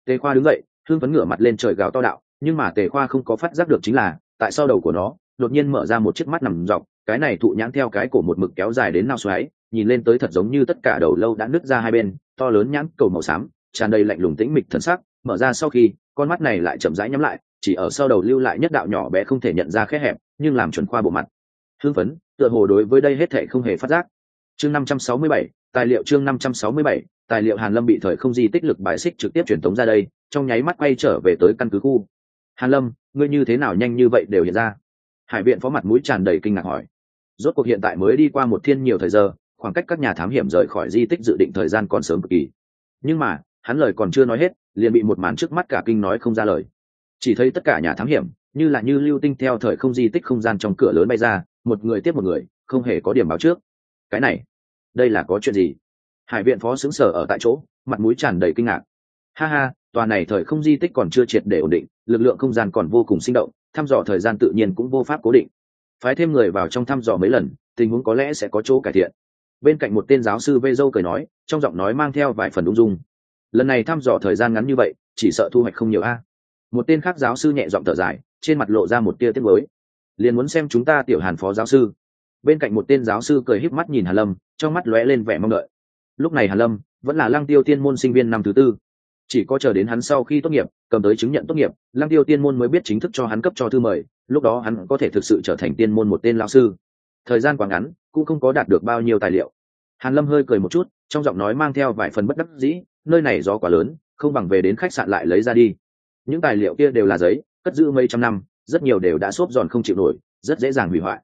Tề khoa đứng dậy thương phấn ngửa mặt lên trời gào to đạo, nhưng mà tề khoa không có phát giác được chính là, tại sau đầu của nó, đột nhiên mở ra một chiếc mắt nằm dọc, cái này thụ nhãn theo cái cổ một mực kéo dài đến nao xoáy, nhìn lên tới thật giống như tất cả đầu lâu đã nứt ra hai bên, to lớn nhãn cầu màu xám, tràn đầy lạnh lùng tĩnh mịch thân sắc, mở ra sau khi, con mắt này lại chậm rãi nhắm lại, chỉ ở sau đầu lưu lại nhất đạo nhỏ bé không thể nhận ra khe hẹp, nhưng làm chuẩn khoa bộ mặt. Hương phấn, tựa hồ đối với đây hết thệ không hề phát giác. Chương năm trăm sáu mươi bảy, tài liệu chương năm trăm sáu mươi bảy, tài liệu hàn lâm bị thời không di tích lực bài xích trực tiếp truyền tống ra đây trong nháy mắt quay trở về tới căn cứ khu. Hàn lâm, ngươi như thế nào nhanh như vậy đều hiện ra? Hải viện phó mặt mũi tràn đầy kinh ngạc hỏi. Rốt cuộc hiện tại mới đi qua một thiên nhiều thời giờ, khoảng cách các nhà thám hiểm rời khỏi di tích dự định thời gian còn sớm cực kỳ. Nhưng mà, hắn lời còn chưa nói hết, liền bị một màn trước mắt cả kinh nói không ra lời. Chỉ thấy tất cả nhà thám hiểm, như là như lưu tinh theo thời không di tích không gian trong cửa lớn bay ra, một người tiếp một người, không hề có điểm báo trước. Cái này, đây là có chuyện gì? Hải viện phó xứng sở ở tại chỗ, mặt mũi tràn đầy kinh ngạc. Ha ha tòa này thời không di tích còn chưa triệt để ổn định, lực lượng không gian còn vô cùng sinh động, thăm dò thời gian tự nhiên cũng vô pháp cố định. Phái thêm người vào trong thăm dò mấy lần, tình huống có lẽ sẽ có chỗ cải thiện. Bên cạnh một tên giáo sư vê dâu cười nói, trong giọng nói mang theo vài phần ung dung. Lần này thăm dò thời gian ngắn như vậy, chỉ sợ thu hoạch không nhiều a. À. Một tên khác giáo sư nhẹ giọng thở dài, trên mặt lộ ra một tia tiếc mới liền muốn xem chúng ta tiểu hàn phó giáo sư. Bên cạnh một tên giáo sư cười híp mắt nhìn hàn lâm, trong mắt lóe lên vẻ mong đợi. Lúc này hàn lâm vẫn là lăng tiêu tiên môn sinh viên năm thứ tư chỉ có chờ đến hắn sau khi tốt nghiệp, cầm tới chứng nhận tốt nghiệp, lăng tiêu tiên môn mới biết chính thức cho hắn cấp cho thư mời, lúc đó hắn có thể thực sự trở thành tiên môn một tên lao sư. Thời gian quá ngắn, cũng không có đạt được bao nhiêu tài liệu. Hàn lâm hơi cười một chút, trong giọng nói mang theo vài phần bất đắc dĩ, nơi này gió quá lớn, không bằng về đến khách sạn lại lấy ra đi. Những tài liệu kia đều là giấy, cất giữ mấy trăm năm, rất nhiều đều đã xốp giòn không chịu nổi, rất dễ dàng hủy hoại.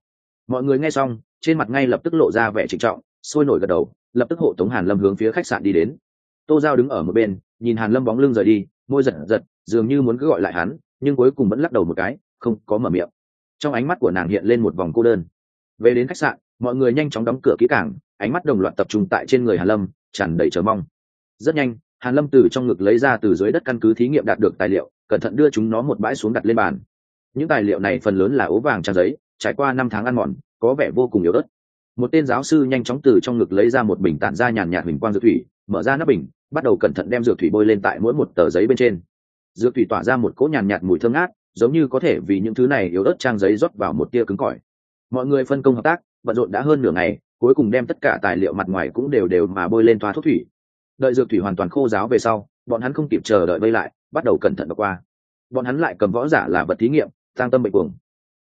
Mọi người nghe xong, trên mặt ngay lập tức lộ ra vẻ trịnh trọng, sôi nổi gật đầu, lập tức hộ tống hàn lâm hướng phía khách sạn đi đến tô giao đứng ở một bên, nhìn hàn lâm bóng lưng rời đi, môi giật giật, dường như muốn cứ gọi lại hắn, nhưng cuối cùng vẫn lắc đầu một cái, không có mở miệng. Trong ánh mắt của nàng hiện lên một vòng cô đơn. Về đến khách sạn, mọi người nhanh chóng đóng cửa kỹ cảng ánh mắt đồng loạt tập trung tại trên người hàn lâm, tràn đầy chờ mong. Rất nhanh, hàn lâm từ trong ngực lấy ra từ dưới đất căn cứ thí nghiệm đạt được tài liệu, cẩn thận đưa chúng nó một bãi xuống đặt lên bàn. Những tài liệu này phần lớn là ố vàng trang giấy, trải qua năm tháng ăn mòn, có vẻ vô cùng yếu ớt. Một tên giáo sư nhanh chóng từ trong ngực lấy ra một bình tản ra nhàn nhạt huỳnh quang dược thủy, mở ra nắp bình bắt đầu cẩn thận đem dược thủy bôi lên tại mỗi một tờ giấy bên trên. Dược thủy tỏa ra một cỗ nhàn nhạt mùi thơm ngát, giống như có thể vì những thứ này yếu ớt trang giấy rót vào một tia cứng cỏi. Mọi người phân công hợp tác, bận rộn đã hơn nửa ngày, cuối cùng đem tất cả tài liệu mặt ngoài cũng đều đều mà bôi lên toa thuốc thủy. Đợi dược thủy hoàn toàn khô giáo về sau, bọn hắn không kịp chờ đợi vây lại, bắt đầu cẩn thận đọc qua. Bọn hắn lại cầm võ giả là vật thí nghiệm tăng tâm bệnh cuồng.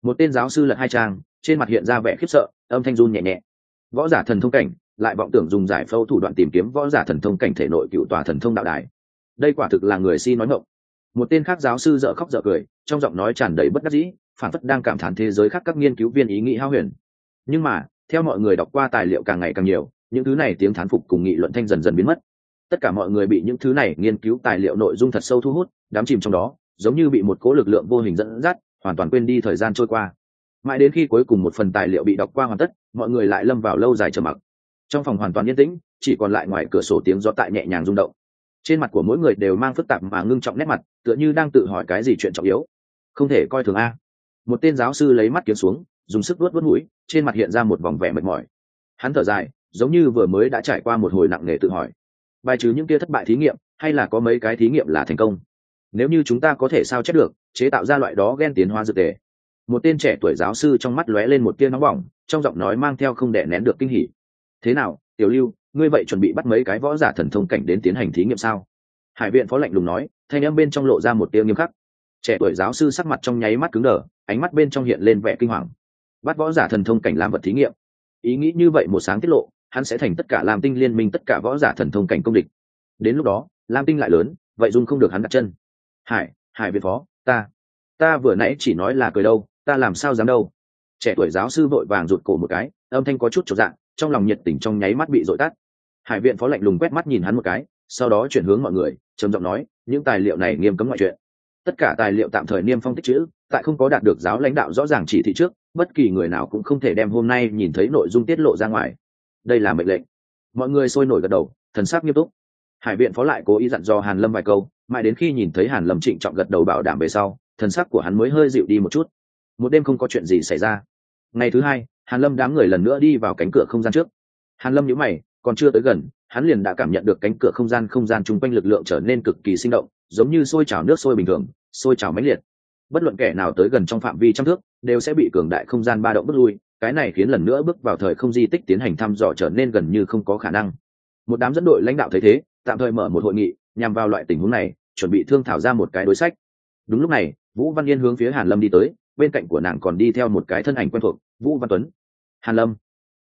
Một tên giáo sư lật hai trang, trên mặt hiện ra vẻ khiếp sợ, âm thanh run nhẹ nhẹ. Võ giả thần thông cảnh lại vọng tưởng dùng giải phẫu thủ đoạn tìm kiếm võ giả thần thông cảnh thể nội cựu tòa thần thông đạo đài. Đây quả thực là người si nói ngộng một tên khác giáo sư dợ khóc dợ cười, trong giọng nói tràn đầy bất đắc dĩ phản phất đang cảm thán thế giới khác các nghiên cứu viên ý nghĩ hao huyền. Nhưng mà, theo mọi người đọc qua tài liệu càng ngày càng nhiều, những thứ này tiếng thán phục cùng nghị luận thanh dần dần biến mất. Tất cả mọi người bị những thứ này nghiên cứu tài liệu nội dung thật sâu thu hút đám chìm trong đó, giống như bị một cố lực lượng vô hình dẫn dắt, hoàn toàn quên đi thời gian trôi qua. Mãi đến khi cuối cùng một phần tài liệu bị đọc qua hoàn tất, mọi người lại lâm vào lâu dài trầm mặc trong phòng hoàn toàn yên tĩnh, chỉ còn lại ngoài cửa sổ tiếng gió tại nhẹ nhàng rung động. Trên mặt của mỗi người đều mang phức tạp mà ngưng trọng nét mặt, tựa như đang tự hỏi cái gì chuyện trọng yếu. Không thể coi thường a. Một tên giáo sư lấy mắt kiếm xuống, dùng sức vuốt vuốt mũi, trên mặt hiện ra một vòng vẻ mệt mỏi. Hắn thở dài, giống như vừa mới đã trải qua một hồi nặng nề tự hỏi. Bài trừ những kia thất bại thí nghiệm, hay là có mấy cái thí nghiệm là thành công? Nếu như chúng ta có thể sao chép được, chế tạo ra loại đó ghen tiến hóa dược tề. Một tên trẻ tuổi giáo sư trong mắt lóe lên một tia nóng bỏng, trong giọng nói mang theo không đẻ nén được kinh hỉ thế nào, tiểu lưu, ngươi vậy chuẩn bị bắt mấy cái võ giả thần thông cảnh đến tiến hành thí nghiệm sao? Hải viện phó lạnh lùng nói, thanh âm bên trong lộ ra một tiêu nghiêm khắc. Trẻ tuổi giáo sư sắc mặt trong nháy mắt cứng đờ, ánh mắt bên trong hiện lên vẻ kinh hoàng. Bắt võ giả thần thông cảnh làm vật thí nghiệm. Ý nghĩ như vậy một sáng tiết lộ, hắn sẽ thành tất cả làm tinh liên minh tất cả võ giả thần thông cảnh công địch. Đến lúc đó, lam tinh lại lớn, vậy dung không được hắn đặt chân. Hải hải viện phó, ta ta vừa nãy chỉ nói là cười đâu, ta làm sao dám đâu? Trẻ tuổi giáo sư vội vàng rụt cổ một cái, âm thanh có chút trọn dạng trong lòng nhiệt tình trong nháy mắt bị dội tắt. Hải viện phó lạnh lùng quét mắt nhìn hắn một cái, sau đó chuyển hướng mọi người, trầm giọng nói, những tài liệu này nghiêm cấm ngoại chuyện tất cả tài liệu tạm thời niêm phong tích chữ, tại không có đạt được giáo lãnh đạo rõ ràng chỉ thị trước, bất kỳ người nào cũng không thể đem hôm nay nhìn thấy nội dung tiết lộ ra ngoài. Đây là mệnh lệnh. Mọi người sôi nổi gật đầu, thần sắc nghiêm túc. Hải viện phó lại cố ý dặn dò hàn lâm vài câu, mãi đến khi nhìn thấy hàn lâm trịnh trọng gật đầu bảo đảm về sau, thần sắc của hắn mới hơi dịu đi một chút. Một đêm không có chuyện gì xảy ra. Ngày thứ hai hàn lâm đám người lần nữa đi vào cánh cửa không gian trước. Hàn lâm nhíu mày, còn chưa tới gần, hắn liền đã cảm nhận được cánh cửa không gian không gian chung quanh lực lượng trở nên cực kỳ sinh động, giống như sôi trào nước sôi bình thường, sôi trào mãnh liệt. Bất luận kẻ nào tới gần trong phạm vi trăm thước, đều sẽ bị cường đại không gian ba động bước lui, cái này khiến lần nữa bước vào thời không di tích tiến hành thăm dò trở nên gần như không có khả năng. Một đám dẫn đội lãnh đạo thấy thế, tạm thời mở một hội nghị, nhằm vào loại tình huống này, chuẩn bị thương thảo ra một cái đối sách. Đúng lúc này, vũ văn yên hướng phía hàn lâm đi tới bên cạnh của nàng còn đi theo một cái thân ảnh quen thuộc, vũ văn tuấn. Hàn lâm.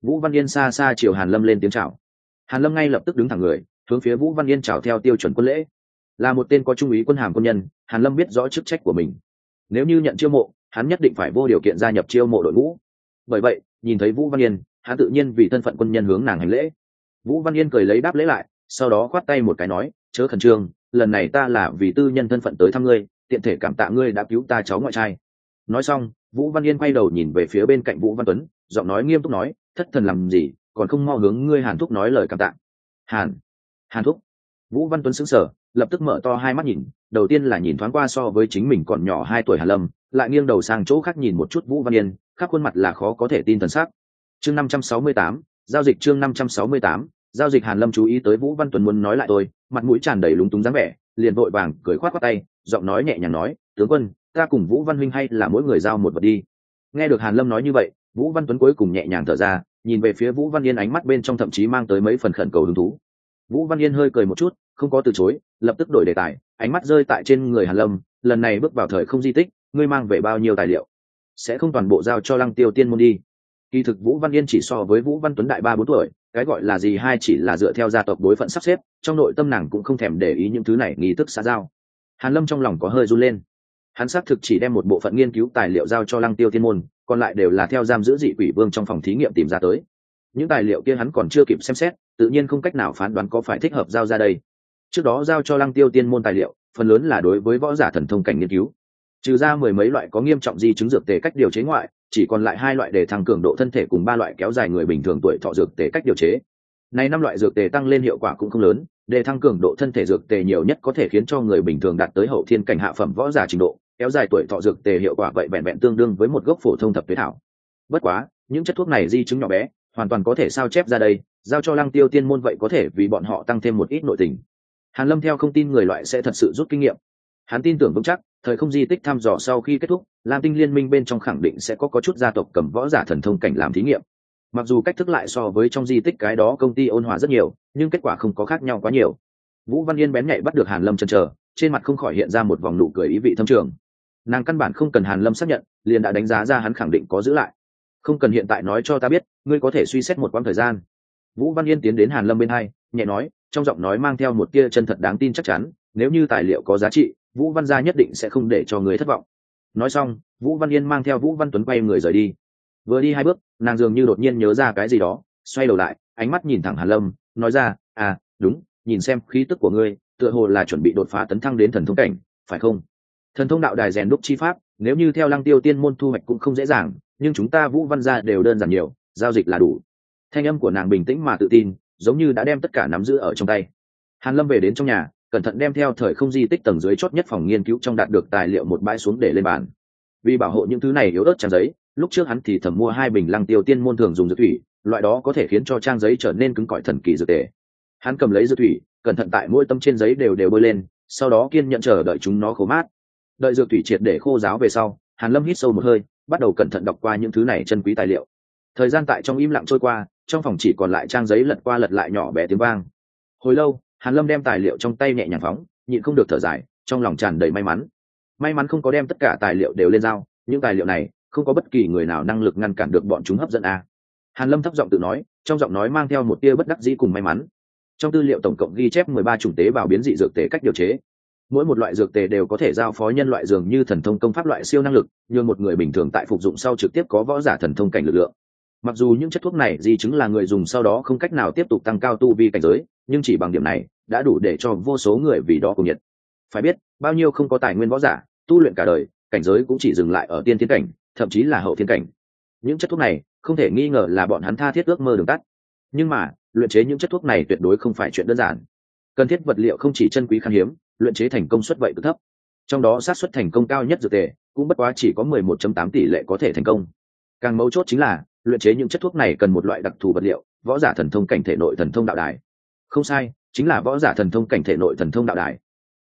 Vũ văn yên xa xa chiều hàn lâm lên tiếng chào. Hàn lâm ngay lập tức đứng thẳng người, hướng phía vũ văn yên chào theo tiêu chuẩn quân lễ. Là một tên có trung úy quân hàm quân nhân, hàn lâm biết rõ chức trách của mình. Nếu như nhận chiêu mộ, hắn nhất định phải vô điều kiện gia nhập chiêu mộ đội ngũ. Bởi vậy, nhìn thấy vũ văn yên, hắn tự nhiên vì thân phận quân nhân hướng nàng hành lễ. Vũ văn yên cười lấy đáp lễ lại, sau đó khoát tay một cái nói, chớ khẩn trương, lần này ta là vì tư nhân thân phận tới thăm ngươi, tiện thể cảm tạ ngươi đã cứu ta cháu ngoại trai nói xong, vũ văn yên quay đầu nhìn về phía bên cạnh vũ văn tuấn, giọng nói nghiêm túc nói, thất thần làm gì, còn không mo hướng ngươi hàn thúc nói lời cảm tạ. Hàn? Hàn thúc? Vũ văn tuấn sững sờ, lập tức mở to hai mắt nhìn, đầu tiên là nhìn thoáng qua so với chính mình còn nhỏ hai tuổi hàn lâm, lại nghiêng đầu sang chỗ khác nhìn một chút vũ văn yên, khắp khuôn mặt là khó có thể tin thần sắc. Chương năm trăm sáu mươi tám, giao dịch chương năm trăm sáu mươi tám, giao dịch hàn lâm chú ý tới vũ văn tuấn muốn nói lại tôi, mặt mũi tràn đầy lúng túng dáng vẻ, liền vội vàng cười khoát khoát tay, giọng nói nhẹ nhàng nói, tướng quân ta cùng vũ văn huynh hay là mỗi người giao một vật đi. Nghe được hàn lâm nói như vậy, vũ văn tuấn cuối cùng nhẹ nhàng thở ra, nhìn về phía vũ văn yên ánh mắt bên trong thậm chí mang tới mấy phần khẩn cầu hứng thú. Vũ văn yên hơi cười một chút, không có từ chối, lập tức đổi đề tài, ánh mắt rơi tại trên người hàn lâm, lần này bước vào thời không di tích, ngươi mang về bao nhiêu tài liệu? Sẽ không toàn bộ giao cho lăng tiêu tiên môn đi. Kỳ thực vũ văn yên chỉ so với vũ văn tuấn đại ba bốn tuổi, cái gọi là gì hai chỉ là dựa theo gia tộc đối phận sắp xếp, trong nội tâm nàng cũng không thèm để ý những thứ này nghi thức xã giao. Hàn lâm trong lòng có hơi run lên hắn xác thực chỉ đem một bộ phận nghiên cứu tài liệu giao cho lăng tiêu thiên môn, còn lại đều là theo giam giữ dị quỷ vương trong phòng thí nghiệm tìm ra tới. Những tài liệu kia hắn còn chưa kịp xem xét, tự nhiên không cách nào phán đoán có phải thích hợp giao ra đây. Trước đó giao cho lăng tiêu tiên môn tài liệu, phần lớn là đối với võ giả thần thông cảnh nghiên cứu. Trừ ra mười mấy loại có nghiêm trọng di chứng dược tề cách điều chế ngoại, chỉ còn lại hai loại để thăng cường độ thân thể cùng ba loại kéo dài người bình thường tuổi thọ dược tề cách điều chế. Nay năm loại dược tề tăng lên hiệu quả cũng không lớn, để thăng cường độ thân thể dược tề nhiều nhất có thể khiến cho người bình thường đạt tới hậu thiên cảnh hạ phẩm võ giả trình độ kéo dài tuổi thọ dược tề hiệu quả vậy vẹn vẹn tương đương với một gốc phổ thông thập tuyết thảo. Bất quá, những chất thuốc này di chứng nhỏ bé, hoàn toàn có thể sao chép ra đây, giao cho lăng tiêu tiên môn vậy có thể vì bọn họ tăng thêm một ít nội tình. Hàn lâm theo không tin người loại sẽ thật sự rút kinh nghiệm. Hắn tin tưởng vững chắc, thời không di tích thăm dò sau khi kết thúc, lam tinh liên minh bên trong khẳng định sẽ có có chút gia tộc cầm võ giả thần thông cảnh làm thí nghiệm. Mặc dù cách thức lại so với trong di tích cái đó công ty ôn hòa rất nhiều, nhưng kết quả không có khác nhau quá nhiều. Vũ văn yên bén nhạy bắt được hàn lâm chân chờ, trên mặt không khỏi hiện ra một vòng nụ cười ý vị thâm trường nàng căn bản không cần hàn lâm xác nhận, liền đã đánh giá ra hắn khẳng định có giữ lại. Không cần hiện tại nói cho ta biết, ngươi có thể suy xét một quãng thời gian. Vũ văn yên tiến đến hàn lâm bên hai, nhẹ nói, trong giọng nói mang theo một tia chân thật đáng tin chắc chắn, nếu như tài liệu có giá trị, vũ văn gia nhất định sẽ không để cho người thất vọng. Nói xong, vũ văn yên mang theo vũ văn tuấn quay người rời đi. Vừa đi hai bước, nàng dường như đột nhiên nhớ ra cái gì đó, xoay đầu lại, ánh mắt nhìn thẳng hàn lâm, nói ra à đúng, nhìn xem khí tức của ngươi, tựa hồ là chuẩn bị đột phá tấn thăng đến thần thông cảnh, phải không? Thần thông đạo đài rèn đúc chi pháp, nếu như theo lăng tiêu tiên môn thu hoạch cũng không dễ dàng, nhưng chúng ta vũ văn gia đều đơn giản nhiều, giao dịch là đủ. Thanh âm của nàng bình tĩnh mà tự tin, giống như đã đem tất cả nắm giữ ở trong tay. Hàn lâm về đến trong nhà, cẩn thận đem theo thời không di tích tầng dưới chót nhất phòng nghiên cứu trong đạt được tài liệu một bãi xuống để lên bàn. Vì bảo hộ những thứ này yếu ớt trang giấy, lúc trước hắn thì thầm mua hai bình lăng tiêu tiên môn thường dùng dược thủy, loại đó có thể khiến cho trang giấy trở nên cứng cỏi thần kỳ dược tề. Hắn cầm lấy dược thủy, cẩn thận tại mỗi tâm trên giấy đều đều bơi lên, sau đó kiên nhận chờ đợi chúng nó khô mát đợi dược thủy triệt để khô giáo về sau, hàn lâm hít sâu một hơi, bắt đầu cẩn thận đọc qua những thứ này chân quý tài liệu. Thời gian tại trong im lặng trôi qua, trong phòng chỉ còn lại trang giấy lật qua lật lại nhỏ bé tiếng vang. Hồi lâu, hàn lâm đem tài liệu trong tay nhẹ nhàng phóng, nhịn không được thở dài, trong lòng tràn đầy may mắn. May mắn không có đem tất cả tài liệu đều lên dao những tài liệu này, không có bất kỳ người nào năng lực ngăn cản được bọn chúng hấp dẫn a. Hàn lâm thấp giọng tự nói, trong giọng nói mang theo một tia bất đắc dĩ cùng may mắn. Trong tư liệu tổng cộng ghi chép mười ba chủng tế bào biến dị dược tế cách điều chế mỗi một loại dược tề đều có thể giao phó nhân loại dường như thần thông công pháp loại siêu năng lực, như một người bình thường tại phục dụng sau trực tiếp có võ giả thần thông cảnh lực lượng. Mặc dù những chất thuốc này di chứng là người dùng sau đó không cách nào tiếp tục tăng cao tu vi cảnh giới, nhưng chỉ bằng điểm này đã đủ để cho vô số người vì đó cùng nhiệt. Phải biết, bao nhiêu không có tài nguyên võ giả, tu luyện cả đời, cảnh giới cũng chỉ dừng lại ở tiên thiên cảnh, thậm chí là hậu thiên cảnh. Những chất thuốc này, không thể nghi ngờ là bọn hắn tha thiết ước mơ đường tắt. Nhưng mà, luyện chế những chất thuốc này tuyệt đối không phải chuyện đơn giản. Cần thiết vật liệu không chỉ chân quý khan hiếm luyện chế thành công suất vậy cực thấp. Trong đó sát suất thành công cao nhất dược tề cũng bất quá chỉ có 11.8 tỷ lệ có thể thành công. Càng mấu chốt chính là, luyện chế những chất thuốc này cần một loại đặc thù vật liệu, võ giả thần thông cảnh thể nội thần thông đạo đài. Không sai, chính là võ giả thần thông cảnh thể nội thần thông đạo đài.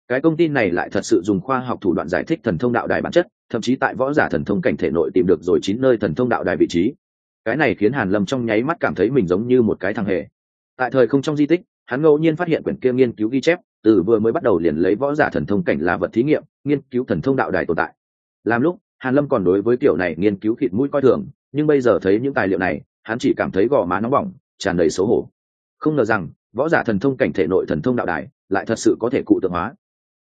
Cái công ty này lại thật sự dùng khoa học thủ đoạn giải thích thần thông đạo đài bản chất, thậm chí tại võ giả thần thông cảnh thể nội tìm được rồi chín nơi thần thông đạo đài vị trí. Cái này khiến hàn lâm trong nháy mắt cảm thấy mình giống như một cái thằng hề. Tại thời không trong di tích, hắn ngẫu nhiên phát hiện quyển kia nghiên cứu ghi chép từ vừa mới bắt đầu liền lấy võ giả thần thông cảnh là vật thí nghiệm, nghiên cứu thần thông đạo đài tồn tại. Làm lúc, hàn lâm còn đối với kiểu này nghiên cứu khịt mũi coi thường, nhưng bây giờ thấy những tài liệu này, hắn chỉ cảm thấy gò má nóng bỏng, tràn đầy xấu hổ. Không ngờ rằng, võ giả thần thông cảnh thể nội thần thông đạo đài lại thật sự có thể cụ tượng hóa.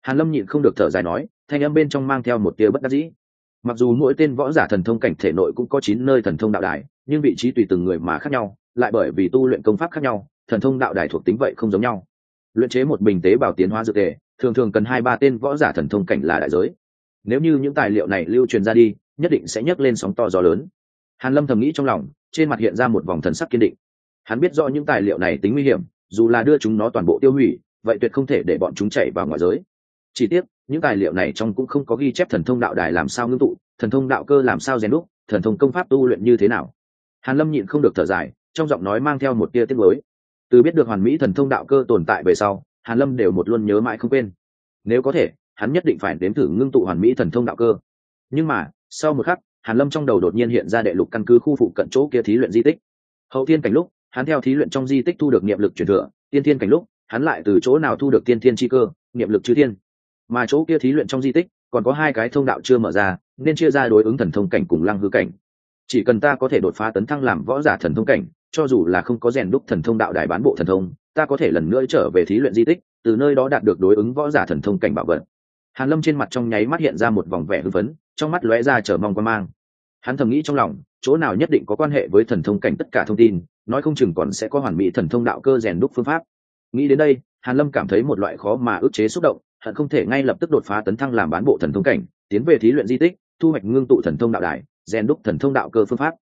Hàn lâm nhịn không được thở dài nói, thanh âm bên trong mang theo một tia bất đắc dĩ. Mặc dù mỗi tên võ giả thần thông cảnh thể nội cũng có chín nơi thần thông đạo đài, nhưng vị trí tùy từng người mà khác nhau, lại bởi vì tu luyện công pháp khác nhau, thần thông đạo đài thuộc tính vậy không giống nhau luyện chế một bình tế bào tiến hóa dược tề, thường thường cần hai ba tên võ giả thần thông cảnh là đại giới. Nếu như những tài liệu này lưu truyền ra đi, nhất định sẽ nhấc lên sóng to gió lớn. Hàn lâm thầm nghĩ trong lòng, trên mặt hiện ra một vòng thần sắc kiên định. Hắn biết rõ những tài liệu này tính nguy hiểm, dù là đưa chúng nó toàn bộ tiêu hủy, vậy tuyệt không thể để bọn chúng chạy vào ngoài giới. Chỉ tiếc, những tài liệu này trong cũng không có ghi chép thần thông đạo đài làm sao ngưng tụ, thần thông đạo cơ làm sao rèn đúc, thần thông công pháp tu luyện như thế nào. Hàn lâm nhịn không được thở dài, trong giọng nói mang theo một tia tiếc nuối từ biết được hoàn mỹ thần thông đạo cơ tồn tại về sau, hàn lâm đều một luôn nhớ mãi không quên. Nếu có thể, hắn nhất định phải đến thử ngưng tụ hoàn mỹ thần thông đạo cơ. Nhưng mà, sau một khắc, hàn lâm trong đầu đột nhiên hiện ra đệ lục căn cứ khu phụ cận chỗ kia thí luyện di tích. Hậu thiên cảnh lúc, hắn theo thí luyện trong di tích thu được niệm lực truyền thừa, tiên thiên cảnh lúc, hắn lại từ chỗ nào thu được tiên thiên chi cơ, niệm lực chư thiên. Mà chỗ kia thí luyện trong di tích, còn có hai cái thông đạo chưa mở ra, nên chia ra đối ứng thần thông cảnh cùng lăng hư cảnh. Chỉ cần ta có thể đột phá tấn thăng làm võ giả thần thông cảnh cho dù là không có rèn đúc thần thông đạo đài bán bộ thần thông, ta có thể lần nữa trở về thí luyện di tích, từ nơi đó đạt được đối ứng võ giả thần thông cảnh bảo vật. Hàn lâm trên mặt trong nháy mắt hiện ra một vòng vẻ hưng phấn, trong mắt lóe ra chờ mong quan mang. Hắn thầm nghĩ trong lòng, chỗ nào nhất định có quan hệ với thần thông cảnh tất cả thông tin, nói không chừng còn sẽ có hoàn mỹ thần thông đạo cơ rèn đúc phương pháp. Nghĩ đến đây, hàn lâm cảm thấy một loại khó mà ức chế xúc động hận không thể ngay lập tức đột phá tấn thăng làm bán bộ thần thông cảnh, tiến về thí luyện di tích, thu hoạch ngưng tụ thần thông đạo đài, rèn đúc thần thông đạo cơ phương pháp.